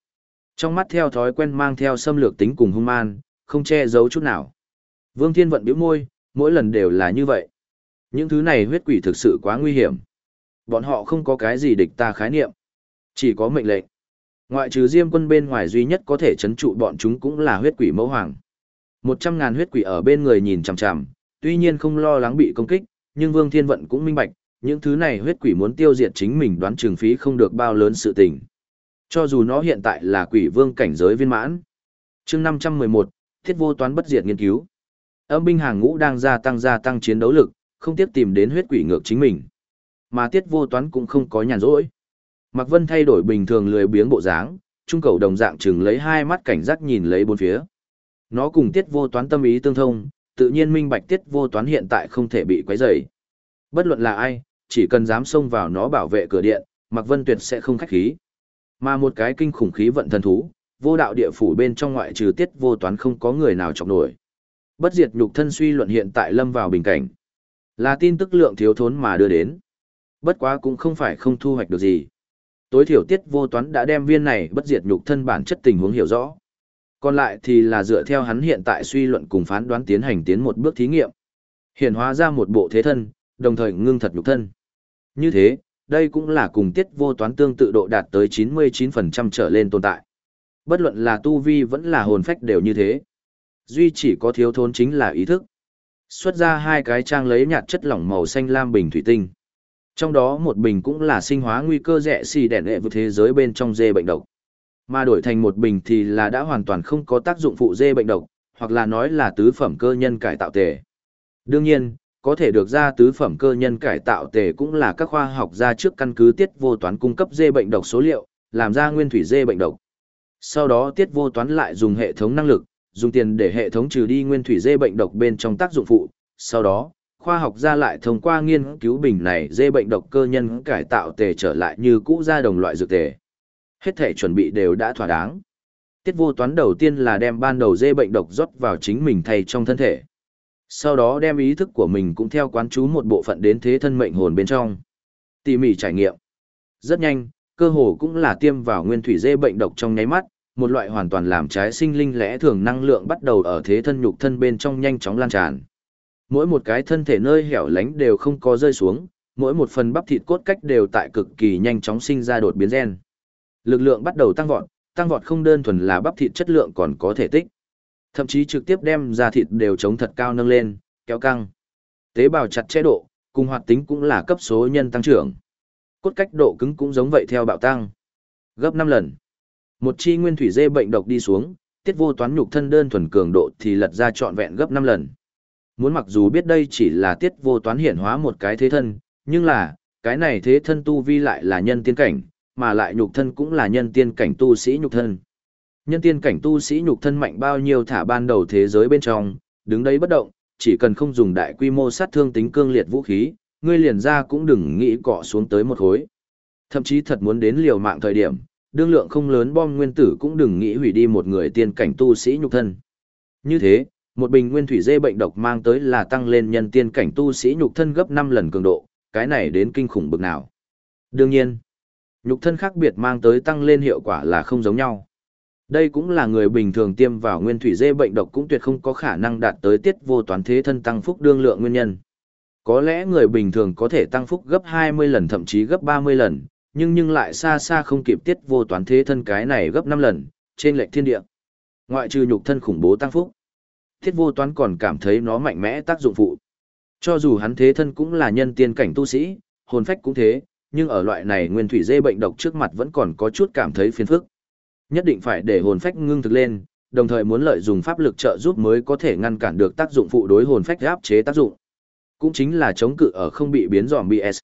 Trong mắt theo thói quen mang theo xâm lược tính cùng hung man, không che giấu chút nào. Vương Thiên Vận bĩu môi, mỗi lần đều là như vậy. Những thứ này huyết quỷ thực sự quá nguy hiểm. Bọn họ không có cái gì địch ta khái niệm. Chỉ có mệnh lệnh. Ngoại trừ Diêm quân bên ngoài duy nhất có thể chấn trụ bọn chúng cũng là huyết quỷ mẫu hoàng. Một trăm ngàn huyết quỷ ở bên người nhìn chằm chằm, tuy nhiên không lo lắng bị công kích, nhưng Vương Thiên Vận cũng minh bạch, những thứ này huyết quỷ muốn tiêu diệt chính mình đoán trường phí không được bao lớn sự tình. Cho dù nó hiện tại là quỷ vương cảnh giới viên mãn. chương năm trăm mười một Thiết vô toán bất diệt nghiên cứu. Âm binh hàng ngũ đang gia tăng gia tăng chiến đấu lực, không tiếc tìm đến huyết quỷ ngược chính mình. Mà tiết vô toán cũng không có nhàn rỗi. Mạc Vân thay đổi bình thường lười biếng bộ dáng, trung cầu đồng dạng chừng lấy hai mắt cảnh giác nhìn lấy bốn phía. Nó cùng tiết vô toán tâm ý tương thông, tự nhiên minh bạch tiết vô toán hiện tại không thể bị quấy rầy. Bất luận là ai, chỉ cần dám xông vào nó bảo vệ cửa điện, Mạc Vân Tuyệt sẽ không khách khí. Mà một cái kinh khủng khí vận thần thú, vô đạo địa phủ bên trong ngoại trừ tiết vô toán không có người nào chọc nổi. Bất diệt nhục thân suy luận hiện tại lâm vào bình cảnh. Là tin tức lượng thiếu thốn mà đưa đến. Bất quá cũng không phải không thu hoạch được gì. Tối thiểu tiết vô toán đã đem viên này bất diệt nhục thân bản chất tình huống hiểu rõ. Còn lại thì là dựa theo hắn hiện tại suy luận cùng phán đoán tiến hành tiến một bước thí nghiệm. Hiện hóa ra một bộ thế thân, đồng thời ngưng thật nhục thân. Như thế, đây cũng là cùng tiết vô toán tương tự độ đạt tới 99% trở lên tồn tại. Bất luận là tu vi vẫn là hồn phách đều như thế. Duy chỉ có thiếu thốn chính là ý thức. Xuất ra hai cái trang lấy nhạt chất lỏng màu xanh lam bình thủy tinh. Trong đó một bình cũng là sinh hóa nguy cơ rẻ xì đèn hệ vượt thế giới bên trong dê bệnh độc. Mà đổi thành một bình thì là đã hoàn toàn không có tác dụng phụ dê bệnh độc, hoặc là nói là tứ phẩm cơ nhân cải tạo tề. Đương nhiên, có thể được ra tứ phẩm cơ nhân cải tạo tề cũng là các khoa học gia trước căn cứ tiết vô toán cung cấp dê bệnh độc số liệu, làm ra nguyên thủy dê bệnh độc. Sau đó tiết vô toán lại dùng hệ thống năng lực, dùng tiền để hệ thống trừ đi nguyên thủy dê bệnh độc bên trong tác dụng phụ. Sau đó, khoa học gia lại thông qua nghiên cứu bình này dê bệnh độc cơ nhân cải tạo tề trở lại như cũ ra đồng loại dược tề. Hết thể chuẩn bị đều đã thỏa đáng. Tiết vô toán đầu tiên là đem ban đầu dê bệnh độc rót vào chính mình thay trong thân thể. Sau đó đem ý thức của mình cũng theo quán chú một bộ phận đến thế thân mệnh hồn bên trong. Tỉ mỉ trải nghiệm. Rất nhanh, cơ hồ cũng là tiêm vào nguyên thủy dê bệnh độc trong nháy mắt, một loại hoàn toàn làm trái sinh linh lẽ thường năng lượng bắt đầu ở thế thân nhục thân bên trong nhanh chóng lan tràn. Mỗi một cái thân thể nơi hẻo lánh đều không có rơi xuống, mỗi một phần bắp thịt cốt cách đều tại cực kỳ nhanh chóng sinh ra đột biến gen. Lực lượng bắt đầu tăng vọt, tăng vọt không đơn thuần là bắp thịt chất lượng còn có thể tích. Thậm chí trực tiếp đem ra thịt đều chống thật cao nâng lên, kéo căng. Tế bào chặt chế độ, cùng hoạt tính cũng là cấp số nhân tăng trưởng. Cốt cách độ cứng cũng giống vậy theo bạo tăng. Gấp 5 lần. Một chi nguyên thủy dê bệnh độc đi xuống, tiết vô toán nhục thân đơn thuần cường độ thì lật ra trọn vẹn gấp 5 lần. Muốn mặc dù biết đây chỉ là tiết vô toán hiển hóa một cái thế thân, nhưng là, cái này thế thân tu vi lại là nhân tiên cảnh, mà lại nhục thân cũng là nhân tiên cảnh tu sĩ nhục thân. Nhân tiên cảnh tu sĩ nhục thân mạnh bao nhiêu thả ban đầu thế giới bên trong, đứng đấy bất động, chỉ cần không dùng đại quy mô sát thương tính cương liệt vũ khí, ngươi liền ra cũng đừng nghĩ cọ xuống tới một khối. Thậm chí thật muốn đến liều mạng thời điểm, đương lượng không lớn bom nguyên tử cũng đừng nghĩ hủy đi một người tiên cảnh tu sĩ nhục thân. Như thế, một bình nguyên thủy dê bệnh độc mang tới là tăng lên nhân tiên cảnh tu sĩ nhục thân gấp 5 lần cường độ, cái này đến kinh khủng bực nào. Đương nhiên, nhục thân khác biệt mang tới tăng lên hiệu quả là không giống nhau. Đây cũng là người bình thường tiêm vào nguyên thủy dê bệnh độc cũng tuyệt không có khả năng đạt tới tiết vô toán thế thân tăng phúc đương lượng nguyên nhân. Có lẽ người bình thường có thể tăng phúc gấp 20 lần thậm chí gấp 30 lần, nhưng nhưng lại xa xa không kịp tiết vô toán thế thân cái này gấp 5 lần, trên lệch thiên địa. Ngoại trừ nhục thân khủng bố tăng phúc, tiết vô toán còn cảm thấy nó mạnh mẽ tác dụng phụ. Cho dù hắn thế thân cũng là nhân tiên cảnh tu sĩ, hồn phách cũng thế, nhưng ở loại này nguyên thủy dê bệnh độc trước mặt vẫn còn có chút cảm thấy phiền phức. Nhất định phải để hồn phách ngưng thực lên, đồng thời muốn lợi dụng pháp lực trợ giúp mới có thể ngăn cản được tác dụng phụ đối hồn phách áp chế tác dụng. Cũng chính là chống cự ở không bị biến dòm BS.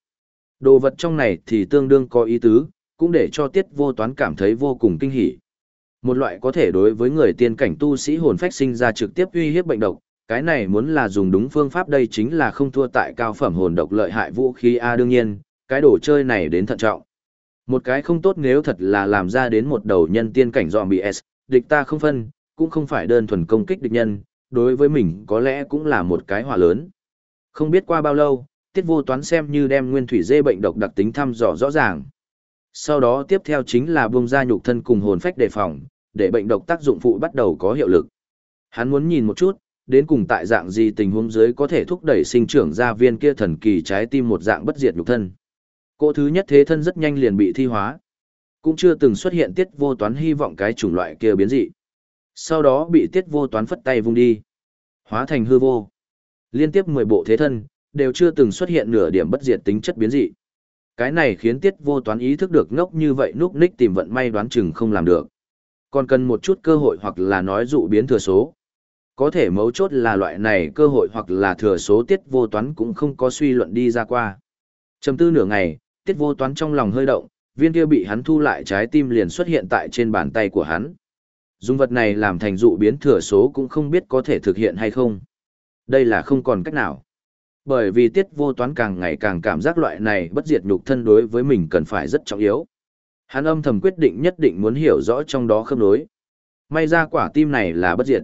Đồ vật trong này thì tương đương có ý tứ, cũng để cho tiết vô toán cảm thấy vô cùng kinh hỉ. Một loại có thể đối với người tiên cảnh tu sĩ hồn phách sinh ra trực tiếp uy hiếp bệnh độc, cái này muốn là dùng đúng phương pháp đây chính là không thua tại cao phẩm hồn độc lợi hại vũ khí A đương nhiên, cái đồ chơi này đến thận trọng. Một cái không tốt nếu thật là làm ra đến một đầu nhân tiên cảnh zombie S, địch ta không phân, cũng không phải đơn thuần công kích địch nhân, đối với mình có lẽ cũng là một cái hỏa lớn. Không biết qua bao lâu, tiết vô toán xem như đem nguyên thủy dê bệnh độc đặc tính thăm dò rõ ràng. Sau đó tiếp theo chính là buông ra nhục thân cùng hồn phách đề phòng, để bệnh độc tác dụng phụ bắt đầu có hiệu lực. Hắn muốn nhìn một chút, đến cùng tại dạng gì tình huống dưới có thể thúc đẩy sinh trưởng ra viên kia thần kỳ trái tim một dạng bất diệt nhục thân. Cỗ thứ nhất thế thân rất nhanh liền bị thi hóa. Cũng chưa từng xuất hiện tiết vô toán hy vọng cái chủng loại kia biến dị. Sau đó bị tiết vô toán phất tay vung đi. Hóa thành hư vô. Liên tiếp 10 bộ thế thân, đều chưa từng xuất hiện nửa điểm bất diệt tính chất biến dị. Cái này khiến tiết vô toán ý thức được ngốc như vậy núp ních tìm vận may đoán chừng không làm được. Còn cần một chút cơ hội hoặc là nói dụ biến thừa số. Có thể mấu chốt là loại này cơ hội hoặc là thừa số tiết vô toán cũng không có suy luận đi ra qua. Chầm tư nửa ngày, tiết vô toán trong lòng hơi động, viên kia bị hắn thu lại trái tim liền xuất hiện tại trên bàn tay của hắn. Dùng vật này làm thành dụ biến thừa số cũng không biết có thể thực hiện hay không. Đây là không còn cách nào. Bởi vì tiết vô toán càng ngày càng cảm giác loại này bất diệt nhục thân đối với mình cần phải rất trọng yếu. Hắn âm thầm quyết định nhất định muốn hiểu rõ trong đó khớp nối. May ra quả tim này là bất diệt.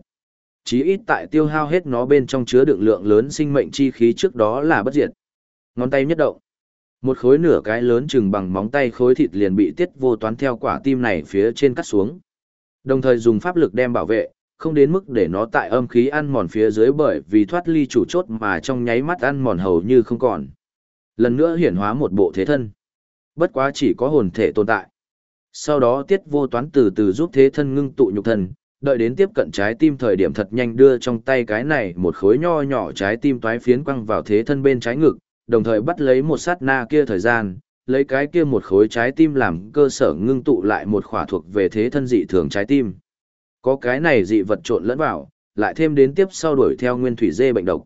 Chí ít tại tiêu hao hết nó bên trong chứa đựng lượng lớn sinh mệnh chi khí trước đó là bất diệt. Ngón tay nhất động. Một khối nửa cái lớn chừng bằng móng tay khối thịt liền bị tiết vô toán theo quả tim này phía trên cắt xuống. Đồng thời dùng pháp lực đem bảo vệ, không đến mức để nó tại âm khí ăn mòn phía dưới bởi vì thoát ly chủ chốt mà trong nháy mắt ăn mòn hầu như không còn. Lần nữa hiển hóa một bộ thế thân. Bất quá chỉ có hồn thể tồn tại. Sau đó tiết vô toán từ từ giúp thế thân ngưng tụ nhục thần đợi đến tiếp cận trái tim thời điểm thật nhanh đưa trong tay cái này một khối nho nhỏ trái tim toái phiến quăng vào thế thân bên trái ngực, đồng thời bắt lấy một sát na kia thời gian, lấy cái kia một khối trái tim làm cơ sở ngưng tụ lại một khỏa thuộc về thế thân dị thường trái tim. Có cái này dị vật trộn lẫn vào, lại thêm đến tiếp sau đuổi theo nguyên thủy dê bệnh độc.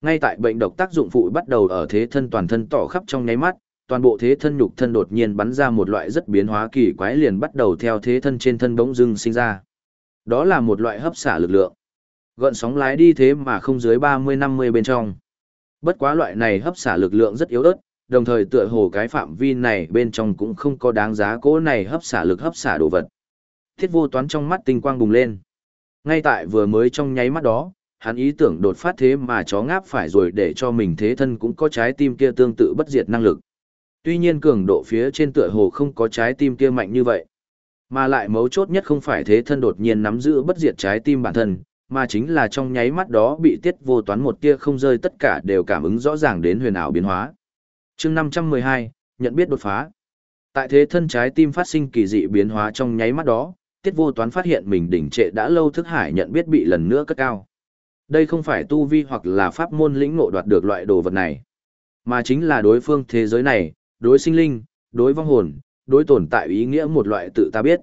Ngay tại bệnh độc tác dụng phụ bắt đầu ở thế thân toàn thân tỏ khắp trong nháy mắt, toàn bộ thế thân nhục thân đột nhiên bắn ra một loại rất biến hóa kỳ quái liền bắt đầu theo thế thân trên thân bỗng dưng sinh ra. Đó là một loại hấp xả lực lượng. Gợn sóng lái đi thế mà không dưới 30-50 bên trong. Bất quá loại này hấp xả lực lượng rất yếu ớt, đồng thời tựa hồ cái phạm vi này bên trong cũng không có đáng giá cố này hấp xả lực hấp xả đồ vật. Thiết vô toán trong mắt tinh quang bùng lên. Ngay tại vừa mới trong nháy mắt đó, hắn ý tưởng đột phát thế mà chó ngáp phải rồi để cho mình thế thân cũng có trái tim kia tương tự bất diệt năng lực. Tuy nhiên cường độ phía trên tựa hồ không có trái tim kia mạnh như vậy. Mà lại mấu chốt nhất không phải thế thân đột nhiên nắm giữ bất diệt trái tim bản thân, mà chính là trong nháy mắt đó bị tiết vô toán một tia không rơi tất cả đều cảm ứng rõ ràng đến huyền ảo biến hóa. chương 512, nhận biết đột phá. Tại thế thân trái tim phát sinh kỳ dị biến hóa trong nháy mắt đó, tiết vô toán phát hiện mình đỉnh trệ đã lâu thức hải nhận biết bị lần nữa cất cao. Đây không phải tu vi hoặc là pháp môn lĩnh ngộ đoạt được loại đồ vật này, mà chính là đối phương thế giới này, đối sinh linh, đối vong hồn, đối tồn tại ý nghĩa một loại tự ta biết.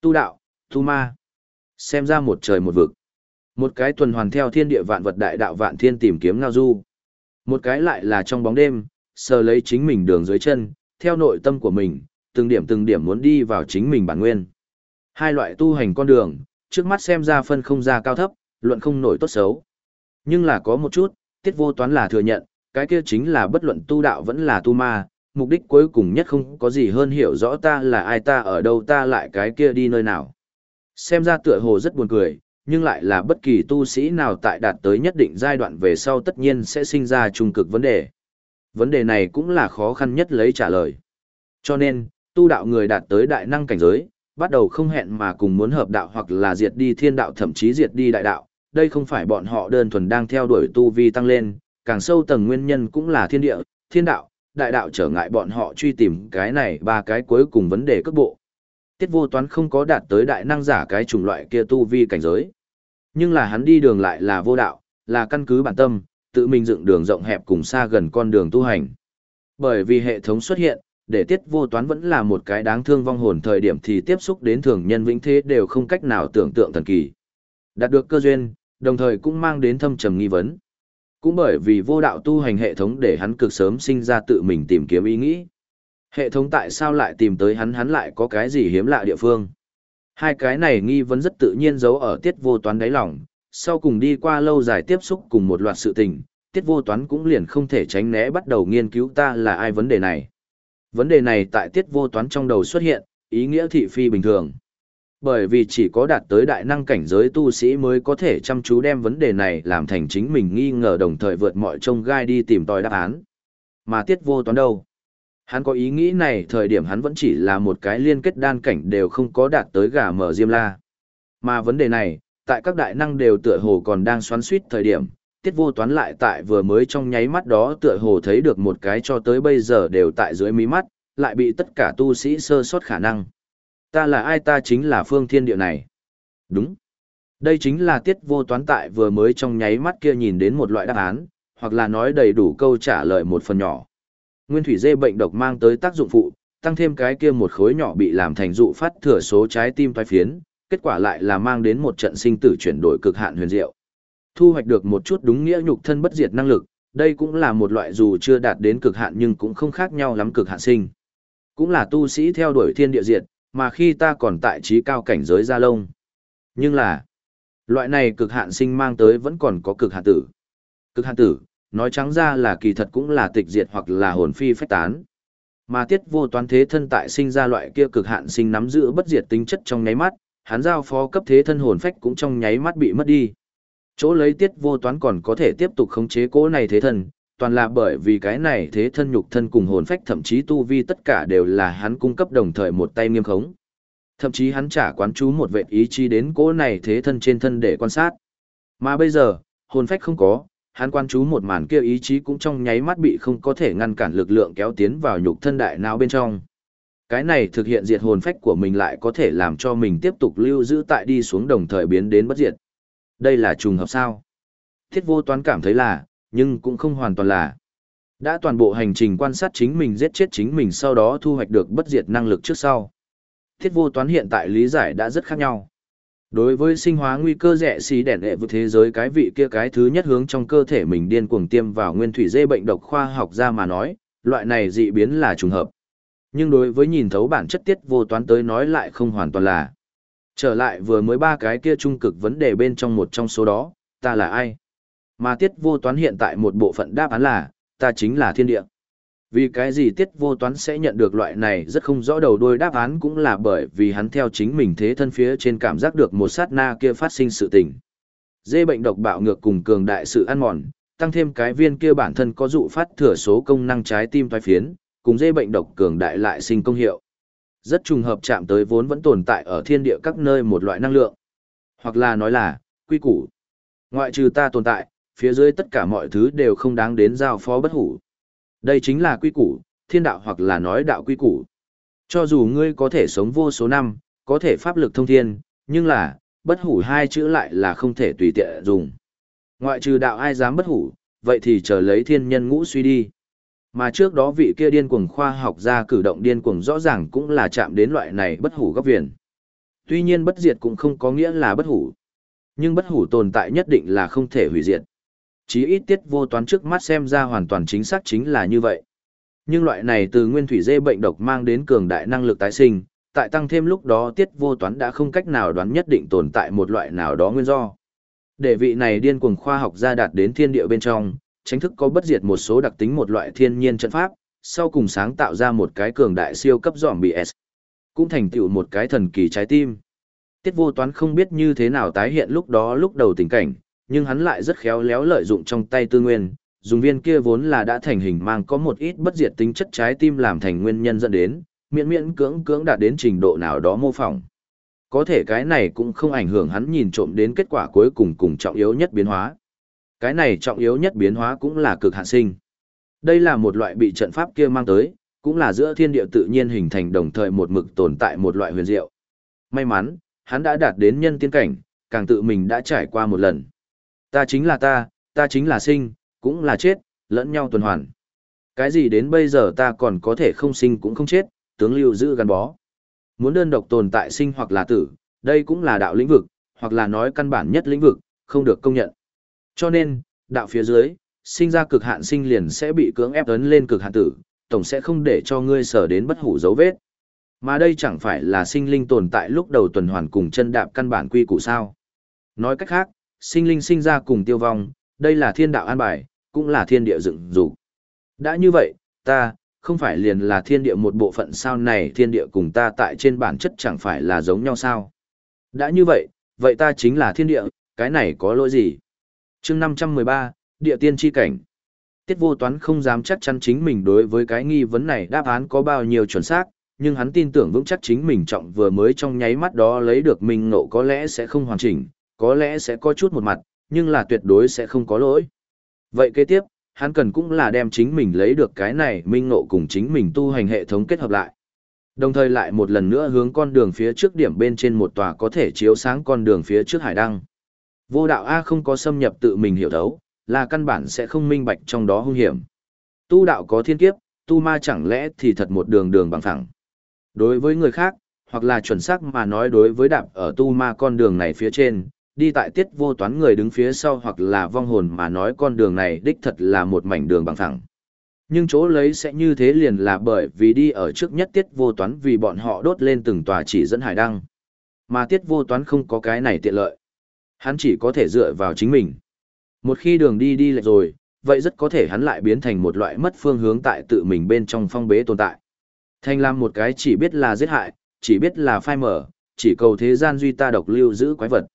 Tu đạo, tu ma. Xem ra một trời một vực. Một cái tuần hoàn theo thiên địa vạn vật đại đạo vạn thiên tìm kiếm ngao du. Một cái lại là trong bóng đêm, sờ lấy chính mình đường dưới chân, theo nội tâm của mình, từng điểm từng điểm muốn đi vào chính mình bản nguyên. Hai loại tu hành con đường, trước mắt xem ra phân không ra cao thấp, luận không nổi tốt xấu. Nhưng là có một chút, tiết vô toán là thừa nhận, cái kia chính là bất luận tu đạo vẫn là tu ma, mục đích cuối cùng nhất không có gì hơn hiểu rõ ta là ai ta ở đâu ta lại cái kia đi nơi nào. Xem ra tựa hồ rất buồn cười, nhưng lại là bất kỳ tu sĩ nào tại đạt tới nhất định giai đoạn về sau tất nhiên sẽ sinh ra trung cực vấn đề. Vấn đề này cũng là khó khăn nhất lấy trả lời. Cho nên, tu đạo người đạt tới đại năng cảnh giới, bắt đầu không hẹn mà cùng muốn hợp đạo hoặc là diệt đi thiên đạo thậm chí diệt đi đại đạo. Đây không phải bọn họ đơn thuần đang theo đuổi tu vi tăng lên, càng sâu tầng nguyên nhân cũng là thiên địa, thiên đạo, đại đạo trở ngại bọn họ truy tìm cái này ba cái cuối cùng vấn đề cấp bộ. Tiết vô toán không có đạt tới đại năng giả cái chủng loại kia tu vi cảnh giới. Nhưng là hắn đi đường lại là vô đạo, là căn cứ bản tâm, tự mình dựng đường rộng hẹp cùng xa gần con đường tu hành. Bởi vì hệ thống xuất hiện, để tiết vô toán vẫn là một cái đáng thương vong hồn thời điểm thì tiếp xúc đến thường nhân vĩnh thế đều không cách nào tưởng tượng thần kỳ. Đạt được cơ duyên, đồng thời cũng mang đến thâm trầm nghi vấn. Cũng bởi vì vô đạo tu hành hệ thống để hắn cực sớm sinh ra tự mình tìm kiếm ý nghĩ. Hệ thống tại sao lại tìm tới hắn hắn lại có cái gì hiếm lạ địa phương. Hai cái này nghi vấn rất tự nhiên giấu ở tiết vô toán đáy lòng, sau cùng đi qua lâu dài tiếp xúc cùng một loạt sự tình, tiết vô toán cũng liền không thể tránh né bắt đầu nghiên cứu ta là ai vấn đề này. Vấn đề này tại tiết vô toán trong đầu xuất hiện, ý nghĩa thị phi bình thường. Bởi vì chỉ có đạt tới đại năng cảnh giới tu sĩ mới có thể chăm chú đem vấn đề này làm thành chính mình nghi ngờ đồng thời vượt mọi trông gai đi tìm tòi đáp án. Mà tiết vô toán đâu? Hắn có ý nghĩ này thời điểm hắn vẫn chỉ là một cái liên kết đan cảnh đều không có đạt tới gà mở diêm la. Mà vấn đề này, tại các đại năng đều tựa hồ còn đang xoắn suýt thời điểm, tiết vô toán lại tại vừa mới trong nháy mắt đó tựa hồ thấy được một cái cho tới bây giờ đều tại dưới mí mắt, lại bị tất cả tu sĩ sơ sót khả năng. Ta là ai ta chính là phương thiên địa này. Đúng. Đây chính là tiết vô toán tại vừa mới trong nháy mắt kia nhìn đến một loại đáp án, hoặc là nói đầy đủ câu trả lời một phần nhỏ. Nguyên thủy dê bệnh độc mang tới tác dụng phụ, tăng thêm cái kia một khối nhỏ bị làm thành dụ phát thừa số trái tim thoái phiến, kết quả lại là mang đến một trận sinh tử chuyển đổi cực hạn huyền diệu. Thu hoạch được một chút đúng nghĩa nhục thân bất diệt năng lực, đây cũng là một loại dù chưa đạt đến cực hạn nhưng cũng không khác nhau lắm cực hạn sinh. Cũng là tu sĩ theo đuổi thiên địa diệt, mà khi ta còn tại trí cao cảnh giới gia lông. Nhưng là, loại này cực hạn sinh mang tới vẫn còn có cực hạn tử. Cực hạn tử, nói trắng ra là kỳ thật cũng là tịch diệt hoặc là hồn phi phách tán. Mà tiết vô toán thế thân tại sinh ra loại kia cực hạn sinh nắm giữ bất diệt tính chất trong nháy mắt, hắn giao phó cấp thế thân hồn phách cũng trong nháy mắt bị mất đi. Chỗ lấy tiết vô toán còn có thể tiếp tục khống chế cỗ này thế thân, toàn là bởi vì cái này thế thân nhục thân cùng hồn phách thậm chí tu vi tất cả đều là hắn cung cấp đồng thời một tay nghiêm khống. Thậm chí hắn trả quán chú một vệ ý chí đến cỗ này thế thân trên thân để quan sát. Mà bây giờ, hồn phách không có, hắn quan chú một màn kia ý chí cũng trong nháy mắt bị không có thể ngăn cản lực lượng kéo tiến vào nhục thân đại não bên trong. Cái này thực hiện diệt hồn phách của mình lại có thể làm cho mình tiếp tục lưu giữ tại đi xuống đồng thời biến đến bất diệt. Đây là trùng hợp sao? Thiết vô toán cảm thấy là, nhưng cũng không hoàn toàn là. Đã toàn bộ hành trình quan sát chính mình giết chết chính mình sau đó thu hoạch được bất diệt năng lực trước sau. Thiết vô toán hiện tại lý giải đã rất khác nhau. Đối với sinh hóa nguy cơ rẻ xí đèn đệ vượt thế giới cái vị kia cái thứ nhất hướng trong cơ thể mình điên cuồng tiêm vào nguyên thủy dê bệnh độc khoa học ra mà nói, loại này dị biến là trùng hợp. Nhưng đối với nhìn thấu bản chất tiết vô toán tới nói lại không hoàn toàn là. Trở lại vừa mới ba cái kia trung cực vấn đề bên trong một trong số đó, ta là ai? Mà tiết vô toán hiện tại một bộ phận đáp án là, ta chính là thiên địa. Vì cái gì tiết vô toán sẽ nhận được loại này rất không rõ đầu đuôi đáp án cũng là bởi vì hắn theo chính mình thế thân phía trên cảm giác được một sát na kia phát sinh sự tình. Dê bệnh độc bạo ngược cùng cường đại sự ăn mòn, tăng thêm cái viên kia bản thân có dụ phát thừa số công năng trái tim thoái phiến, cùng dê bệnh độc cường đại lại sinh công hiệu. Rất trùng hợp chạm tới vốn vẫn tồn tại ở thiên địa các nơi một loại năng lượng. Hoặc là nói là, quy củ. Ngoại trừ ta tồn tại, phía dưới tất cả mọi thứ đều không đáng đến giao phó bất hủ. Đây chính là quy củ, thiên đạo hoặc là nói đạo quy củ. Cho dù ngươi có thể sống vô số năm, có thể pháp lực thông thiên, nhưng là, bất hủ hai chữ lại là không thể tùy tiện dùng. Ngoại trừ đạo ai dám bất hủ, vậy thì chờ lấy thiên nhân ngũ suy đi. Mà trước đó vị kia điên cuồng khoa học ra cử động điên cuồng rõ ràng cũng là chạm đến loại này bất hủ góc viền. Tuy nhiên bất diệt cũng không có nghĩa là bất hủ. Nhưng bất hủ tồn tại nhất định là không thể hủy diệt. Chí ít tiết vô toán trước mắt xem ra hoàn toàn chính xác chính là như vậy. Nhưng loại này từ nguyên thủy dê bệnh độc mang đến cường đại năng lực tái sinh, tại tăng thêm lúc đó tiết vô toán đã không cách nào đoán nhất định tồn tại một loại nào đó nguyên do. Để vị này điên cuồng khoa học gia đạt đến thiên địa bên trong, tránh thức có bất diệt một số đặc tính một loại thiên nhiên trận pháp, sau cùng sáng tạo ra một cái cường đại siêu cấp giòm bị S. Cũng thành tựu một cái thần kỳ trái tim. Tiết vô toán không biết như thế nào tái hiện lúc đó lúc đầu tình cảnh, nhưng hắn lại rất khéo léo lợi dụng trong tay tư nguyên, dùng viên kia vốn là đã thành hình mang có một ít bất diệt tính chất trái tim làm thành nguyên nhân dẫn đến, miễn miễn cưỡng cưỡng đạt đến trình độ nào đó mô phỏng. Có thể cái này cũng không ảnh hưởng hắn nhìn trộm đến kết quả cuối cùng cùng trọng yếu nhất biến hóa. Cái này trọng yếu nhất biến hóa cũng là cực hạn sinh. Đây là một loại bị trận pháp kia mang tới, cũng là giữa thiên địa tự nhiên hình thành đồng thời một mực tồn tại một loại huyền diệu. May mắn, hắn đã đạt đến nhân tiên cảnh, càng tự mình đã trải qua một lần. Ta chính là ta, ta chính là sinh, cũng là chết, lẫn nhau tuần hoàn. Cái gì đến bây giờ ta còn có thể không sinh cũng không chết, tướng lưu giữ gắn bó. Muốn đơn độc tồn tại sinh hoặc là tử, đây cũng là đạo lĩnh vực, hoặc là nói căn bản nhất lĩnh vực, không được công nhận. Cho nên, đạo phía dưới, sinh ra cực hạn sinh liền sẽ bị cưỡng ép ấn lên cực hạn tử, tổng sẽ không để cho ngươi sở đến bất hủ dấu vết. Mà đây chẳng phải là sinh linh tồn tại lúc đầu tuần hoàn cùng chân đạp căn bản quy củ sao. Nói cách khác, sinh linh sinh ra cùng tiêu vong, đây là thiên đạo an bài, cũng là thiên địa dựng dục. Đã như vậy, ta, không phải liền là thiên địa một bộ phận sao này thiên địa cùng ta tại trên bản chất chẳng phải là giống nhau sao. Đã như vậy, vậy ta chính là thiên địa, cái này có lỗi gì? Chương 513, địa tiên tri cảnh. Tiết vô toán không dám chắc chắn chính mình đối với cái nghi vấn này đáp án có bao nhiêu chuẩn xác, nhưng hắn tin tưởng vững chắc chính mình trọng vừa mới trong nháy mắt đó lấy được mình nộ có lẽ sẽ không hoàn chỉnh, có lẽ sẽ có chút một mặt, nhưng là tuyệt đối sẽ không có lỗi. Vậy kế tiếp, hắn cần cũng là đem chính mình lấy được cái này minh ngộ cùng chính mình tu hành hệ thống kết hợp lại. Đồng thời lại một lần nữa hướng con đường phía trước điểm bên trên một tòa có thể chiếu sáng con đường phía trước hải đăng. Vô đạo A không có xâm nhập tự mình hiểu thấu, là căn bản sẽ không minh bạch trong đó hung hiểm. Tu đạo có thiên kiếp, tu ma chẳng lẽ thì thật một đường đường bằng thẳng. Đối với người khác, hoặc là chuẩn xác mà nói đối với đạp ở tu ma con đường này phía trên, đi tại tiết vô toán người đứng phía sau hoặc là vong hồn mà nói con đường này đích thật là một mảnh đường bằng thẳng. Nhưng chỗ lấy sẽ như thế liền là bởi vì đi ở trước nhất tiết vô toán vì bọn họ đốt lên từng tòa chỉ dẫn hải đăng. Mà tiết vô toán không có cái này tiện lợi. Hắn chỉ có thể dựa vào chính mình. Một khi đường đi đi lệch rồi, vậy rất có thể hắn lại biến thành một loại mất phương hướng tại tự mình bên trong phong bế tồn tại. Thanh lam một cái chỉ biết là giết hại, chỉ biết là phai mở, chỉ cầu thế gian duy ta độc lưu giữ quái vật.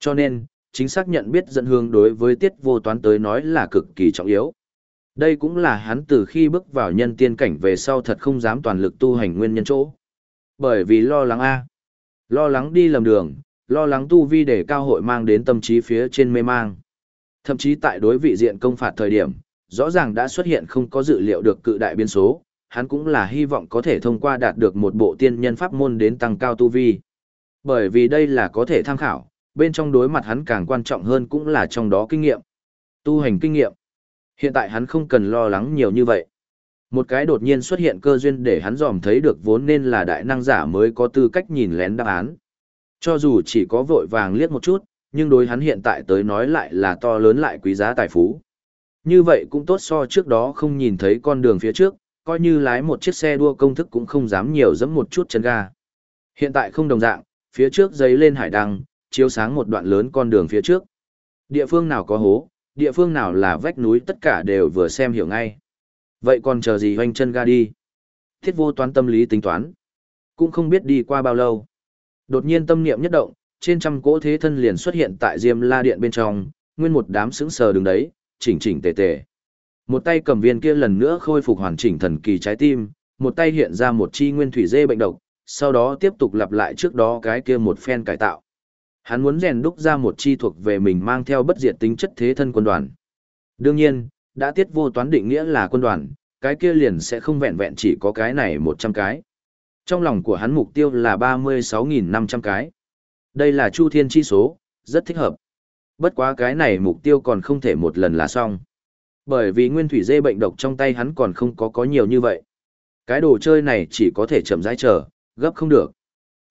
Cho nên, chính xác nhận biết dẫn hướng đối với tiết vô toán tới nói là cực kỳ trọng yếu. Đây cũng là hắn từ khi bước vào nhân tiên cảnh về sau thật không dám toàn lực tu hành nguyên nhân chỗ. Bởi vì lo lắng A. Lo lắng đi lầm đường, lo lắng tu vi để cao hội mang đến tâm trí phía trên mê mang. Thậm chí tại đối vị diện công phạt thời điểm, rõ ràng đã xuất hiện không có dự liệu được cự đại biến số, hắn cũng là hy vọng có thể thông qua đạt được một bộ tiên nhân pháp môn đến tăng cao tu vi. Bởi vì đây là có thể tham khảo, bên trong đối mặt hắn càng quan trọng hơn cũng là trong đó kinh nghiệm. Tu hành kinh nghiệm. Hiện tại hắn không cần lo lắng nhiều như vậy. Một cái đột nhiên xuất hiện cơ duyên để hắn dòm thấy được vốn nên là đại năng giả mới có tư cách nhìn lén đáp án. Cho dù chỉ có vội vàng liếc một chút, nhưng đối hắn hiện tại tới nói lại là to lớn lại quý giá tài phú. Như vậy cũng tốt so trước đó không nhìn thấy con đường phía trước, coi như lái một chiếc xe đua công thức cũng không dám nhiều dẫm một chút chân ga. Hiện tại không đồng dạng, phía trước giấy lên hải đăng, chiếu sáng một đoạn lớn con đường phía trước. Địa phương nào có hố, địa phương nào là vách núi tất cả đều vừa xem hiểu ngay. Vậy còn chờ gì hoanh chân ga đi? Thiết vô toán tâm lý tính toán. Cũng không biết đi qua bao lâu. Đột nhiên tâm niệm nhất động, trên trăm cỗ thế thân liền xuất hiện tại Diêm La Điện bên trong, nguyên một đám sững sờ đứng đấy, chỉnh chỉnh tề tề. Một tay cầm viên kia lần nữa khôi phục hoàn chỉnh thần kỳ trái tim, một tay hiện ra một chi nguyên thủy dê bệnh độc, sau đó tiếp tục lặp lại trước đó cái kia một phen cải tạo. Hắn muốn rèn đúc ra một chi thuộc về mình mang theo bất diệt tính chất thế thân quân đoàn. Đương nhiên, đã tiết vô toán định nghĩa là quân đoàn, cái kia liền sẽ không vẹn vẹn chỉ có cái này 100 cái. Trong lòng của hắn mục tiêu là 36.500 cái. Đây là chu thiên chi số, rất thích hợp. Bất quá cái này mục tiêu còn không thể một lần là xong. Bởi vì nguyên thủy dê bệnh độc trong tay hắn còn không có có nhiều như vậy. Cái đồ chơi này chỉ có thể chậm rãi chờ, gấp không được.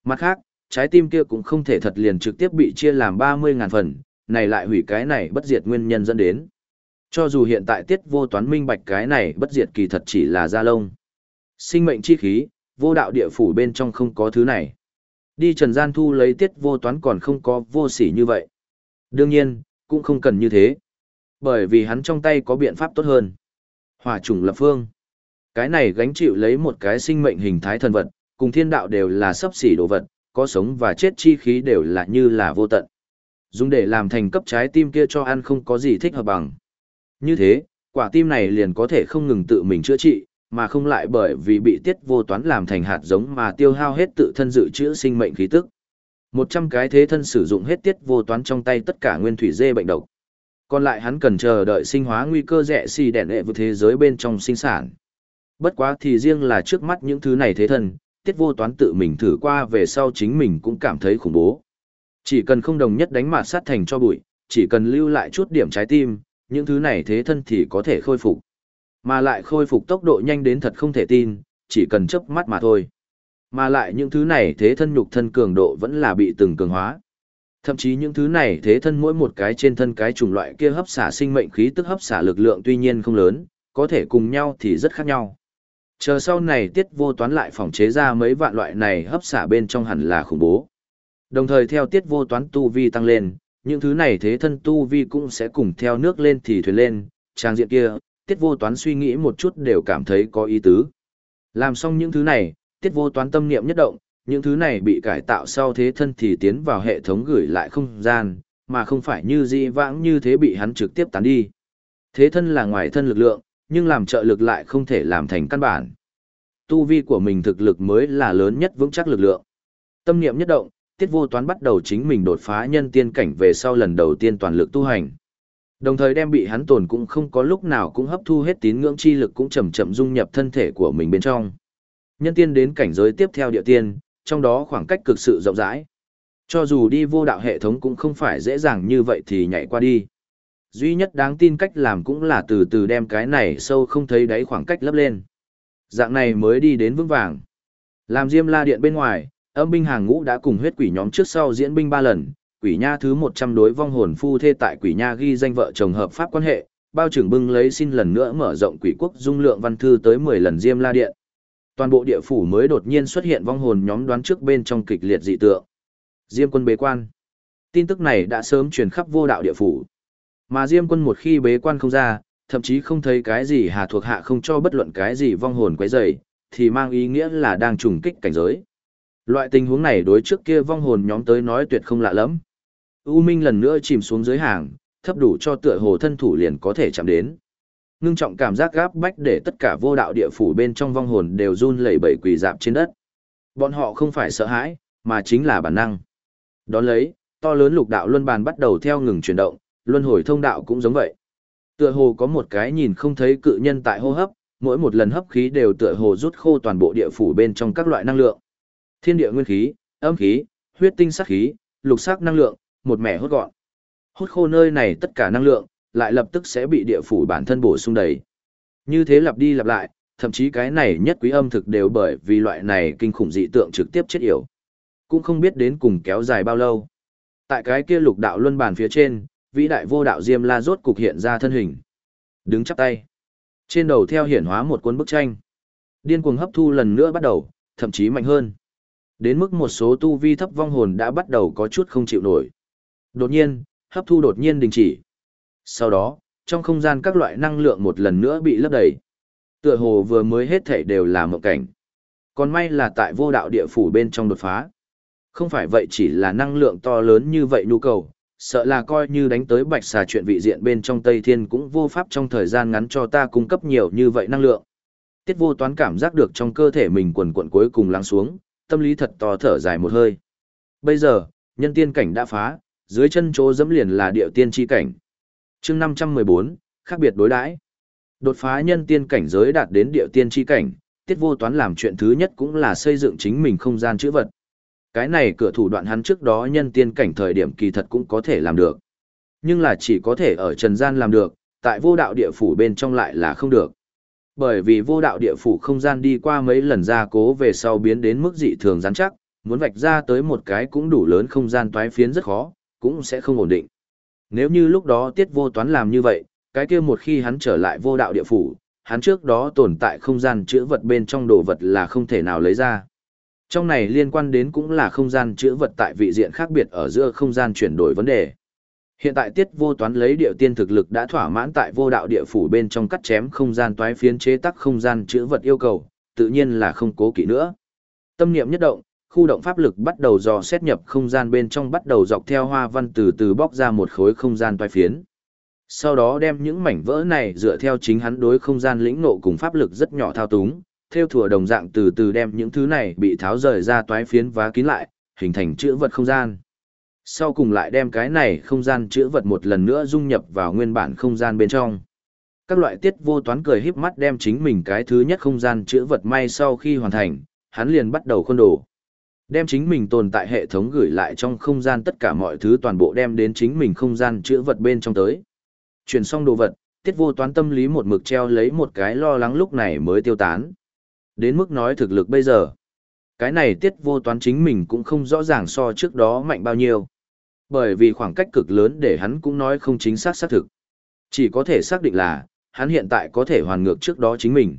Mặt khác, trái tim kia cũng không thể thật liền trực tiếp bị chia làm 30.000 phần, này lại hủy cái này bất diệt nguyên nhân dẫn đến. Cho dù hiện tại tiết vô toán minh bạch cái này bất diệt kỳ thật chỉ là da lông. Sinh mệnh chi khí, vô đạo địa phủ bên trong không có thứ này. Đi trần gian thu lấy tiết vô toán còn không có vô sỉ như vậy. Đương nhiên, cũng không cần như thế. Bởi vì hắn trong tay có biện pháp tốt hơn. Hỏa chủng lập phương. Cái này gánh chịu lấy một cái sinh mệnh hình thái thần vật, cùng thiên đạo đều là sấp xỉ đồ vật, có sống và chết chi khí đều là như là vô tận. Dùng để làm thành cấp trái tim kia cho ăn không có gì thích hợp bằng. Như thế, quả tim này liền có thể không ngừng tự mình chữa trị, mà không lại bởi vì bị tiết vô toán làm thành hạt giống mà tiêu hao hết tự thân dự trữ sinh mệnh khí tức. Một trăm cái thế thân sử dụng hết tiết vô toán trong tay tất cả nguyên thủy dê bệnh độc. Còn lại hắn cần chờ đợi sinh hóa nguy cơ rẻ xì đèn hệ vượt thế giới bên trong sinh sản. Bất quá thì riêng là trước mắt những thứ này thế thân, tiết vô toán tự mình thử qua về sau chính mình cũng cảm thấy khủng bố. Chỉ cần không đồng nhất đánh mạt sát thành cho bụi, chỉ cần lưu lại chút điểm trái tim, những thứ này thế thân thì có thể khôi phục. Mà lại khôi phục tốc độ nhanh đến thật không thể tin, chỉ cần chớp mắt mà thôi. Mà lại những thứ này thế thân nhục thân cường độ vẫn là bị từng cường hóa. Thậm chí những thứ này thế thân mỗi một cái trên thân cái chủng loại kia hấp xả sinh mệnh khí tức hấp xả lực lượng tuy nhiên không lớn, có thể cùng nhau thì rất khác nhau. Chờ sau này tiết vô toán lại phòng chế ra mấy vạn loại này hấp xả bên trong hẳn là khủng bố. Đồng thời theo tiết vô toán tu vi tăng lên, những thứ này thế thân tu vi cũng sẽ cùng theo nước lên thì thuyền lên, trang diện kia, tiết vô toán suy nghĩ một chút đều cảm thấy có ý tứ. Làm xong những thứ này, tiết vô toán tâm niệm nhất động, những thứ này bị cải tạo sau thế thân thì tiến vào hệ thống gửi lại không gian, mà không phải như di vãng như thế bị hắn trực tiếp tán đi. Thế thân là ngoài thân lực lượng, nhưng làm trợ lực lại không thể làm thành căn bản. Tu vi của mình thực lực mới là lớn nhất vững chắc lực lượng. Tâm niệm nhất động, tiết vô toán bắt đầu chính mình đột phá nhân tiên cảnh về sau lần đầu tiên toàn lực tu hành. Đồng thời đem bị hắn tổn cũng không có lúc nào cũng hấp thu hết tín ngưỡng chi lực cũng chậm chậm dung nhập thân thể của mình bên trong. Nhân tiên đến cảnh giới tiếp theo địa tiên, trong đó khoảng cách cực sự rộng rãi. Cho dù đi vô đạo hệ thống cũng không phải dễ dàng như vậy thì nhảy qua đi. Duy nhất đáng tin cách làm cũng là từ từ đem cái này sâu không thấy đáy khoảng cách lấp lên. Dạng này mới đi đến vững vàng. Làm Diêm La Điện bên ngoài, âm binh hàng ngũ đã cùng huyết quỷ nhóm trước sau diễn binh ba lần, quỷ nha thứ một trăm đối vong hồn phu thê tại quỷ nha ghi danh vợ chồng hợp pháp quan hệ, bao trưởng bưng lấy xin lần nữa mở rộng quỷ quốc dung lượng văn thư tới mười lần Diêm La Điện. Toàn bộ địa phủ mới đột nhiên xuất hiện vong hồn nhóm đoán trước bên trong kịch liệt dị tượng. Diêm quân bế quan. Tin tức này đã sớm truyền khắp vô đạo địa phủ. Mà Diêm quân một khi bế quan không ra, thậm chí không thấy cái gì hà thuộc hạ không cho bất luận cái gì vong hồn quấy rầy, thì mang ý nghĩa là đang trùng kích cảnh giới. Loại tình huống này đối trước kia vong hồn nhóm tới nói tuyệt không lạ lắm. U Minh lần nữa chìm xuống dưới hàng, thấp đủ cho tựa hồ thân thủ liền có thể chạm đến. Ngưng trọng cảm giác gáp bách để tất cả vô đạo địa phủ bên trong vong hồn đều run lẩy bẩy quỳ dạp trên đất. Bọn họ không phải sợ hãi, mà chính là bản năng. Đón lấy, to lớn lục đạo luân bàn bắt đầu theo ngừng chuyển động, luân hồi thông đạo cũng giống vậy. Tựa hồ có một cái nhìn không thấy cự nhân tại hô hấp, mỗi một lần hấp khí đều tựa hồ rút khô toàn bộ địa phủ bên trong các loại năng lượng. Thiên địa nguyên khí, âm khí, huyết tinh sắc khí, lục sắc năng lượng, một mẻ hút gọn. Hút khô nơi này tất cả năng lượng, lại lập tức sẽ bị địa phủ bản thân bổ sung đầy. Như thế lặp đi lặp lại, thậm chí cái này nhất quý âm thực đều bởi vì loại này kinh khủng dị tượng trực tiếp chết yểu. Cũng không biết đến cùng kéo dài bao lâu. Tại cái kia lục đạo luân bàn phía trên, vĩ đại vô đạo Diêm La rốt cục hiện ra thân hình. Đứng chắp tay. Trên đầu theo hiển hóa một cuốn bức tranh. Điên cuồng hấp thu lần nữa bắt đầu, thậm chí mạnh hơn. Đến mức một số tu vi thấp vong hồn đã bắt đầu có chút không chịu nổi. Đột nhiên, hấp thu đột nhiên đình chỉ. Sau đó, trong không gian các loại năng lượng một lần nữa bị lấp đầy. Tựa hồ vừa mới hết thảy đều là một cảnh. Còn may là tại vô đạo địa phủ bên trong đột phá. Không phải vậy chỉ là năng lượng to lớn như vậy nhu cầu, sợ là coi như đánh tới bạch xà chuyện vị diện bên trong Tây Thiên cũng vô pháp trong thời gian ngắn cho ta cung cấp nhiều như vậy năng lượng. Tiết vô toán cảm giác được trong cơ thể mình quần quận cuối cùng lắng xuống, tâm lý thật to thở dài một hơi. Bây giờ, nhân tiên cảnh đã phá, dưới chân chỗ dẫm liền là địa tiên chi cảnh. chương 514, khác biệt đối đãi Đột phá nhân tiên cảnh giới đạt đến địa tiên chi cảnh, tiết vô toán làm chuyện thứ nhất cũng là xây dựng chính mình không gian chữ vật. Cái này cửa thủ đoạn hắn trước đó nhân tiên cảnh thời điểm kỳ thật cũng có thể làm được. Nhưng là chỉ có thể ở trần gian làm được, tại vô đạo địa phủ bên trong lại là không được. Bởi vì vô đạo địa phủ không gian đi qua mấy lần gia cố về sau biến đến mức dị thường rắn chắc, muốn vạch ra tới một cái cũng đủ lớn không gian toái phiến rất khó, cũng sẽ không ổn định. Nếu như lúc đó tiết vô toán làm như vậy, cái kia một khi hắn trở lại vô đạo địa phủ, hắn trước đó tồn tại không gian chữa vật bên trong đồ vật là không thể nào lấy ra. Trong này liên quan đến cũng là không gian chữa vật tại vị diện khác biệt ở giữa không gian chuyển đổi vấn đề. Hiện tại tiết vô toán lấy điệu tiên thực lực đã thỏa mãn tại vô đạo địa phủ bên trong cắt chém không gian toái phiến chế tác không gian chữa vật yêu cầu, tự nhiên là không cố kỵ nữa. Tâm niệm nhất động, khu động pháp lực bắt đầu dò xét nhập không gian bên trong bắt đầu dọc theo hoa văn từ từ bóc ra một khối không gian toái phiến. Sau đó đem những mảnh vỡ này dựa theo chính hắn đối không gian lĩnh nộ cùng pháp lực rất nhỏ thao túng, theo thùa đồng dạng từ từ đem những thứ này bị tháo rời ra toái phiến và kín lại, hình thành chữ vật không gian. Sau cùng lại đem cái này không gian chữ vật một lần nữa dung nhập vào nguyên bản không gian bên trong. Các loại tiết vô toán cười híp mắt đem chính mình cái thứ nhất không gian chữ vật may sau khi hoàn thành, hắn liền bắt đầu khuôn đồ. Đem chính mình tồn tại hệ thống gửi lại trong không gian tất cả mọi thứ toàn bộ đem đến chính mình không gian chữ vật bên trong tới. Chuyển xong đồ vật, tiết vô toán tâm lý một mực treo lấy một cái lo lắng lúc này mới tiêu tán. Đến mức nói thực lực bây giờ. Cái này tiết vô toán chính mình cũng không rõ ràng so trước đó mạnh bao nhiêu. Bởi vì khoảng cách cực lớn để hắn cũng nói không chính xác xác thực. Chỉ có thể xác định là, hắn hiện tại có thể hoàn ngược trước đó chính mình.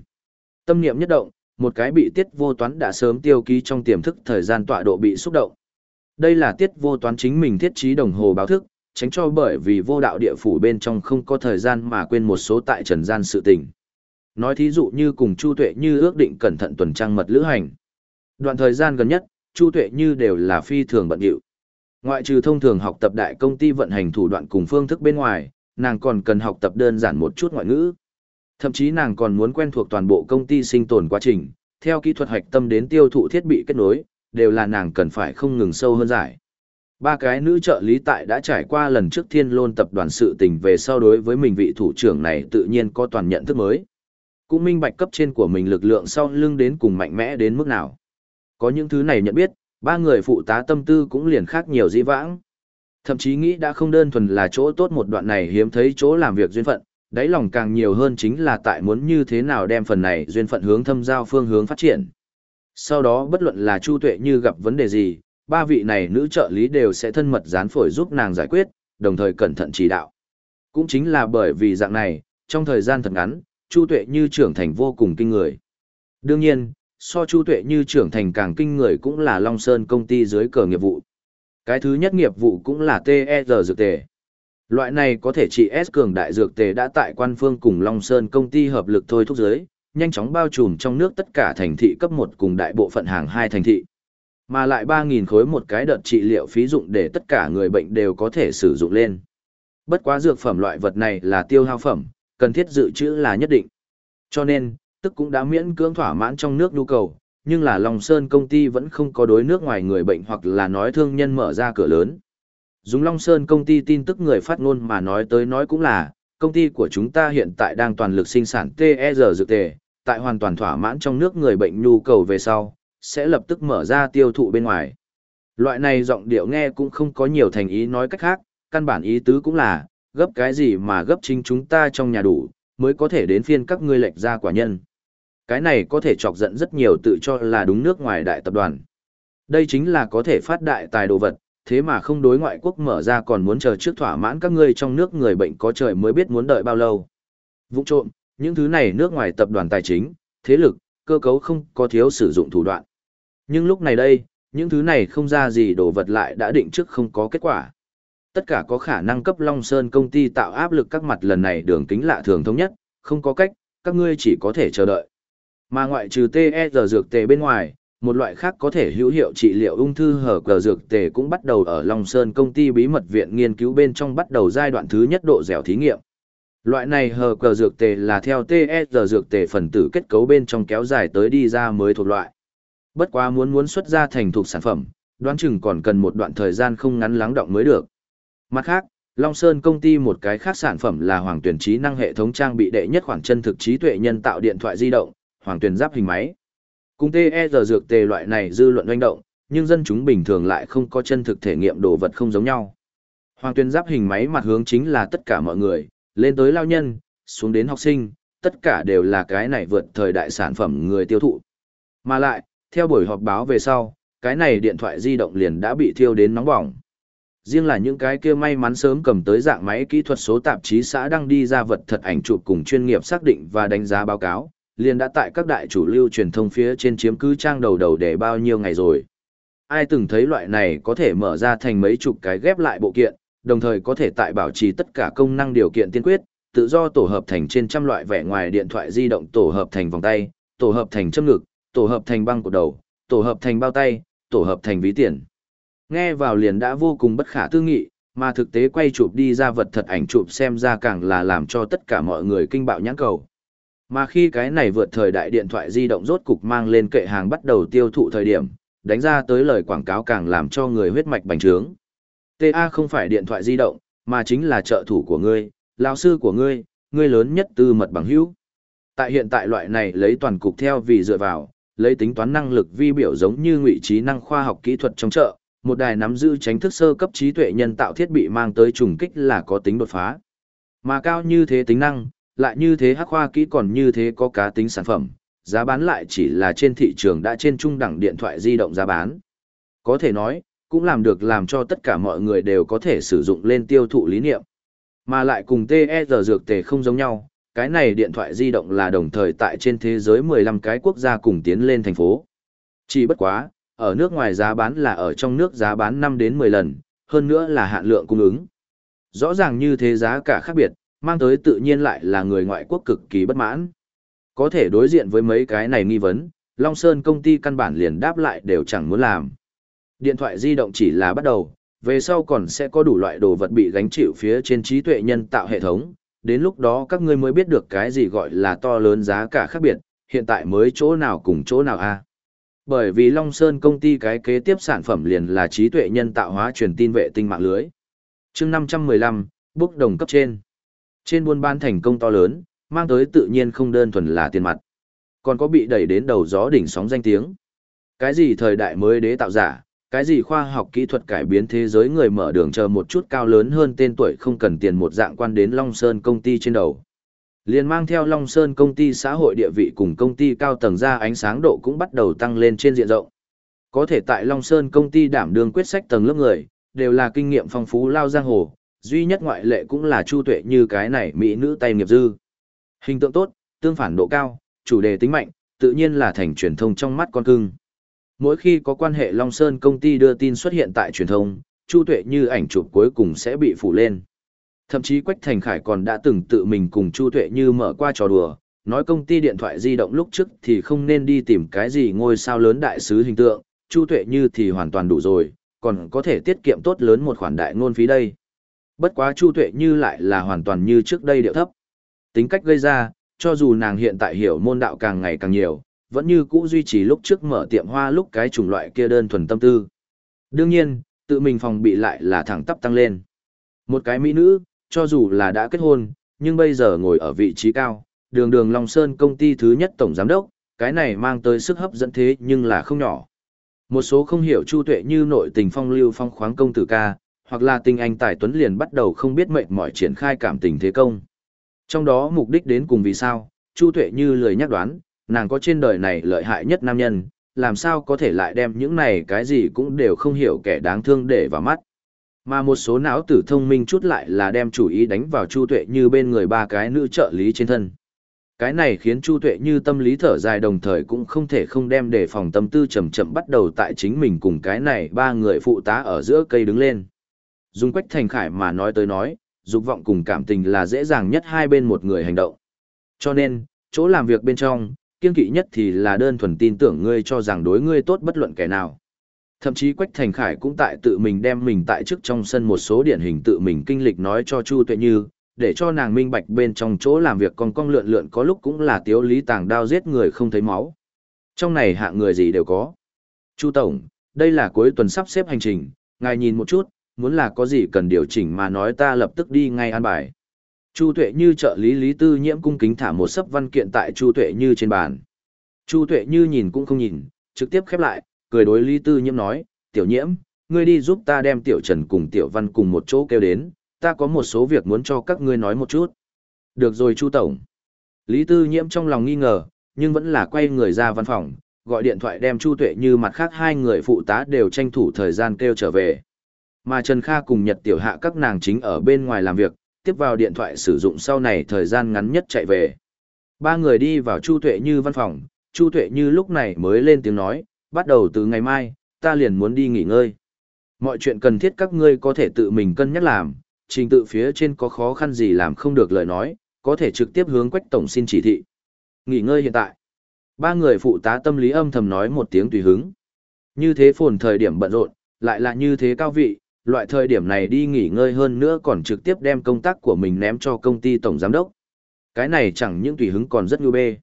Tâm niệm nhất động, một cái bị tiết vô toán đã sớm tiêu ký trong tiềm thức thời gian tọa độ bị xúc động. Đây là tiết vô toán chính mình thiết trí đồng hồ báo thức, tránh cho bởi vì vô đạo địa phủ bên trong không có thời gian mà quên một số tại trần gian sự tình. Nói thí dụ như cùng Chu Tuệ Như ước định cẩn thận tuần trăng mật lữ hành. Đoạn thời gian gần nhất, Chu Tuệ Như đều là phi thường bận rộn. Ngoại trừ thông thường học tập đại công ty vận hành thủ đoạn cùng phương thức bên ngoài, nàng còn cần học tập đơn giản một chút ngoại ngữ. Thậm chí nàng còn muốn quen thuộc toàn bộ công ty sinh tồn quá trình, theo kỹ thuật hoạch tâm đến tiêu thụ thiết bị kết nối, đều là nàng cần phải không ngừng sâu hơn giải. Ba cái nữ trợ lý tại đã trải qua lần trước thiên lôn tập đoàn sự tình về sau đối với mình vị thủ trưởng này tự nhiên có toàn nhận thức mới. Cũng minh bạch cấp trên của mình lực lượng sau lưng đến cùng mạnh mẽ đến mức nào. Có những thứ này nhận biết, ba người phụ tá tâm tư cũng liền khác nhiều dĩ vãng. Thậm chí nghĩ đã không đơn thuần là chỗ tốt một đoạn này hiếm thấy chỗ làm việc duyên phận, đáy lòng càng nhiều hơn chính là tại muốn như thế nào đem phần này duyên phận hướng thâm giao phương hướng phát triển. Sau đó bất luận là Chu Tuệ như gặp vấn đề gì, ba vị này nữ trợ lý đều sẽ thân mật gián phổi giúp nàng giải quyết, đồng thời cẩn thận chỉ đạo. Cũng chính là bởi vì dạng này, trong thời gian thật ngắn, Chu Tuệ như trưởng thành vô cùng kinh người. Đương nhiên, so Chu Tuệ như trưởng thành càng kinh người cũng là Long Sơn công ty dưới cờ nghiệp vụ. Cái thứ nhất nghiệp vụ cũng là TER dược tề. Loại này có thể trị S cường đại dược tề đã tại quan phương cùng Long Sơn công ty hợp lực thôi thúc giới, nhanh chóng bao trùm trong nước tất cả thành thị cấp 1 cùng đại bộ phận hàng hai thành thị. Mà lại 3.000 khối một cái đợt trị liệu phí dụng để tất cả người bệnh đều có thể sử dụng lên. Bất quá dược phẩm loại vật này là tiêu hao phẩm, cần thiết dự trữ là nhất định. Cho nên, tức cũng đã miễn cưỡng thỏa mãn trong nước nhu cầu, nhưng là Long Sơn công ty vẫn không có đối nước ngoài người bệnh hoặc là nói thương nhân mở ra cửa lớn. Dùng Long Sơn công ty tin tức người phát ngôn mà nói tới nói cũng là, công ty của chúng ta hiện tại đang toàn lực sinh sản TR dược tề, tại hoàn toàn thỏa mãn trong nước người bệnh nhu cầu về sau, sẽ lập tức mở ra tiêu thụ bên ngoài. Loại này giọng điệu nghe cũng không có nhiều thành ý nói cách khác, căn bản ý tứ cũng là, gấp cái gì mà gấp chính chúng ta trong nhà đủ, mới có thể đến phiên các ngươi lệch ra quả nhân. Cái này có thể chọc giận rất nhiều tự cho là đúng nước ngoài đại tập đoàn. Đây chính là có thể phát đại tài đồ vật, thế mà không đối ngoại quốc mở ra còn muốn chờ trước thỏa mãn các ngươi trong nước người bệnh có trời mới biết muốn đợi bao lâu. Vụ trộm, những thứ này nước ngoài tập đoàn tài chính, thế lực, cơ cấu không có thiếu sử dụng thủ đoạn. Nhưng lúc này đây, những thứ này không ra gì đồ vật lại đã định trước không có kết quả. Tất cả có khả năng cấp Long Sơn công ty tạo áp lực các mặt lần này đường kính lạ thường thống nhất, không có cách, các ngươi chỉ có thể chờ đợi. Mà ngoại trừ TER dược tề bên ngoài, một loại khác có thể hữu hiệu trị liệu ung thư hở cờ dược tề cũng bắt đầu ở Long Sơn công ty bí mật viện nghiên cứu bên trong bắt đầu giai đoạn thứ nhất độ dẻo thí nghiệm. Loại này hở cờ dược tề là theo TSR dược tề phần tử kết cấu bên trong kéo dài tới đi ra mới thuộc loại. Bất quá muốn muốn xuất ra thành thuộc sản phẩm, đoán chừng còn cần một đoạn thời gian không ngắn lắng động mới được. Mặt khác, Long Sơn công ty một cái khác sản phẩm là Hoàng Tuyển trí năng hệ thống trang bị đệ nhất khoảng chân thực trí tuệ nhân tạo điện thoại di động, Hoàng Tuyển giáp hình máy. Cùng TR e dược tề loại này dư luận doanh động, nhưng dân chúng bình thường lại không có chân thực thể nghiệm đồ vật không giống nhau. Hoàng tuyên giáp hình máy mặt hướng chính là tất cả mọi người, lên tới lao nhân, xuống đến học sinh, tất cả đều là cái này vượt thời đại sản phẩm người tiêu thụ. Mà lại, theo buổi họp báo về sau, cái này điện thoại di động liền đã bị thiêu đến nóng bỏng. Riêng là những cái kia may mắn sớm cầm tới dạng máy kỹ thuật số tạp chí xã đăng đi ra vật thật ảnh chụp cùng chuyên nghiệp xác định và đánh giá báo cáo, liền đã tại các đại chủ lưu truyền thông phía trên chiếm cứ trang đầu đầu để bao nhiêu ngày rồi. Ai từng thấy loại này có thể mở ra thành mấy chục cái ghép lại bộ kiện, đồng thời có thể tại bảo trì tất cả công năng điều kiện tiên quyết, tự do tổ hợp thành trên trăm loại vẻ ngoài điện thoại di động tổ hợp thành vòng tay, tổ hợp thành châm ngực, tổ hợp thành băng của đầu, tổ hợp thành bao tay, tổ hợp thành ví tiền. Nghe vào liền đã vô cùng bất khả tư nghị, mà thực tế quay chụp đi ra vật thật ảnh chụp xem ra càng là làm cho tất cả mọi người kinh bạo nhãn cầu. Mà khi cái này vượt thời đại điện thoại di động rốt cục mang lên kệ hàng bắt đầu tiêu thụ thời điểm, đánh ra tới lời quảng cáo càng làm cho người huyết mạch bành trướng. TA không phải điện thoại di động, mà chính là trợ thủ của ngươi, lão sư của ngươi, ngươi lớn nhất tư mật bằng hữu. Tại hiện tại loại này lấy toàn cục theo vì dựa vào, lấy tính toán năng lực vi biểu giống như ngụy trí năng khoa học kỹ thuật trong chợ, một đài nắm giữ tránh thức sơ cấp trí tuệ nhân tạo thiết bị mang tới trùng kích là có tính đột phá. Mà cao như thế tính năng, lại như thế hắc khoa kỹ còn như thế có cá tính sản phẩm, giá bán lại chỉ là trên thị trường đã trên trung đẳng điện thoại di động giá bán. Có thể nói, cũng làm được làm cho tất cả mọi người đều có thể sử dụng lên tiêu thụ lý niệm. Mà lại cùng TR e dược tề không giống nhau, cái này điện thoại di động là đồng thời tại trên thế giới 15 cái quốc gia cùng tiến lên thành phố. Chỉ bất quá, ở nước ngoài giá bán là ở trong nước giá bán 5 đến 10 lần, hơn nữa là hạn lượng cung ứng. Rõ ràng như thế giá cả khác biệt, mang tới tự nhiên lại là người ngoại quốc cực kỳ bất mãn. Có thể đối diện với mấy cái này nghi vấn, Long Sơn công ty căn bản liền đáp lại đều chẳng muốn làm. Điện thoại di động chỉ là bắt đầu, về sau còn sẽ có đủ loại đồ vật bị gánh chịu phía trên trí tuệ nhân tạo hệ thống, đến lúc đó các ngươi mới biết được cái gì gọi là to lớn giá cả khác biệt, hiện tại mới chỗ nào cùng chỗ nào a. Bởi vì Long Sơn công ty cái kế tiếp sản phẩm liền là trí tuệ nhân tạo hóa truyền tin vệ tinh mạng lưới. chương 515, bước đồng cấp trên. Trên buôn bán thành công to lớn, mang tới tự nhiên không đơn thuần là tiền mặt. Còn có bị đẩy đến đầu gió đỉnh sóng danh tiếng. Cái gì thời đại mới đế tạo giả, cái gì khoa học kỹ thuật cải biến thế giới người mở đường chờ một chút cao lớn hơn tên tuổi không cần tiền một dạng quan đến Long Sơn công ty trên đầu. Liền mang theo Long Sơn công ty xã hội địa vị cùng công ty cao tầng ra ánh sáng độ cũng bắt đầu tăng lên trên diện rộng. Có thể tại Long Sơn công ty đảm đương quyết sách tầng lớp người, đều là kinh nghiệm phong phú lao giang hồ, duy nhất ngoại lệ cũng là Chu Tuệ như cái này mỹ nữ tay nghiệp dư. Hình tượng tốt, tương phản độ cao, chủ đề tính mạnh, tự nhiên là thành truyền thông trong mắt con cưng. Mỗi khi có quan hệ Long Sơn công ty đưa tin xuất hiện tại truyền thông, Chu Tuệ như ảnh chụp cuối cùng sẽ bị phủ lên. Thậm chí Quách Thành Khải còn đã từng tự mình cùng Chu Tuệ Như mở qua trò đùa, nói công ty điện thoại di động lúc trước thì không nên đi tìm cái gì ngôi sao lớn đại sứ hình tượng, Chu Tuệ Như thì hoàn toàn đủ rồi, còn có thể tiết kiệm tốt lớn một khoản đại ngôn phí đây. Bất quá Chu Tuệ Như lại là hoàn toàn như trước đây điệu thấp. Tính cách gây ra, cho dù nàng hiện tại hiểu môn đạo càng ngày càng nhiều, vẫn như cũ duy trì lúc trước mở tiệm hoa lúc cái chủng loại kia đơn thuần tâm tư. Đương nhiên, tự mình phòng bị lại là thẳng tắp tăng lên. Một cái mỹ nữ, cho dù là đã kết hôn, nhưng bây giờ ngồi ở vị trí cao, đường đường Long Sơn công ty thứ nhất tổng giám đốc, cái này mang tới sức hấp dẫn thế nhưng là không nhỏ. Một số không hiểu chu tuệ như nội tình phong lưu phong khoáng công tử ca, hoặc là tình anh tài tuấn liền bắt đầu không biết mệnh mỏi triển khai cảm tình thế công. Trong đó mục đích đến cùng vì sao, chu tuệ như lười nhắc đoán, nàng có trên đời này lợi hại nhất nam nhân, làm sao có thể lại đem những này cái gì cũng đều không hiểu kẻ đáng thương để vào mắt. Mà một số não tử thông minh chút lại là đem chủ ý đánh vào Chu Tuệ như bên người ba cái nữ trợ lý trên thân. Cái này khiến Chu Tuệ như tâm lý thở dài đồng thời cũng không thể không đem để phòng tâm tư chậm chậm bắt đầu tại chính mình cùng cái này ba người phụ tá ở giữa cây đứng lên. Dùng quách thành khải mà nói tới nói, dục vọng cùng cảm tình là dễ dàng nhất hai bên một người hành động. Cho nên, chỗ làm việc bên trong, kiên kỵ nhất thì là đơn thuần tin tưởng ngươi cho rằng đối ngươi tốt bất luận kẻ nào. Thậm chí Quách Thành Khải cũng tại tự mình đem mình tại trước trong sân một số điển hình tự mình kinh lịch nói cho Chu Tuệ Như, để cho nàng minh bạch bên trong chỗ làm việc con cong lượn lượn có lúc cũng là tiếu lý tàng đao giết người không thấy máu. Trong này hạ người gì đều có. Chu Tổng, đây là cuối tuần sắp xếp hành trình, ngài nhìn một chút, muốn là có gì cần điều chỉnh mà nói ta lập tức đi ngay an bài. Chu Tuệ Như trợ lý Lý Tư Nhiễm cung kính thả một sấp văn kiện tại Chu Tuệ Như trên bàn. Chu Tuệ Như nhìn cũng không nhìn, trực tiếp khép lại, cười đối Lý Tư Nhiễm nói, tiểu nhiễm, ngươi đi giúp ta đem tiểu trần cùng tiểu văn cùng một chỗ kêu đến, ta có một số việc muốn cho các ngươi nói một chút. Được rồi Chu Tổng. Lý Tư Nhiễm trong lòng nghi ngờ, nhưng vẫn là quay người ra văn phòng, gọi điện thoại đem Chu Tuệ như mặt khác hai người phụ tá đều tranh thủ thời gian kêu trở về. Mà Trần Kha cùng Nhật Tiểu Hạ các nàng chính ở bên ngoài làm việc, tiếp vào điện thoại sử dụng sau này thời gian ngắn nhất chạy về. Ba người đi vào Chu Tuệ Như văn phòng, Chu Tuệ Như lúc này mới lên tiếng nói, bắt đầu từ ngày mai, ta liền muốn đi nghỉ ngơi. Mọi chuyện cần thiết các ngươi có thể tự mình cân nhắc làm, trình tự phía trên có khó khăn gì làm không được lời nói, có thể trực tiếp hướng Quách Tổng xin chỉ thị. Nghỉ ngơi hiện tại. Ba người phụ tá tâm lý âm thầm nói một tiếng tùy hứng. Như thế phồn thời điểm bận rộn, lại là như thế cao vị, loại thời điểm này đi nghỉ ngơi hơn nữa còn trực tiếp đem công tác của mình ném cho công ty tổng giám đốc. Cái này chẳng những tùy hứng còn rất nhu bê.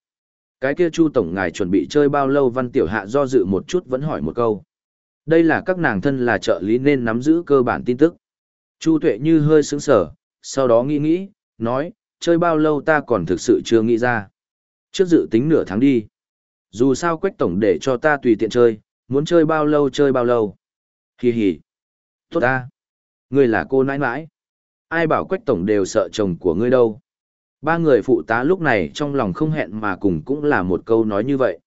Cái kia Chu tổng ngài chuẩn bị chơi bao lâu Văn Tiểu Hạ do dự một chút vẫn hỏi một câu. Đây là các nàng thân là trợ lý nên nắm giữ cơ bản tin tức. Chu Tuệ như hơi sững sờ, sau đó nghĩ nghĩ, nói, chơi bao lâu ta còn thực sự chưa nghĩ ra. Trước dự tính nửa tháng đi. Dù sao Quách Tổng để cho ta tùy tiện chơi, muốn chơi bao lâu chơi bao lâu. Hì hì. Tốt ta. Ngươi là cô nãi nãi. Ai bảo Quách Tổng đều sợ chồng của ngươi đâu. Ba người phụ tá lúc này trong lòng không hẹn mà cùng cũng là một câu nói như vậy.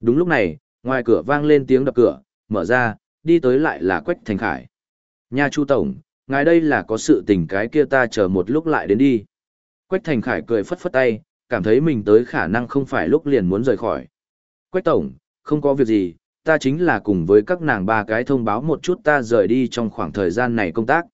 Đúng lúc này, ngoài cửa vang lên tiếng đập cửa, mở ra, đi tới lại là Quách Thành Khải. Nha Chu Tổng, ngài đây là có sự tình cái kia ta chờ một lúc lại đến đi. Quách Thành Khải cười phất phất tay, cảm thấy mình tới khả năng không phải lúc liền muốn rời khỏi. Quách Tổng, không có việc gì, ta chính là cùng với các nàng ba cái thông báo một chút ta rời đi trong khoảng thời gian này công tác.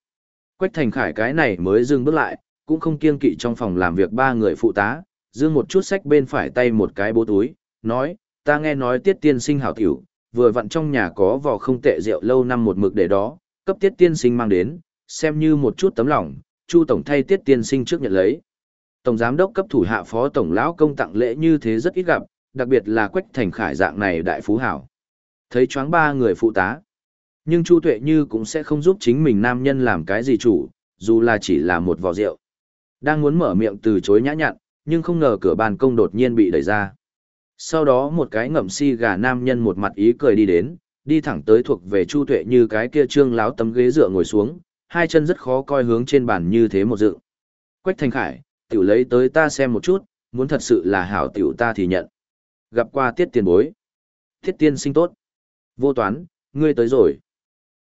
Quách Thành Khải cái này mới dừng bước lại, cũng không kiêng kỵ trong phòng làm việc ba người phụ tá, dương một chút sách bên phải tay một cái bố túi, nói, ta nghe nói tiết tiên sinh hảo tiểu, vừa vặn trong nhà có vò không tệ rượu lâu năm một mực để đó, cấp tiết tiên sinh mang đến, xem như một chút tấm lòng, Chu tổng thay tiết tiên sinh trước nhận lấy. Tổng giám đốc cấp thủ hạ phó tổng lão công tặng lễ như thế rất ít gặp, đặc biệt là Quách Thành Khải dạng này đại phú hảo. Thấy choáng ba người phụ tá. Nhưng Chu Tuệ Như cũng sẽ không giúp chính mình nam nhân làm cái gì chủ, dù là chỉ là một vò rượu. Đang muốn mở miệng từ chối nhã nhặn, nhưng không ngờ cửa ban công đột nhiên bị đẩy ra. Sau đó một cái ngậm si gà nam nhân một mặt ý cười đi đến, đi thẳng tới thuộc về Chu Tuệ Như cái kia trương láo tấm ghế dựa ngồi xuống, hai chân rất khó coi hướng trên bàn như thế một dự. Quách Thành Khải, tiểu lấy tới ta xem một chút, muốn thật sự là hảo tiểu ta thì nhận. Gặp qua tiết tiền bối. Tiết tiên sinh tốt. Vô toán, ngươi tới rồi.